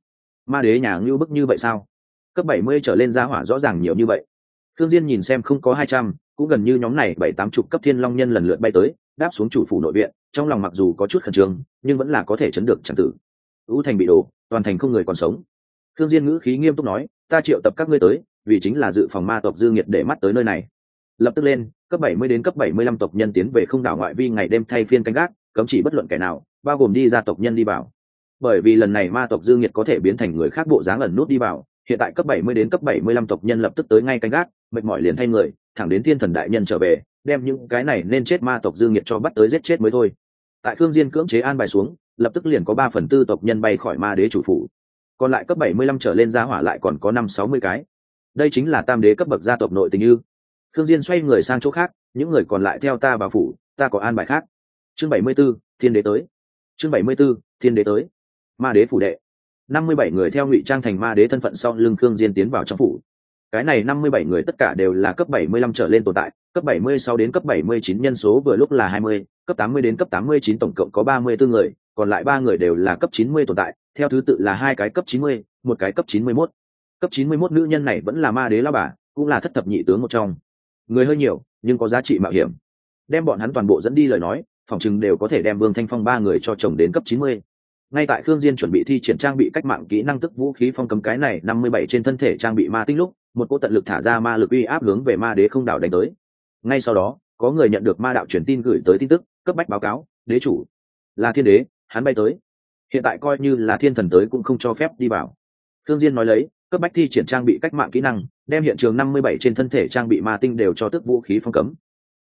Ma đế nhà ngưu bức như vậy sao? cấp bảy mươi trở lên gia hỏa rõ ràng nhiều như vậy thương diên nhìn xem không có hai trăm cũng gần như nhóm này bảy tám chục cấp thiên long nhân lần lượt bay tới đáp xuống chủ phủ nội viện trong lòng mặc dù có chút khẩn trương nhưng vẫn là có thể chấn được chẳng tử. Ưu thành bị đổ toàn thành không người còn sống. Thương diên ngữ khí nghiêm túc nói ta triệu tập các ngươi tới vì chính là dự phòng ma tộc dương nhiệt để mắt tới nơi này. Lập tức lên cấp 70 đến cấp 75 tộc nhân tiến về không đảo ngoại vi ngày đêm thay phiên canh gác cấm chỉ bất luận kẻ nào bao gồm đi ra tộc nhân đi vào. Bởi vì lần này ma tộc dương nhiệt có thể biến thành người khác bộ dáng ẩn nút đi vào hiện tại cấp 70 đến cấp 75 tộc nhân lập tức tới ngay canh gác, mệt mỏi liền thay người, thẳng đến thiên thần đại nhân trở về, đem những cái này nên chết ma tộc dương nhiệt cho bắt tới giết chết mới thôi. Tại Khương Diên cưỡng chế an bài xuống, lập tức liền có 3 phần tư tộc nhân bay khỏi ma đế chủ phủ. Còn lại cấp 75 trở lên gia hỏa lại còn có 5 60 cái. Đây chính là tam đế cấp bậc gia tộc nội tình như. Khương Diên xoay người sang chỗ khác, những người còn lại theo ta vào phủ, ta có an bài khác. Chương 74, Thiên đế tới. Chương 74, Thiên đế tới. Ma đế phủ đệ năm mươi bảy người theo ngụy trang thành ma đế thân phận sau lưng khương diên tiến vào trong phủ cái này năm mươi bảy người tất cả đều là cấp bảy mươi lăm trở lên tồn tại, cấp bảy mươi sau đến cấp bảy mươi chín nhân số vừa lúc là hai mươi, cấp tám mươi đến cấp tám mươi chín tổng cộng có ba mươi 34 người, còn lại ba người đều là cấp chín mươi tồn tại, theo thứ tự là hai cái cấp chín mươi, một cái cấp chín mươi 91. cấp chín mươi 91 nữ nhân này vẫn là ma đế la bà, cũng là thất thập nhị tướng một trong. Người hơi nhiều, nhưng có giá trị mạo hiểm. Đem bọn hắn toàn bộ dẫn đi lời nói, phòng chừng đều có thể đem vương thanh phong ba người cho chồng đến cấp chín mươi. Ngay tại khương diên chuẩn bị thi triển trang bị cách mạng kỹ năng tức vũ khí phong cấm cái này, năm mươi bảy trên thân thể trang bị ma tinh lúc một cô tận lực thả ra ma lực uy áp hướng về ma đế không đảo đánh tới. Ngay sau đó, có người nhận được ma đạo truyền tin gửi tới tin tức, cấp bách báo cáo, đế chủ, là thiên đế, hắn bay tới. Hiện tại coi như là thiên thần tới cũng không cho phép đi vào. Thương diên nói lấy, cấp bách thi triển trang bị cách mạng kỹ năng, đem hiện trường năm mươi bảy trên thân thể trang bị ma tinh đều cho tức vũ khí phong cấm.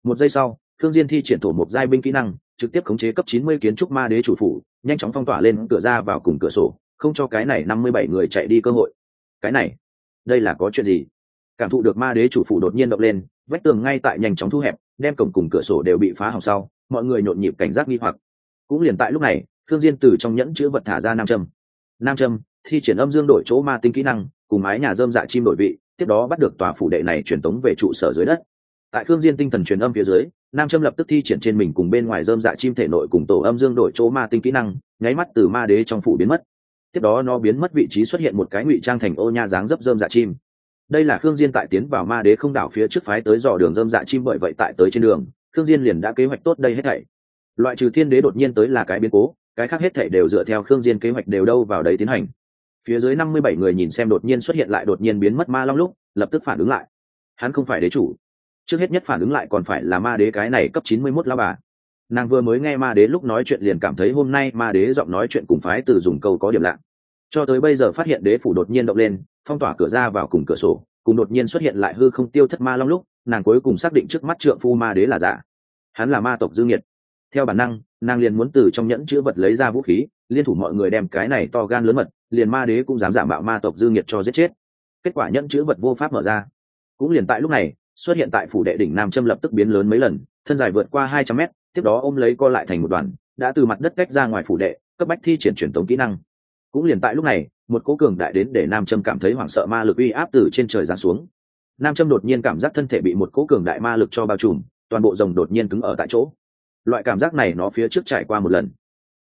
Một giây sau thương diên thi triển thổ một giai binh kỹ năng, trực tiếp khống chế cấp chín mươi kiến trúc ma đế chủ phủ, nhanh chóng phong tỏa lên cửa ra vào cùng cửa sổ, không cho cái này năm mươi bảy người chạy đi cơ hội. Cái này đây là có chuyện gì? Cảm thụ được ma đế chủ phủ đột nhiên động lên, vách tường ngay tại nhanh chóng thu hẹp, đem cổng cùng cửa sổ đều bị phá hỏng sau, mọi người nhộn nhịp cảnh giác nghi hoặc. Cũng liền tại lúc này thương diên từ trong nhẫn chứa vật thả ra nam châm. Nam châm, thi triển âm dương đổi chỗ ma tinh kỹ năng, cùng mái nhà dơm dạ chim đổi vị, tiếp đó bắt được tòa phủ đệ này truyền tống về trụ sở dưới đất. Tại thương diên tinh thần truyền âm phía dưới, nam châm lập tức thi triển trên mình cùng bên ngoài dơm dạ chim thể nội cùng tổ âm dương đổi chỗ ma tinh kỹ năng, nháy mắt từ ma đế trong phủ biến mất tiếp đó nó biến mất vị trí xuất hiện một cái ngụy trang thành ô nha dáng dấp dơm dạ chim. Đây là khương diên tại tiến vào ma đế không đảo phía trước phái tới dò đường dơm dạ chim bởi vậy tại tới trên đường, khương diên liền đã kế hoạch tốt đây hết thảy. Loại trừ thiên đế đột nhiên tới là cái biến cố, cái khác hết thảy đều dựa theo khương diên kế hoạch đều đâu vào đấy tiến hành. Phía dưới năm mươi bảy người nhìn xem đột nhiên xuất hiện lại đột nhiên biến mất ma long lúc, lập tức phản ứng lại. Hắn không phải đế chủ. Trước hết nhất phản ứng lại còn phải là ma đế cái này cấp chín mươi 91 lao bà nàng vừa mới nghe ma đế lúc nói chuyện liền cảm thấy hôm nay ma đế giọng nói chuyện cùng phái từ dùng câu có điểm lạ. Cho tới bây giờ phát hiện đế phủ đột nhiên động lên, phong tỏa cửa ra vào cùng cửa sổ, cùng đột nhiên xuất hiện lại hư không tiêu thất ma long lúc, nàng cuối cùng xác định trước mắt trượng phu ma đế là giả. Hắn là ma tộc dương nhiệt. Theo bản năng, nàng liền muốn từ trong nhẫn chữ vật lấy ra vũ khí, liên thủ mọi người đem cái này to gan lớn mật, liền ma đế cũng dám giả mạo ma tộc dương nhiệt cho giết chết. Kết quả nhẫn chữ vật vô pháp mở ra. Cũng liền tại lúc này, xuất hiện tại phủ đệ đỉnh nam châm lập tức biến lớn mấy lần, thân dài vượt qua hai trăm mét tiếp đó ôm lấy co lại thành một đoàn, đã từ mặt đất cách ra ngoài phủ đệ, cấp bách thi triển truyền tống kỹ năng. Cũng liền tại lúc này, một cố cường đại đến để nam châm cảm thấy hoảng sợ ma lực uy áp từ trên trời giáng xuống. Nam châm đột nhiên cảm giác thân thể bị một cố cường đại ma lực cho bao trùm, toàn bộ rồng đột nhiên cứng ở tại chỗ. Loại cảm giác này nó phía trước trải qua một lần.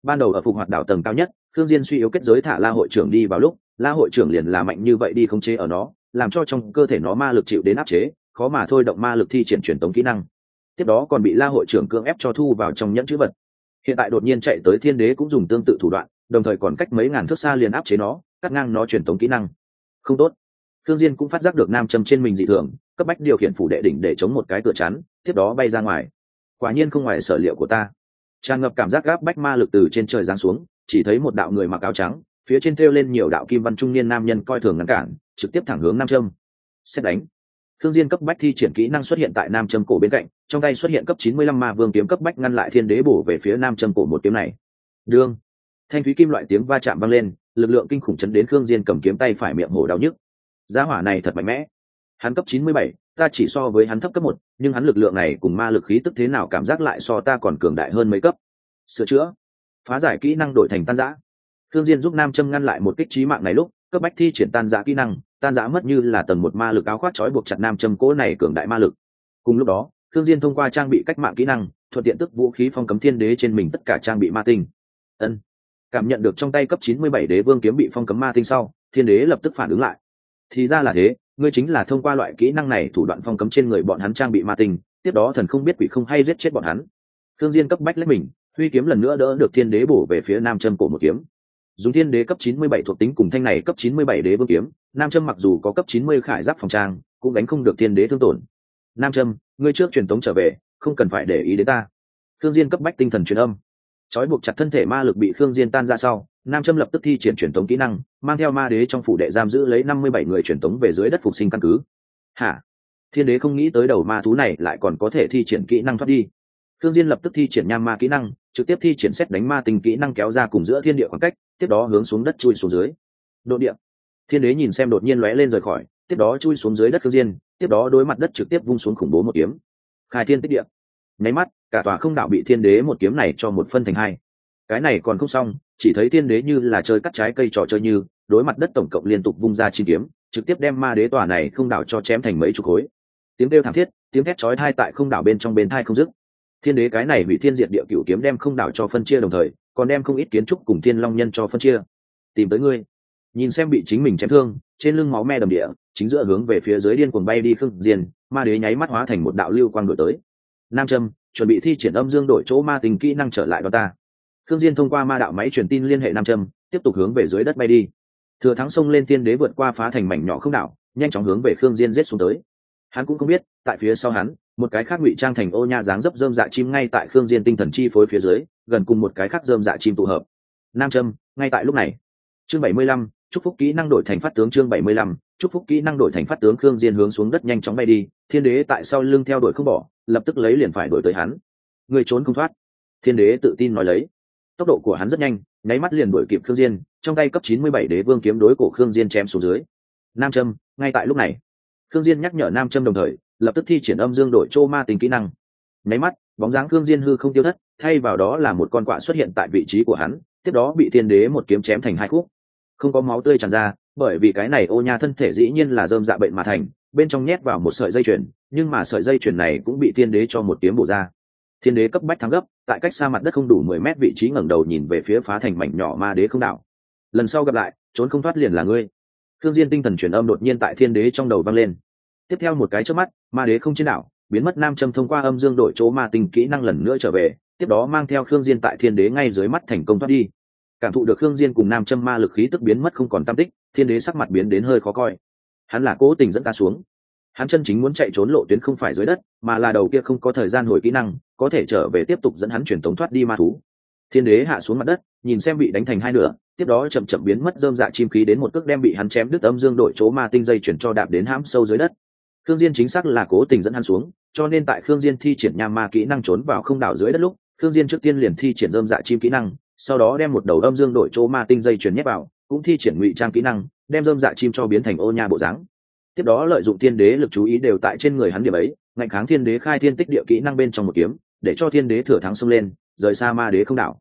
Ban đầu ở phục hoạt đảo tầng cao nhất thương diên suy yếu kết giới thả la hội trưởng đi vào lúc, la hội trưởng liền là mạnh như vậy đi không chế ở nó, làm cho trong cơ thể nó ma lực chịu đến áp chế, khó mà thôi động ma lực thi triển truyền tống kỹ năng tiếp đó còn bị la hội trưởng cưỡng ép cho thu vào trong nhẫn chữ vật. Hiện tại đột nhiên chạy tới thiên đế cũng dùng tương tự thủ đoạn, đồng thời còn cách mấy ngàn thước xa liền áp chế nó, cắt ngang nó truyền tống kỹ năng. Không tốt. Thương diên cũng phát giác được nam châm trên mình dị thường, cấp bách điều khiển phủ đệ đỉnh để chống một cái cửa chắn, tiếp đó bay ra ngoài. Quả nhiên không ngoài sở liệu của ta. Tràn ngập cảm giác gáp bách ma lực từ trên trời giáng xuống, chỉ thấy một đạo người mặc áo trắng, phía trên thêu lên nhiều đạo kim văn trung niên nam nhân coi thường ngăn cản, trực tiếp thẳng hướng nam châm. Xét đánh thương diên cấp bách thi triển kỹ năng xuất hiện tại nam châm cổ bên cạnh trong tay xuất hiện cấp 95 ma vương kiếm cấp bách ngăn lại thiên đế bổ về phía nam châm cổ một kiếm này. Đương thanh thúy kim loại tiếng va chạm vang lên lực lượng kinh khủng chấn đến Thương diên cầm kiếm tay phải miệng hổ đau nhức. Giá hỏa này thật mạnh mẽ. Hắn cấp 97, ta chỉ so với hắn thấp cấp một nhưng hắn lực lượng này cùng ma lực khí tức thế nào cảm giác lại so ta còn cường đại hơn mấy cấp. Sửa chữa phá giải kỹ năng đổi thành tan rã. thương diên giúp nam châm ngăn lại một kích chí mạng này lúc cấp bách thi triển tan rã kỹ năng tan giã mất như là tầng một ma lực áo khoác trói buộc chặt nam châm cố này cường đại ma lực. Cùng lúc đó thương diên thông qua trang bị cách mạng kỹ năng, thuận tiện tức vũ khí phong cấm thiên đế trên mình tất cả trang bị ma tinh. Ân. Cảm nhận được trong tay cấp 97 đế vương kiếm bị phong cấm ma tinh sau, thiên đế lập tức phản ứng lại. Thì ra là thế, ngươi chính là thông qua loại kỹ năng này thủ đoạn phong cấm trên người bọn hắn trang bị ma tinh, tiếp đó thần không biết quỷ không hay giết chết bọn hắn. Thương diên cấp bách lấy mình, huy kiếm lần nữa đỡ được thiên đế bổ về phía nam châm cổ một kiếm dùng thiên đế cấp 97 thuộc tính cùng thanh này cấp 97 đế vương kiếm, nam châm mặc dù có cấp 90 khải giáp phòng trang, cũng đánh không được thiên đế thương tổn. Nam châm, ngươi trước truyền tống trở về, không cần phải để ý đến ta. Thương diên cấp bách tinh thần truyền âm. Trói buộc chặt thân thể ma lực bị khương diên tan ra sau, nam châm lập tức thi triển truyền tống kỹ năng, mang theo ma đế trong phủ đệ giam giữ lấy năm mươi bảy người truyền tống về dưới đất phục sinh căn cứ. Hả? Thiên đế không nghĩ tới đầu ma thú này lại còn có thể thi triển kỹ năng thoát đi. Thương diên lập tức thi triển nham ma kỹ năng, trực tiếp thi triển xét đánh ma tình kỹ năng kéo ra cùng giữa thiên địa khoảng cách, tiếp đó hướng xuống đất chui xuống dưới. Độ địa. Thiên đế nhìn xem đột nhiên lóe lên rời khỏi, tiếp đó chui xuống dưới đất Thương diên, tiếp đó đối mặt đất trực tiếp vung xuống khủng bố một kiếm. Khai thiên tích địa. Nháy mắt, cả tòa không đảo bị thiên đế một kiếm này cho một phân thành hai. Cái này còn không xong, chỉ thấy thiên đế như là chơi cắt trái cây trò chơi như, đối mặt đất tổng cộng liên tục vung ra chi kiếm, trực tiếp đem ma đế tòa này không đảo cho chém thành mấy chục khối. Tiếng kêu thảm thiết, tiếng thét chói tai tại không đảo bên trong bên tai không dứt thiên đế cái này bị thiên diệt địa cửu kiếm đem không đảo cho phân chia đồng thời, còn đem không ít kiến trúc cùng thiên long nhân cho phân chia. Tìm tới ngươi. Nhìn xem bị chính mình chém thương, trên lưng máu me đầm địa, chính giữa hướng về phía dưới điên cuồng bay đi khương diên ma đế nháy mắt hóa thành một đạo lưu quang đổi tới. Nam trâm, chuẩn bị thi triển âm dương đổi chỗ ma tình kỹ năng trở lại đó ta. Khương diên thông qua ma đạo máy truyền tin liên hệ nam trâm, tiếp tục hướng về dưới đất bay đi. Thừa thắng sông lên tiên đế vượt qua phá thành mảnh nhỏ không đảo, nhanh chóng hướng về khương diên giết xuống tới. Hắn cũng không biết, tại phía sau hắn một cái khác ngụy trang thành ô nha dáng dấp dơm dạ chim ngay tại khương diên tinh thần chi phối phía dưới, gần cùng một cái khác dơm dạ chim tụ hợp. Nam châm ngay tại lúc này. Chương bảy mươi lăm, chúc phúc kỹ năng đổi thành phát tướng chương bảy mươi lăm, chúc phúc kỹ năng đổi thành phát tướng khương diên hướng xuống đất nhanh chóng bay đi, thiên đế tại sau lưng theo đuổi không bỏ, lập tức lấy liền phải đuổi tới hắn. Người trốn không thoát. Thiên đế tự tin nói lấy. Tốc độ của hắn rất nhanh, nháy mắt liền đuổi kịp khương diên, trong tay cấp chín mươi bảy đế vương kiếm đối cổ khương diên chém xuống dưới. Nam châm ngay tại lúc này. Khương diên nhắc nhở nam châm đồng thời lập tức thi triển âm dương đổi chô ma tính kỹ năng. Nháy mắt, bóng dáng thương diên hư không tiêu thất, thay vào đó là một con quạ xuất hiện tại vị trí của hắn, tiếp đó bị thiên đế một kiếm chém thành hai khúc. Không có máu tươi tràn ra, bởi vì cái này ô nha thân thể dĩ nhiên là dơm dạ bệnh mà thành, bên trong nhét vào một sợi dây chuyền, nhưng mà sợi dây chuyền này cũng bị thiên đế cho một kiếm bổ ra. Thiên đế cấp bách thắng gấp, tại cách xa mặt đất không đủ mười mét vị trí ngẩng đầu nhìn về phía phá thành mảnh nhỏ ma đế không đảo. Lần sau gặp lại, trốn không thoát liền là ngươi. Thương diên tinh thần truyền âm đột nhiên tại thiên đế trong đầu vang lên tiếp theo một cái chớp mắt, ma đế không trên đảo, biến mất nam châm thông qua âm dương đổi chỗ ma tinh kỹ năng lần nữa trở về, tiếp đó mang theo khương diên tại thiên đế ngay dưới mắt thành công thoát đi. Cảm thụ được khương diên cùng nam châm ma lực khí tức biến mất không còn tam tích, thiên đế sắc mặt biến đến hơi khó coi. Hắn là cố tình dẫn ta xuống. Hắn chân chính muốn chạy trốn lộ tuyến không phải dưới đất, mà là đầu kia không có thời gian hồi kỹ năng, có thể trở về tiếp tục dẫn hắn chuyển tống thoát đi ma thú. Thiên đế hạ xuống mặt đất, nhìn xem bị đánh thành hai nửa, tiếp đó chậm chậm biến mất dơm dạ chim khí đến một cước đem bị hắn chém đứt âm dương đội chỗ ma tinh dây chuyển cho đạp đến hãm sâu dưới đất khương diên chính xác là cố tình dẫn hắn xuống, cho nên tại khương diên thi triển nham ma kỹ năng trốn vào không đảo dưới đất lúc, khương diên trước tiên liền thi triển dơm dạ chim kỹ năng, sau đó đem một đầu âm dương đổi chỗ ma tinh dây chuyển nhét vào, cũng thi triển ngụy trang kỹ năng, đem dơm dạ chim cho biến thành ô nha bộ dáng. Tiếp đó lợi dụng thiên đế lực chú ý đều tại trên người hắn điểm ấy, ngạnh kháng thiên đế khai thiên tích địa kỹ năng bên trong một kiếm, để cho thiên đế thừa thắng xông lên, rời xa ma đế không đảo.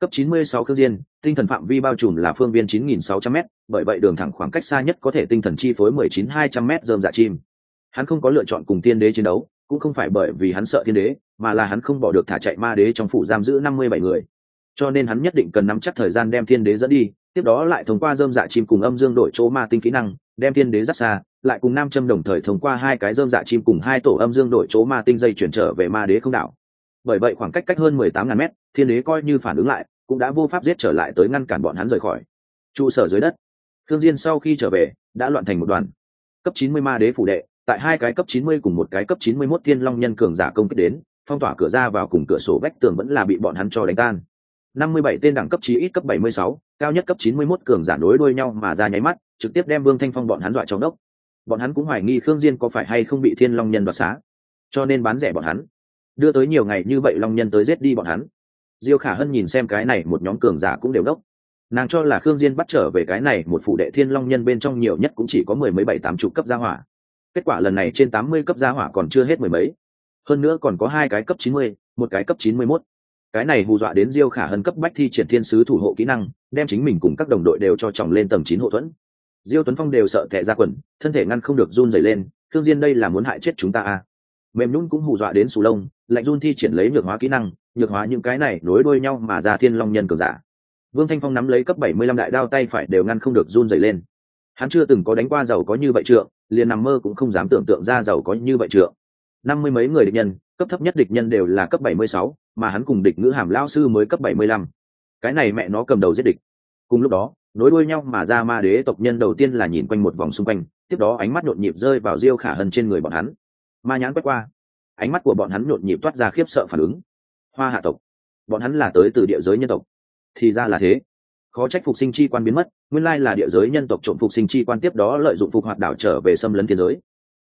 Cấp 96 khương diên, tinh thần phạm vi bao trùm là phương viên 9.600 m bởi vậy đường thẳng khoảng cách xa nhất có thể tinh thần chi phối 19.200 m dơm dạ chim hắn không có lựa chọn cùng thiên đế chiến đấu, cũng không phải bởi vì hắn sợ thiên đế, mà là hắn không bỏ được thả chạy ma đế trong phủ giam giữ 57 người. Cho nên hắn nhất định cần nắm chắc thời gian đem thiên đế dẫn đi, tiếp đó lại thông qua dơm dạ chim cùng âm dương đổi chỗ ma tinh kỹ năng, đem thiên đế rất xa, lại cùng nam châm đồng thời thông qua hai cái dơm dạ chim cùng hai tổ âm dương đổi chỗ ma tinh dây chuyển trở về ma đế không đảo. Bởi vậy khoảng cách cách hơn mười tám ngàn mét thiên đế coi như phản ứng lại, cũng đã vô pháp giết trở lại tới ngăn cản bọn hắn rời khỏi. Trụ sở dưới đất. Thương diên sau khi trở về, đã loạn thành một đoàn. Cấp chín mươi ma đế phủ đệ tại hai cái cấp chín mươi cùng một cái cấp chín mươi 91 thiên long nhân cường giả công kích đến, phong tỏa cửa ra vào cùng cửa sổ vách tường vẫn là bị bọn hắn cho đánh tan. Năm mươi bảy tên đẳng cấp chí ít cấp bảy mươi sáu, cao nhất cấp chín mươi 91 cường giả đối đuôi nhau mà ra nháy mắt, trực tiếp đem vương thanh phong bọn hắn dọa trong đốc bọn hắn cũng hoài nghi khương diên có phải hay không bị thiên long nhân đoạt xá. Cho nên bán rẻ bọn hắn. Đưa tới nhiều ngày như vậy long nhân tới giết đi bọn hắn. Diêu khả hân nhìn xem cái này, một nhóm cường giả cũng đều đốc nàng cho là khương diên bắt trở về cái này, một phụ đệ thiên long nhân bên trong nhiều nhất cũng chỉ có mười mấy bảy tám chục cấp gia hỏa kết quả lần này trên tám mươi cấp gia hỏa còn chưa hết mười mấy. Hơn nữa còn có hai cái cấp chín mươi, một cái cấp chín mươi 91. cái này hù dọa đến diêu khả hân cấp bách thi triển thiên sứ thủ hộ kỹ năng, đem chính mình cùng các đồng đội đều cho chồng lên tầng chín hộ thuẫn. Diêu tuấn phong đều sợ tệ ra quần, thân thể ngăn không được run dày lên thương diên đây là muốn hại chết chúng ta à? Mềm nhún cũng hù dọa đến sù lông, lạnh run thi triển lấy nhược hóa kỹ năng, nhược hóa những cái này nối đuôi nhau mà ra thiên long nhân cường giả. Vương thanh phong nắm lấy cấp bảy mươi lăm đại đao tay phải đều ngăn không được run dày lên hắn chưa từng có đánh qua giàu có như vậy trượng, liền nằm mơ cũng không dám tưởng tượng ra giàu có như vậy trượng. Năm mươi mấy người địch nhân, cấp thấp nhất địch nhân đều là cấp bảy mươi sáu, mà hắn cùng địch ngữ hàm lao sư mới cấp bảy mươi lăm. Cái này mẹ nó cầm đầu giết địch. Cùng lúc đó, nối đuôi nhau mà ra ma đế tộc nhân đầu tiên là nhìn quanh một vòng xung quanh, tiếp đó ánh mắt nhộn nhịp rơi vào diêu khả hân trên người bọn hắn. Ma nhãn quét qua, ánh mắt của bọn hắn nhộn nhịp toát ra khiếp sợ phản ứng. Hoa hạ tộc, bọn hắn là tới từ địa giới nhân tộc. Thì ra là thế khó trách phục sinh chi quan biến mất, nguyên lai là địa giới nhân tộc trộm phục sinh chi quan tiếp đó lợi dụng phục hoạt đảo trở về xâm lấn thiên giới.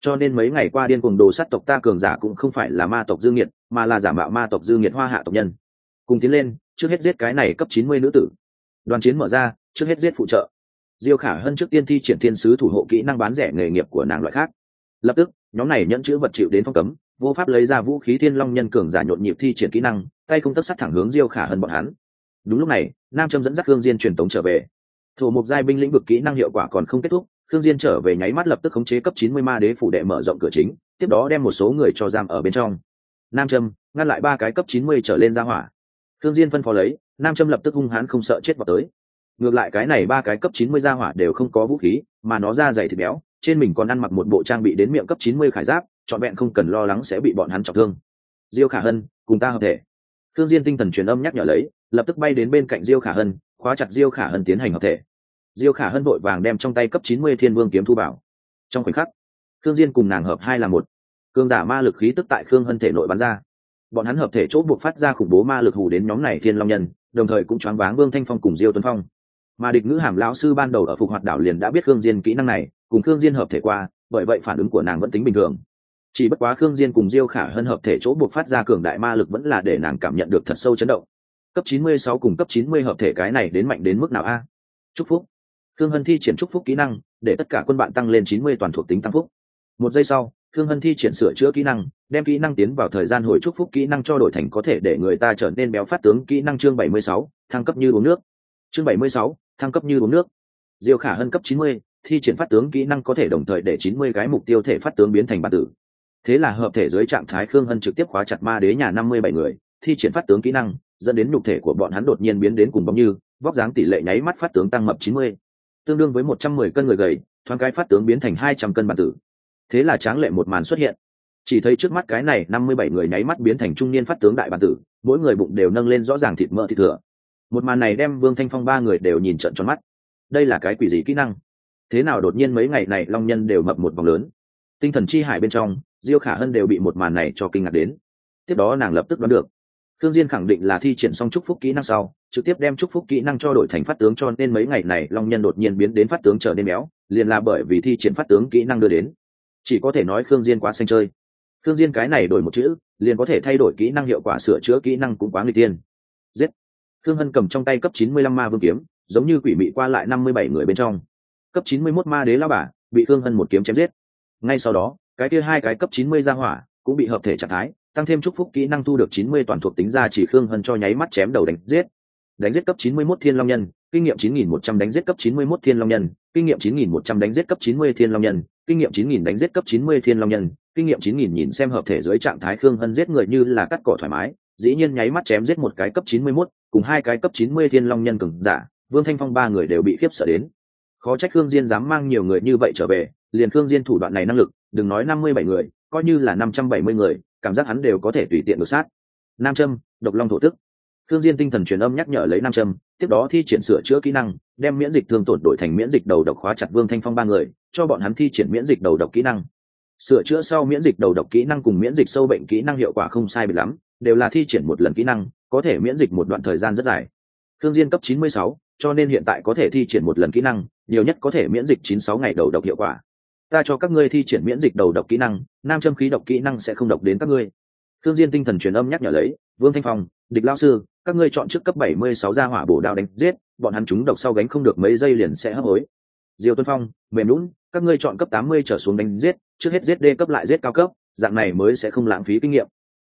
Cho nên mấy ngày qua điên cuồng đồ sát tộc ta cường giả cũng không phải là ma tộc dương nhiệt mà là giả mạo ma tộc dương nhiệt hoa hạ tộc nhân. Cùng tiến lên, trước hết giết cái này cấp chín mươi nữ tử. Đoàn chiến mở ra, trước hết giết phụ trợ. Diêu khả hơn trước tiên thi triển thiên sứ thủ hộ kỹ năng bán rẻ nghề nghiệp của nàng loại khác. Lập tức, nhóm này nhận chữ vật chịu đến phong cấm, vô pháp lấy ra vũ khí thiên long nhân cường giả nhộn nhịp thi triển kỹ năng, tay không tất sát thẳng hướng diêu khả hơn bọn hắn đúng lúc này, nam trâm dẫn dắt khương diên truyền tống trở về. Thủ mục giai binh lĩnh vực kỹ năng hiệu quả còn không kết thúc, khương diên trở về nháy mắt lập tức khống chế cấp 90 ma đế phủ đệ mở rộng cửa chính, tiếp đó đem một số người cho giam ở bên trong. Nam trâm ngăn lại ba cái cấp 90 trở lên ra hỏa. Khương diên phân phó lấy, nam trâm lập tức hung hãn không sợ chết vào tới. Ngược lại cái này ba cái cấp 90 ra hỏa đều không có vũ khí, mà nó ra dày thịt béo, trên mình còn ăn mặc một bộ trang bị đến miệng cấp 90 khải giáp, trọn vẹn không cần lo lắng sẽ bị bọn hắn trọng thương. Diêu khả hân, cùng ta hợp thể. Thương diên tinh thần truyền âm nhắc nhở lấy lập tức bay đến bên cạnh diêu khả hân, khóa chặt diêu khả hân tiến hành hợp thể. Diêu khả hân vội vàng đem trong tay cấp 90 thiên vương kiếm thu bảo trong khoảnh khắc Cương diên cùng nàng hợp hai là một. Cương giả ma lực khí tức tại khương hân thể nội bắn ra. Bọn hắn hợp thể chỗ buộc phát ra khủng bố ma lực hù đến nhóm này thiên long nhân, đồng thời cũng choáng váng vương thanh phong cùng diêu tuấn phong. Mà địch ngữ hàm lão sư ban đầu ở phục hoạt đảo liền đã biết khương diên kỹ năng này, cùng khương diên hợp thể qua, bởi vậy phản ứng của nàng vẫn tính bình thường. Chỉ bất quá khương diên cùng diêu khả Hân hợp thể chỗ buộc phát ra cường đại ma lực vẫn là để nàng cảm nhận được thật sâu chấn động cấp 96 cùng cấp 90 hợp thể cái này đến mạnh đến mức nào a? Chúc phúc. Khương hân thi triển chúc phúc kỹ năng để tất cả quân bạn tăng lên 90 toàn thuộc tính tăng phúc. Một giây sau khương hân thi triển sửa chữa kỹ năng đem kỹ năng tiến vào thời gian hồi chúc phúc kỹ năng cho đổi thành có thể để người ta trở nên béo phát tướng kỹ năng chương 76, thăng cấp như uống nước. Chương 76, thăng cấp như uống nước. Diêu khả hân cấp 90, thi triển phát tướng kỹ năng có thể đồng thời để 90 cái mục tiêu thể phát tướng biến thành bản tử. Thế là hợp thể dưới trạng thái khương hân trực tiếp khóa chặt ma đế nhà 57 người thi triển phát tướng kỹ năng dẫn đến nhục thể của bọn hắn đột nhiên biến đến cùng bóng như vóc dáng tỷ lệ nháy mắt phát tướng tăng mập 90, tương đương với 110 cân người gầy thoáng cái phát tướng biến thành 200 cân bản tử. Thế là tráng lệ một màn xuất hiện. Chỉ thấy trước mắt cái này 57 người nháy mắt biến thành trung niên phát tướng đại bản tử mỗi người bụng đều nâng lên rõ ràng thịt mỡ thịt thừa. Một màn này đem vương thanh phong ba người đều nhìn trận tròn mắt. Đây là cái quỷ gì kỹ năng? Thế nào đột nhiên mấy ngày này long nhân đều mập một vòng lớn? Tinh thần chi hải bên trong diêu khả hân đều bị một màn này cho kinh ngạc đến. Tiếp đó nàng lập tức đoán được thương diên khẳng định là thi triển xong chúc phúc kỹ năng sau trực tiếp đem chúc phúc kỹ năng cho đổi thành phát tướng cho nên mấy ngày này long nhân đột nhiên biến đến phát tướng trở nên béo liền là bởi vì thi triển phát tướng kỹ năng đưa đến. Chỉ có thể nói khương diên quá xanh chơi. Khương diên cái này đổi một chữ liền có thể thay đổi kỹ năng hiệu quả sửa chữa kỹ năng cũng quá nguy tiên giết. Khương hân cầm trong tay cấp 95 ma vương kiếm giống như quỷ mị qua lại 57 người bên trong. Cấp 91 ma đế lao bà, bị khương hân một kiếm chém giết. Ngay sau đó cái kia hai cái cấp 90 gia hỏa cũng bị hợp thể trạng thái tăng thêm chúc phúc kỹ năng thu được 90 toàn thuộc tính ra chỉ khương hân cho nháy mắt chém đầu đánh giết. Đánh giết cấp 91 thiên long nhân kinh nghiệm 9.100 đánh giết cấp 91 thiên long nhân kinh nghiệm 9.100 đánh giết cấp 90 thiên long nhân kinh nghiệm 9.000 đánh giết cấp 90 thiên long nhân kinh nghiệm 9.000 nhìn xem hợp thể dưới trạng thái khương hân giết người như là cắt cỏ thoải mái dĩ nhiên nháy mắt chém giết một cái cấp 91, cùng hai cái cấp 90 thiên long nhân cường giả vương thanh phong ba người đều bị khiếp sợ đến. Khó trách khương diên dám mang nhiều người như vậy trở về liền khương diên thủ đoạn này năng lực đừng nói 57 người coi như là 570 người cảm giác hắn đều có thể tùy tiện đột sát nam châm độc long thổ tức Thương Diên tinh thần truyền âm nhắc nhở lấy nam châm, tiếp đó thi triển sửa chữa kỹ năng, đem miễn dịch thương tổn đổi thành miễn dịch đầu độc khóa chặt Vương Thanh Phong ba người, cho bọn hắn thi triển miễn dịch đầu độc kỹ năng. Sửa chữa sau miễn dịch đầu độc kỹ năng cùng miễn dịch sâu bệnh kỹ năng hiệu quả không sai biệt lắm, đều là thi triển một lần kỹ năng, có thể miễn dịch một đoạn thời gian rất dài. Thương Diên cấp 96, cho nên hiện tại có thể thi triển một lần kỹ năng, nhiều nhất có thể miễn dịch 96 ngày đầu độc hiệu quả. Ta cho các ngươi thi triển miễn dịch đầu độc kỹ năng, nam châm khí độc kỹ năng sẽ không độc đến các ngươi. Thương Diên tinh thần truyền âm nhắc nhở lấy, Vương Thanh Phong, Địch lão sư, các ngươi chọn trước cấp 76 gia hỏa bổ đạo đánh giết, bọn hắn chúng độc sau gánh không được mấy giây liền sẽ hấp hối. Diêu Tuấn Phong, mềm lún các ngươi chọn cấp 80 trở xuống đánh giết, trước hết giết đê cấp lại giết cao cấp, dạng này mới sẽ không lãng phí kinh nghiệm.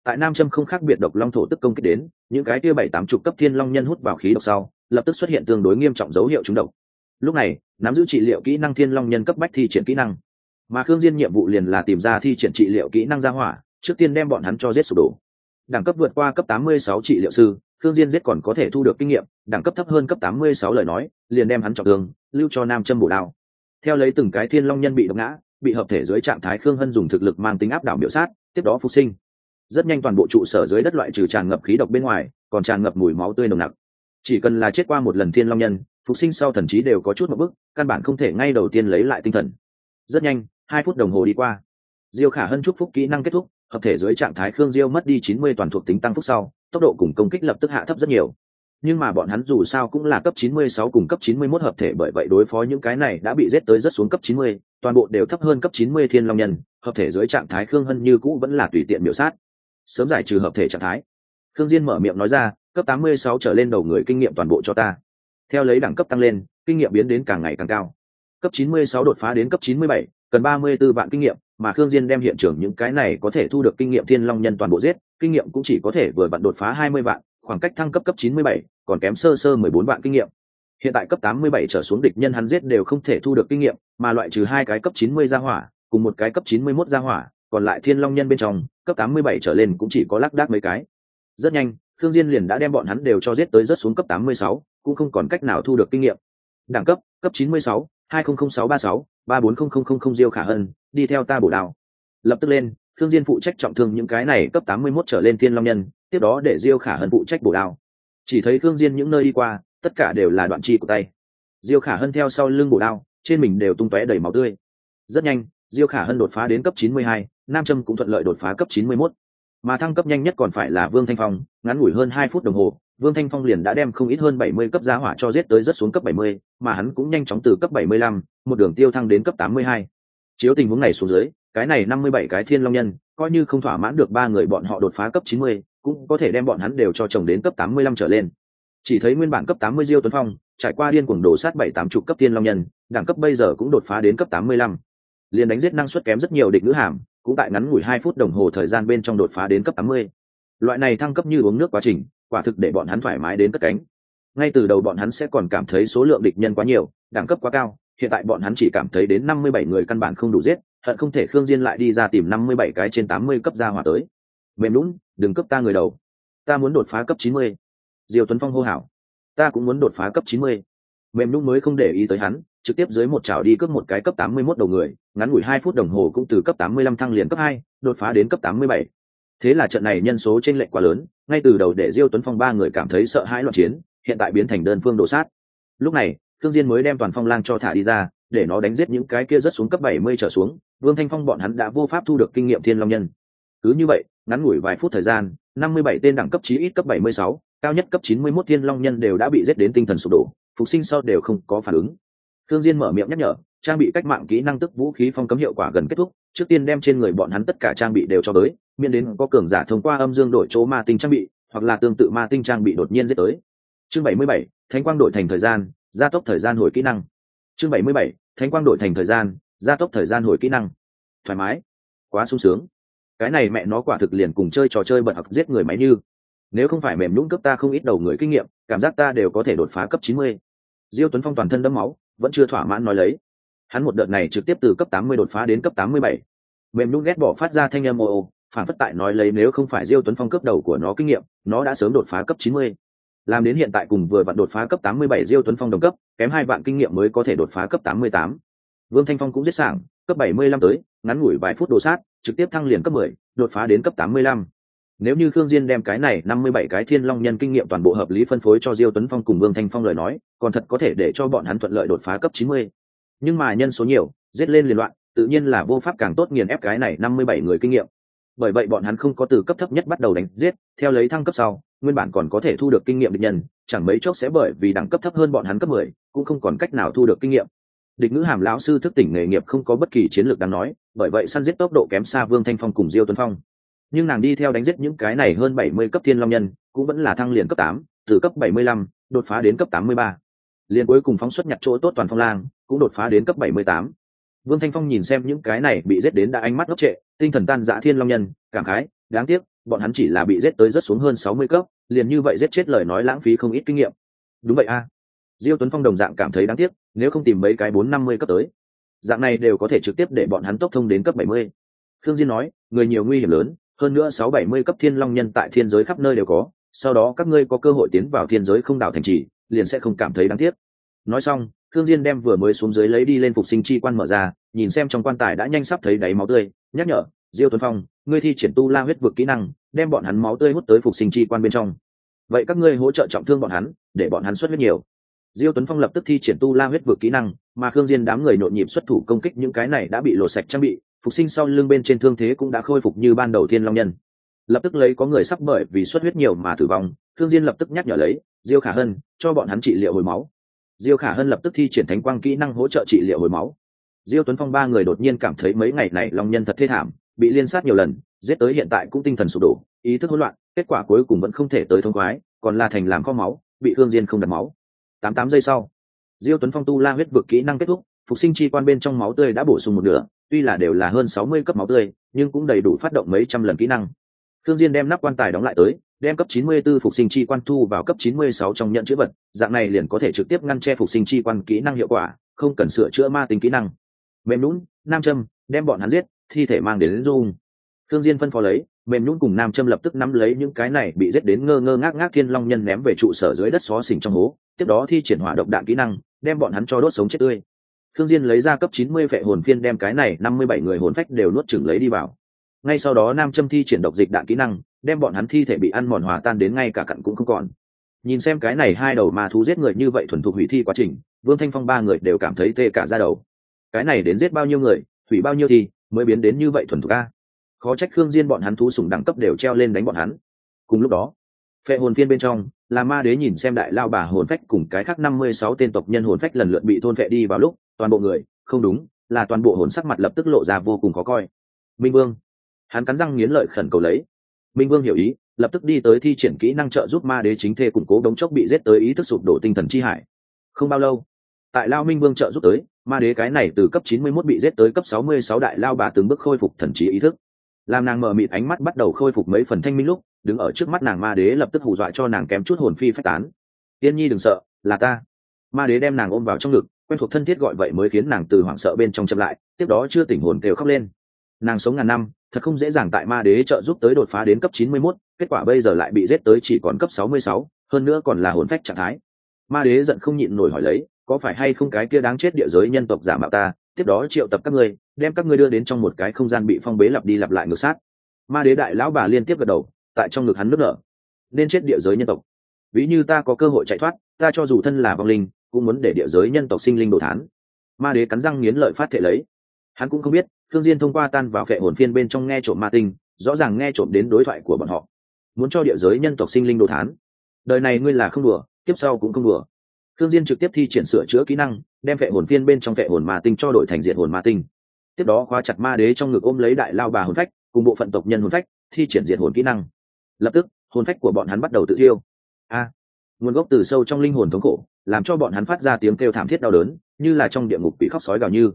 Tại Nam Châm không khác biệt độc long thổ tức công kích đến, những cái kia bảy tám chục cấp thiên long nhân hút vào khí độc sau, lập tức xuất hiện tương đối nghiêm trọng dấu hiệu trúng độc. Lúc này, nắm giữ trị liệu kỹ năng thiên long nhân cấp bách thi triển kỹ năng. Mà Khương Diên nhiệm vụ liền là tìm ra thi triển trị liệu kỹ năng gia hỏa, trước tiên đem bọn hắn cho giết sụp đổ. Đẳng cấp vượt qua cấp 86 trị liệu sư, khương Diên giết còn có thể thu được kinh nghiệm, đẳng cấp thấp hơn cấp 86 lời nói, liền đem hắn trọng thương, lưu cho Nam Châm bổ đao. Theo lấy từng cái thiên long nhân bị đập ngã, bị hợp thể dưới trạng thái Khương Hân dùng thực lực mang tính áp đảo biểu sát, tiếp đó phục sinh. Rất nhanh toàn bộ trụ sở dưới đất loại trừ tràn ngập khí độc bên ngoài, còn tràn ngập mùi máu tươi nồng nặc. Chỉ cần là chết qua một lần thiên long nhân, phục sinh sau thần trí đều có chút một bước, căn bản không thể ngay đầu tiên lấy lại tinh thần. Rất nhanh, hai phút đồng hồ đi qua. Diêu Khả Hân chúc phúc kỹ năng kết thúc, hợp thể dưới trạng thái Khương Diêu mất đi 90 toàn thuộc tính tăng phúc sau, tốc độ cùng công kích lập tức hạ thấp rất nhiều nhưng mà bọn hắn dù sao cũng là cấp 96 cùng cấp 91 hợp thể bởi vậy đối phó những cái này đã bị giết tới rất xuống cấp 90, toàn bộ đều thấp hơn cấp 90 thiên long nhân, hợp thể dưới trạng thái Khương Hân như cũ vẫn là tùy tiện biểu sát. Sớm giải trừ hợp thể trạng thái. Khương Diên mở miệng nói ra, cấp 86 trở lên đầu người kinh nghiệm toàn bộ cho ta. Theo lấy đẳng cấp tăng lên, kinh nghiệm biến đến càng ngày càng cao. Cấp 96 đột phá đến cấp 97, cần 34 vạn kinh nghiệm, mà Khương Diên đem hiện trường những cái này có thể thu được kinh nghiệm thiên long nhân toàn bộ giết, kinh nghiệm cũng chỉ có thể vừa vặn đột phá 20 vạn, khoảng cách thăng cấp cấp 97, còn kém sơ sơ 14 vạn kinh nghiệm. Hiện tại cấp 87 trở xuống địch nhân hắn giết đều không thể thu được kinh nghiệm, mà loại trừ hai cái cấp 90 gia hỏa, cùng một cái cấp 91 gia hỏa, còn lại thiên long nhân bên trong, cấp 87 trở lên cũng chỉ có lác đác mấy cái. Rất nhanh, Thương Diên liền đã đem bọn hắn đều cho giết tới rất xuống cấp 86, cũng không còn cách nào thu được kinh nghiệm. Đẳng cấp, cấp Ba bốn không không không không Diêu Khả Hân, đi theo ta bổ đạo. Lập tức lên, Thương Diên phụ trách trọng thương những cái này cấp 81 trở lên thiên long nhân, tiếp đó để Diêu Khả Hân phụ trách bổ đao. Chỉ thấy Thương Diên những nơi đi qua, tất cả đều là đoạn chi của tay. Diêu Khả Hân theo sau lưng bổ đao, trên mình đều tung tóe đầy máu tươi. Rất nhanh, Diêu Khả Hân đột phá đến cấp 92, Nam Trâm cũng thuận lợi đột phá cấp 91. mà thăng cấp nhanh nhất còn phải là vương thanh phong ngắn ngủi hơn hai phút đồng hồ vương thanh phong liền đã đem không ít hơn bảy mươi cấp giá hỏa cho giết tới rất xuống cấp bảy mươi, mà hắn cũng nhanh chóng từ cấp bảy mươi lăm, một đường tiêu thăng đến cấp tám mươi hai. Chiếu tình huống này xuống dưới, cái này năm mươi bảy cái thiên long nhân, coi như không thỏa mãn được ba người bọn họ đột phá cấp chín mươi, cũng có thể đem bọn hắn đều cho chồng đến cấp tám mươi lăm trở lên. Chỉ thấy nguyên bản cấp tám mươi diêu tuấn phong, trải qua điên cuồng đổ sát bảy tám chục cấp thiên long nhân, đẳng cấp bây giờ cũng đột phá đến cấp tám mươi lăm. Liền đánh giết năng suất kém rất nhiều địch nữ hàm, cũng tại ngắn ngủi hai phút đồng hồ thời gian bên trong đột phá đến cấp tám mươi. Loại này thăng cấp như uống nước quá trình quả thực để bọn hắn thoải mái đến cất cánh. Ngay từ đầu bọn hắn sẽ còn cảm thấy số lượng địch nhân quá nhiều, đẳng cấp quá cao, hiện tại bọn hắn chỉ cảm thấy đến năm mươi bảy người căn bản không đủ giết, hận không thể khương diên lại đi ra tìm năm mươi bảy cái trên tám mươi cấp ra hỏa tới. Mềm lún, đừng cấp ta người đầu. Ta muốn đột phá cấp chín mươi. Diều tuấn phong hô hào. Ta cũng muốn đột phá cấp chín mươi. Mềm lún mới không để ý tới hắn, trực tiếp dưới một chảo đi cướp một cái cấp tám mươi 81 đầu người, ngắn ngủi hai phút đồng hồ cũng từ cấp tám mươi lăm thăng liền cấp hai, đột phá đến cấp tám mươi bảy. Thế là trận này nhân số trên lệnh quá lớn ngay từ đầu để diêu tuấn phong ba người cảm thấy sợ hãi loạn chiến, hiện tại biến thành đơn phương đổ sát. Lúc này thương diên mới đem toàn phong lang cho thả đi ra, để nó đánh giết những cái kia rất xuống cấp bảy mươi trở xuống, vương thanh phong bọn hắn đã vô pháp thu được kinh nghiệm thiên long nhân. Cứ như vậy, ngắn ngủi vài phút thời gian, năm mươi bảy tên đẳng cấp chí ít cấp bảy mươi sáu, cao nhất cấp chín mươi 91 thiên long nhân đều đã bị giết đến tinh thần sụp đổ, phục sinh sau đều không có phản ứng. Thương diên mở miệng nhắc nhở, trang bị cách mạng kỹ năng tức vũ khí phong cấm hiệu quả gần kết thúc, trước tiên đem trên người bọn hắn tất cả trang bị đều cho tới miễn đến có cường giả thông qua âm dương đổi chỗ ma tinh trang bị hoặc là tương tự ma tinh trang bị đột nhiên giết tới. Chương 77, thánh quang đổi thành thời gian gia tốc thời gian hồi kỹ năng. Chương 77, thánh quang đổi thành thời gian gia tốc thời gian hồi kỹ năng. Thoải mái quá sung sướng. Cái này mẹ nó quả thực liền cùng chơi trò chơi bật học giết người máy như. Nếu không phải mềm nhũng cấp ta không ít đầu người kinh nghiệm cảm giác ta đều có thể đột phá cấp 90. diêu tuấn phong toàn thân đẫm máu vẫn chưa thỏa mãn nói lấy. Hắn một đợt này trực tiếp từ cấp 80 đột phá đến cấp 87. mềm nhũng ghét bỏ phát ra thanh âm ồ phản phất tại nói lấy nếu không phải diêu tuấn phong cấp đầu của nó kinh nghiệm nó đã sớm đột phá cấp 90. làm đến hiện tại cùng vừa vặn đột phá cấp 87 diêu tuấn phong đồng cấp kém hai vạn kinh nghiệm mới có thể đột phá cấp 88. vương thanh phong cũng giết sảng cấp 75 tới ngắn ngủi vài phút đồ sát trực tiếp thăng liền cấp 10, đột phá đến cấp 85. nếu như khương diên đem cái này 57 cái thiên long nhân kinh nghiệm toàn bộ hợp lý phân phối cho diêu tuấn phong cùng vương thanh phong lời nói còn thật có thể để cho bọn hắn thuận lợi đột phá cấp 90. nhưng mà nhân số nhiều giết lên liên loạn tự nhiên là vô pháp càng tốt nghiền ép cái này 57 người kinh nghiệm bởi vậy bọn hắn không có từ cấp thấp nhất bắt đầu đánh giết, theo lấy thăng cấp sau, nguyên bản còn có thể thu được kinh nghiệm địch nhân, chẳng mấy chốc sẽ bởi vì đẳng cấp thấp hơn bọn hắn cấp mười, cũng không còn cách nào thu được kinh nghiệm. Địch ngữ hàm lão sư thức tỉnh nghề nghiệp không có bất kỳ chiến lược đáng nói, bởi vậy săn giết tốc độ kém xa vương thanh phong cùng diêu tuấn phong. Nhưng nàng đi theo đánh giết những cái này hơn bảy mươi cấp thiên long nhân, cũng vẫn là thăng liền cấp tám, từ cấp bảy mươi lăm, đột phá đến cấp tám mươi ba. Liền cuối cùng phóng xuất nhặt chỗ tốt toàn phong lang, cũng đột phá đến cấp bảy mươi tám. Vương thanh phong nhìn xem những cái này bị giết đến đã ánh mắt ngốc trệ tinh thần tan dã thiên long nhân, cảm khái, đáng tiếc, bọn hắn chỉ là bị giết tới rất xuống hơn sáu mươi cấp, liền như vậy giết chết lời nói lãng phí không ít kinh nghiệm. Đúng vậy a. Diêu tuấn phong đồng dạng cảm thấy đáng tiếc, nếu không tìm mấy cái bốn năm mươi cấp tới, dạng này đều có thể trực tiếp để bọn hắn tốc thông đến cấp bảy mươi. Thương diên nói, người nhiều nguy hiểm lớn, hơn nữa sáu bảy mươi cấp thiên long nhân tại thiên giới khắp nơi đều có, sau đó các ngươi có cơ hội tiến vào thiên giới không đảo thành trì, liền sẽ không cảm thấy đáng tiếc. Nói xong thương diên đem vừa mới xuống dưới lấy đi lên phục sinh chi quan mở ra, nhìn xem trong quan tài đã nhanh sắp thấy đáy máu tươi nhắc nhở, diêu tuấn phong, ngươi thi triển tu la huyết vực kỹ năng, đem bọn hắn máu tươi hút tới phục sinh chi quan bên trong. Vậy các ngươi hỗ trợ trọng thương bọn hắn, để bọn hắn xuất huyết nhiều. Diêu tuấn phong lập tức thi triển tu la huyết vực kỹ năng, mà khương diên đám người nhộn nhịp xuất thủ công kích những cái này đã bị lộ sạch trang bị, phục sinh sau lưng bên trên thương thế cũng đã khôi phục như ban đầu thiên long nhân. Lập tức lấy có người sắp bởi vì xuất huyết nhiều mà tử vong thương diên lập tức nhắc nhở lấy, diêu khả hân, cho bọn hắn trị liệu hồi máu. Diêu khả hân lập tức thi triển thánh quang kỹ năng hỗ trợ trị liệu hồi máu diêu tuấn phong ba người đột nhiên cảm thấy mấy ngày này long nhân thật thê thảm, bị liên sát nhiều lần, giết tới hiện tại cũng tinh thần sụp đổ, ý thức hỗn loạn, kết quả cuối cùng vẫn không thể tới thông khoái, còn là thành làm kho máu, bị thương diên không đặt máu. Tám tám giây sau, diêu tuấn phong tu la huyết vực kỹ năng kết thúc, phục sinh chi quan bên trong máu tươi đã bổ sung một nửa, tuy là đều là hơn sáu mươi cấp máu tươi, nhưng cũng đầy đủ phát động mấy trăm lần kỹ năng. Thương diên đem nắp quan tài đóng lại tới, đem cấp 94 phục sinh chi quan thu vào cấp 96 trong nhận chữ vật, dạng này liền có thể trực tiếp ngăn che phục sinh chi quan kỹ năng hiệu quả, không cần sửa chữa ma tính kỹ năng mềm lún nam châm, đem bọn hắn giết, thi thể mang đến dung. Thương diên phân phó lấy, mềm nhún cùng nam châm lập tức nắm lấy những cái này bị giết đến ngơ ngơ ngác ngác thiên long nhân ném về trụ sở dưới đất xó xỉnh trong hố, tiếp đó thi triển hỏa động đạn kỹ năng, đem bọn hắn cho đốt sống chết tươi. Thương diên lấy ra cấp 90 vệ hồn phiên đem cái này 57 người hồn phách đều nuốt chửng lấy đi vào. Ngay sau đó nam châm thi triển độc dịch đạn kỹ năng, đem bọn hắn thi thể bị ăn mòn hòa tan đến ngay cả cặn cũng không còn. Nhìn xem cái này hai đầu ma thú giết người như vậy thuần thục hủy thi quá trình, vương thanh phong ba người đều cảm thấy tê cả da đầu cái này đến giết bao nhiêu người, hủy bao nhiêu thì mới biến đến như vậy thuần thục a. Khó trách khương diên bọn hắn thú sủng đẳng cấp đều treo lên đánh bọn hắn. Cùng lúc đó, phệ hồn phiên bên trong là ma đế nhìn xem đại lao bà hồn phách cùng cái khác năm mươi sáu tên tộc nhân hồn phách lần lượt bị thôn phệ đi vào lúc, toàn bộ người, không đúng, là toàn bộ hồn sắc mặt lập tức lộ ra vô cùng khó coi. Minh vương. Hắn cắn răng nghiến lợi khẩn cầu lấy. Minh vương hiểu ý, lập tức đi tới thi triển kỹ năng trợ giúp ma đế chính thê củng cố đống chốc bị giết tới ý thức sụp đổ tinh thần chi hải. Không bao lâu tại lao minh vương trợ giúp tới ma đế cái này từ cấp chín mươi 91 bị giết tới cấp sáu mươi sáu đại lao bà từng bước khôi phục thần trí ý thức. Làm nàng mở mịt ánh mắt bắt đầu khôi phục mấy phần thanh minh lúc đứng ở trước mắt nàng ma đế lập tức hù dọa cho nàng kém chút hồn phi phách tán. Tiên nhi đừng sợ là ta. Ma đế đem nàng ôm vào trong ngực quen thuộc thân thiết gọi vậy mới khiến nàng từ hoảng sợ bên trong chậm lại tiếp đó chưa tỉnh hồn kêu khóc lên. Nàng sống ngàn năm thật không dễ dàng tại ma đế trợ giúp tới đột phá đến cấp chín mươi 91, kết quả bây giờ lại bị giết tới chỉ còn cấp sáu mươi sáu, hơn nữa còn là hồn phách trạng thái. Ma đế giận không nhịn nổi hỏi lấy có phải hay không cái kia đáng chết địa giới nhân tộc giả mạo ta, tiếp đó triệu tập các ngươi, đem các ngươi đưa đến trong một cái không gian bị phong bế lặp đi lặp lại ngược sát. Ma đế đại lão bà liên tiếp gật đầu, tại trong ngực hắn nước nở. Nên chết địa giới nhân tộc. Ví như ta có cơ hội chạy thoát, ta cho dù thân là vong linh, cũng muốn để địa giới nhân tộc sinh linh đồ thán. Ma đế cắn răng nghiến lợi phát thể lấy. Hắn cũng không biết thương diên thông qua tan vào phệ hồn phiên bên trong nghe trộm ma tinh, rõ ràng nghe trộm đến đối thoại của bọn họ. Muốn cho địa giới nhân tộc sinh linh đồ thán. Đời này ngươi là không đùa tiếp sau cũng không đùa thương diên trực tiếp thi triển sửa chữa kỹ năng, đem vệ hồn phiên bên trong vệ hồn ma tinh cho đổi thành diện hồn ma tinh. Tiếp đó khóa chặt ma đế trong ngực ôm lấy đại lao bà hồn phách, cùng bộ phận tộc nhân hồn phách, thi triển diện hồn kỹ năng. Lập tức, hồn phách của bọn hắn bắt đầu tự thiêu. A! Nguồn gốc từ sâu trong linh hồn thống khổ, làm cho bọn hắn phát ra tiếng kêu thảm thiết đau đớn, như là trong địa ngục bị khóc sói gào như.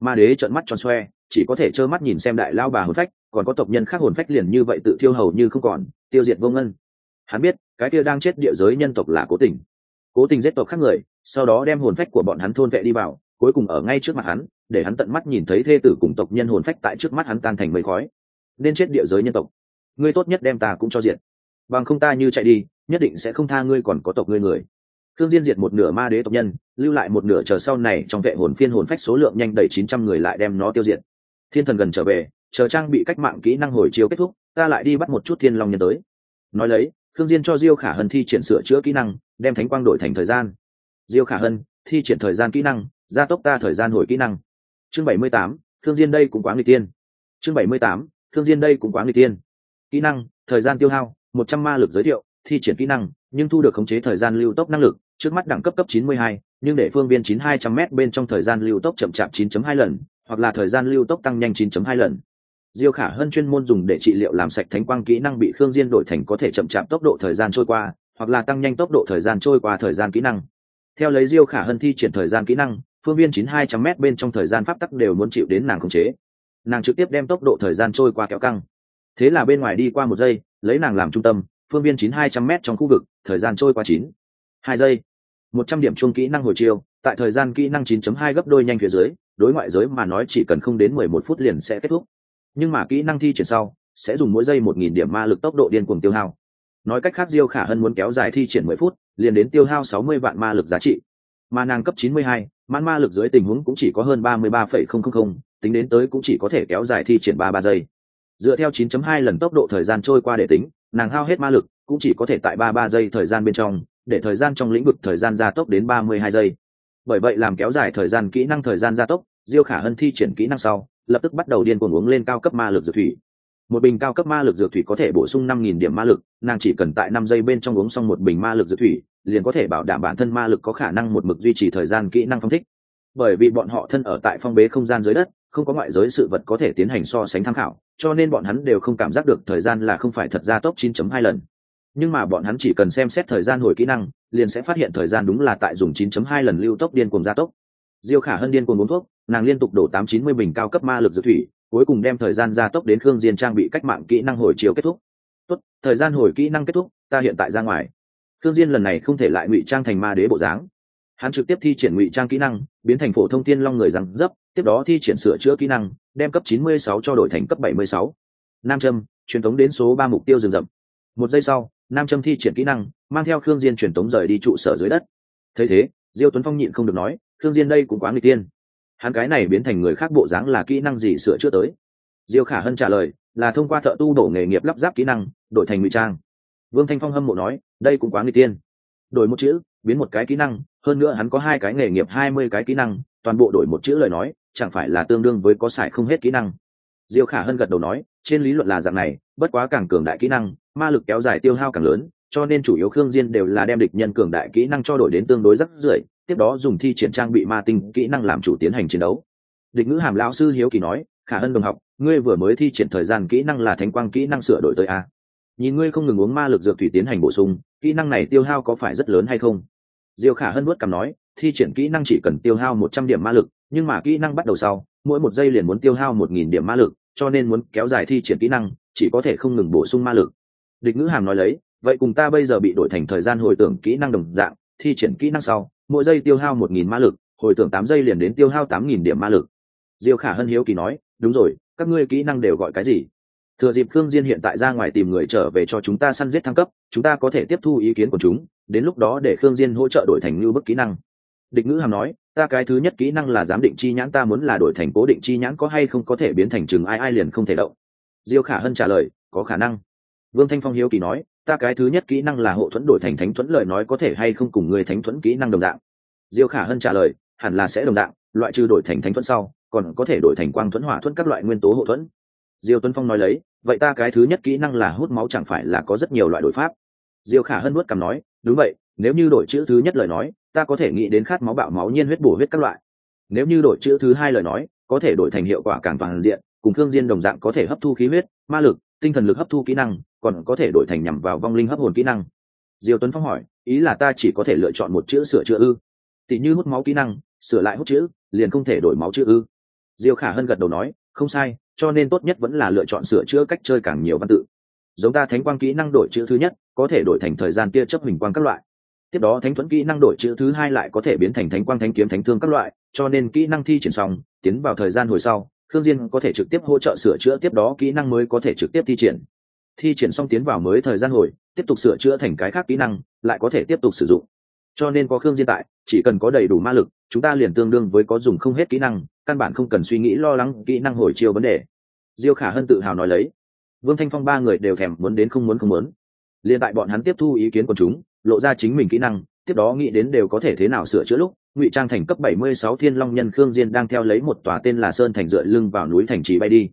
Ma đế trợn mắt tròn xoe, chỉ có thể trơ mắt nhìn xem đại lao bà hồn phách, còn có tộc nhân khác hồn phách liền như vậy tự thiêu hầu như không còn, tiêu diệt vô ngân. Hắn biết, cái kia đang chết địa giới nhân tộc là cố tình cố tình giết tộc khác người, sau đó đem hồn phách của bọn hắn thôn vệ đi vào, cuối cùng ở ngay trước mặt hắn, để hắn tận mắt nhìn thấy thê tử cùng tộc nhân hồn phách tại trước mắt hắn tan thành mây khói. Nên chết địa giới nhân tộc. Ngươi tốt nhất đem ta cũng cho diệt. Bằng không ta như chạy đi, nhất định sẽ không tha ngươi còn có tộc ngươi người. Thương diên diệt một nửa ma đế tộc nhân, lưu lại một nửa chờ sau này trong vệ hồn phiên hồn phách số lượng nhanh đầy chín trăm người lại đem nó tiêu diệt. Thiên thần gần trở về, chờ trang bị cách mạng kỹ năng hồi chiếu kết thúc, ta lại đi bắt một chút thiên long nhân tới. Nói lấy thương diên cho diêu khả hân thi triển sửa chữa kỹ năng đem thánh quang đổi thành thời gian. Diêu khả hân, thi triển thời gian kỹ năng, gia tốc ta thời gian hồi kỹ năng. Chương bảy mươi tám thương diên đây cũng quá người tiên. Chương bảy mươi tám thương diên đây cũng quá người tiên. Kỹ năng, thời gian tiêu hao, một trăm ma lực giới thiệu, thi triển kỹ năng, nhưng thu được khống chế thời gian lưu tốc năng lực, trước mắt đẳng cấp cấp chín mươi hai, nhưng để phương viên chín hai trăm m bên trong thời gian lưu tốc chậm chạp 9.2 lần, hoặc là thời gian lưu tốc tăng nhanh 9.2 lần. Diêu khả hơn chuyên môn dùng để trị liệu làm sạch thánh quang kỹ năng bị khương diên đổi thành có thể chậm chạp tốc độ thời gian trôi qua hoặc là tăng nhanh tốc độ thời gian trôi qua thời gian kỹ năng. Theo lấy diêu khả hân thi triển thời gian kỹ năng, phương viên chín hai trăm m bên trong thời gian pháp tắc đều muốn chịu đến nàng khống chế. Nàng trực tiếp đem tốc độ thời gian trôi qua kéo căng. Thế là bên ngoài đi qua một giây, lấy nàng làm trung tâm, phương viên chín hai trăm m trong khu vực, thời gian trôi qua chín. Hai giây. Một trăm điểm chung kỹ năng hồi chiêu, tại thời gian kỹ năng 9.2 gấp đôi nhanh phía dưới, đối ngoại giới mà nói chỉ cần không đến 11 phút liền sẽ kết thúc. Nhưng mà kỹ năng thi triển sau, sẽ dùng mỗi giây 1.000 điểm ma lực tốc độ điên cuồng tiêu hao nói cách khác diêu khả hân muốn kéo dài thi triển 10 phút liền đến tiêu hao 60 vạn ma lực giá trị. Mà nàng cấp 92, mãn ma lực dưới tình huống cũng chỉ có hơn 33,000, tính đến tới cũng chỉ có thể kéo dài thi triển 33 giây. Dựa theo 9.2 lần tốc độ thời gian trôi qua để tính nàng hao hết ma lực cũng chỉ có thể tại 33 giây thời gian bên trong để thời gian trong lĩnh vực thời gian gia tốc đến 32 giây. Bởi vậy làm kéo dài thời gian kỹ năng thời gian gia tốc diêu khả hân thi triển kỹ năng sau lập tức bắt đầu điên cuồng uống lên cao cấp ma lực dược thủy một bình cao cấp ma lực dược thủy có thể bổ sung năm nghìn điểm ma lực, nàng chỉ cần tại năm giây bên trong uống xong một bình ma lực dược thủy, liền có thể bảo đảm bản thân ma lực có khả năng một mực duy trì thời gian kỹ năng phong thích. Bởi vì bọn họ thân ở tại phong bế không gian dưới đất, không có ngoại giới sự vật có thể tiến hành so sánh tham khảo, cho nên bọn hắn đều không cảm giác được thời gian là không phải thật ra tốc 9.2 lần. Nhưng mà bọn hắn chỉ cần xem xét thời gian hồi kỹ năng, liền sẽ phát hiện thời gian đúng là tại dùng 9.2 lần lưu tốc điên cuồng gia tốc. Diêu khả hân điên cuồng uống thuốc, nàng liên tục đổ 890 bình cao cấp ma lực dược thủy cuối cùng đem thời gian gia tốc đến khương diên trang bị cách mạng kỹ năng hồi chiều kết thúc. Tốt, thời gian hồi kỹ năng kết thúc, ta hiện tại ra ngoài. Khương diên lần này không thể lại ngụy trang thành ma đế bộ dáng. Hắn trực tiếp thi triển ngụy trang kỹ năng, biến thành phổ thông tiên long người rằng dấp, tiếp đó thi triển sửa chữa kỹ năng, đem cấp 96 cho đổi thành cấp 76. nam châm, truyền tống đến số ba mục tiêu rừng rậm. Một giây sau, nam châm thi triển kỹ năng, mang theo khương diên truyền tống rời đi trụ sở dưới đất. Thấy thế, diêu tuấn phong nhịn không được nói, khương diên đây cũng quá người tiên hắn cái này biến thành người khác bộ dáng là kỹ năng gì sửa chữa tới? Diêu khả hân trả lời, là thông qua thợ tu đổ nghề nghiệp lắp ráp kỹ năng, đổi thành ngụy trang. Vương thanh phong hâm mộ nói, đây cũng quá người tiên. Đổi một chữ, biến một cái kỹ năng, hơn nữa hắn có hai cái nghề nghiệp, hai mươi cái kỹ năng, toàn bộ đổi một chữ lời nói, chẳng phải là tương đương với có xài không hết kỹ năng. Diêu khả hân gật đầu nói, trên lý luận là dạng này, bất quá càng cường đại kỹ năng, ma lực kéo dài tiêu hao càng lớn, cho nên chủ yếu khương diên đều là đem địch nhân cường đại kỹ năng cho đổi đến tương đối rất rưởi tiếp đó dùng thi triển trang bị ma tinh kỹ năng làm chủ tiến hành chiến đấu. Địch ngữ hàm lão sư hiếu kỳ nói, khả ân đồng học, ngươi vừa mới thi triển thời gian kỹ năng là thánh quang kỹ năng sửa đổi tới a? Nhìn ngươi không ngừng uống ma lực dược thủy tiến hành bổ sung, kỹ năng này tiêu hao có phải rất lớn hay không? Diêu khả hân nuốt cằm nói, thi triển kỹ năng chỉ cần tiêu hao một trăm điểm ma lực, nhưng mà kỹ năng bắt đầu sau, mỗi một giây liền muốn tiêu hao một nghìn điểm ma lực, cho nên muốn kéo dài thi triển kỹ năng, chỉ có thể không ngừng bổ sung ma lực. Địch ngữ hàm nói lấy, vậy cùng ta bây giờ bị đổi thành thời gian hồi tưởng kỹ năng đồng dạng, thi triển kỹ năng sau mỗi giây tiêu hao một nghìn ma lực, hồi tưởng tám giây liền đến tiêu hao tám nghìn điểm ma lực. Diêu khả hân hiếu kỳ nói, đúng rồi, các ngươi kỹ năng đều gọi cái gì? Thừa dịp khương diên hiện tại ra ngoài tìm người trở về cho chúng ta săn giết thăng cấp, chúng ta có thể tiếp thu ý kiến của chúng, đến lúc đó để khương diên hỗ trợ đổi thành như bức kỹ năng. Địch ngữ hàm nói, ta cái thứ nhất kỹ năng là giám định chi nhãn, ta muốn là đổi thành cố định chi nhãn có hay không có thể biến thành chừng ai ai liền không thể động. Diêu khả hân trả lời, có khả năng vương thanh phong hiếu kỳ nói, ta cái thứ nhất kỹ năng là hộ thuẫn đổi thành thánh thuẫn, lời nói có thể hay không cùng người thánh thuẫn kỹ năng đồng dạng? Diêu khả hân trả lời, hẳn là sẽ đồng dạng, loại trừ đổi thành thánh thuẫn sau, còn có thể đổi thành quang thuẫn, hỏa thuẫn các loại nguyên tố hộ thuẫn. Diêu tuấn phong nói lấy, vậy ta cái thứ nhất kỹ năng là hút máu chẳng phải là có rất nhiều loại đổi pháp? Diêu khả hân nuốt cằm nói, đúng vậy, nếu như đổi chữ thứ nhất lời nói, ta có thể nghĩ đến khát máu bạo máu nhiên huyết bổ huyết các loại. Nếu như đổi chữ thứ hai lời nói, có thể đổi thành hiệu quả càng toàn diện, cùng thương diên đồng dạng có thể hấp thu khí huyết, ma lực tinh thần lực hấp thu kỹ năng, còn có thể đổi thành nhằm vào vong linh hấp hồn kỹ năng. Diêu tuấn phong hỏi, ý là ta chỉ có thể lựa chọn một chữ sửa chữa ư? Tỉ như hút máu kỹ năng, sửa lại hút chữ, liền không thể đổi máu chữ ư? Diêu khả hân gật đầu nói, không sai, cho nên tốt nhất vẫn là lựa chọn sửa chữa cách chơi càng nhiều văn tự. Giống ta thánh quang kỹ năng đổi chữ thứ nhất, có thể đổi thành thời gian tia chấp hình quang các loại. Tiếp đó thánh thuẫn kỹ năng đổi chữ thứ hai lại có thể biến thành thánh quang thánh kiếm thánh thương các loại, cho nên kỹ năng thi triển xong, tiến vào thời gian hồi sau khương diên có thể trực tiếp hỗ trợ sửa chữa tiếp đó, kỹ năng mới có thể trực tiếp thi triển. Thi triển xong tiến vào mới thời gian hồi, tiếp tục sửa chữa thành cái khác kỹ năng, lại có thể tiếp tục sử dụng. Cho nên có khương diên tại, chỉ cần có đầy đủ ma lực, chúng ta liền tương đương với có dùng không hết kỹ năng, căn bản không cần suy nghĩ lo lắng kỹ năng hồi chiều vấn đề. Diêu khả hân tự hào nói lấy. Vương thanh phong ba người đều thèm muốn đến không muốn không muốn. Liền tại bọn hắn tiếp thu ý kiến của chúng, lộ ra chính mình kỹ năng, tiếp đó nghĩ đến đều có thể thế nào sửa chữa lúc ngụy trang thành cấp 76 thiên long nhân khương diên đang theo lấy một tòa tên là sơn thành dựa lưng vào núi thành trì bay đi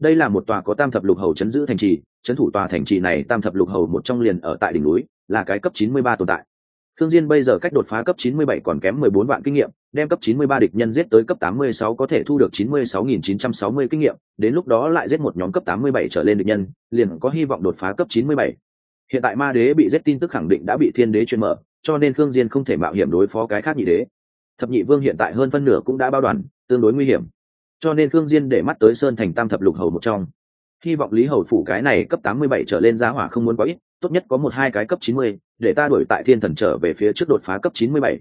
đây là một tòa có tam thập lục hầu chấn giữ thành trì chấn thủ tòa thành trì này tam thập lục hầu một trong liền ở tại đỉnh núi là cái cấp 93 tồn tại Thương Diên bây giờ cách đột phá cấp 97 còn kém 14 vạn kinh nghiệm, đem cấp 93 địch nhân giết tới cấp 86 có thể thu được 96960 kinh nghiệm, đến lúc đó lại giết một nhóm cấp 87 trở lên địch nhân, liền có hy vọng đột phá cấp 97. Hiện tại Ma Đế bị giết tin tức khẳng định đã bị Thiên Đế truyền mở, cho nên Thương Diên không thể mạo hiểm đối phó cái khác nhị đế. Thập nhị vương hiện tại hơn phân nửa cũng đã bao đoàn, tương đối nguy hiểm. Cho nên khương Diên để mắt tới Sơn Thành Tam thập lục hầu một trong. Hy vọng Lý Hầu phủ cái này cấp 87 trở lên giá hỏa không muốn quá ít, tốt nhất có một hai cái cấp 90, để ta đuổi tại thiên thần trở về phía trước đột phá cấp 97.